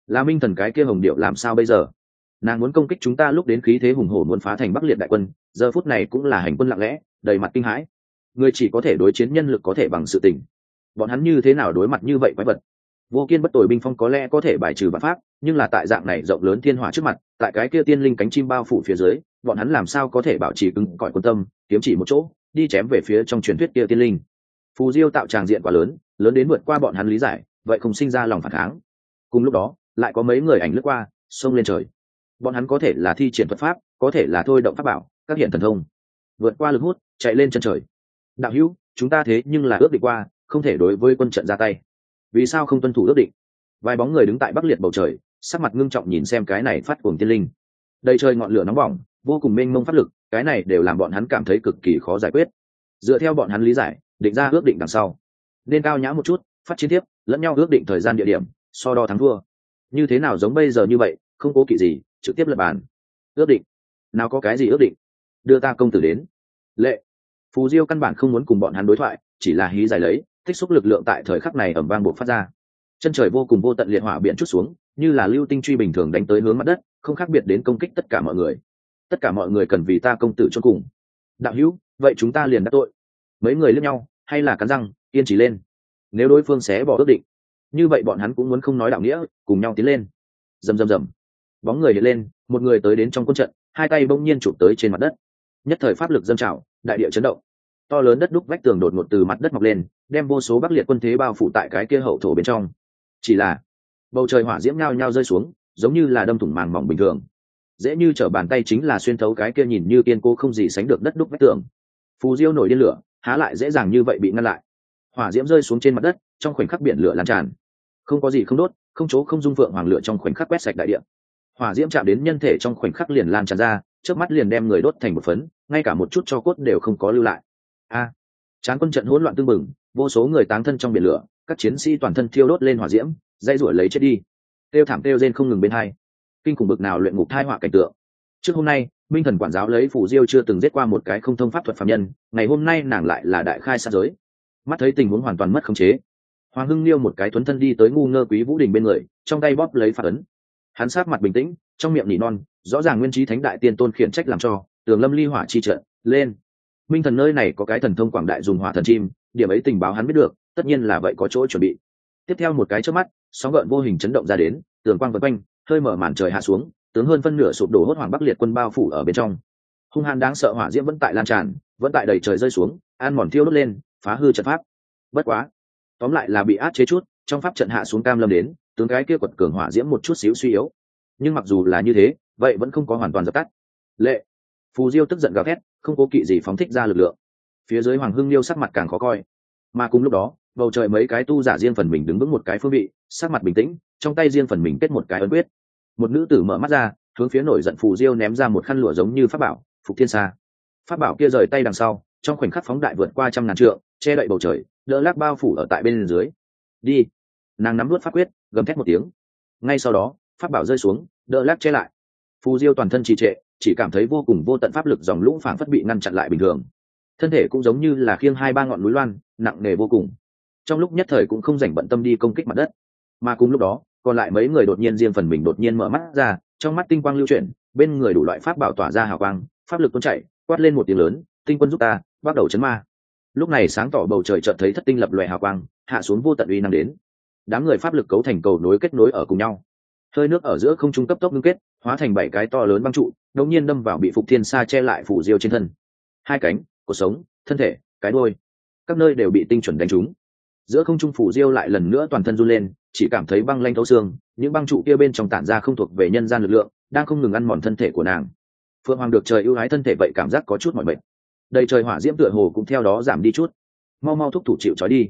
Là minh thần cái kia hồng điệu làm sao bây giờ? Nàng muốn công kích chúng ta lúc đến khí thế hùng hổ muốn phá thành bắc liệt đại quân, giờ phút này cũng là hành quân lặng lẽ, đầy mặt kinh hãi. Người chỉ có thể đối chiến nhân lực có thể bằng sự tình bọn hắn như thế nào đối mặt như vậy quái vật? Vô kiên bất tội binh phong có lẽ có thể bài trừ vạn pháp, nhưng là tại dạng này rộng lớn thiên hỏa trước mặt, tại cái kia tiên linh cánh chim bao phủ phía dưới, bọn hắn làm sao có thể bảo trì cứng cỏi quân tâm, kiếm chỉ một chỗ, đi chém về phía trong truyền thuyết kia tiên linh. Phù diêu tạo tràng diện quá lớn lớn đến vượt qua bọn hắn lý giải, vậy không sinh ra lòng phản kháng. Cùng lúc đó, lại có mấy người ảnh lướt qua, xông lên trời. Bọn hắn có thể là thi triển thuật pháp, có thể là thôi động pháp bảo, các hiện thần thông. Vượt qua lực hút, chạy lên chân trời. Đạo hữu, chúng ta thế nhưng là ước đi qua không thể đối với quân trận ra tay. Vì sao không tuân thủ ước định? Vài bóng người đứng tại bắc liệt bầu trời, sắc mặt ngưng trọng nhìn xem cái này phát cuồng tiên linh. Đầy trời ngọn lửa nóng bỏng, vô cùng mênh mông pháp lực, cái này đều làm bọn hắn cảm thấy cực kỳ khó giải quyết. Dựa theo bọn hắn lý giải, định ra ước định đằng sau. Nên cao nhã một chút, phát chiến tiếp, lẫn nhau ước định thời gian địa điểm, so đo thắng thua. Như thế nào giống bây giờ như vậy, không cố kỵ gì, trực tiếp lập bàn. Ước định. Nào có cái gì ước định? Đưa ta công tử đến. Lệ. Phù diêu căn bản không muốn cùng bọn hắn đối thoại, chỉ là hí giải lấy tích xúc lực lượng tại thời khắc này ẩm vang buộc phát ra. Chân trời vô cùng vô tận liệt hỏa biển chút xuống, như là lưu tinh truy bình thường đánh tới hướng mặt đất, không khác biệt đến công kích tất cả mọi người. Tất cả mọi người cần vì ta công tử cho cùng. Đạo hữu, vậy chúng ta liền đắc tội. Mấy người lướt nhau, hay là cắn răng yên trì lên. Nếu đối phương xé bỏ ước định, như vậy bọn hắn cũng muốn không nói đạo nghĩa, cùng nhau tiến lên. Rầm rầm rầm. Bóng người hiện lên, một người tới đến trong quân trận, hai tay bỗng nhiên chụp tới trên mặt đất. Nhất thời pháp lực dâng trào, đại địa chấn động to lớn đất đúc vách tường đột ngột từ mặt đất mọc lên, đem vô số bắc liệt quân thế bao phủ tại cái kia hậu thổ bên trong. Chỉ là, bầu trời hỏa diễm nhao nhao rơi xuống, giống như là đâm thủng màng mỏng bình thường. Dễ như t bàn tay chính là xuyên thấu cái kia nhìn như kiên cố không gì sánh được đất đúc vách tường. Phù diêu nổi điên lửa, há lại dễ dàng như vậy bị ngăn lại. Hỏa diễm rơi xuống trên mặt đất, trong khoảnh khắc biển lửa lan tràn. Không có gì không đốt, không chỗ không dung phượng hoàng lửa trong khoảnh khắc quét sạch đại địa. Hỏa diễm chạm đến nhân thể trong khoảnh khắc liền lan tràn ra trước mắt liền đem người đốt thành một phấn, ngay cả một chút cho cốt đều không có lưu lại a. À, chán quân trận hỗn loạn tương mừng vô số người táng thân trong biển lửa các chiến sĩ toàn thân thiêu đốt lên hỏa diễm dây ruổi lấy chết đi. Tiêu thảm tiêu rên không ngừng bên hai. Kinh khủng bực nào luyện ngục thai họa cảnh tượng. Trước hôm nay minh thần quản giáo lấy phủ diêu chưa từng giết qua một cái không thông pháp thuật phạm nhân ngày hôm nay nàng lại là đại khai sát giới. Mắt thấy tình huống hoàn toàn mất khống chế. Hoàng hưng liêu một cái thuấn thân đi tới ngu ngơ quý vũ đình bên người trong tay bóp lấy phạt ấn. Hắn sát mặt bình tĩnh trong miệng nỉ non rõ ràng nguyên trí thánh đại tiên tôn khiển trách làm cho tường lâm ly hỏa chi trận lên minh thần nơi này có cái thần thông quảng đại dùng hỏa thần chim, điểm ấy tình báo hắn biết được, tất nhiên là vậy có chỗ chuẩn bị. Tiếp theo một cái trước mắt, sóng gợn vô hình chấn động ra đến, tường quang vật quanh, hơi mở màn trời hạ xuống, tướng hơn phân nửa sụp đổ hốt hoảng bắc liệt quân bao phủ ở bên trong. Hung hãn đáng sợ hỏa diễm vẫn tại lan tràn, vẫn tại đầy trời rơi xuống, an mòn thiêu đốt lên, phá hư trận pháp. Bất quá, tóm lại là bị át chế chút, trong pháp trận hạ xuống cam lâm đến, tướng cái kia quật cường hỏa diễm một chút xíu suy yếu. Nhưng mặc dù là như thế, vậy vẫn không có hoàn toàn dập tắt. Lệ phù diêu tức giận gào thét, không cố kỵ gì phóng thích ra lực lượng. Phía dưới hoàng hưng liêu sắc mặt càng khó coi. Mà cùng lúc đó, bầu trời mấy cái tu giả riêng phần mình đứng vững một cái phương vị, sắc mặt bình tĩnh, trong tay riêng phần mình kết một cái ấn quyết. Một nữ tử mở mắt ra, hướng phía nổi giận phù diêu ném ra một khăn lụa giống như pháp bảo, phục thiên xa pháp bảo kia rời tay đằng sau, trong khoảnh khắc phóng đại vượt qua trăm ngàn trượng, che đậy bầu trời, đỡ lác bao phủ ở tại bên dưới. Đi. Nàng nắm vớt pháp quyết, gầm thét một tiếng. Ngay sau đó, pháp bảo rơi xuống, đỡ lác che lại. Phù diêu toàn thân trì trệ chỉ cảm thấy vô cùng vô tận pháp lực dòng lũ phảng phất bị ngăn chặn lại bình thường. Thân thể cũng giống như là khiêng hai ba ngọn núi loan, nặng nề vô cùng. Trong lúc nhất thời cũng không dành bận tâm đi công kích mặt đất. Mà cùng lúc đó, còn lại mấy người đột nhiên riêng phần mình đột nhiên mở mắt ra, trong mắt tinh quang lưu chuyển, bên người đủ loại pháp bảo tỏa ra hào quang, pháp lực tuôn chạy, quát lên một tiếng lớn, tinh quân giúp ta, bắt đầu chấn ma. Lúc này sáng tỏ bầu trời chợt thấy thất tinh lập loè hào quang, hạ xuống vô tận uy năng đến. Đám người pháp lực cấu thành cầu nối kết nối ở cùng nhau. Hơi nước ở giữa không trung cấp tốc ngưng kết hóa thành bảy cái to lớn băng trụ, đột nhiên đâm vào bị phục thiên sa che lại phủ diêu trên thân. Hai cánh cuộc sống, thân thể, cái đôi các nơi đều bị tinh chuẩn đánh trúng. Giữa không trung phủ diêu lại lần nữa toàn thân run lên, chỉ cảm thấy băng lanh thấu xương, những băng trụ kia bên trong tản ra không thuộc về nhân gian lực lượng, đang không ngừng ăn mòn thân thể của nàng. Phượng hoàng được trời ưu ái thân thể vậy cảm giác có chút mọi bệnh đầy trời hỏa diễm tựa hồ cũng theo đó giảm đi chút. Mau mau thúc thủ chịu trói đi.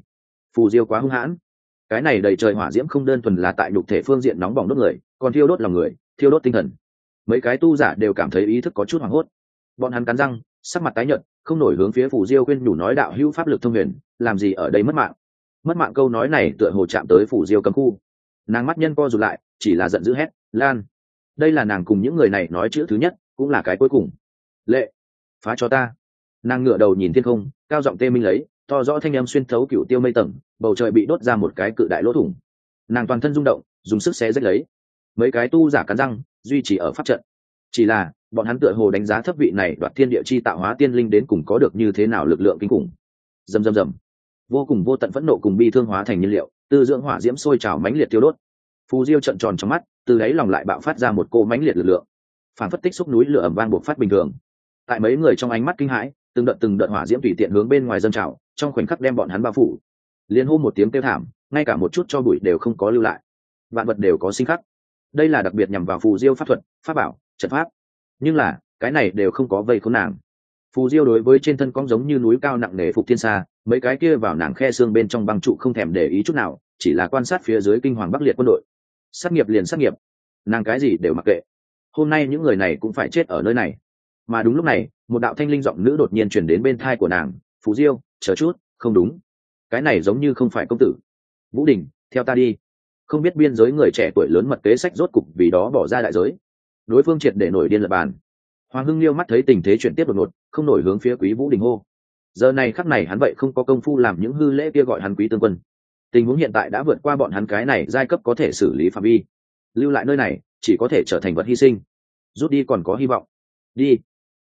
Phù diêu quá hung hãn. Cái này đầy trời hỏa diễm không đơn thuần là tại nhục thể phương diện nóng bỏng đốt người, còn thiêu đốt lòng người thiêu đốt tinh thần. Mấy cái tu giả đều cảm thấy ý thức có chút hoảng hốt. Bọn hắn cắn răng, sắc mặt tái nhợt, không nổi hướng phía phù diêu quên nhủ nói đạo hữu pháp lực thông huyền, làm gì ở đây mất mạng. Mất mạng câu nói này tựa hồ chạm tới phủ diêu cấm khu. Nàng mắt nhân co rụt lại, chỉ là giận dữ hét, lan! Đây là nàng cùng những người này nói chữ thứ nhất, cũng là cái cuối cùng. Lệ, phá cho ta. Nàng ngửa đầu nhìn thiên không, cao giọng tê minh lấy, to rõ thanh âm xuyên thấu cựu tiêu mây tầng, bầu trời bị đốt ra một cái cự đại lỗ thủng. Nàng toàn thân rung động, dùng sức xé rách lấy mấy cái tu giả cắn răng, duy trì ở pháp trận. Chỉ là, bọn hắn tựa hồ đánh giá thấp vị này đoạt thiên địa chi tạo hóa tiên linh đến cùng có được như thế nào lực lượng kinh khủng. Dầm dầm dầm vô cùng vô tận phẫn nộ cùng bi thương hóa thành nhiên liệu từ dưỡng hỏa diễm sôi trào mãnh liệt tiêu đốt. Phù diêu trận tròn trong mắt, từ đấy lòng lại bạo phát ra một cô mãnh liệt lực lượng. Phản phất tích xúc núi lửa ẩm vang buộc phát bình thường. Tại mấy người trong ánh mắt kinh hãi, từng đợt từng đợt hỏa diễm tùy tiện hướng bên ngoài dân trào, trong khoảnh khắc đem bọn hắn bao phủ. Liên hô một tiếng kêu thảm, ngay cả một chút cho bụi đều không có lưu lại. Vạn vật đều có sinh khắc đây là đặc biệt nhằm vào phù diêu pháp thuật, pháp bảo, trận pháp. Nhưng là, cái này đều không có vây khốn nàng. Phù diêu đối với trên thân cong giống như núi cao nặng nề phục thiên xa mấy cái kia vào nàng khe xương bên trong băng trụ không thèm để ý chút nào, chỉ là quan sát phía dưới kinh hoàng bắc liệt quân đội. Sát nghiệp liền sát nghiệp. Nàng cái gì đều mặc kệ. Hôm nay những người này cũng phải chết ở nơi này. Mà đúng lúc này, một đạo thanh linh giọng nữ đột nhiên chuyển đến bên thai của nàng phú diêu, chờ chút, không đúng. Cái này giống như không phải công tử. Vũ đình, theo ta đi không biết biên giới người trẻ tuổi lớn mật kế sách rốt cục vì đó bỏ ra đại giới. Đối phương triệt để nổi điên lập bàn. Hoàng hưng liêu mắt thấy tình thế chuyển tiếp đột ngột, không nổi hướng phía quý vũ đình hô. Giờ này khắc này hắn vậy không có công phu làm những hư lễ kia gọi hắn quý tương quân. Tình huống hiện tại đã vượt qua bọn hắn cái này giai cấp có thể xử lý phạm vi. Lưu lại nơi này, chỉ có thể trở thành vật hy sinh. Rút đi còn có hy vọng. Đi.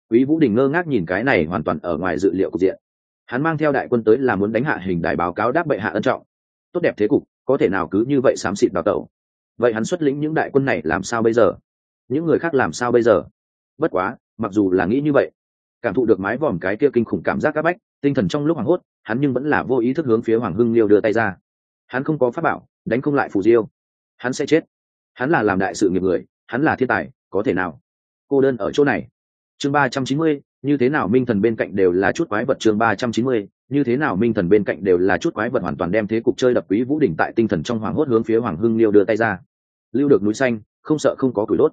Quý vũ đình ngơ ngác nhìn cái này hoàn toàn ở ngoài dự liệu cục diện. Hắn mang theo đại quân tới là muốn đánh hạ hình đại báo cáo đáp bệ hạ ân trọng. Tốt đẹp thế cục có thể nào cứ như vậy xám xịt đào tẩu? Vậy hắn xuất lĩnh những đại quân này làm sao bây giờ? Những người khác làm sao bây giờ? Bất quá, mặc dù là nghĩ như vậy, cảm thụ được mái vòm cái kia kinh khủng cảm giác áp bách, tinh thần trong lúc hoảng hốt, hắn nhưng vẫn là vô ý thức hướng phía hoàng hưng liêu đưa tay ra. Hắn không có pháp bảo, đánh không lại phù diêu. Hắn sẽ chết. Hắn là làm đại sự nghiệp người, hắn là thiên tài, có thể nào? Cô đơn ở chỗ này. Chương ba trăm chín mươi, như thế nào minh thần bên cạnh đều là chút quái vật chương ba trăm chín mươi như thế nào minh thần bên cạnh đều là chút quái vật hoàn toàn đem thế cục chơi đập quý vũ đỉnh tại tinh thần trong hoàng hốt hướng phía hoàng hưng liêu đưa tay ra. Lưu được núi xanh, không sợ không có củi đốt.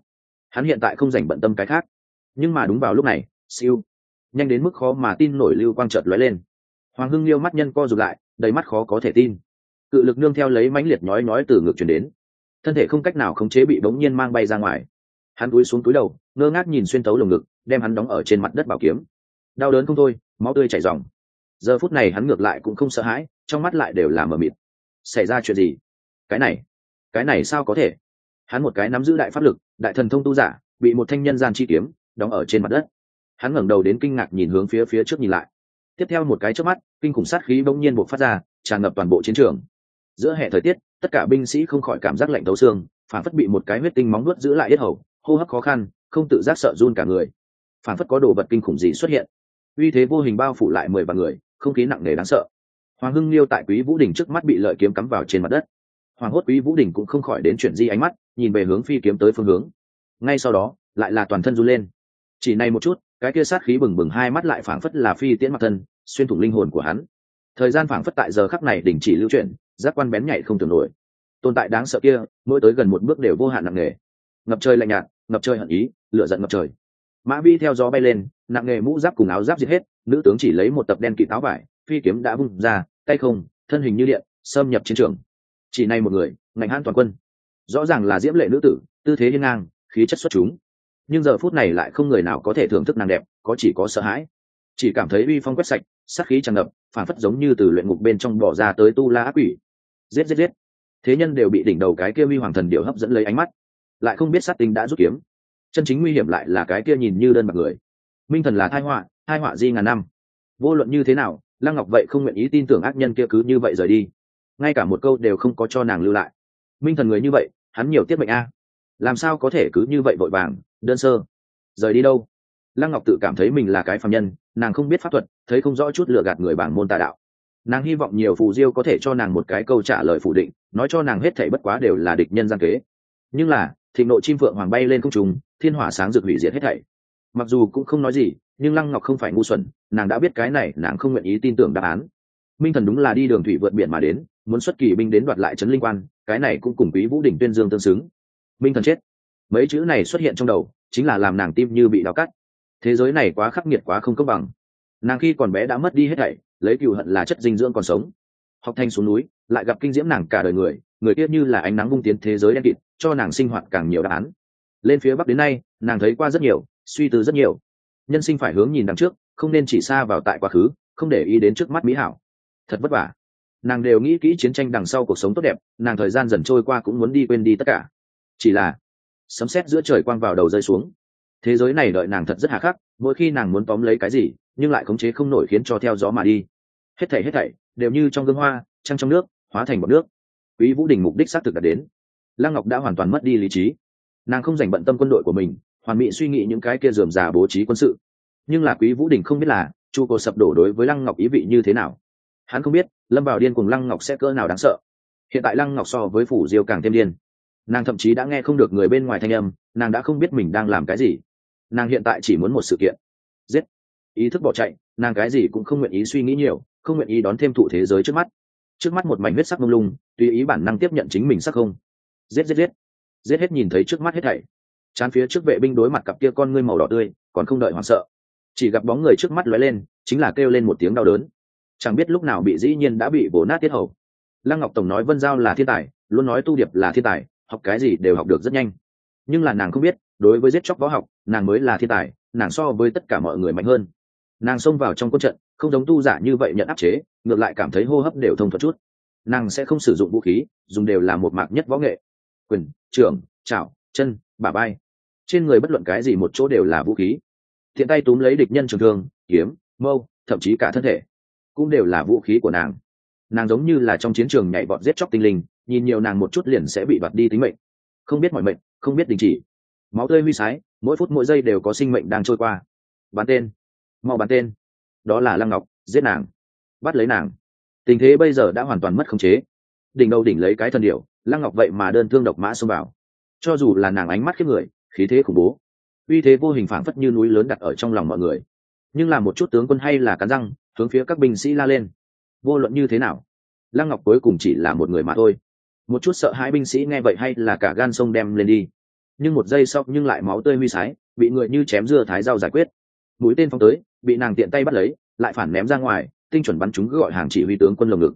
Hắn hiện tại không dành bận tâm cái khác. Nhưng mà đúng vào lúc này, siêu. Nhanh đến mức khó mà tin nổi lưu quang chợt lóe lên. Hoàng hưng liêu mắt nhân co rụt lại, đầy mắt khó có thể tin. Cự lực nương theo lấy mãnh liệt nhói nhói từ ngược chuyển đến. Thân thể không cách nào khống chế bị bỗng nhiên mang bay ra ngoài. Hắn cúi xuống túi đầu, ngơ ngác nhìn xuyên tấu lồng ngực, đem hắn đóng ở trên mặt đất bảo kiếm. Đau đớn không thôi, máu tươi chảy ròng giờ phút này hắn ngược lại cũng không sợ hãi, trong mắt lại đều là mờ mịt. Xảy ra chuyện gì? Cái này cái này sao có thể? Hắn một cái nắm giữ đại pháp lực, đại thần thông tu giả, bị một thanh nhân gian chi kiếm, đóng ở trên mặt đất. Hắn ngẩng đầu đến kinh ngạc nhìn hướng phía phía trước nhìn lại. Tiếp theo một cái trước mắt, kinh khủng sát khí bỗng nhiên buộc phát ra, tràn ngập toàn bộ chiến trường. Giữa hệ thời tiết, tất cả binh sĩ không khỏi cảm giác lạnh tấu xương, phản phất bị một cái huyết tinh móng nuốt giữ lại yết hầu, hô hấp khó khăn, không tự giác sợ run cả người. Phản phất có đồ vật kinh khủng gì xuất hiện. Uy thế vô hình bao phủ lại mười vạn người không khí nặng nề đáng sợ. Hoàng hưng liêu tại quý vũ đình trước mắt bị lợi kiếm cắm vào trên mặt đất. Hoàng hốt quý vũ đình cũng không khỏi đến chuyển di ánh mắt, nhìn về hướng phi kiếm tới phương hướng. Ngay sau đó, lại là toàn thân run lên. Chỉ này một chút, cái kia sát khí bừng bừng hai mắt lại phảng phất là phi tiễn mặt thân, xuyên thủng linh hồn của hắn. Thời gian phảng phất tại giờ khắc này đình chỉ lưu chuyển, giác quan bén nhạy không tưởng nổi. Tồn tại đáng sợ kia, mỗi tới gần một bước đều vô hạn nặng nề. Ngập trời lạnh nhạt, ngập trời hận ý, lửa giận ngập trời. Mã vi theo gió bay lên, nặng nề mũ giáp cùng áo giáp giết hết nữ tướng chỉ lấy một tập đen kỵ táo vải, phi kiếm đã vung ra, tay không, thân hình như điện, xâm nhập chiến trường. Chỉ này một người ngành hãn toàn quân. Rõ ràng là diễm lệ nữ tử, tư thế hiên ngang, khí chất xuất chúng. Nhưng giờ phút này lại không người nào có thể thưởng thức nàng đẹp, có chỉ có sợ hãi. Chỉ cảm thấy uy phong quét sạch, sát khí tràn ngập, phản phất giống như từ luyện ngục bên trong bỏ ra tới tu la ác quỷ. Giết giết giết. Thế nhân đều bị đỉnh đầu cái kia uy hoàng thần điều hấp dẫn lấy ánh mắt. Lại không biết sát tinh đã rút kiếm. Chân chính nguy hiểm lại là cái kia nhìn như đơn bạc người. Minh thần là thai họa hai họa di ngàn năm. Vô luận như thế nào, lăng ngọc vậy không nguyện ý tin tưởng ác nhân kia cứ như vậy rời đi. Ngay cả một câu đều không có cho nàng lưu lại. Minh thần người như vậy, hắn nhiều tiết mệnh a. Làm sao có thể cứ như vậy vội vàng, đơn sơ? Rời đi đâu? Lăng ngọc tự cảm thấy mình là cái phạm nhân, nàng không biết pháp thuật, thấy không rõ chút lựa gạt người bảng môn tà đạo. Nàng hy vọng nhiều phù diêu có thể cho nàng một cái câu trả lời phủ định, nói cho nàng hết thảy bất quá đều là địch nhân gian kế. Nhưng là, thịnh nộ chim phượng hoàng bay lên không trùng thiên hỏa sáng rực hủy diệt hết thảy. Mặc dù cũng không nói gì nhưng lăng ngọc không phải ngu xuẩn, nàng đã biết cái này, nàng không nguyện ý tin tưởng đáp án. Minh thần đúng là đi đường thủy vượt biển mà đến, muốn xuất kỳ binh đến đoạt lại trấn linh quan, cái này cũng cùng quý vũ đỉnh tuyên dương tương xứng. Minh thần chết. Mấy chữ này xuất hiện trong đầu, chính là làm nàng tim như bị đau cắt. Thế giới này quá khắc nghiệt quá không công bằng. Nàng khi còn bé đã mất đi hết thảy, lấy cựu hận là chất dinh dưỡng còn sống. Học thanh xuống núi, lại gặp kinh diễm nàng cả đời người người kia như là ánh nắng vung tiến thế giới đen kịt, cho nàng sinh hoạt càng nhiều đáp án. Lên phía bắc đến nay, nàng thấy qua rất nhiều, suy tư rất nhiều nhân sinh phải hướng nhìn đằng trước, không nên chỉ xa vào tại quá khứ, không để ý đến trước mắt mỹ hảo. Thật vất vả. Nàng đều nghĩ kỹ chiến tranh đằng sau cuộc sống tốt đẹp, nàng thời gian dần trôi qua cũng muốn đi quên đi tất cả. Chỉ là, sấm sét giữa trời quang vào đầu rơi xuống. Thế giới này đợi nàng thật rất hà khắc, mỗi khi nàng muốn tóm lấy cái gì, nhưng lại khống chế không nổi khiến cho theo gió mà đi. Hết thảy hết thảy đều như trong gương hoa, trăng trong nước, hóa thành bọt nước. Quý vũ đình mục đích xác thực đạt đến. Lăng ngọc đã hoàn toàn mất đi lý trí. Nàng không dành bận tâm quân đội của mình hoàn mỹ suy nghĩ những cái kia dườm già bố trí quân sự. Nhưng là quý vũ đình không biết là chu cô sập đổ đối với lăng ngọc ý vị như thế nào. Hắn không biết, lâm vào điên cùng lăng ngọc sẽ cỡ nào đáng sợ. Hiện tại lăng ngọc so với phủ diêu càng thêm điên. Nàng thậm chí đã nghe không được người bên ngoài thanh âm, nàng đã không biết mình đang làm cái gì. Nàng hiện tại chỉ muốn một sự kiện. Giết. Ý thức bỏ chạy, nàng cái gì cũng không nguyện ý suy nghĩ nhiều, không nguyện ý đón thêm thụ thế giới trước mắt. Trước mắt một mảnh huyết sắc mông lung, tùy ý bản năng tiếp nhận chính mình sắc không. Giết giết giết. Giết hết nhìn thấy trước mắt hết thảy chán phía trước vệ binh đối mặt cặp kia con ngươi màu đỏ tươi, còn không đợi hoảng sợ. Chỉ gặp bóng người trước mắt lóe lên, chính là kêu lên một tiếng đau đớn. Chẳng biết lúc nào bị dĩ nhiên đã bị bổ nát tiết hầu. Lăng ngọc tổng nói vân giao là thiên tài, luôn nói tu điệp là thiên tài, học cái gì đều học được rất nhanh. Nhưng là nàng không biết, đối với giết chóc võ học, nàng mới là thiên tài, nàng so với tất cả mọi người mạnh hơn. Nàng xông vào trong quân trận, không giống tu giả như vậy nhận áp chế, ngược lại cảm thấy hô hấp đều thông thuật chút. Nàng sẽ không sử dụng vũ khí, dùng đều là một mạc nhất võ nghệ. Quyền, trưởng chảo chân bà bay trên người bất luận cái gì một chỗ đều là vũ khí. Thiện tay túm lấy địch nhân trường thương, kiếm, mâu, thậm chí cả thân thể, cũng đều là vũ khí của nàng. Nàng giống như là trong chiến trường nhảy vọt giết chóc tinh linh, nhìn nhiều nàng một chút liền sẽ bị đoạt đi tính mệnh. Không biết mọi mệnh, không biết đình chỉ. Máu tươi huy sái, mỗi phút mỗi giây đều có sinh mệnh đang trôi qua. Bán tên, mau bán tên. Đó là lăng ngọc, giết nàng, bắt lấy nàng. Tình thế bây giờ đã hoàn toàn mất khống chế. Đỉnh đầu đỉnh lấy cái thần điệu lăng ngọc vậy mà đơn thương độc mã xông vào. Cho dù là nàng ánh mắt khiếp người khí thế khủng bố. Uy thế vô hình phảng phất như núi lớn đặt ở trong lòng mọi người. Nhưng là một chút tướng quân hay là cắn răng, hướng phía các binh sĩ la lên. Vô luận như thế nào, lăng ngọc cuối cùng chỉ là một người mà thôi. Một chút sợ hai binh sĩ nghe vậy hay là cả gan sông đem lên đi. Nhưng một giây sau nhưng lại máu tươi huy sái, bị người như chém dưa thái rau giải quyết. Mũi tên phóng tới, bị nàng tiện tay bắt lấy, lại phản ném ra ngoài, tinh chuẩn bắn chúng cứ gọi hàng chỉ huy tướng quân lồng ngực.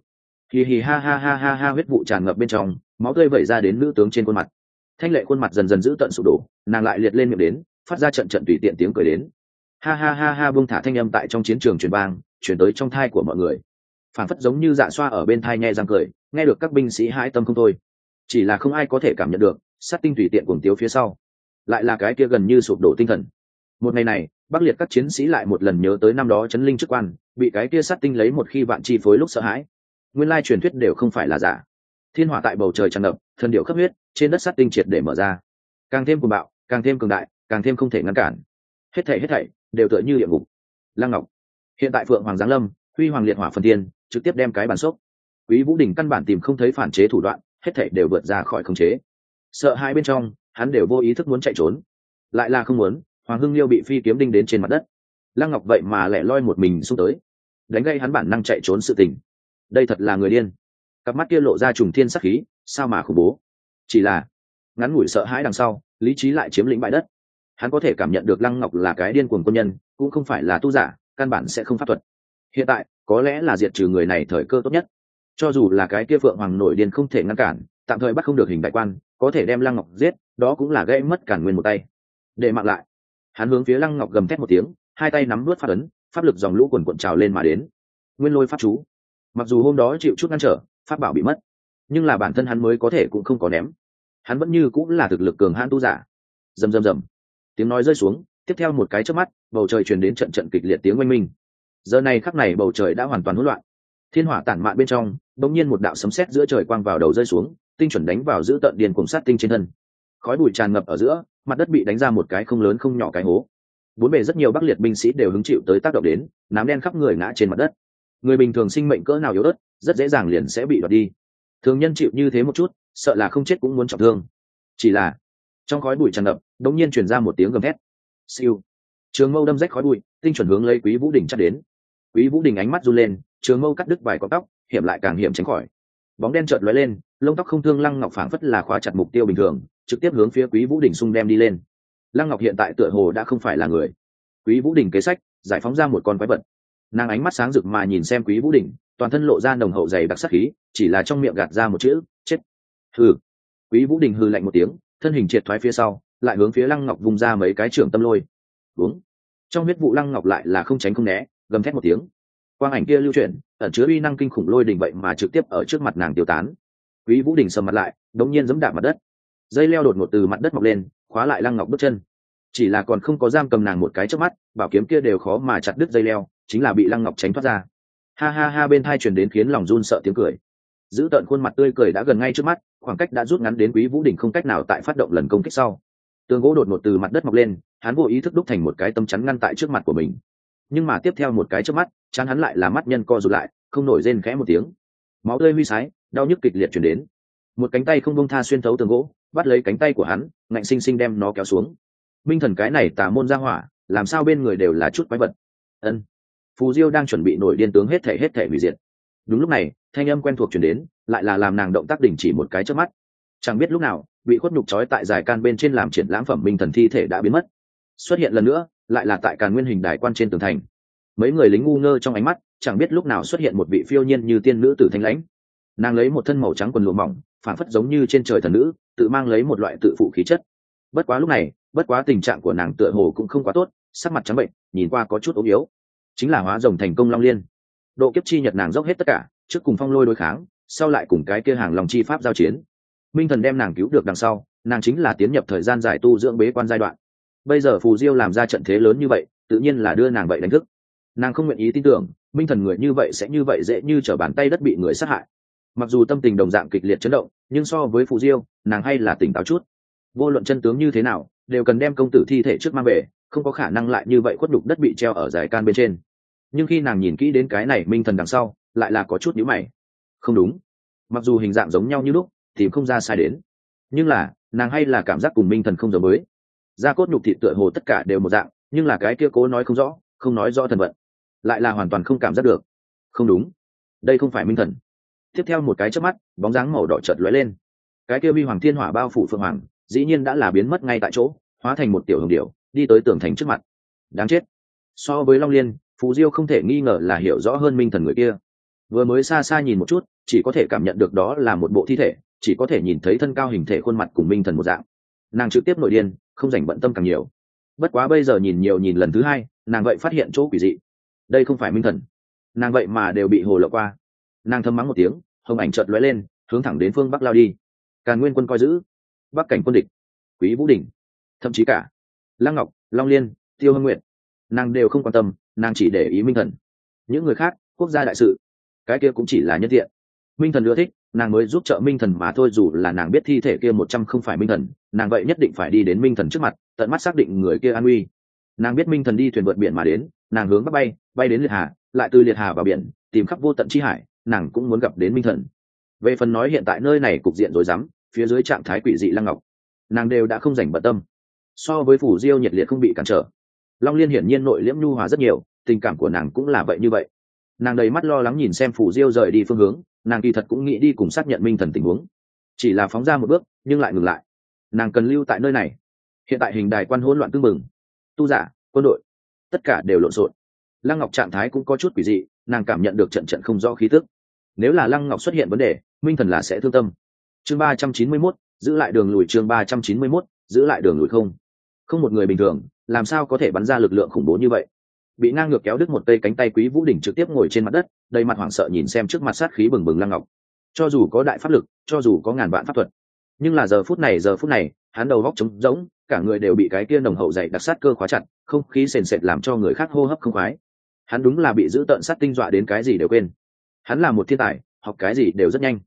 Hì hì ha ha ha ha ha huyết vụ tràn ngập bên trong, máu tươi vẩy ra đến nữ tướng trên khuôn mặt thanh lệ khuôn mặt dần dần giữ tận sụp đổ, nàng lại liệt lên miệng đến, phát ra trận trận tùy tiện tiếng cười đến. Ha ha ha ha bông thả thanh âm tại trong chiến trường truyền vang chuyển tới trong thai của mọi người. Phản phất giống như dạ xoa ở bên thai nghe răng cười, nghe được các binh sĩ hãi tâm không thôi. Chỉ là không ai có thể cảm nhận được, sát tinh tùy tiện cuồng tiếu phía sau, lại là cái kia gần như sụp đổ tinh thần. Một ngày này, bắc liệt các chiến sĩ lại một lần nhớ tới năm đó chấn linh chức quan, bị cái kia sát tinh lấy một khi vạn chi phối lúc sợ hãi. Nguyên lai truyền thuyết đều không phải là giả. Thiên hỏa tại bầu trời tràn ngập, thần điệu khắp huyết trên đất sắt tinh triệt để mở ra. Càng thêm cuồng bạo, càng thêm cường đại, càng thêm không thể ngăn cản. Hết thảy hết thảy đều tựa như địa ngục. Lăng ngọc. Hiện tại phượng hoàng giáng lâm, huy hoàng liệt hỏa phần tiên trực tiếp đem cái bản sốc quý vũ đình căn bản tìm không thấy phản chế thủ đoạn, hết thảy đều vượt ra khỏi khống chế. Sợ hai bên trong, hắn đều vô ý thức muốn chạy trốn. Lại là không muốn, hoàng hưng liêu bị phi kiếm đinh đến trên mặt đất. Lăng ngọc vậy mà lẻ loi một mình xuống tới. Đánh gây hắn bản năng chạy trốn sự tình. Đây thật là người điên. Cặp mắt kia lộ ra trùng thiên sắc khí, sao mà khủng bố? Chỉ là, ngắn ngủi sợ hãi đằng sau, lý trí lại chiếm lĩnh bãi đất. Hắn có thể cảm nhận được lăng ngọc là cái điên cuồng quân nhân, cũng không phải là tu giả, căn bản sẽ không pháp thuật. Hiện tại, có lẽ là diệt trừ người này thời cơ tốt nhất. Cho dù là cái kia phượng hoàng nổi điên không thể ngăn cản, tạm thời bắt không được hình đại quan, có thể đem lăng ngọc giết, đó cũng là gây mất cản nguyên một tay. Để mặn lại. Hắn hướng phía lăng ngọc gầm thét một tiếng, hai tay nắm nuốt phát ấn, pháp lực dòng lũ quần cuộn trào lên mà đến. Nguyên lôi pháp chú. Mặc dù hôm đó chịu chút ngăn trở, pháp bảo bị mất nhưng là bản thân hắn mới có thể cũng không có ném. Hắn vẫn như cũng là thực lực cường hãn tu giả. Rầm rầm rầm. Tiếng nói rơi xuống, tiếp theo một cái trước mắt, bầu trời truyền đến trận trận kịch liệt tiếng oanh minh. Giờ này khắc này bầu trời đã hoàn toàn hỗn loạn. Thiên hỏa tản mạn bên trong bỗng nhiên một đạo sấm sét giữa trời quang vào đầu rơi xuống, tinh chuẩn đánh vào giữ tận điền cùng sát tinh trên thân. Khói bụi tràn ngập ở giữa, mặt đất bị đánh ra một cái không lớn không nhỏ cái hố. Bốn bề rất nhiều bắc liệt binh sĩ đều hứng chịu tới tác động đến, nám đen khắp người ngã trên mặt đất. Người bình thường sinh mệnh cỡ nào yếu ớt, rất dễ dàng liền sẽ bị đoạt đi thường nhân chịu như thế một chút, sợ là không chết cũng muốn trọng thương. Chỉ là, trong khói bụi tràn ngập, đống nhiên truyền ra một tiếng gầm thét. Siêu. Trường mâu đâm rách khói bụi, tinh chuẩn hướng lấy quý vũ đình chắc đến. Quý vũ đình ánh mắt run lên, trường mâu cắt đứt vài con tóc, hiểm lại càng hiểm tránh khỏi. Bóng đen chợt lóe lên, lông tóc không thương lăng ngọc phảng phất là khóa chặt mục tiêu bình thường, trực tiếp hướng phía quý vũ đình xung đem đi lên. Lăng ngọc hiện tại tựa hồ đã không phải là người. Quý vũ đình kế sách, giải phóng ra một con quái vật nàng ánh mắt sáng rực mà nhìn xem quý vũ đình, toàn thân lộ ra nồng hậu dày đặc sắc khí, chỉ là trong miệng gạt ra một chữ, chết. Hừ. Quý vũ đình hư lạnh một tiếng, thân hình triệt thoái phía sau, lại hướng phía lăng ngọc vung ra mấy cái trưởng tâm lôi. Đúng trong huyết vụ lăng ngọc lại là không tránh không né, gầm thét một tiếng. Quang ảnh kia lưu chuyển, ẩn chứa uy năng kinh khủng lôi đình vậy mà trực tiếp ở trước mặt nàng tiêu tán. Quý vũ đình sầm mặt lại, đống nhiên giẫm đạp mặt đất. Dây leo đột ngột từ mặt đất mọc lên, khóa lại lăng ngọc bước chân. Chỉ là còn không có giam cầm nàng một cái trước mắt, bảo kiếm kia đều khó mà chặt đứt dây leo chính là bị lăng ngọc tránh thoát ra. Ha ha ha, bên thai truyền đến khiến lòng run sợ tiếng cười. Giữ tận khuôn mặt tươi cười đã gần ngay trước mắt, khoảng cách đã rút ngắn đến quý vũ đình không cách nào tại phát động lần công kích sau. Tường gỗ đột ngột từ mặt đất mọc lên, hắn vô ý thức đúc thành một cái tâm chắn ngăn tại trước mặt của mình. Nhưng mà tiếp theo một cái trước mắt, chắn hắn lại là mắt nhân co rụt lại, không nổi rên khẽ một tiếng. Máu tươi huy sái, đau nhức kịch liệt chuyển đến. Một cánh tay không bông tha xuyên thấu tường gỗ, bắt lấy cánh tay của hắn, ngạnh xinh xinh đem nó kéo xuống. Minh thần cái này tà môn ra hỏa, làm sao bên người đều là chút quái vật? Ân phù diêu đang chuẩn bị nổi điên tướng hết thể hết thể hủy diệt. Đúng lúc này, thanh âm quen thuộc chuyển đến, lại là làm nàng động tác đình chỉ một cái trước mắt. Chẳng biết lúc nào, bị khuất nhục trói tại dài can bên trên làm triển lãm phẩm minh thần thi thể đã biến mất. Xuất hiện lần nữa, lại là tại càn nguyên hình đài quan trên tường thành. Mấy người lính ngu ngơ trong ánh mắt, chẳng biết lúc nào xuất hiện một vị phiêu nhiên như tiên nữ tử thanh lãnh. Nàng lấy một thân màu trắng quần lụa mỏng phản phất giống như trên trời thần nữ, tự mang lấy một loại tự phụ khí chất. Bất quá lúc này, bất quá tình trạng của nàng tựa hồ cũng không quá tốt, sắc mặt trắng bệnh, nhìn qua có chút ốm yếu chính là hóa rồng thành công long liên. Độ kiếp chi nhật nàng dốc hết tất cả, trước cùng phong lôi đối kháng, sau lại cùng cái kia hàng lòng chi pháp giao chiến. Minh thần đem nàng cứu được đằng sau, nàng chính là tiến nhập thời gian giải tu dưỡng bế quan giai đoạn. Bây giờ phù diêu làm ra trận thế lớn như vậy, tự nhiên là đưa nàng vậy đánh thức. Nàng không nguyện ý tin tưởng, minh thần người như vậy sẽ như vậy dễ như t r ở bàn tay đất bị người sát hại. Mặc dù tâm tình đồng dạng kịch liệt chấn động, nhưng so với phù diêu, nàng hay là tỉnh táo chút. Vô luận chân tướng như thế nào, đều cần đem công tử thi thể trước mang về, không có khả năng lại như vậy khuất đục đất bị treo ở giải can bên trên nhưng khi nàng nhìn kỹ đến cái này minh thần đằng sau, lại là có chút nhữ mày. Không đúng. Mặc dù hình dạng giống nhau như lúc, thì không ra sai đến. Nhưng là, nàng hay là cảm giác cùng minh thần không giống mới da cốt nhục thịt tựa hồ tất cả đều một dạng, nhưng là cái kia cố nói không rõ, không nói rõ thần vận. Lại là hoàn toàn không cảm giác được. Không đúng. Đây không phải minh thần. Tiếp theo một cái chớp mắt, bóng dáng màu đỏ chợt lóe lên. Cái kia vi hoàng thiên hỏa bao phủ phượng hoàng, dĩ nhiên đã là biến mất ngay tại chỗ, hóa thành một tiểu hồng điệu đi tới tường thành trước mặt. Đáng chết. So với long liên phù diêu không thể nghi ngờ là hiểu rõ hơn minh thần người kia. Vừa mới xa xa nhìn một chút, chỉ có thể cảm nhận được đó là một bộ thi thể, chỉ có thể nhìn thấy thân cao hình thể khuôn mặt cùng minh thần một dạng. Nàng trực tiếp nội điên, không dành bận tâm càng nhiều. Bất quá bây giờ nhìn nhiều nhìn lần thứ hai, nàng vậy phát hiện chỗ quỷ dị. Đây không phải minh thần. Nàng vậy mà đều bị hồ lộ qua. Nàng thâm mắng một tiếng, hồng ảnh chợt lóe lên, hướng thẳng đến phương bắc lao đi. Càn nguyên quân coi giữ. Bắc cảnh quân địch. Quý vũ đình thậm chí cả lăng ngọc, long liên, tiêu hưng nguyện nàng đều không quan tâm nàng chỉ để ý minh thần. Những người khác, quốc gia đại sự, cái kia cũng chỉ là nhân thiện minh thần ưa thích, nàng mới giúp trợ minh thần mà thôi, dù là nàng biết thi thể kia một trăm không phải minh thần, nàng vậy nhất định phải đi đến minh thần trước mặt, tận mắt xác định người kia an uy nàng biết minh thần đi thuyền vượt biển mà đến, nàng hướng bắc bay bay đến liệt hà, lại từ liệt hà vào biển, tìm khắp vô tận chi hải, nàng cũng muốn gặp đến minh thần. Về phần nói hiện tại nơi này cục diện rồi dám phía dưới trạng thái quỷ dị lăng ngọc, nàng đều đã không dành bận tâm. So với phủ diêu nhiệt liệt không bị cản trở long liên hiển nhiên nội liễm nhu hòa rất nhiều, tình cảm của nàng cũng là vậy như vậy. Nàng đầy mắt lo lắng nhìn xem phủ diêu rời đi phương hướng, nàng kỳ thật cũng nghĩ đi cùng xác nhận minh thần tình huống. Chỉ là phóng ra một bước, nhưng lại ngừng lại. Nàng cần lưu tại nơi này. Hiện tại hình đài quan hỗn loạn tưng bừng. Tu giả, quân đội, tất cả đều lộn xộn. Lăng ngọc trạng thái cũng có chút quỷ dị, nàng cảm nhận được trận trận không rõ khí tức. Nếu là lăng ngọc xuất hiện vấn đề, minh thần là sẽ thương tâm. Chương ba trăm chín mươi mốt, giữ lại đường lùi chương ba trăm chín mươi mốt, giữ lại đường lùi không. Không một người bình thường làm sao có thể bắn ra lực lượng khủng bố như vậy? Bị ngang ngược kéo đứt một cây cánh tay quý vũ đỉnh trực tiếp ngồi trên mặt đất, đầy mặt hoảng sợ nhìn xem trước mặt sát khí bừng bừng lăng ngọc. Cho dù có đại pháp lực, cho dù có ngàn vạn pháp thuật, nhưng là giờ phút này, giờ phút này, hắn đầu góc trống rỗng, cả người đều bị cái kia nồng hậu dày đặc sát cơ khóa chặt, không khí sền sệt làm cho người khác hô hấp không khoái. Hắn đúng là bị giữ tợn sát tinh dọa đến cái gì đều quên. Hắn là một thiên tài, học cái gì đều rất nhanh.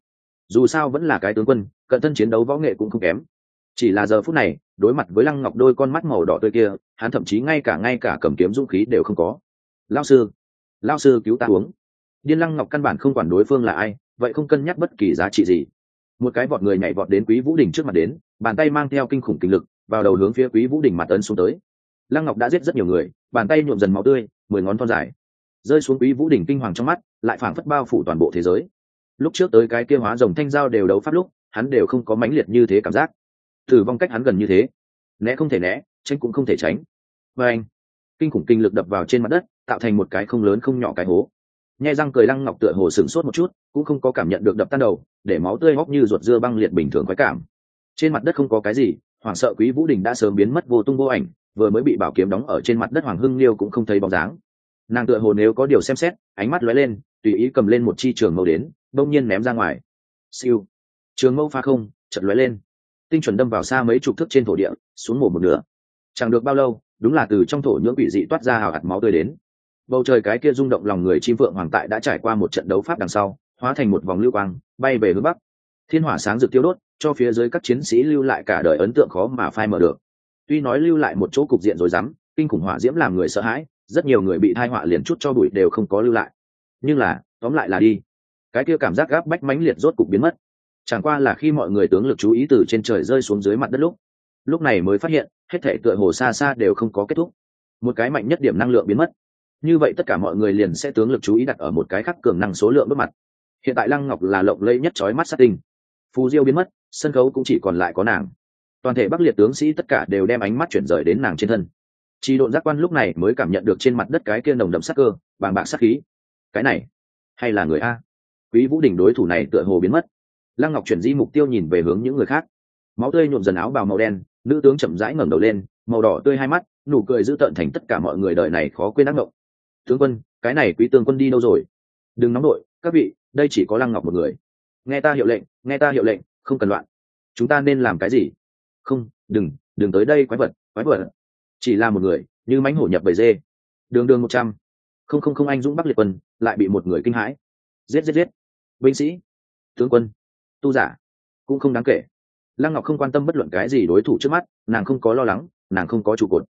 Dù sao vẫn là cái tướng quân, cận thân chiến đấu võ nghệ cũng không kém. Chỉ là giờ phút này, đối mặt với lăng ngọc đôi con mắt màu đỏ tươi kia hắn thậm chí ngay cả ngay cả cầm kiếm dũng khí đều không có. Lao sư lao sư cứu ta uống. Điên lăng ngọc căn bản không quản đối phương là ai, vậy không cân nhắc bất kỳ giá trị gì. Một cái vọt người nhảy vọt đến quý vũ đình trước mặt đến, bàn tay mang theo kinh khủng kinh lực, vào đầu hướng phía quý vũ đình mặt ấn xuống tới. Lăng ngọc đã giết rất nhiều người, bàn tay nhuộm dần máu tươi, mười ngón thon dài. Rơi xuống quý vũ đình kinh hoàng trong mắt, lại phảng phất bao phủ toàn bộ thế giới. Lúc trước tới cái kia hóa rồng thanh giao đều đấu pháp lúc, hắn đều không có mãnh liệt như thế cảm giác. Thử vong cách hắn gần như thế. Né không thể né tránh cũng không thể tránh. Và anh, kinh khủng kinh lực đập vào trên mặt đất, tạo thành một cái không lớn không nhỏ cái hố. Nhai răng cười lăng ngọc tựa hồ sửng sốt một chút, cũng không có cảm nhận được đập tan đầu, để máu tươi hóc như ruột dưa băng liệt bình thường khoái cảm. Trên mặt đất không có cái gì, hoảng sợ quý vũ đình đã sớm biến mất vô tung vô ảnh, vừa mới bị bảo kiếm đóng ở trên mặt đất hoàng hưng liêu cũng không thấy bóng dáng. Nàng tựa hồ nếu có điều xem xét, ánh mắt lóe lên, tùy ý cầm lên một chi trường mâu đến đông nhiên ném ra ngoài. Siêu. Trường mâu pha không chật lóe lên. Tinh chuẩn đâm vào xa mấy chục thước trên thổ địa, xuống mổ một nửa chẳng được bao lâu, đúng là từ trong thổ nhưỡng bị dị toát ra hào hạt máu tươi đến. Bầu trời cái kia rung động lòng người chim phượng hoàng tại đã trải qua một trận đấu pháp đằng sau, hóa thành một vòng lưu quang, bay về hướng bắc. Thiên hỏa sáng rực tiêu đốt, cho phía dưới các chiến sĩ lưu lại cả đời ấn tượng khó mà phai mở được. Tuy nói lưu lại một chỗ cục diện rồi dám kinh khủng hỏa diễm làm người sợ hãi, rất nhiều người bị thai họa liền chút cho bụi đều không có lưu lại. Nhưng là, tóm lại là đi. Cái kia cảm giác gáp bách mãnh liệt rốt cục biến mất. Chẳng qua là khi mọi người tướng lực chú ý từ trên trời rơi xuống dưới mặt đất lúc lúc này mới phát hiện, hết thể tựa hồ xa xa đều không có kết thúc. Một cái mạnh nhất điểm năng lượng biến mất. Như vậy tất cả mọi người liền sẽ tướng lực chú ý đặt ở một cái khắc cường năng số lượng bước mặt. Hiện tại lăng ngọc là lộng lẫy nhất trói mắt sát tinh. Phù diêu biến mất, sân khấu cũng chỉ còn lại có nàng. Toàn thể bắc liệt tướng sĩ tất cả đều đem ánh mắt chuyển rời đến nàng trên thân. Chỉ độn giác quan lúc này mới cảm nhận được trên mặt đất cái kia nồng đậm sắc cơ, bàng bạc sắc khí. Cái này, hay là người a? Quý vũ đình đối thủ này tựa hồ biến mất. Lăng ngọc chuyển di mục tiêu nhìn về hướng những người khác. Máu tươi nhuộm dần áo bào màu đen nữ tướng chậm rãi ngẩng đầu lên, màu đỏ tươi hai mắt, nụ cười dữ tợn thành tất cả mọi người đợi này khó quên ác mộng. Tướng quân, cái này quý tướng quân đi đâu rồi? Đừng nóng đội, các vị, đây chỉ có lăng ngọc một người. Nghe ta hiệu lệnh, nghe ta hiệu lệnh, không cần loạn. Chúng ta nên làm cái gì? Không, đừng đừng tới đây, quái vật quái vật. Chỉ là một người, như mánh hổ nhập bầy dê. Đường đường một trăm. Không không không, anh dũng bắc liệt quân, lại bị một người kinh hãi. Giết giết giết. Binh sĩ. Tướng quân. Tu giả. Cũng không đáng kể lăng ngọc không quan tâm bất luận cái gì đối thủ trước mắt, nàng không có lo lắng, nàng không có trụ cột.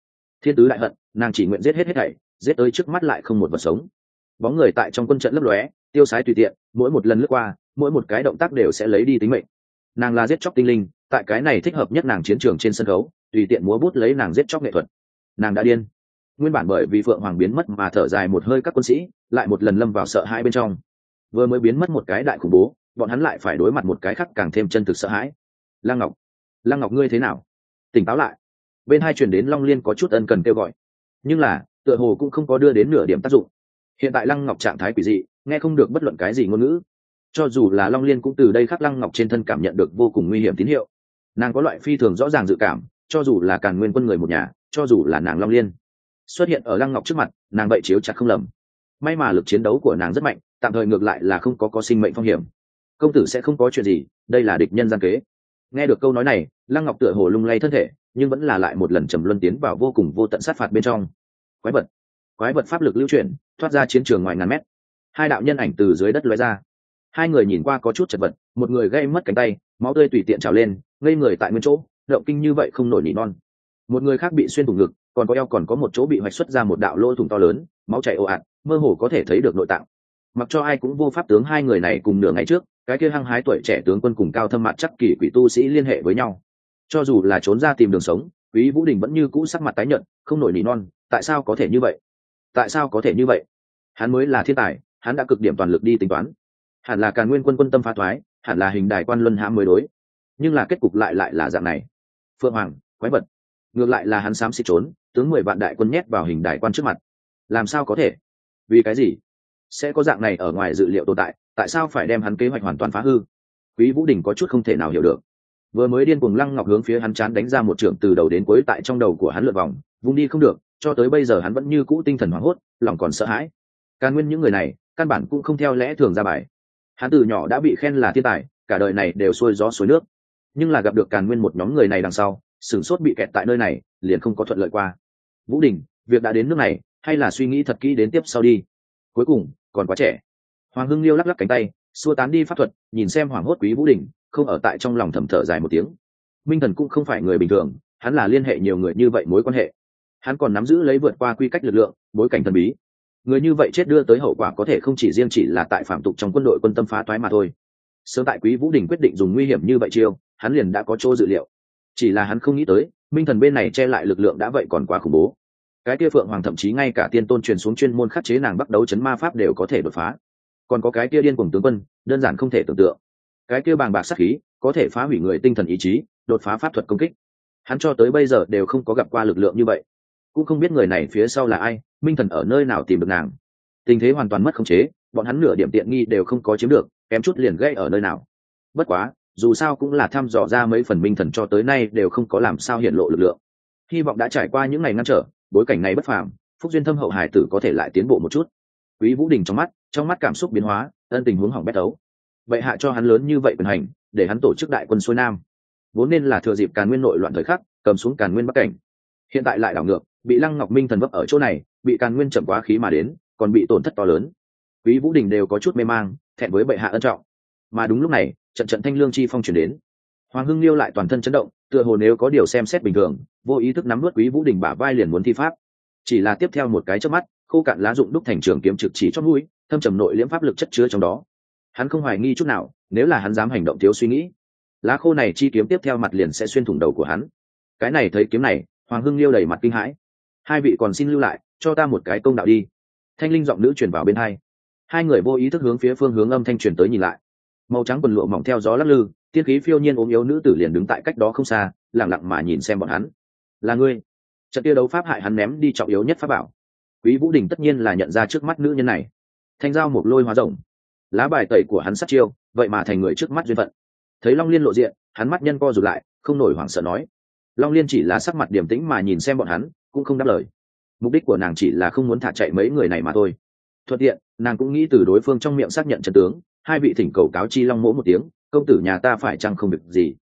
Thiên tứ lại hận, nàng chỉ nguyện giết hết hết thảy, giết tới trước mắt lại không một vật sống. Bóng người tại trong quân trận lấp lóe, tiêu sái tùy tiện, mỗi một lần lướt qua, mỗi một cái động tác đều sẽ lấy đi tính mệnh. Nàng là giết chóc tinh linh, tại cái này thích hợp nhất nàng chiến trường trên sân khấu, tùy tiện múa bút lấy nàng giết chóc nghệ thuật. Nàng đã điên. Nguyên bản bởi vì phượng hoàng biến mất mà thở dài một hơi các quân sĩ, lại một lần lâm vào sợ hãi bên trong. Vừa mới biến mất một cái đại khủng bố, bọn hắn lại phải đối mặt một cái khác càng thêm chân thực sợ hãi lăng ngọc. Lăng ngọc ngươi thế nào? Tỉnh táo lại. Bên hai chuyển đến long liên có chút ân cần kêu gọi. Nhưng là, tựa hồ cũng không có đưa đến nửa điểm tác dụng. Hiện tại lăng ngọc trạng thái quỷ dị, nghe không được bất luận cái gì ngôn ngữ. Cho dù là long liên cũng từ đây khắc lăng ngọc trên thân cảm nhận được vô cùng nguy hiểm tín hiệu. Nàng có loại phi thường rõ ràng dự cảm, cho dù là càn nguyên quân người một nhà, cho dù là nàng long liên, xuất hiện ở lăng ngọc trước mặt, nàng vậy chiếu chặt không lầm. May mà lực chiến đấu của nàng rất mạnh, tạm thời ngược lại là không có có sinh mệnh phong hiểm. Công tử sẽ không có chuyện gì, đây là địch nhân gian kế nghe được câu nói này, lăng ngọc tựa hồ lung lay thân thể, nhưng vẫn là lại một lần trầm luân tiến vào vô cùng vô tận sát phạt bên trong. Quái vật. Quái vật pháp lực lưu chuyển, thoát ra chiến trường ngoài ngàn mét. Hai đạo nhân ảnh từ dưới đất lóe ra. Hai người nhìn qua có chút chật vật, một người gây mất cánh tay, máu tươi tùy tiện trào lên, ngây người tại nguyên chỗ, động kinh như vậy không nổi nỉ non. Một người khác bị xuyên thủng ngực, còn có eo còn có một chỗ bị hoạch xuất ra một đạo lỗ thủng to lớn, máu chảy ồ ạt, mơ hồ có thể thấy được nội tạng. Mặc cho ai cũng vô pháp tướng hai người này cùng nửa ngày trước cái kia hăng hái tuổi trẻ tướng quân cùng cao thâm mặt chắc kỳ quỷ tu sĩ liên hệ với nhau. Cho dù là trốn ra tìm đường sống, quý vũ đình vẫn như cũ sắc mặt tái nhợt, không nổi nỉ non, tại sao có thể như vậy? Tại sao có thể như vậy? Hắn mới là thiên tài, hắn đã cực điểm toàn lực đi tính toán. Hẳn là càn nguyên quân quân tâm phá thoái, hẳn là hình đài quan luân hãm mới đối. Nhưng là kết cục lại lại là dạng này. Phượng hoàng, quái vật. Ngược lại là hắn xám xịt trốn, tướng mười vạn đại quân nhét vào hình đài quan trước mặt. Làm sao có thể? Vì cái gì? Sẽ có dạng này ở ngoài dự liệu tồn tại tại sao phải đem hắn kế hoạch hoàn toàn phá hư? Quý vũ đình có chút không thể nào hiểu được. Vừa mới điên cuồng lăng ngọc hướng phía hắn chán đánh ra một trưởng từ đầu đến cuối tại trong đầu của hắn lượt vòng, vung đi không được, cho tới bây giờ hắn vẫn như cũ tinh thần hoảng hốt, lòng còn sợ hãi. Càn nguyên những người này, căn bản cũng không theo lẽ thường ra bài. Hắn từ nhỏ đã bị khen là thiên tài, cả đời này đều xuôi gió suối nước. Nhưng là gặp được càn nguyên một nhóm người này đằng sau, sửng sốt bị kẹt tại nơi này, liền không có thuận lợi qua. Vũ đình, việc đã đến nước này, hay là suy nghĩ thật kỹ đến tiếp sau đi. Cuối cùng còn quá trẻ. Hoàng hưng liêu lắc lắc cánh tay, xua tán đi pháp thuật, nhìn xem hoàng hốt quý vũ đình, không ở tại trong lòng thầm thở dài một tiếng. Minh thần cũng không phải người bình thường, hắn là liên hệ nhiều người như vậy mối quan hệ. Hắn còn nắm giữ lấy vượt qua quy cách lực lượng, bối cảnh thần bí. Người như vậy chết đưa tới hậu quả có thể không chỉ riêng chỉ là tại phạm tục trong quân đội quân tâm phá toái mà thôi. Sớm tại quý vũ đình quyết định dùng nguy hiểm như vậy chiêu, hắn liền đã có chỗ dự liệu. Chỉ là hắn không nghĩ tới, minh thần bên này che lại lực lượng đã vậy còn quá khủng bố cái kia phượng hoàng thậm chí ngay cả tiên tôn truyền xuống chuyên môn khắc chế nàng bắt đấu chấn ma pháp đều có thể đột phá. Còn có cái kia điên cùng tướng quân, đơn giản không thể tưởng tượng. Cái kia bàng bạc sắc khí, có thể phá hủy người tinh thần ý chí, đột phá pháp thuật công kích. Hắn cho tới bây giờ đều không có gặp qua lực lượng như vậy. Cũng không biết người này phía sau là ai, minh thần ở nơi nào tìm được nàng. Tình thế hoàn toàn mất khống chế, bọn hắn nửa điểm tiện nghi đều không có chiếm được, kém chút liền gây ở nơi nào. Bất quá, dù sao cũng là thăm dò ra mấy phần minh thần cho tới nay đều không có làm sao hiện lộ lực lượng. Hy vọng đã trải qua những ngày ngăn trở bối cảnh này bất phàm, phúc duyên thâm hậu hải tử có thể lại tiến bộ một chút. Quý vũ đình trong mắt trong mắt cảm xúc biến hóa, ân tình huống hỏng bét ấu vậy hạ cho hắn lớn như vậy quyền hành, để hắn tổ chức đại quân xuôi nam. Vốn nên là thừa dịp càn nguyên nội loạn thời khắc, cầm xuống càn nguyên bắc cảnh. Hiện tại lại đảo ngược, bị lăng ngọc minh thần vấp ở chỗ này, bị càn nguyên chậm quá khí mà đến, còn bị tổn thất to lớn. Quý vũ đình đều có chút mê mang, thẹn với bệ hạ ân trọng. Mà đúng lúc này, trận trận thanh lương chi phong chuyển đến hoàng hưng liêu lại toàn thân chấn động, tựa hồ nếu có điều xem xét bình thường, vô ý thức nắm vớt quý vũ đình bả vai liền muốn thi pháp. Chỉ là tiếp theo một cái chớp mắt, khô cạn lá dụng đúc thành trường kiếm trực chỉ chót mũi, thâm trầm nội liễm pháp lực chất chứa trong đó. Hắn không hoài nghi chút nào, nếu là hắn dám hành động thiếu suy nghĩ, lá khô này chi kiếm tiếp theo mặt liền sẽ xuyên thủng đầu của hắn. Cái này thấy kiếm này, hoàng hưng liêu đầy mặt kinh hãi. Hai vị còn xin lưu lại, cho ta một cái công đạo đi. Thanh linh giọng nữ truyền vào bên hai. Hai người vô ý thức hướng phía phương hướng âm thanh truyền tới nhìn lại. Màu trắng quần lụa mỏng theo gió lắc lư tiên khí phiêu nhiên ốm yếu nữ tử liền đứng tại cách đó không xa lẳng lặng mà nhìn xem bọn hắn. Là ngươi. Trận tiêu đấu pháp hại hắn ném đi trọng yếu nhất pháp bảo. Quý vũ đình tất nhiên là nhận ra trước mắt nữ nhân này. Thanh giao một lôi hóa rồng. Lá bài tẩy của hắn sát chiêu, vậy mà thành người trước mắt duyên phận. Thấy long liên lộ diện, hắn mắt nhân co rụt lại, không nổi hoảng sợ nói. Long liên chỉ là sắc mặt điềm tĩnh mà nhìn xem bọn hắn, cũng không đáp lời. Mục đích của nàng chỉ là không muốn thả chạy mấy người này mà thôi. Thuận tiện, nàng cũng nghĩ từ đối phương trong miệng xác nhận trận tướng, hai vị thỉnh cầu cáo chi long mỗ một tiếng công tử nhà ta phải chăng không việc gì?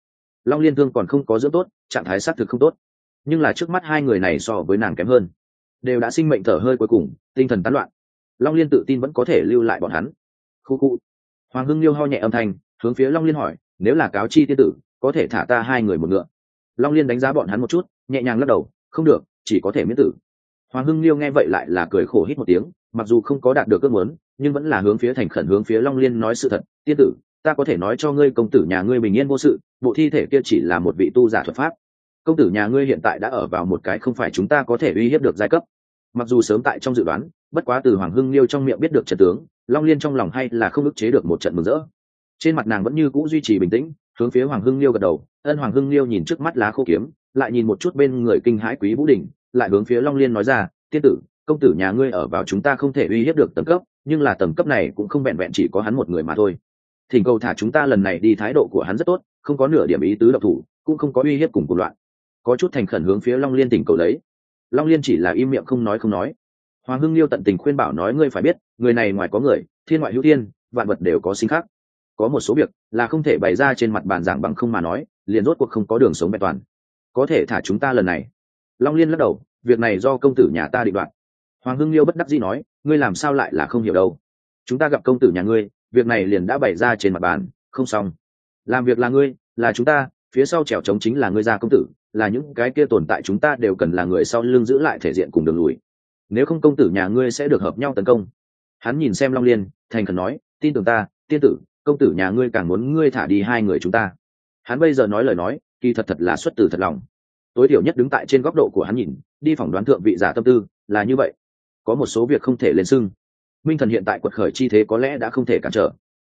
Long liên thương còn không có dưỡng tốt, trạng thái xác thực không tốt. Nhưng là trước mắt hai người này so với nàng kém hơn. Đều đã sinh mệnh thở hơi cuối cùng, tinh thần tán loạn. Long liên tự tin vẫn có thể lưu lại bọn hắn. Khu khu. Hoàng hưng liêu ho nhẹ âm thanh, hướng phía long liên hỏi, nếu là cáo chi tiên tử, có thể thả ta hai người một ngựa? Long liên đánh giá bọn hắn một chút, nhẹ nhàng lắc đầu, không được, chỉ có thể miễn tử. Hoàng hưng liêu nghe vậy lại là cười khổ hít một tiếng, mặc dù không có đạt được ước muốn, nhưng vẫn là hướng phía thành khẩn hướng phía long liên nói sự thật, tiên tử ta có thể nói cho ngươi công tử nhà ngươi bình yên vô sự, bộ thi thể kia chỉ là một vị tu giả thuật pháp. Công tử nhà ngươi hiện tại đã ở vào một cái không phải chúng ta có thể uy hiếp được giai cấp. Mặc dù sớm tại trong dự đoán, bất quá từ hoàng hưng liêu trong miệng biết được trận tướng, long liên trong lòng hay là không ức chế được một trận mừng rỡ. Trên mặt nàng vẫn như c ũ duy trì bình tĩnh, hướng phía hoàng hưng liêu gật đầu, ân hoàng hưng liêu nhìn trước mắt lá khô kiếm, lại nhìn một chút bên người kinh hãi quý vũ đình lại hướng phía long liên nói ra, tiên tử, công tử nhà ngươi ở vào chúng ta không thể uy hiếp được tầng cấp, nhưng là tầng cấp này cũng không vẹn vẹn chỉ có hắn một người mà thôi thỉnh cầu thả chúng ta lần này đi thái độ của hắn rất tốt, không có nửa điểm ý tứ độc thủ, cũng không có uy hiếp cùng cuộc loạn. Có chút thành khẩn hướng phía long liên tỉnh cầu đấy long liên chỉ là im miệng không nói không nói. Hoàng hưng liêu tận tình khuyên bảo nói, ngươi phải biết, người này ngoài có người, thiên ngoại hữu thiên, vạn vật đều có sinh khác. Có một số việc là không thể bày ra trên mặt bàn giảng bằng không mà nói, liền rốt cuộc không có đường sống vẹn toàn. Có thể thả chúng ta lần này. Long liên lắc đầu, việc này do công tử nhà ta định đoạt. Hoàng hưng liêu bất đắc dĩ nói, ngươi làm sao lại là không hiểu đâu? Chúng ta gặp công tử nhà ngươi việc này liền đã bày ra trên mặt bàn. Không xong. Làm việc là ngươi, là chúng ta, phía sau trèo trống chính là ngươi gia công tử, là những cái kia tồn tại chúng ta đều cần là người sau lưng giữ lại thể diện cùng đường lùi. Nếu không công tử nhà ngươi sẽ được hợp nhau tấn công. Hắn nhìn xem long liên, thành khẩn nói, tin tưởng ta, tiên tử, công tử nhà ngươi càng muốn ngươi thả đi hai người chúng ta. Hắn bây giờ nói lời nói, kỳ thật thật là xuất từ thật lòng. Tối thiểu nhất đứng tại trên góc độ của hắn nhìn, đi phỏng đoán thượng vị giả tâm tư, là như vậy. Có một số việc không thể lên sưng minh thần hiện tại quật khởi chi thế có lẽ đã không thể cản trở.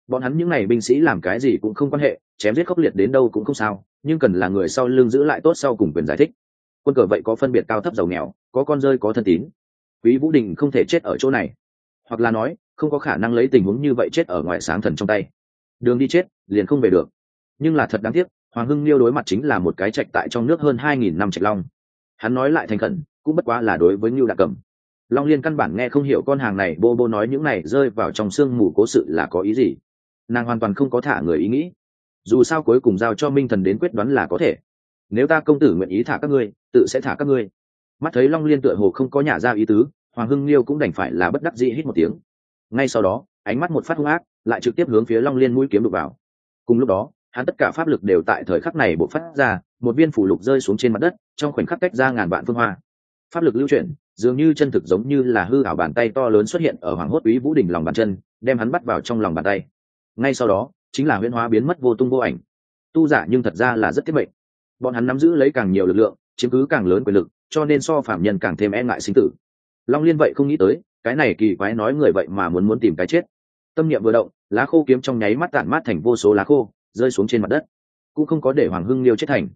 Bọn hắn những n à y binh sĩ làm cái gì cũng không quan hệ, chém giết khốc liệt đến đâu cũng không sao, nhưng cần là người sau lưng giữ lại tốt sau cùng quyền giải thích. Quân cờ vậy có phân biệt cao thấp giàu nghèo, có con rơi có thân tín. Quý vũ đình không thể chết ở chỗ này. Hoặc là nói, không có khả năng lấy tình huống như vậy chết ở ngoài sáng thần trong tay. Đường đi chết, liền không về được. Nhưng là thật đáng tiếc, hoàng hưng liêu đối mặt chính là một cái trạch tại trong nước hơn hai nghìn năm trạch long. Hắn nói lại thành khẩn, cũng bất quá là đối với ngưu đạc cầm long liên căn bản nghe không hiểu con hàng này, bô bô nói những này rơi vào trong sương mù cố sự là có ý gì? Nàng hoàn toàn không có thả người ý nghĩ. Dù sao cuối cùng giao cho minh thần đến quyết đoán là có thể. Nếu ta công tử nguyện ý thả các ngươi, tự sẽ thả các ngươi. Mắt thấy long liên tựa hồ không có nhả ra ý tứ, hoàng hưng liêu cũng đành phải là bất đắc dĩ hít một tiếng. Ngay sau đó, ánh mắt một phát hung ác, lại trực tiếp hướng phía long liên mũi kiếm đục vào. Cùng lúc đó, hắn tất cả pháp lực đều tại thời khắc này bộ phát ra, một viên phủ lục rơi xuống trên mặt đất, trong khoảnh khắc cách ra ngàn vạn phương hoa. Pháp lực lưu chuyển dường như chân thực giống như là hư ảo bàn tay to lớn xuất hiện ở hoàng hốt úy vũ đình lòng bàn chân, đem hắn bắt vào trong lòng bàn tay. Ngay sau đó, chính là huyễn hóa biến mất vô tung vô ảnh. Tu giả nhưng thật ra là rất thiết mệnh. Bọn hắn nắm giữ lấy càng nhiều lực lượng, chiếm cứ càng lớn quyền lực, cho nên so phạm nhân càng thêm e ngại sinh tử. Long liên vậy không nghĩ tới, cái này kỳ quái nói người vậy mà muốn muốn tìm cái chết. Tâm niệm vừa động, lá khô kiếm trong nháy mắt tản mát thành vô số lá khô, rơi xuống trên mặt đất. Cũng không có để hoàng hưng liêu chết thành.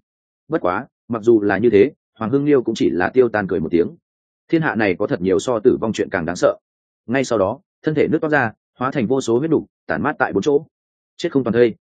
Bất quá, mặc dù là như thế, hoàng hưng liêu cũng chỉ là tiêu tan cười một tiếng thiên hạ này có thật nhiều so tử vong chuyện càng đáng sợ. Ngay sau đó, thân thể nước toát ra, hóa thành vô số huyết đục, tản mát tại bốn chỗ. Chết không toàn thây.